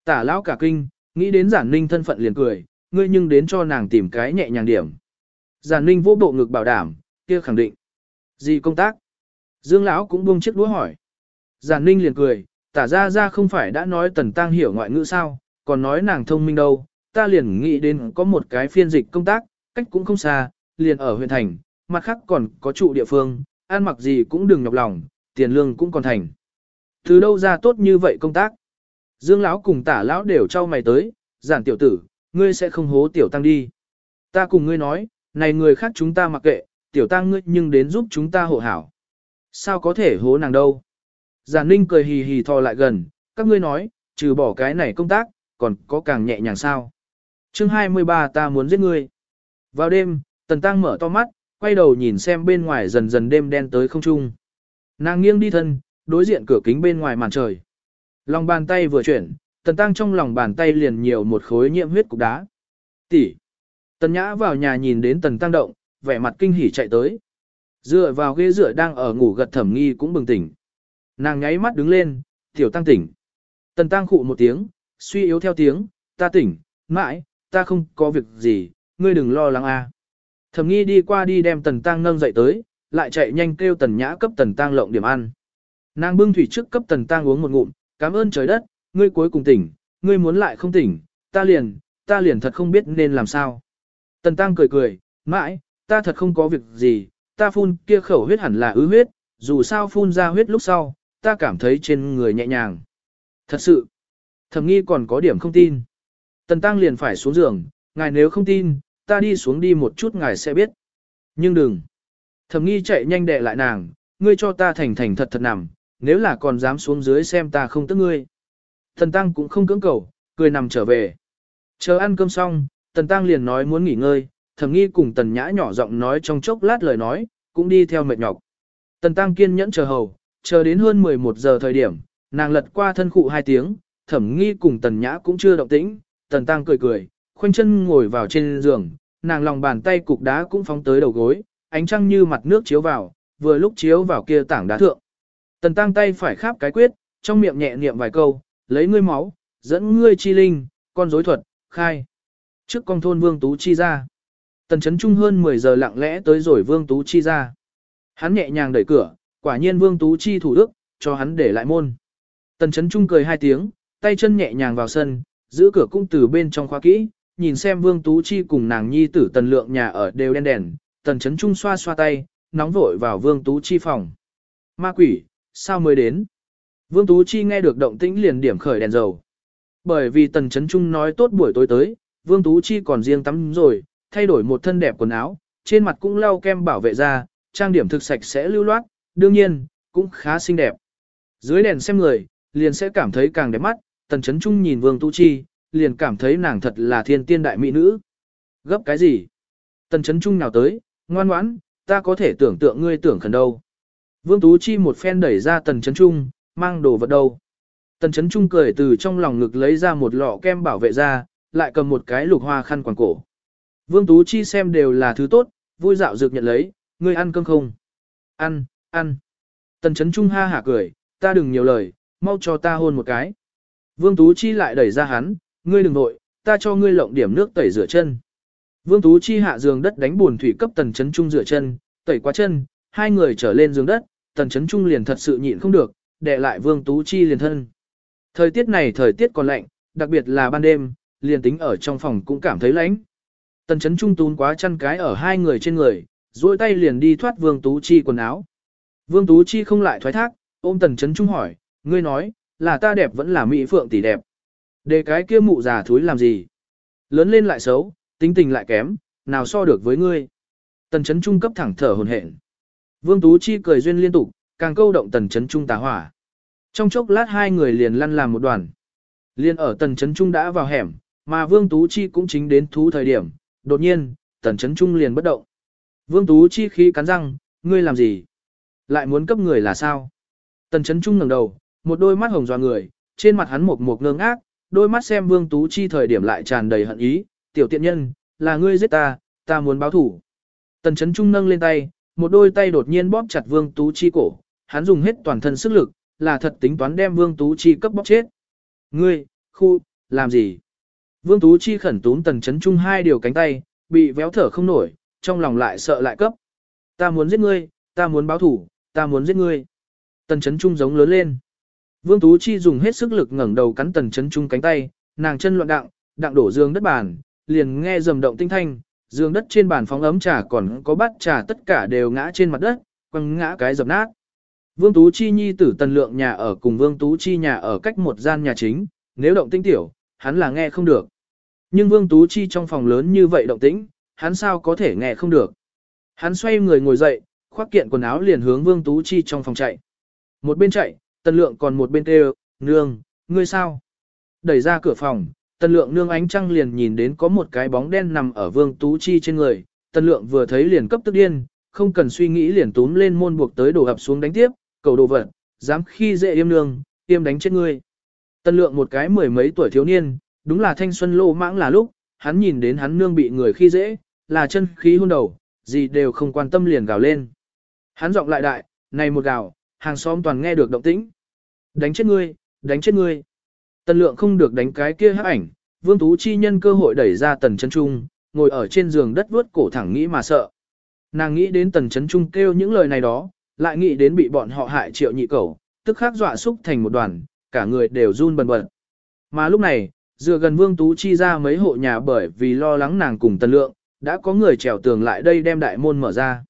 Tả lão cả kinh, nghĩ đến giản ninh thân phận liền cười, ngươi nhưng đến cho nàng tìm cái nhẹ nhàng điểm. Giản ninh vô bộ ngực bảo đảm, kia khẳng định. Gì công tác? Dương lão cũng buông chiếc đũa hỏi. Giản ninh liền cười, tả ra ra không phải đã nói tần tăng hiểu ngoại ngữ sao, còn nói nàng thông minh đâu, ta liền nghĩ đến có một cái phiên dịch công tác, cách cũng không xa, liền ở huyện thành, mặt khác còn có trụ địa phương, ăn mặc gì cũng đừng nhọc lòng, tiền lương cũng còn thành. Từ đâu ra tốt như vậy công tác? Dương lão cùng tả lão đều trao mày tới, giản tiểu tử, ngươi sẽ không hố tiểu tăng đi. Ta cùng ngươi nói, này người khác chúng ta mặc kệ, tiểu tăng ngươi nhưng đến giúp chúng ta hộ hảo. Sao có thể hố nàng đâu? Giản ninh cười hì hì thò lại gần, các ngươi nói, trừ bỏ cái này công tác, còn có càng nhẹ nhàng sao. chương 23 ta muốn giết ngươi. Vào đêm, tần tăng mở to mắt, quay đầu nhìn xem bên ngoài dần dần đêm đen tới không trung. Nàng nghiêng đi thân, đối diện cửa kính bên ngoài màn trời. Lòng bàn tay vừa chuyển, tần tăng trong lòng bàn tay liền nhiều một khối nhiễm huyết cục đá. Tỷ. Tần nhã vào nhà nhìn đến tần tăng động, vẻ mặt kinh hỉ chạy tới. Dựa vào ghế dựa đang ở ngủ gật thẩm nghi cũng bừng tỉnh. Nàng nháy mắt đứng lên, tiểu tăng tỉnh. Tần tăng khụ một tiếng, suy yếu theo tiếng, ta tỉnh, mãi, ta không có việc gì, ngươi đừng lo lắng a. Thẩm nghi đi qua đi đem tần tăng nâng dậy tới, lại chạy nhanh kêu tần nhã cấp tần tăng lộng điểm ăn. Nàng bưng thủy trước cấp tần tăng uống một ngụm, cảm ơn trời đất, ngươi cuối cùng tỉnh, ngươi muốn lại không tỉnh, ta liền, ta liền thật không biết nên làm sao. Tần tăng cười cười, mãi, ta thật không có việc gì, ta phun kia khẩu huyết hẳn là ứ huyết, dù sao phun ra huyết lúc sau, ta cảm thấy trên người nhẹ nhàng. Thật sự, thầm nghi còn có điểm không tin. Tần tăng liền phải xuống giường, ngài nếu không tin, ta đi xuống đi một chút ngài sẽ biết. Nhưng đừng. thầm nghi chạy nhanh đệ lại nàng, ngươi cho ta thành thành thật thật nằm, nếu là còn dám xuống dưới xem ta không tức ngươi. Thần Tăng cũng không cưỡng cầu, cười nằm trở về. Chờ ăn cơm xong, Tần Tăng liền nói muốn nghỉ ngơi, thầm nghi cùng Tần Nhã nhỏ giọng nói trong chốc lát lời nói, cũng đi theo mệt nhọc. Tần Tăng kiên nhẫn chờ hầu, chờ đến hơn 11 giờ thời điểm, nàng lật qua thân cụ hai tiếng, thẩm nghi cùng Tần Nhã cũng chưa động tĩnh, Tần Tăng cười cười, khoanh chân ngồi vào trên giường, nàng lòng bàn tay cục đá cũng phóng tới đầu gối, ánh trăng như mặt nước chiếu vào, vừa lúc chiếu vào kia tảng đá thượng. Tần tăng tay phải kháp cái quyết, trong miệng nhẹ niệm vài câu, lấy ngươi máu, dẫn ngươi chi linh, con rối thuật, khai. Trước con thôn Vương Tú Chi ra. Tần chấn trung hơn 10 giờ lặng lẽ tới rồi Vương Tú Chi ra. Hắn nhẹ nhàng đẩy cửa, quả nhiên Vương Tú Chi thủ đức, cho hắn để lại môn. Tần chấn trung cười hai tiếng, tay chân nhẹ nhàng vào sân, giữ cửa cung từ bên trong khóa kỹ, nhìn xem Vương Tú Chi cùng nàng nhi tử tần lượng nhà ở đều đen đèn, tần chấn trung xoa xoa tay, nóng vội vào Vương Tú Chi phòng. Ma quỷ, sao mới đến? Vương Tú Chi nghe được động tĩnh liền điểm khởi đèn dầu. Bởi vì tần chấn trung nói tốt buổi tối tới, Vương Tú Chi còn riêng tắm rồi, thay đổi một thân đẹp quần áo, trên mặt cũng lau kem bảo vệ da, trang điểm thực sạch sẽ lưu loát, đương nhiên, cũng khá xinh đẹp. Dưới đèn xem người, liền sẽ cảm thấy càng đẹp mắt, tần chấn trung nhìn Vương Tú Chi, liền cảm thấy nàng thật là thiên tiên đại mỹ nữ. Gấp cái gì? Tần chấn trung nào tới, ngoan ngoãn, ta có thể tưởng tượng ngươi tưởng khẩn đâu. Vương Tú Chi một phen đẩy ra tần chấn trung, mang đồ vật đâu. Tần chấn trung cười từ trong lòng ngực lấy ra một lọ kem bảo vệ ra, lại cầm một cái lục hoa khăn quàng cổ. Vương Tú Chi xem đều là thứ tốt, vui dạo dược nhận lấy, ngươi ăn cơm không? Ăn, ăn. Tần chấn trung ha hả cười, ta đừng nhiều lời, mau cho ta hôn một cái. Vương Tú Chi lại đẩy ra hắn, ngươi đừng nội, ta cho ngươi lộng điểm nước tẩy rửa chân. Vương Tú Chi hạ giường đất đánh buồn thủy cấp tần chấn trung rửa chân, tẩy qua chân, hai người trở lên giường đất, tần chấn trung liền thật sự nhịn không được, đè lại Vương Tú Chi liền thân. Thời tiết này thời tiết còn lạnh, đặc biệt là ban đêm, liền tính ở trong phòng cũng cảm thấy lạnh. Tần chấn trung tún quá chăn cái ở hai người trên người, duỗi tay liền đi thoát Vương Tú Chi quần áo. Vương Tú Chi không lại thoái thác, ôm tần chấn trung hỏi, ngươi nói, là ta đẹp vẫn là mỹ phượng tỷ đẹp. để cái kia mụ già thúi làm gì? Lớn lên lại xấu, tính tình lại kém, nào so được với ngươi. Tần chấn trung cấp thẳng thở hồn hển. Vương Tú Chi cười duyên liên tục, càng câu động tần chấn trung tà hỏa. Trong chốc lát hai người liền lăn làm một đoàn. Liên ở tần chấn trung đã vào hẻm, mà Vương Tú Chi cũng chính đến thú thời điểm. Đột nhiên, tần chấn trung liền bất động. Vương Tú Chi khí cắn răng, ngươi làm gì? Lại muốn cấp người là sao? Tần chấn trung ngẩng đầu, một đôi mắt hồng dò người, trên mặt hắn một một ngơ ngác, đôi mắt xem Vương Tú Chi thời điểm lại tràn đầy hận ý, tiểu tiện nhân, là ngươi giết ta, ta muốn báo thủ. Tần chấn trung nâng lên tay, một đôi tay đột nhiên bóp chặt Vương Tú Chi cổ, hắn dùng hết toàn thân sức lực, là thật tính toán đem Vương Tú Chi cấp bóp chết. Ngươi, khu, làm gì? Vương Tú Chi khẩn túm tần chấn trung hai điều cánh tay, bị véo thở không nổi, trong lòng lại sợ lại cấp. Ta muốn giết ngươi, ta muốn báo thủ, ta muốn giết ngươi. Tần chấn trung giống lớn lên. Vương Tú Chi dùng hết sức lực ngẩng đầu cắn tần chấn trung cánh tay, nàng chân loạn đặng, đặng đổ dương đất bàn, liền nghe rầm động tinh thanh, dương đất trên bàn phóng ấm trà còn có bát trà tất cả đều ngã trên mặt đất, quăng ngã cái dập nát. Vương Tú Chi nhi tử tần lượng nhà ở cùng Vương Tú Chi nhà ở cách một gian nhà chính, nếu động tinh tiểu, hắn là nghe không được. Nhưng Vương Tú Chi trong phòng lớn như vậy động tĩnh, hắn sao có thể nghe không được. Hắn xoay người ngồi dậy, khoác kiện quần áo liền hướng Vương Tú Chi trong phòng chạy. Một bên chạy, tần lượng còn một bên kêu, nương, ngươi sao? Đẩy ra cửa phòng, tần lượng nương ánh trăng liền nhìn đến có một cái bóng đen nằm ở Vương Tú Chi trên người. Tần lượng vừa thấy liền cấp tức điên, không cần suy nghĩ liền túm lên môn buộc tới đổ ập xuống đánh tiếp, cầu đồ vật, dám khi dễ yêm nương, yêm đánh chết ngươi. Tần lượng một cái mười mấy tuổi thiếu niên, đúng là thanh xuân lô mãng là lúc, hắn nhìn đến hắn nương bị người khi dễ, là chân khí hôn đầu, gì đều không quan tâm liền gào lên. Hắn giọng lại đại, này một gào, hàng xóm toàn nghe được động tĩnh. Đánh chết ngươi, đánh chết ngươi. Tần lượng không được đánh cái kia hắc ảnh, vương tú chi nhân cơ hội đẩy ra tần chân trung, ngồi ở trên giường đất vuốt cổ thẳng nghĩ mà sợ. Nàng nghĩ đến tần chấn trung kêu những lời này đó, lại nghĩ đến bị bọn họ hại triệu nhị cẩu, tức khắc dọa xúc thành một đoàn, cả người đều run bần bật. Mà lúc này, dựa gần Vương Tú Chi ra mấy hộ nhà bởi vì lo lắng nàng cùng tần lượng, đã có người trèo tường lại đây đem đại môn mở ra.